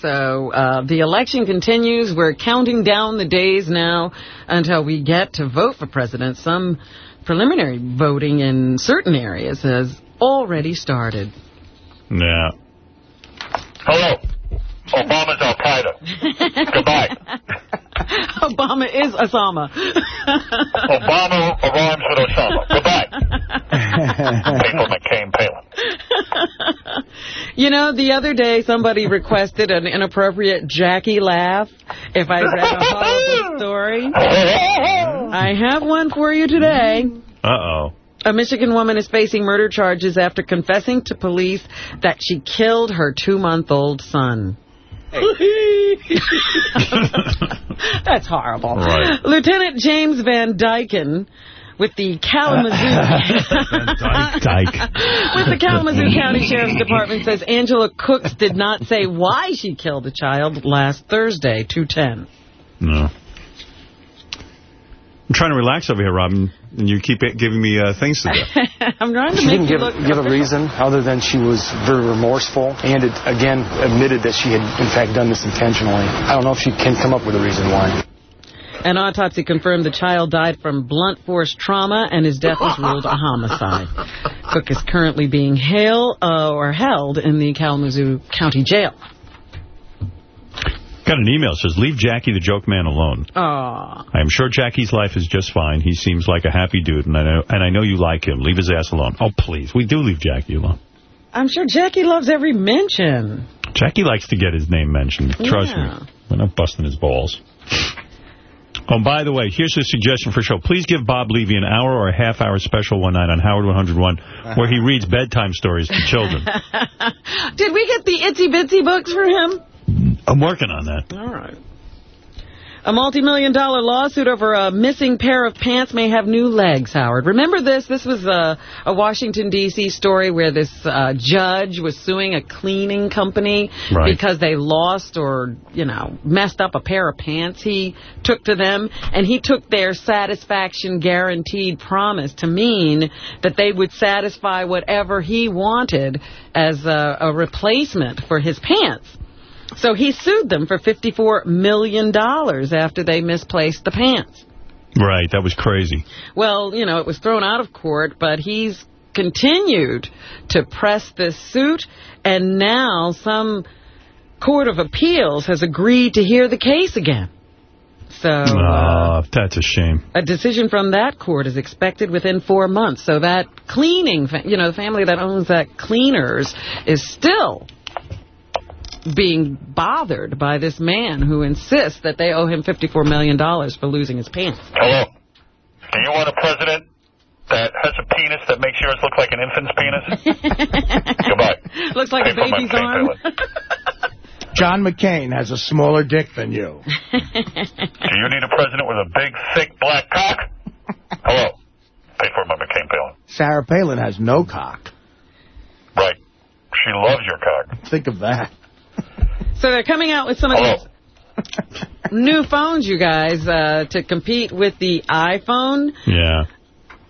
So uh, the election continues. We're counting down the days now until we get to vote for president. Some preliminary voting in certain areas has already started. Yeah. Hello. Obama's Al Qaeda. *laughs* Goodbye. Obama is Osama. Obama alarms with Osama. Goodbye. *laughs* People McCain Palin. You know, the other day somebody requested an inappropriate Jackie laugh if I read a horrible story. *laughs* I have one for you today. Uh-oh. A Michigan woman is facing murder charges after confessing to police that she killed her two-month-old son. *laughs* That's horrible. Right. Lieutenant James Van Dyken with the Kalamazoo *laughs* Dyke. with the Kalamazoo *laughs* County Sheriff's Department says Angela Cooks did not say why she killed the child last Thursday, 210. No. I'm trying to relax over here, Robin, and you keep giving me uh, things to do. *laughs* I'm trying to She make didn't give, look give a reason other than she was very remorseful and it, again, admitted that she had, in fact, done this intentionally. I don't know if she can come up with a reason why. An autopsy confirmed the child died from blunt force trauma and his death was ruled a homicide. *laughs* Cook is currently being hail, uh, or held in the Kalamazoo County Jail. Got an email says, leave Jackie the joke man alone. Aw. I am sure Jackie's life is just fine. He seems like a happy dude, and I know and I know you like him. Leave his ass alone. Oh, please. We do leave Jackie alone. I'm sure Jackie loves every mention. Jackie likes to get his name mentioned. Trust Yeah. me. We're not busting his balls. Oh, by the way, here's a suggestion for a show. Please give Bob Levy an hour or a half hour special one night on Howard 101 where he reads bedtime stories to children. *laughs* Did we get the Itsy Bitsy books for him? I'm working on that. All right. A multi-million dollar lawsuit over a missing pair of pants may have new legs, Howard. Remember this? This was a, a Washington, D.C. story where this uh, judge was suing a cleaning company Right. because they lost or, you know, messed up a pair of pants he took to them. And he took their satisfaction guaranteed promise to mean that they would satisfy whatever he wanted as a, a replacement for his pants. So he sued them for $54 million after they misplaced the pants. Right, that was crazy. Well, you know, it was thrown out of court, but he's continued to press this suit, and now some court of appeals has agreed to hear the case again. So uh, Oh, that's a shame. a decision from that court is expected within four months. So that cleaning, you know, the family that owns that cleaners is still being bothered by this man who insists that they owe him $54 million for losing his pants. Hello. Do you want a president that has a penis that makes yours look like an infant's penis? *laughs* Goodbye. Looks like Pay a baby's arm. *laughs* John McCain has a smaller dick than you. *laughs* Do you need a president with a big, thick, black cock? Hello. Pay for my McCain Palin. Sarah Palin has no cock. Right. She loves your cock. Think of that. So they're coming out with some of these new phones, you guys, uh, to compete with the iPhone. Yeah.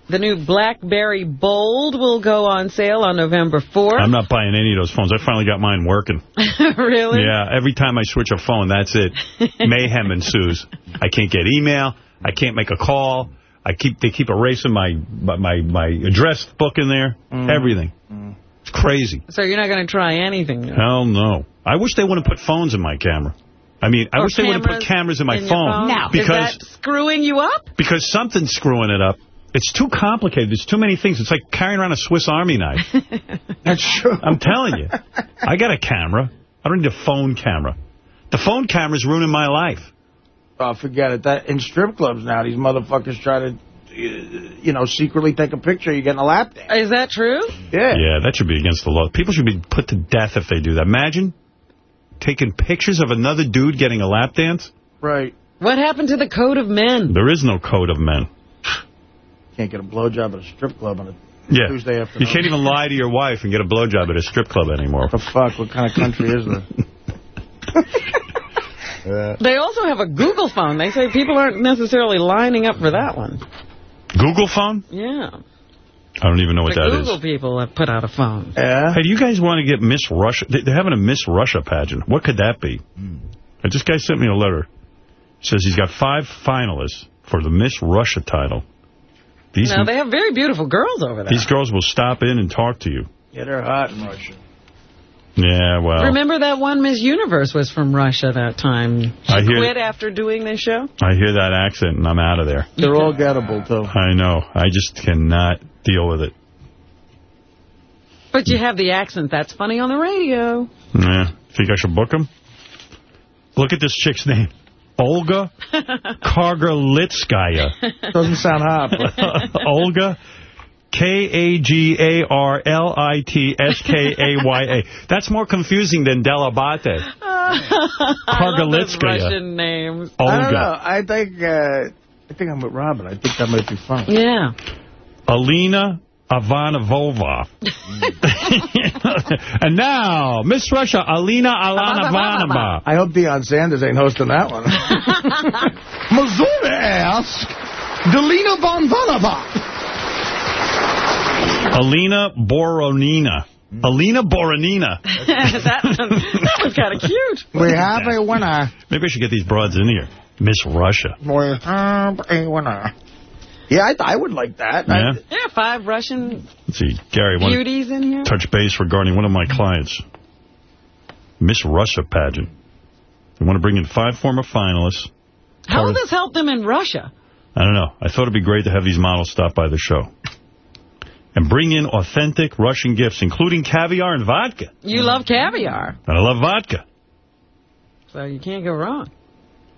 The new BlackBerry Bold will go on sale on November 4th. I'm not buying any of those phones. I finally got mine working. *laughs* really? Yeah, every time I switch a phone, that's it. *laughs* Mayhem ensues. I can't get email. I can't make a call. I keep They keep erasing my my my address book in there. Mm. Everything. It's crazy. So you're not going to try anything new. Hell no. I wish they wouldn't put phones in my camera. I mean, I Or wish they wouldn't put cameras cameras in my in your phone. phone? Because Is that screwing you up? because something's screwing it up. It's too complicated. There's too many things. It's like carrying around a Swiss Army knife. *laughs* That's true. I'm telling you. I got a camera. I don't need a phone camera. The phone camera's ruining my life. Oh, forget it. That In strip clubs now, these motherfuckers try to, Uh, you know, secretly take a picture. You're getting a lap dance. Is that true? Yeah. Yeah, that should be against the law. People should be put to death if they do that. Imagine taking pictures of another dude getting a lap dance. Right. What happened to the code of men? There is no code of men. Can't get a blowjob at a strip club on a Yeah. Tuesday afternoon. You can't even lie to your wife and get a blowjob at a strip club anymore. What the fuck? What kind of country is this? *laughs* They also have a Google phone. They say people aren't necessarily lining up for that one. Google phone? Yeah. I don't even know what the that is. Google people have put out a phone. Yeah. Hey, do you guys want to get Miss Russia? they- They're having a Miss Russia pageant. What could that be? Uh, This guy sent me a letter. He says he's got five finalists for the Miss Russia title. These, Now, they have very beautiful girls over there. these girls will stop in and talk to you. Yeah, they're hot in Russia. Yeah, well, Remember that one Miss Universe was from Russia that time? She I hear- quit after doing this show? I hear that accent and I'm out of there. They're all gettable, though. I know. I just cannot deal with it. But you have the accent. That's funny on the radio. Yeah. Think I should book him? Look at this chick's name. Olga *laughs* Kargalitskaya. Doesn't sound hot, but... *laughs* Olga K-A-G-A-R-L-I-T-S-K-A-Y-A. That's more confusing than Dell'Abate. *laughs* I love Kargalitskaya. Russian names. I don't know. I think, uh, I think I'm with Robin. I think that might be fun. Yeah. Alina Ivanovova. *laughs* and now, Miss Russia, Alina Alana I hope Deion Sanders ain't hosting that one. *laughs* Missouri ask Delina Von Vanova. Alina Boronina. Mm. Alina Boronina. *laughs* that, that was kind of cute. We have a winner. Maybe I should get these broads in here. Miss Russia. We have a winner. Yeah, I, I would like that. Yeah? Yeah, five Russian Let's see. Gary, beauties in here. touch base regarding one of my clients. Miss Russia pageant. They want to bring in five former finalists. How will this help them in Russia? I don't know. I thought it'd be great to have these models stop by the show. And bring in authentic Russian gifts, including caviar and vodka. You love caviar, And I love vodka. so you can't go wrong.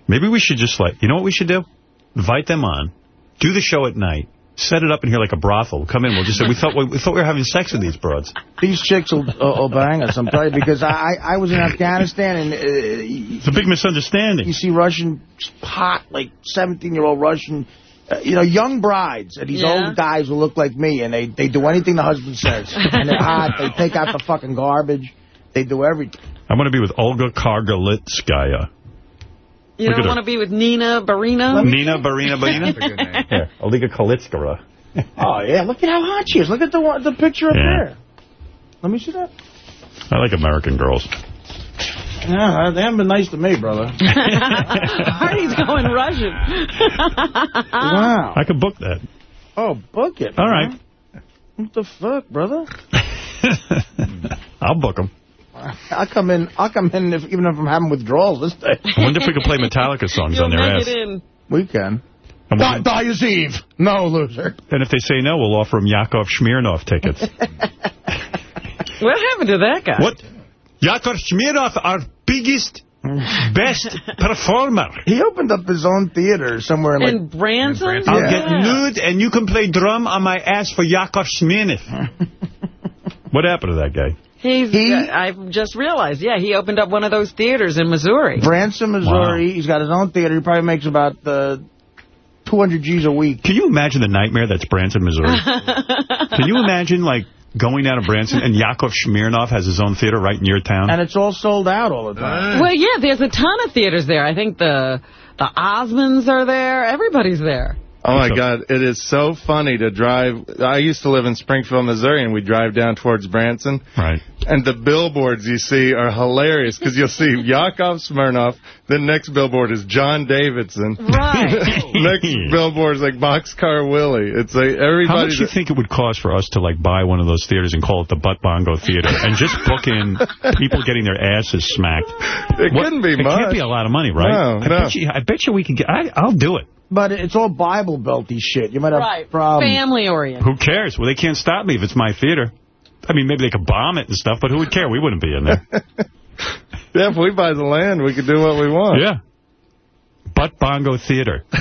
Maybe we should just like, you know what we should do? invite them on, do the show at night, set it up in here like a brothel. Come in, we'll just say, we thought we thought we were having sex with these broads. These chicks will, uh, will bang us, I'm telling you, because I, I was in Afghanistan, and uh, It's a big misunderstanding. you see Russian hot, like 17-year-old Russian, Uh, you know, young brides, and these Yeah. old guys who look like me, and they, they do anything the husband says. *laughs* and they're hot, they take out the fucking garbage, they do everything. I want to be with Olga Kargalitskaya. You Look don't want to be with Nina Barina? Nina Barina *laughs* Barina? Here, Olga Kalitskara. Oh, yeah, look at how hot she is. Look at the the picture up Yeah. there. Let me see that. I like American girls. Yeah, they haven't been nice to me, brother. *laughs* Artie's going Russian. wow. I could book that. Oh, book it. All man. right. What the fuck, brother? *laughs* I'll book them. I'll come in. I'll come in if, even if I'm having withdrawals this day. I wonder if we could play Metallica songs on their ass. in. We can. And Die, we'll- die is Eve. No, loser. And if they say no, we'll offer them Yakov Smirnoff tickets. What happened to that guy? what? Yakov Shmirov, our biggest, best performer. *laughs* He opened up his own theater somewhere in like. In Branson? I'll Yeah. get nude and you can play drum on my ass for Yakov Smirnoff. *laughs* what happened to that guy? He's, I've just realized, yeah, he opened up one of those theaters in Missouri. Branson, Missouri. He's got his own theater. He probably makes about uh, 200 G's a week. Can you imagine the nightmare that's Branson, Missouri? *laughs* Can you imagine, like, going down to Branson and Yakov Smirnoff has his own theater right in your town? And it's all sold out all the time. Uh. Well, yeah, there's a ton of theaters there. I think the the Osmonds are there. Everybody's there. Oh, my God. It is so funny to drive. I used to live in Springfield, Missouri, and we drive down towards Branson. Right. And the billboards you see are hilarious because you'll see Yakov Smirnoff. The next billboard is John Davidson. Right. *laughs* next billboard is like Boxcar Willie. It's like everybody. How much do you think it would cost for us to, like, buy one of those theaters and call it the Butt Bongo Theater and just book in people getting their asses smacked? It couldn't be It much. can't be a lot of money, right? No, I, no. Bet you, I bet you we can get... I, I'll do it. But it's all Bible belty shit. You might have Right. problems. Family oriented. Who cares? Well, they can't stop me if it's my theater. I mean, maybe they could bomb it and stuff, but who would care? We wouldn't be in there. *laughs* Yeah, if we buy the land, we could do what we want. Yeah. Butt Bongo Theater. *laughs*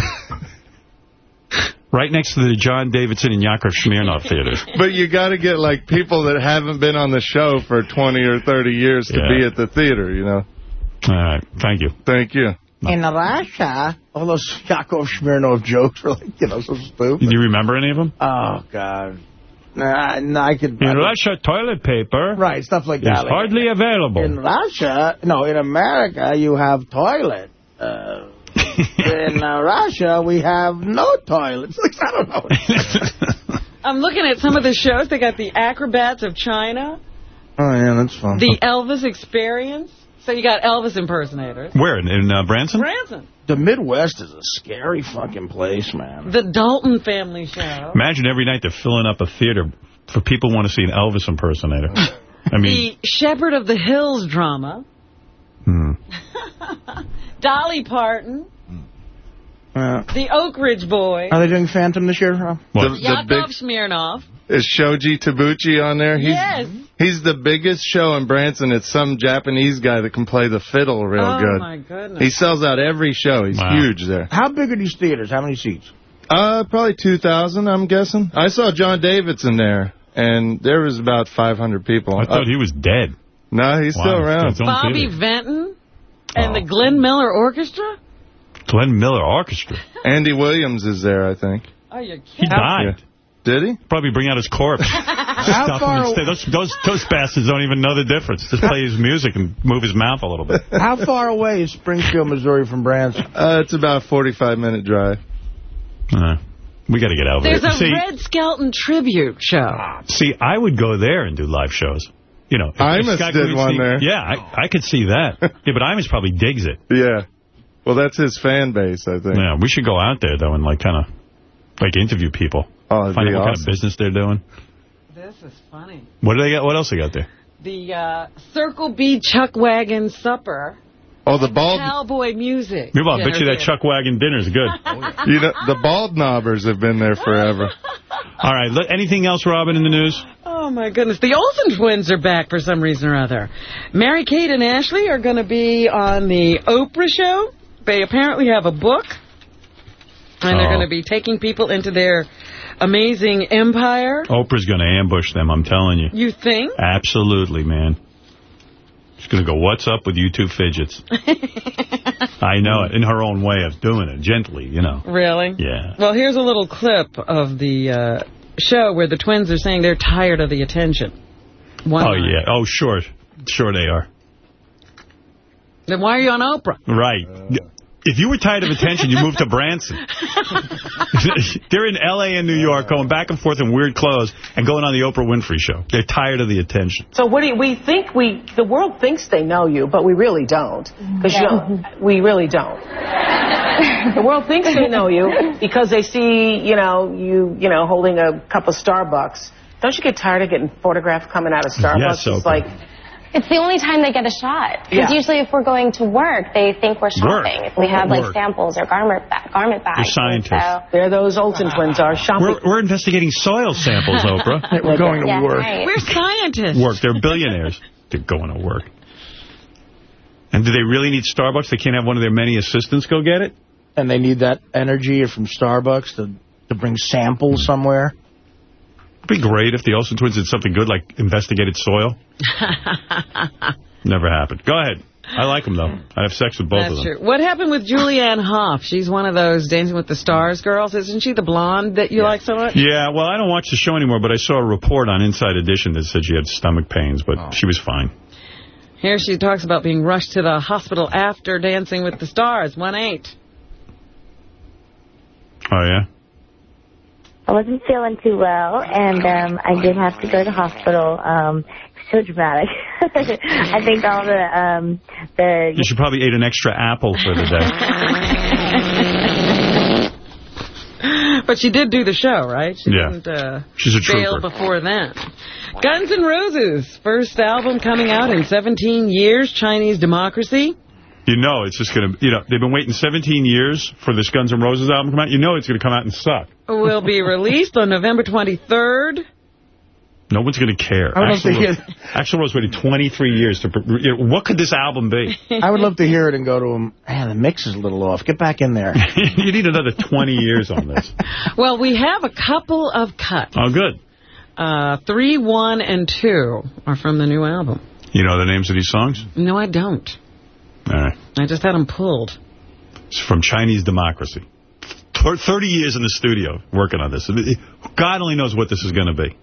right next to the John Davidson and Yakov Smirnoff theaters. *laughs* But you got to get like people that haven't been on the show for 20 or 30 years to Yeah. be at the theater, you know. All right. Thank you. Thank you. In Russia, all those *laughs* Yakov Smirnoff jokes were like, you know, so stupid. Do you remember any of them? Oh, God. Nah, nah, I could... In Russia, toilet paper Right, stuff like is that. Like, hardly available. in Russia, no, in America, you have toilet. Uh, *laughs* in uh, Russia, we have no toilets. *laughs* I don't know. I'm looking at some of the shows. They got the Acrobats of China, oh, yeah, that's fun. the Elvis Experience. So you got Elvis impersonators. Where? In, in uh, Branson? Branson. The Midwest is a scary fucking place, man. The Dalton Family Show. Imagine every night they're filling up a theater for people who want to see an Elvis impersonator. I mean, the Shepherd of the Hills drama. hmm. *laughs* Dolly Parton. Uh, The Oak Ridge Boys. are they doing Phantom this year? Huh? The, the Yakov big, Smirnoff. Is Shoji Tabuchi on there? He's, Yes. He's the biggest show in Branson. It's some Japanese guy that can play the fiddle real oh, good. Oh, my goodness. He sells out every show. He's Wow. huge there. How big are these theaters? How many seats? Uh, probably 2,000, I'm guessing. I saw John Davidson there, and there was about 500 people. I thought Uh, he was dead. no, he's Wow, still around. Bobby theater. Vinton and Oh. the Glenn Miller Orchestra. Glenn Miller Orchestra. Andy Williams is there, I think. Oh, you're He kidding. died. Did he? Probably bring out his corpse. *laughs* How Stuff far, instead. Those, those, those bastards don't even know the difference. Just play his music and move his mouth a little bit. *laughs* how far away is Springfield, Missouri from Branson? Uh, it's about a 45 minute drive. Uh, we got to get out of There's there. a See, Red Skelton tribute show. see, I would go there and do live shows. You know, if- if Imus Scott did one there. Yeah, I, I could see that. *laughs* yeah, but Imus probably digs it. Yeah. Well, that's his fan base, I think. Yeah, we should go out there though and like kind of like interview people. Oh, Find be out what kind of business they're doing. This is funny. What do they got? What else they got there? The uh, Circle B Chuck Wagon Supper. Oh, the bald, Cowboy music. Maybe I'll bet you that Dinner Chuck Wagon dinner's good. *laughs* you know, the Baldknobbers have been there forever. *laughs* All right. Look, anything else, Robin, in the news? Oh, my goodness. The Olsen twins are back for some reason or other. Mary Kate and Ashley are going to be on the Oprah show. They apparently have a book. And they're Oh. going to be taking people into their amazing empire. Oprah's going to ambush them, I'm telling you. You think? Absolutely, man. She's going to go, what's up with you two fidgets? *laughs* I know it, in her own way of doing it, gently, you know. Really? Yeah. Well, here's a little clip of the uh, show where the twins are saying they're tired of the attention. One oh, line. yeah. Oh, sure. Sure they are. Then why are you on Oprah? Right. If you were tired of attention, you moved to Branson. *laughs* They're in L.A. and New York going back and forth in weird clothes and going on the Oprah Winfrey Show. They're tired of the attention. So what do you, we think we, the world thinks they know you, but we really don't. Because Yeah. we really don't. the world thinks they know you because they see, you know, you, you know, holding a cup of Starbucks. Don't you get tired of getting photographed coming out of Starbucks? Yes, it's like, It's the only time they get a shot. Because Yeah. usually if we're going to work, they think we're shopping. If we have like samples or garment, ba- garment bags. They're scientists. There those Olsen uh-huh. twins are shopping. We're, we're investigating soil samples, *laughs* Oprah. We're going to Yeah, work. right. We're scientists. Work. They're billionaires. They're going to work. And do they really need Starbucks? They can't have one of their many assistants go get it? And they need that energy from Starbucks to, to bring samples somewhere. It'd be great if the Olsen twins did something good like investigated soil. *laughs* Never happened. Go ahead. I like them, though. I have sex with both That's of them. true. What happened with Julianne Hough? She's one of those Dancing with the Stars girls. Isn't she the blonde that you like so much? Yeah, well, I don't watch the show anymore, but I saw a report on Inside Edition that said she had stomach pains, but Oh. she was fine. Here she talks about being rushed to the hospital after Dancing with the Stars. 1-8. Oh, yeah? I wasn't feeling too well, and um, I did have to go to the hospital. Um, so dramatic. *laughs* I think all the um, the You should probably eat an extra apple for the day. *laughs* But she did do the show, right? She Yeah. didn't uh, She's a fail trooper. before then. Guns N' Roses, first album coming out in 17 years, Chinese Democracy. You know it's just going to, you know, they've been waiting 17 years for this Guns N' Roses album to come out. You know it's going to come out and suck. Will be released on November 23rd. No one's going to care. I would love Axl to hear- Rose, Axl Rose waited 23 years to... You know, what could this album be? I would love to hear it and go to him, man, the mix is a little off. Get back in there. *laughs* you need another 20 years on this. *laughs* Well, we have a couple of cuts. Oh, good. Uh, 3, 1, and 2 are from the new album. You know the names of these songs? No, I don't. All right. I just had them pulled. It's from Chinese Democracy. 30 years in the studio working on this. God only knows what this is going to be.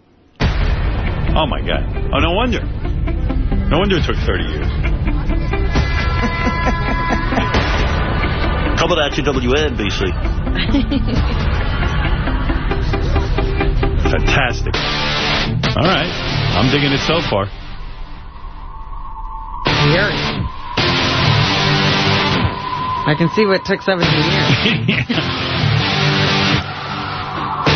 Oh, my God. Oh, no wonder. No wonder it took 30 years. Coming at you, WNBC. Fantastic. All right. I'm digging it so far. Here. I can see what took 17 years. *laughs*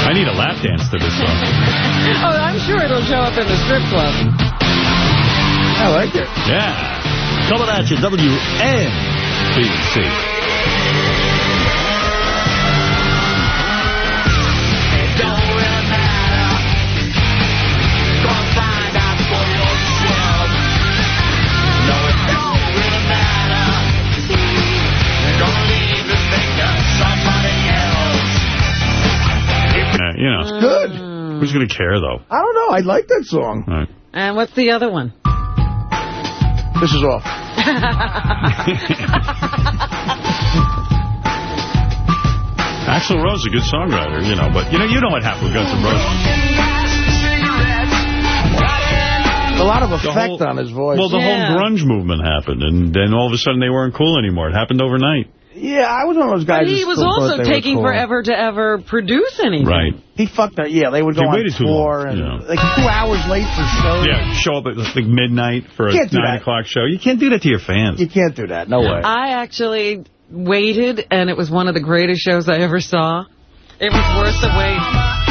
I need a lap dance to this song. *laughs* oh, I'm sure it'll show up in the strip club. I like it. Yeah. Coming at you, WNBC. You know. It's good. Who's going to care, though? I don't know. I like that song. All right. And what's the other one? This is off. *laughs* Axl Rose is a good songwriter, you know, but you know, you know what happened with Guns N' Roses. A lot of effect whole- on his voice. Well, the whole grunge movement happened, and then all of a sudden they weren't cool anymore. It happened overnight. Yeah, I was one of those guys. But he was also taking cool. forever to ever produce anything. Right. He fucked up. Yeah, they would go on waited too tour long, and you know. like two hours late for shows. Yeah, show up at like midnight for a Can't do 9 o'clock show. You can't do that to your fans. You can't do that. No way. I actually waited, and it was one of the greatest shows I ever saw. It was worth the wait.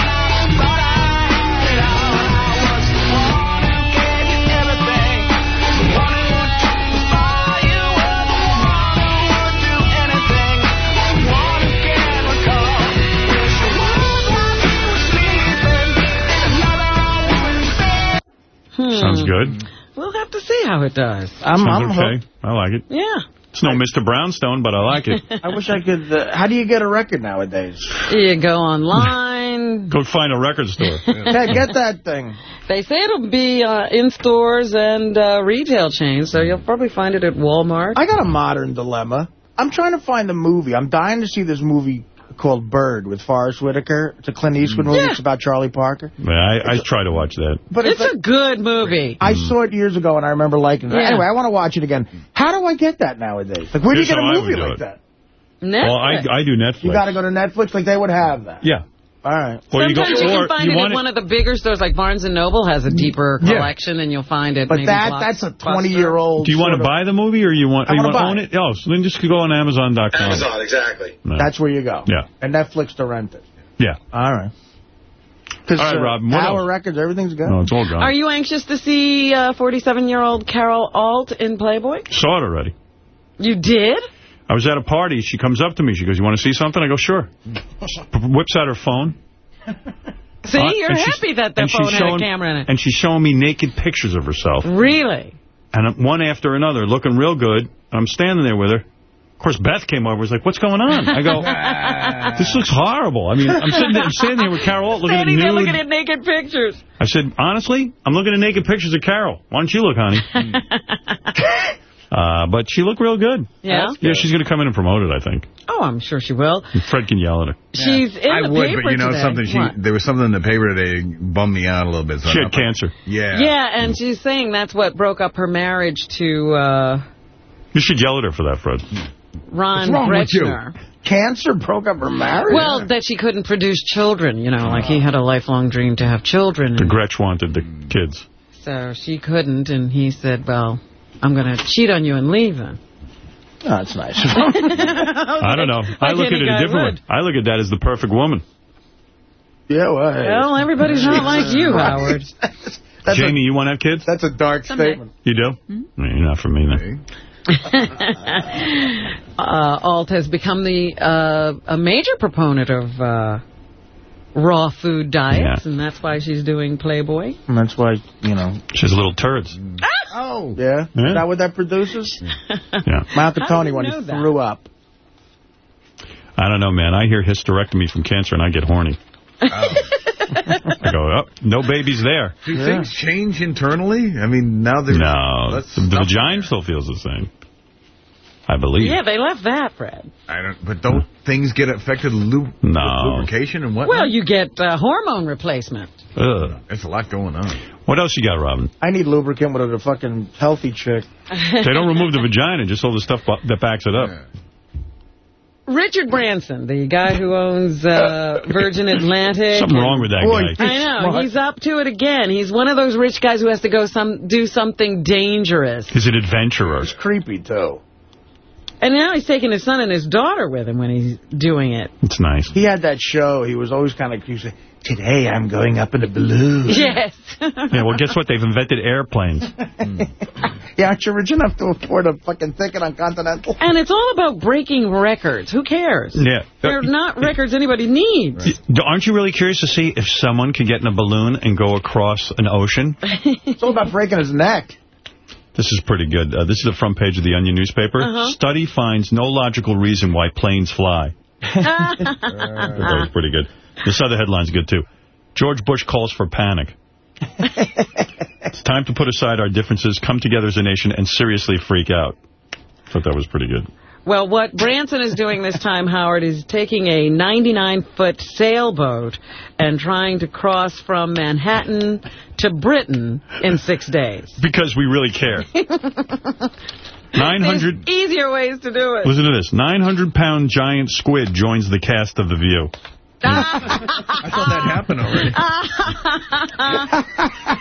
Sounds good. We'll have to see how it does. I'm, Sounds I'm okay. hooked. I like it. Yeah. It's no Mr. Brownstone, but I like it. *laughs* I wish I could. Uh, how do you get a record nowadays? You go online. *laughs* Go find a record store. *laughs* yeah, get that thing. They say it'll be uh, in stores and uh, retail chains, so you'll probably find it at Walmart. I got a modern dilemma. I'm trying to find a movie. I'm dying to see this movie called Bird with Forest Whitaker. It's a Clint Eastwood mm. movie. Yeah. It's about Charlie Parker. Yeah, I, I try to watch that. But it's a good movie. I saw it years ago, and I remember liking it. Yeah. Anyway, I want to watch it again. How do I get that nowadays? Like, where do you get a movie like it. that? Netflix. Well, I, I do Netflix. You got to go to Netflix. Like, they would have that. Yeah. All right. Or you go- Sometimes you, or can find you it want at it- one of the bigger stores, like Barnes & Noble has a deeper Yeah. collection, and you'll find it But maybe that that's a 20-year-old. Do you want to buy the movie or you want, I you wanna own buy it? Oh, so then just go on Amazon.com. Amazon, exactly. No. That's where you go. Yeah. And Netflix to rent it. Yeah. All right. All right, uh, Robin, what Tower else? Records, everything's good. No, it's all gone. Are you anxious to see 47-year-old Carol Alt in Playboy? Saw it already. You did? I was at a party. She comes up to me. She goes, you want to see something? I go, sure. Whips out her phone. *laughs* See, Uh, you're happy that the phone had showing- a camera in it. And she's showing me naked pictures of herself. Really? And one after another, looking real good. I'm standing there with her. Of course, Beth came over and was like, what's going on? I go, *laughs* this looks horrible. I mean, I'm sitting there, I'm standing there with Carol looking Standing at looking at naked pictures. I said, honestly, I'm looking at naked pictures of Carol. Why don't you look, honey? *laughs* uh, but she looked real good. Yeah? Yeah, she's going to come in and promote it, I think. Oh, I'm sure she will. Fred can yell at her. She's in I the would, paper but you know today. something. She What? there was something in the paper today that bummed me out a little bit. So She I'm had not- cancer. Yeah. Yeah, and she's saying that's what broke up her marriage to uh, You should yell at her for that, Fred. Ron What's wrong with you? Cancer broke up her marriage? Well, that she couldn't produce children, you know, like he had a lifelong dream to have children. The and Gretsch wanted the kids. so she couldn't, and he said, well, I'm going to cheat on you and leave then. Oh, that's nice. *laughs* I don't know. *laughs* I look at it a different way. I look at that as the perfect woman. yeah, well, hey. Well, everybody's not like you, *laughs* Howard. That's Jamie, you want to have kids? That's a dark Someday. statement. You do? Hmm? You're not for me then. uh, Alt has become the uh, a major proponent of uh, raw food diets, and that's why she's doing Playboy. And that's why, you know. She has little turds. Oh. Yeah? Yeah. Is that what that produces? *laughs* Yeah. Mount How Tony do you when he that? threw up. I don't know, man. I hear hysterectomy from cancer and I get horny. Oh. *laughs* I go, oh, no babies there. Do things change internally? I mean, now there's No, the stop vagina still feels the same. I believe. Yeah, they left that, Fred. I don't, but don't things get affected lu- No. lubrication and what? Well, you get uh, hormone replacement. Ugh. There's a lot going on. What else you got, Robin? I need lubricant with a fucking healthy chick. *laughs* They don't remove the vagina, just all the stuff that backs it up. Richard Branson, the guy who owns uh, Virgin Atlantic. Something wrong with that Boy, guy. I know. Smart. He's up to it again. He's one of those rich guys who has to go some do something dangerous. He's an adventurer. It's creepy, too. And now he's taking his son and his daughter with him when he's doing it. It's nice. He had that show. He was always kind of, he was today I'm going up in a balloon. *laughs* Yes. Yeah, well, guess what? They've invented airplanes. *laughs* Yeah, aren't you rich enough to afford a fucking ticket on Continental? And it's all about breaking records. Who cares? Yeah. They're uh, not records anybody needs. Aren't you really curious to see if someone could get in a balloon and go across an ocean? It's all about breaking his neck. This is pretty good. Uh, this is the front page of the Onion newspaper. Uh-huh. Study finds no logical reason why planes fly. *laughs* that was pretty good. This other headline's good, too. George Bush calls for panic. *laughs* it's time to put aside our differences, come together as a nation, and seriously freak out. I Thought that was pretty good. Well, what Branson is doing this time, Howard, is taking a 99-foot sailboat and trying to cross from Manhattan to Britain in six days. Because we really care. 900... *laughs* There's easier ways to do it. Listen to this. 900-pound giant squid joins the cast of The View. I thought that happened already. *laughs*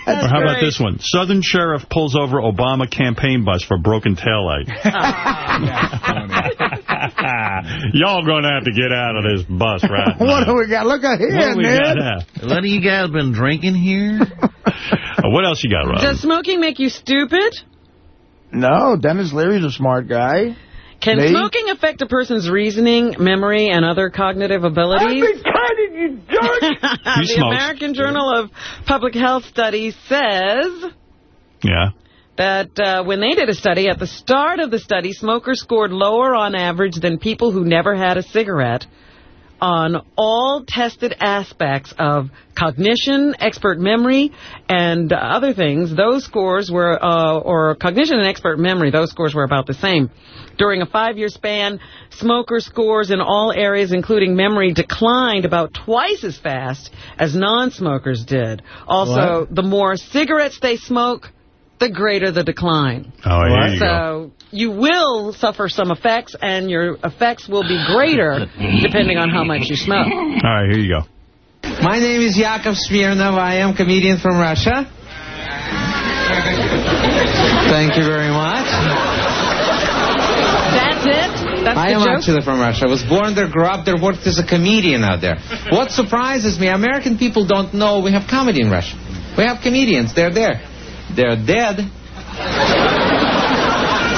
or how about this one? Southern sheriff pulls over Obama campaign bus for broken taillight. *laughs* *laughs* Y'all going to have to get out of this bus right now. what do we got? Look at here, What do we Ned. got now? What do you guys been drinking here? Uh, what else you got, Rob? Does smoking make you stupid? No, Denis Leary's a smart guy. Can Me? smoking affect a person's reasoning, memory, and other cognitive abilities? kidding, you jerk! *laughs* the smokes. American Journal of Public Health Studies says Yeah. that uh, when they did a study, at the start of the study, smokers scored lower on average than people who never had a cigarette on all tested aspects of cognition, expert memory, and other things. Those scores were, uh, or cognition and expert memory, those scores were about the same. During a five-year span, smoker scores in all areas, including memory, declined about twice as fast as non-smokers did. Also, What? the more cigarettes they smoke, the greater the decline. Oh, here you so go. you will suffer some effects, and your effects will be greater *laughs* depending on how much you smoke. All right, here you go. My name is Yakov Smirnoff. I am comedian from Russia. Thank you very much. That's it? That's I the am joke? actually from Russia. I was born there, grew up there, worked as a comedian out there. What surprises me, American people don't know we have comedy in Russia. We have comedians. They're there. They're dead.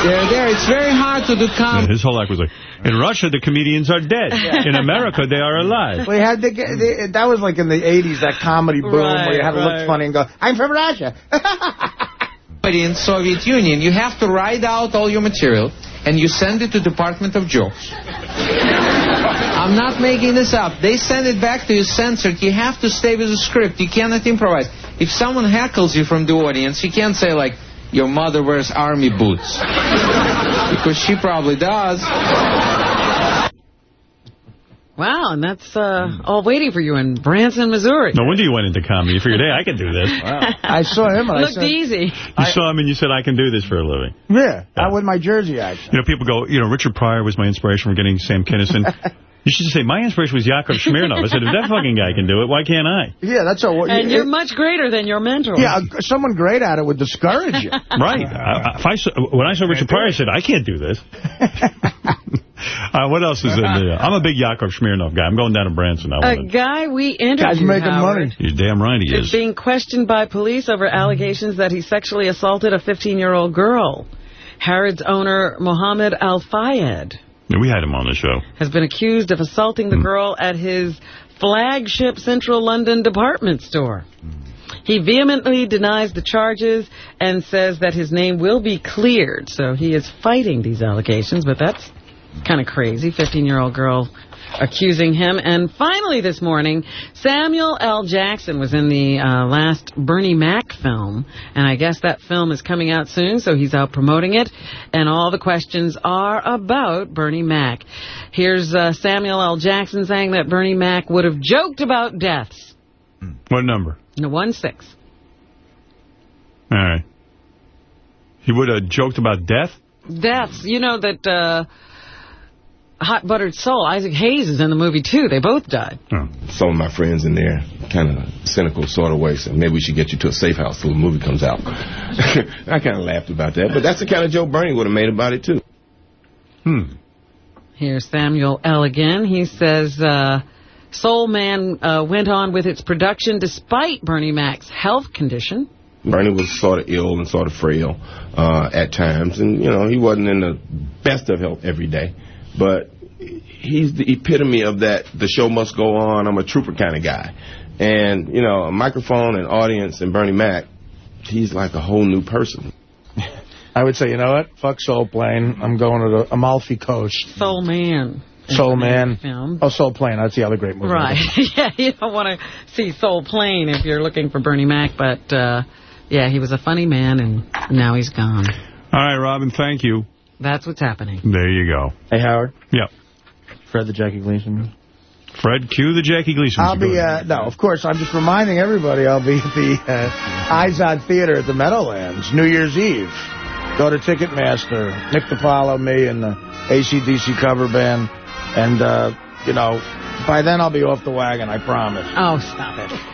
They're there. It's very hard to do comedy. His whole act was like, in Russia, the comedians are dead. In America, they are alive. We had to get, they, that was like in the 80s, that comedy boom Right, where you had to right. look funny and go, I'm from Russia. But in Soviet Union, you have to write out all your material and you send it to Department of Jokes. I'm not making this up. They send it back to you censored. You have to stay with the script. You cannot improvise. If someone heckles you from the audience, you can't say like, your mother wears army boots. because she probably does. Wow, and that's uh, all waiting for you in Branson, Missouri. No wonder you went into comedy. You figured, hey, I can do this. I saw him. And I Looked said, easy. You saw him and you said, I can do this for a living. Yeah, I with my jersey accent. You know, people go, you know, Richard Pryor was my inspiration for getting Sam Kinison. *laughs* you should just say, my inspiration was Yakov Smirnoff. I said, if that fucking guy can do it, why can't I? Yeah, that's all. And you're much greater than your mentor. Yeah, uh, someone great at it would discourage you. *laughs* Right. I, I- if I saw, when I saw Richard Pryor, I said, I can't do this. *laughs* uh, what else is in there? I'm a big Yakov Smirnoff guy. I'm going down to Branson. I A want guy we interviewed, Guy's making Howard, You're damn right he is is. being questioned by police over allegations that he sexually assaulted a 15-year-old girl. Harrods owner Mohammed Al-Fayed Yeah, we had him on the show. has been accused of assaulting the hmm. girl at his flagship Central London department store. He vehemently denies the charges and says that his name will be cleared. So he is fighting these allegations, but that's kind of crazy. 15-year-old girl accusing him. And finally this morning, Samuel L. Jackson was in the uh, last Bernie Mac film. And I guess that film is coming out soon, so he's out promoting it. And all the questions are about Bernie Mac. Here's uh, Samuel L. Jackson saying that Bernie Mac would have joked about deaths. What number? No, one six. All right. He would have joked about death? Deaths. You know that uh, Hot Buttered Soul, Isaac Hayes is in the movie, too. They both died. Some of my friends in there, kind of cynical sort of way, said maybe we should get you to a safe house till the movie comes out. *laughs* I kind of laughed about that, but that's the kind of joke Bernie would have made about it, too. Hmm. Here's Samuel L. again. He says uh, Soul Man uh, went on with its production despite Bernie Mac's health condition. Bernie was sort of ill and sort of frail uh, at times, and you know he wasn't in the best of health every day. But he's the epitome of that. The show must go on. I'm a trooper kind of guy, and you know a microphone and audience and Bernie Mac, he's like a whole new person. *laughs* I would say, you know what? Fuck Soul Plane. I'm going to the Amalfi Coast. Soul Man. Soul Man. Film. Oh, Soul Plane. That's the other great movie. Right. *laughs* yeah, you don't want to see Soul Plane if you're looking for Bernie Mac, but uh, yeah, he was a funny man, and now he's gone. All right, Robin, thank you. That's what's happening. There you go. Hey, Howard. Yeah. Fred the Jackie Gleason. Fred, cue the Jackie Gleason. I'll be, uh, no, of course, I'm just reminding everybody I'll be at the uh, Izod Theater at the Meadowlands, New Year's Eve. Go to Ticketmaster, Nick to follow me, and the ACDC cover band. And, uh, you know, by then I'll be off the wagon, I promise. Oh, stop it.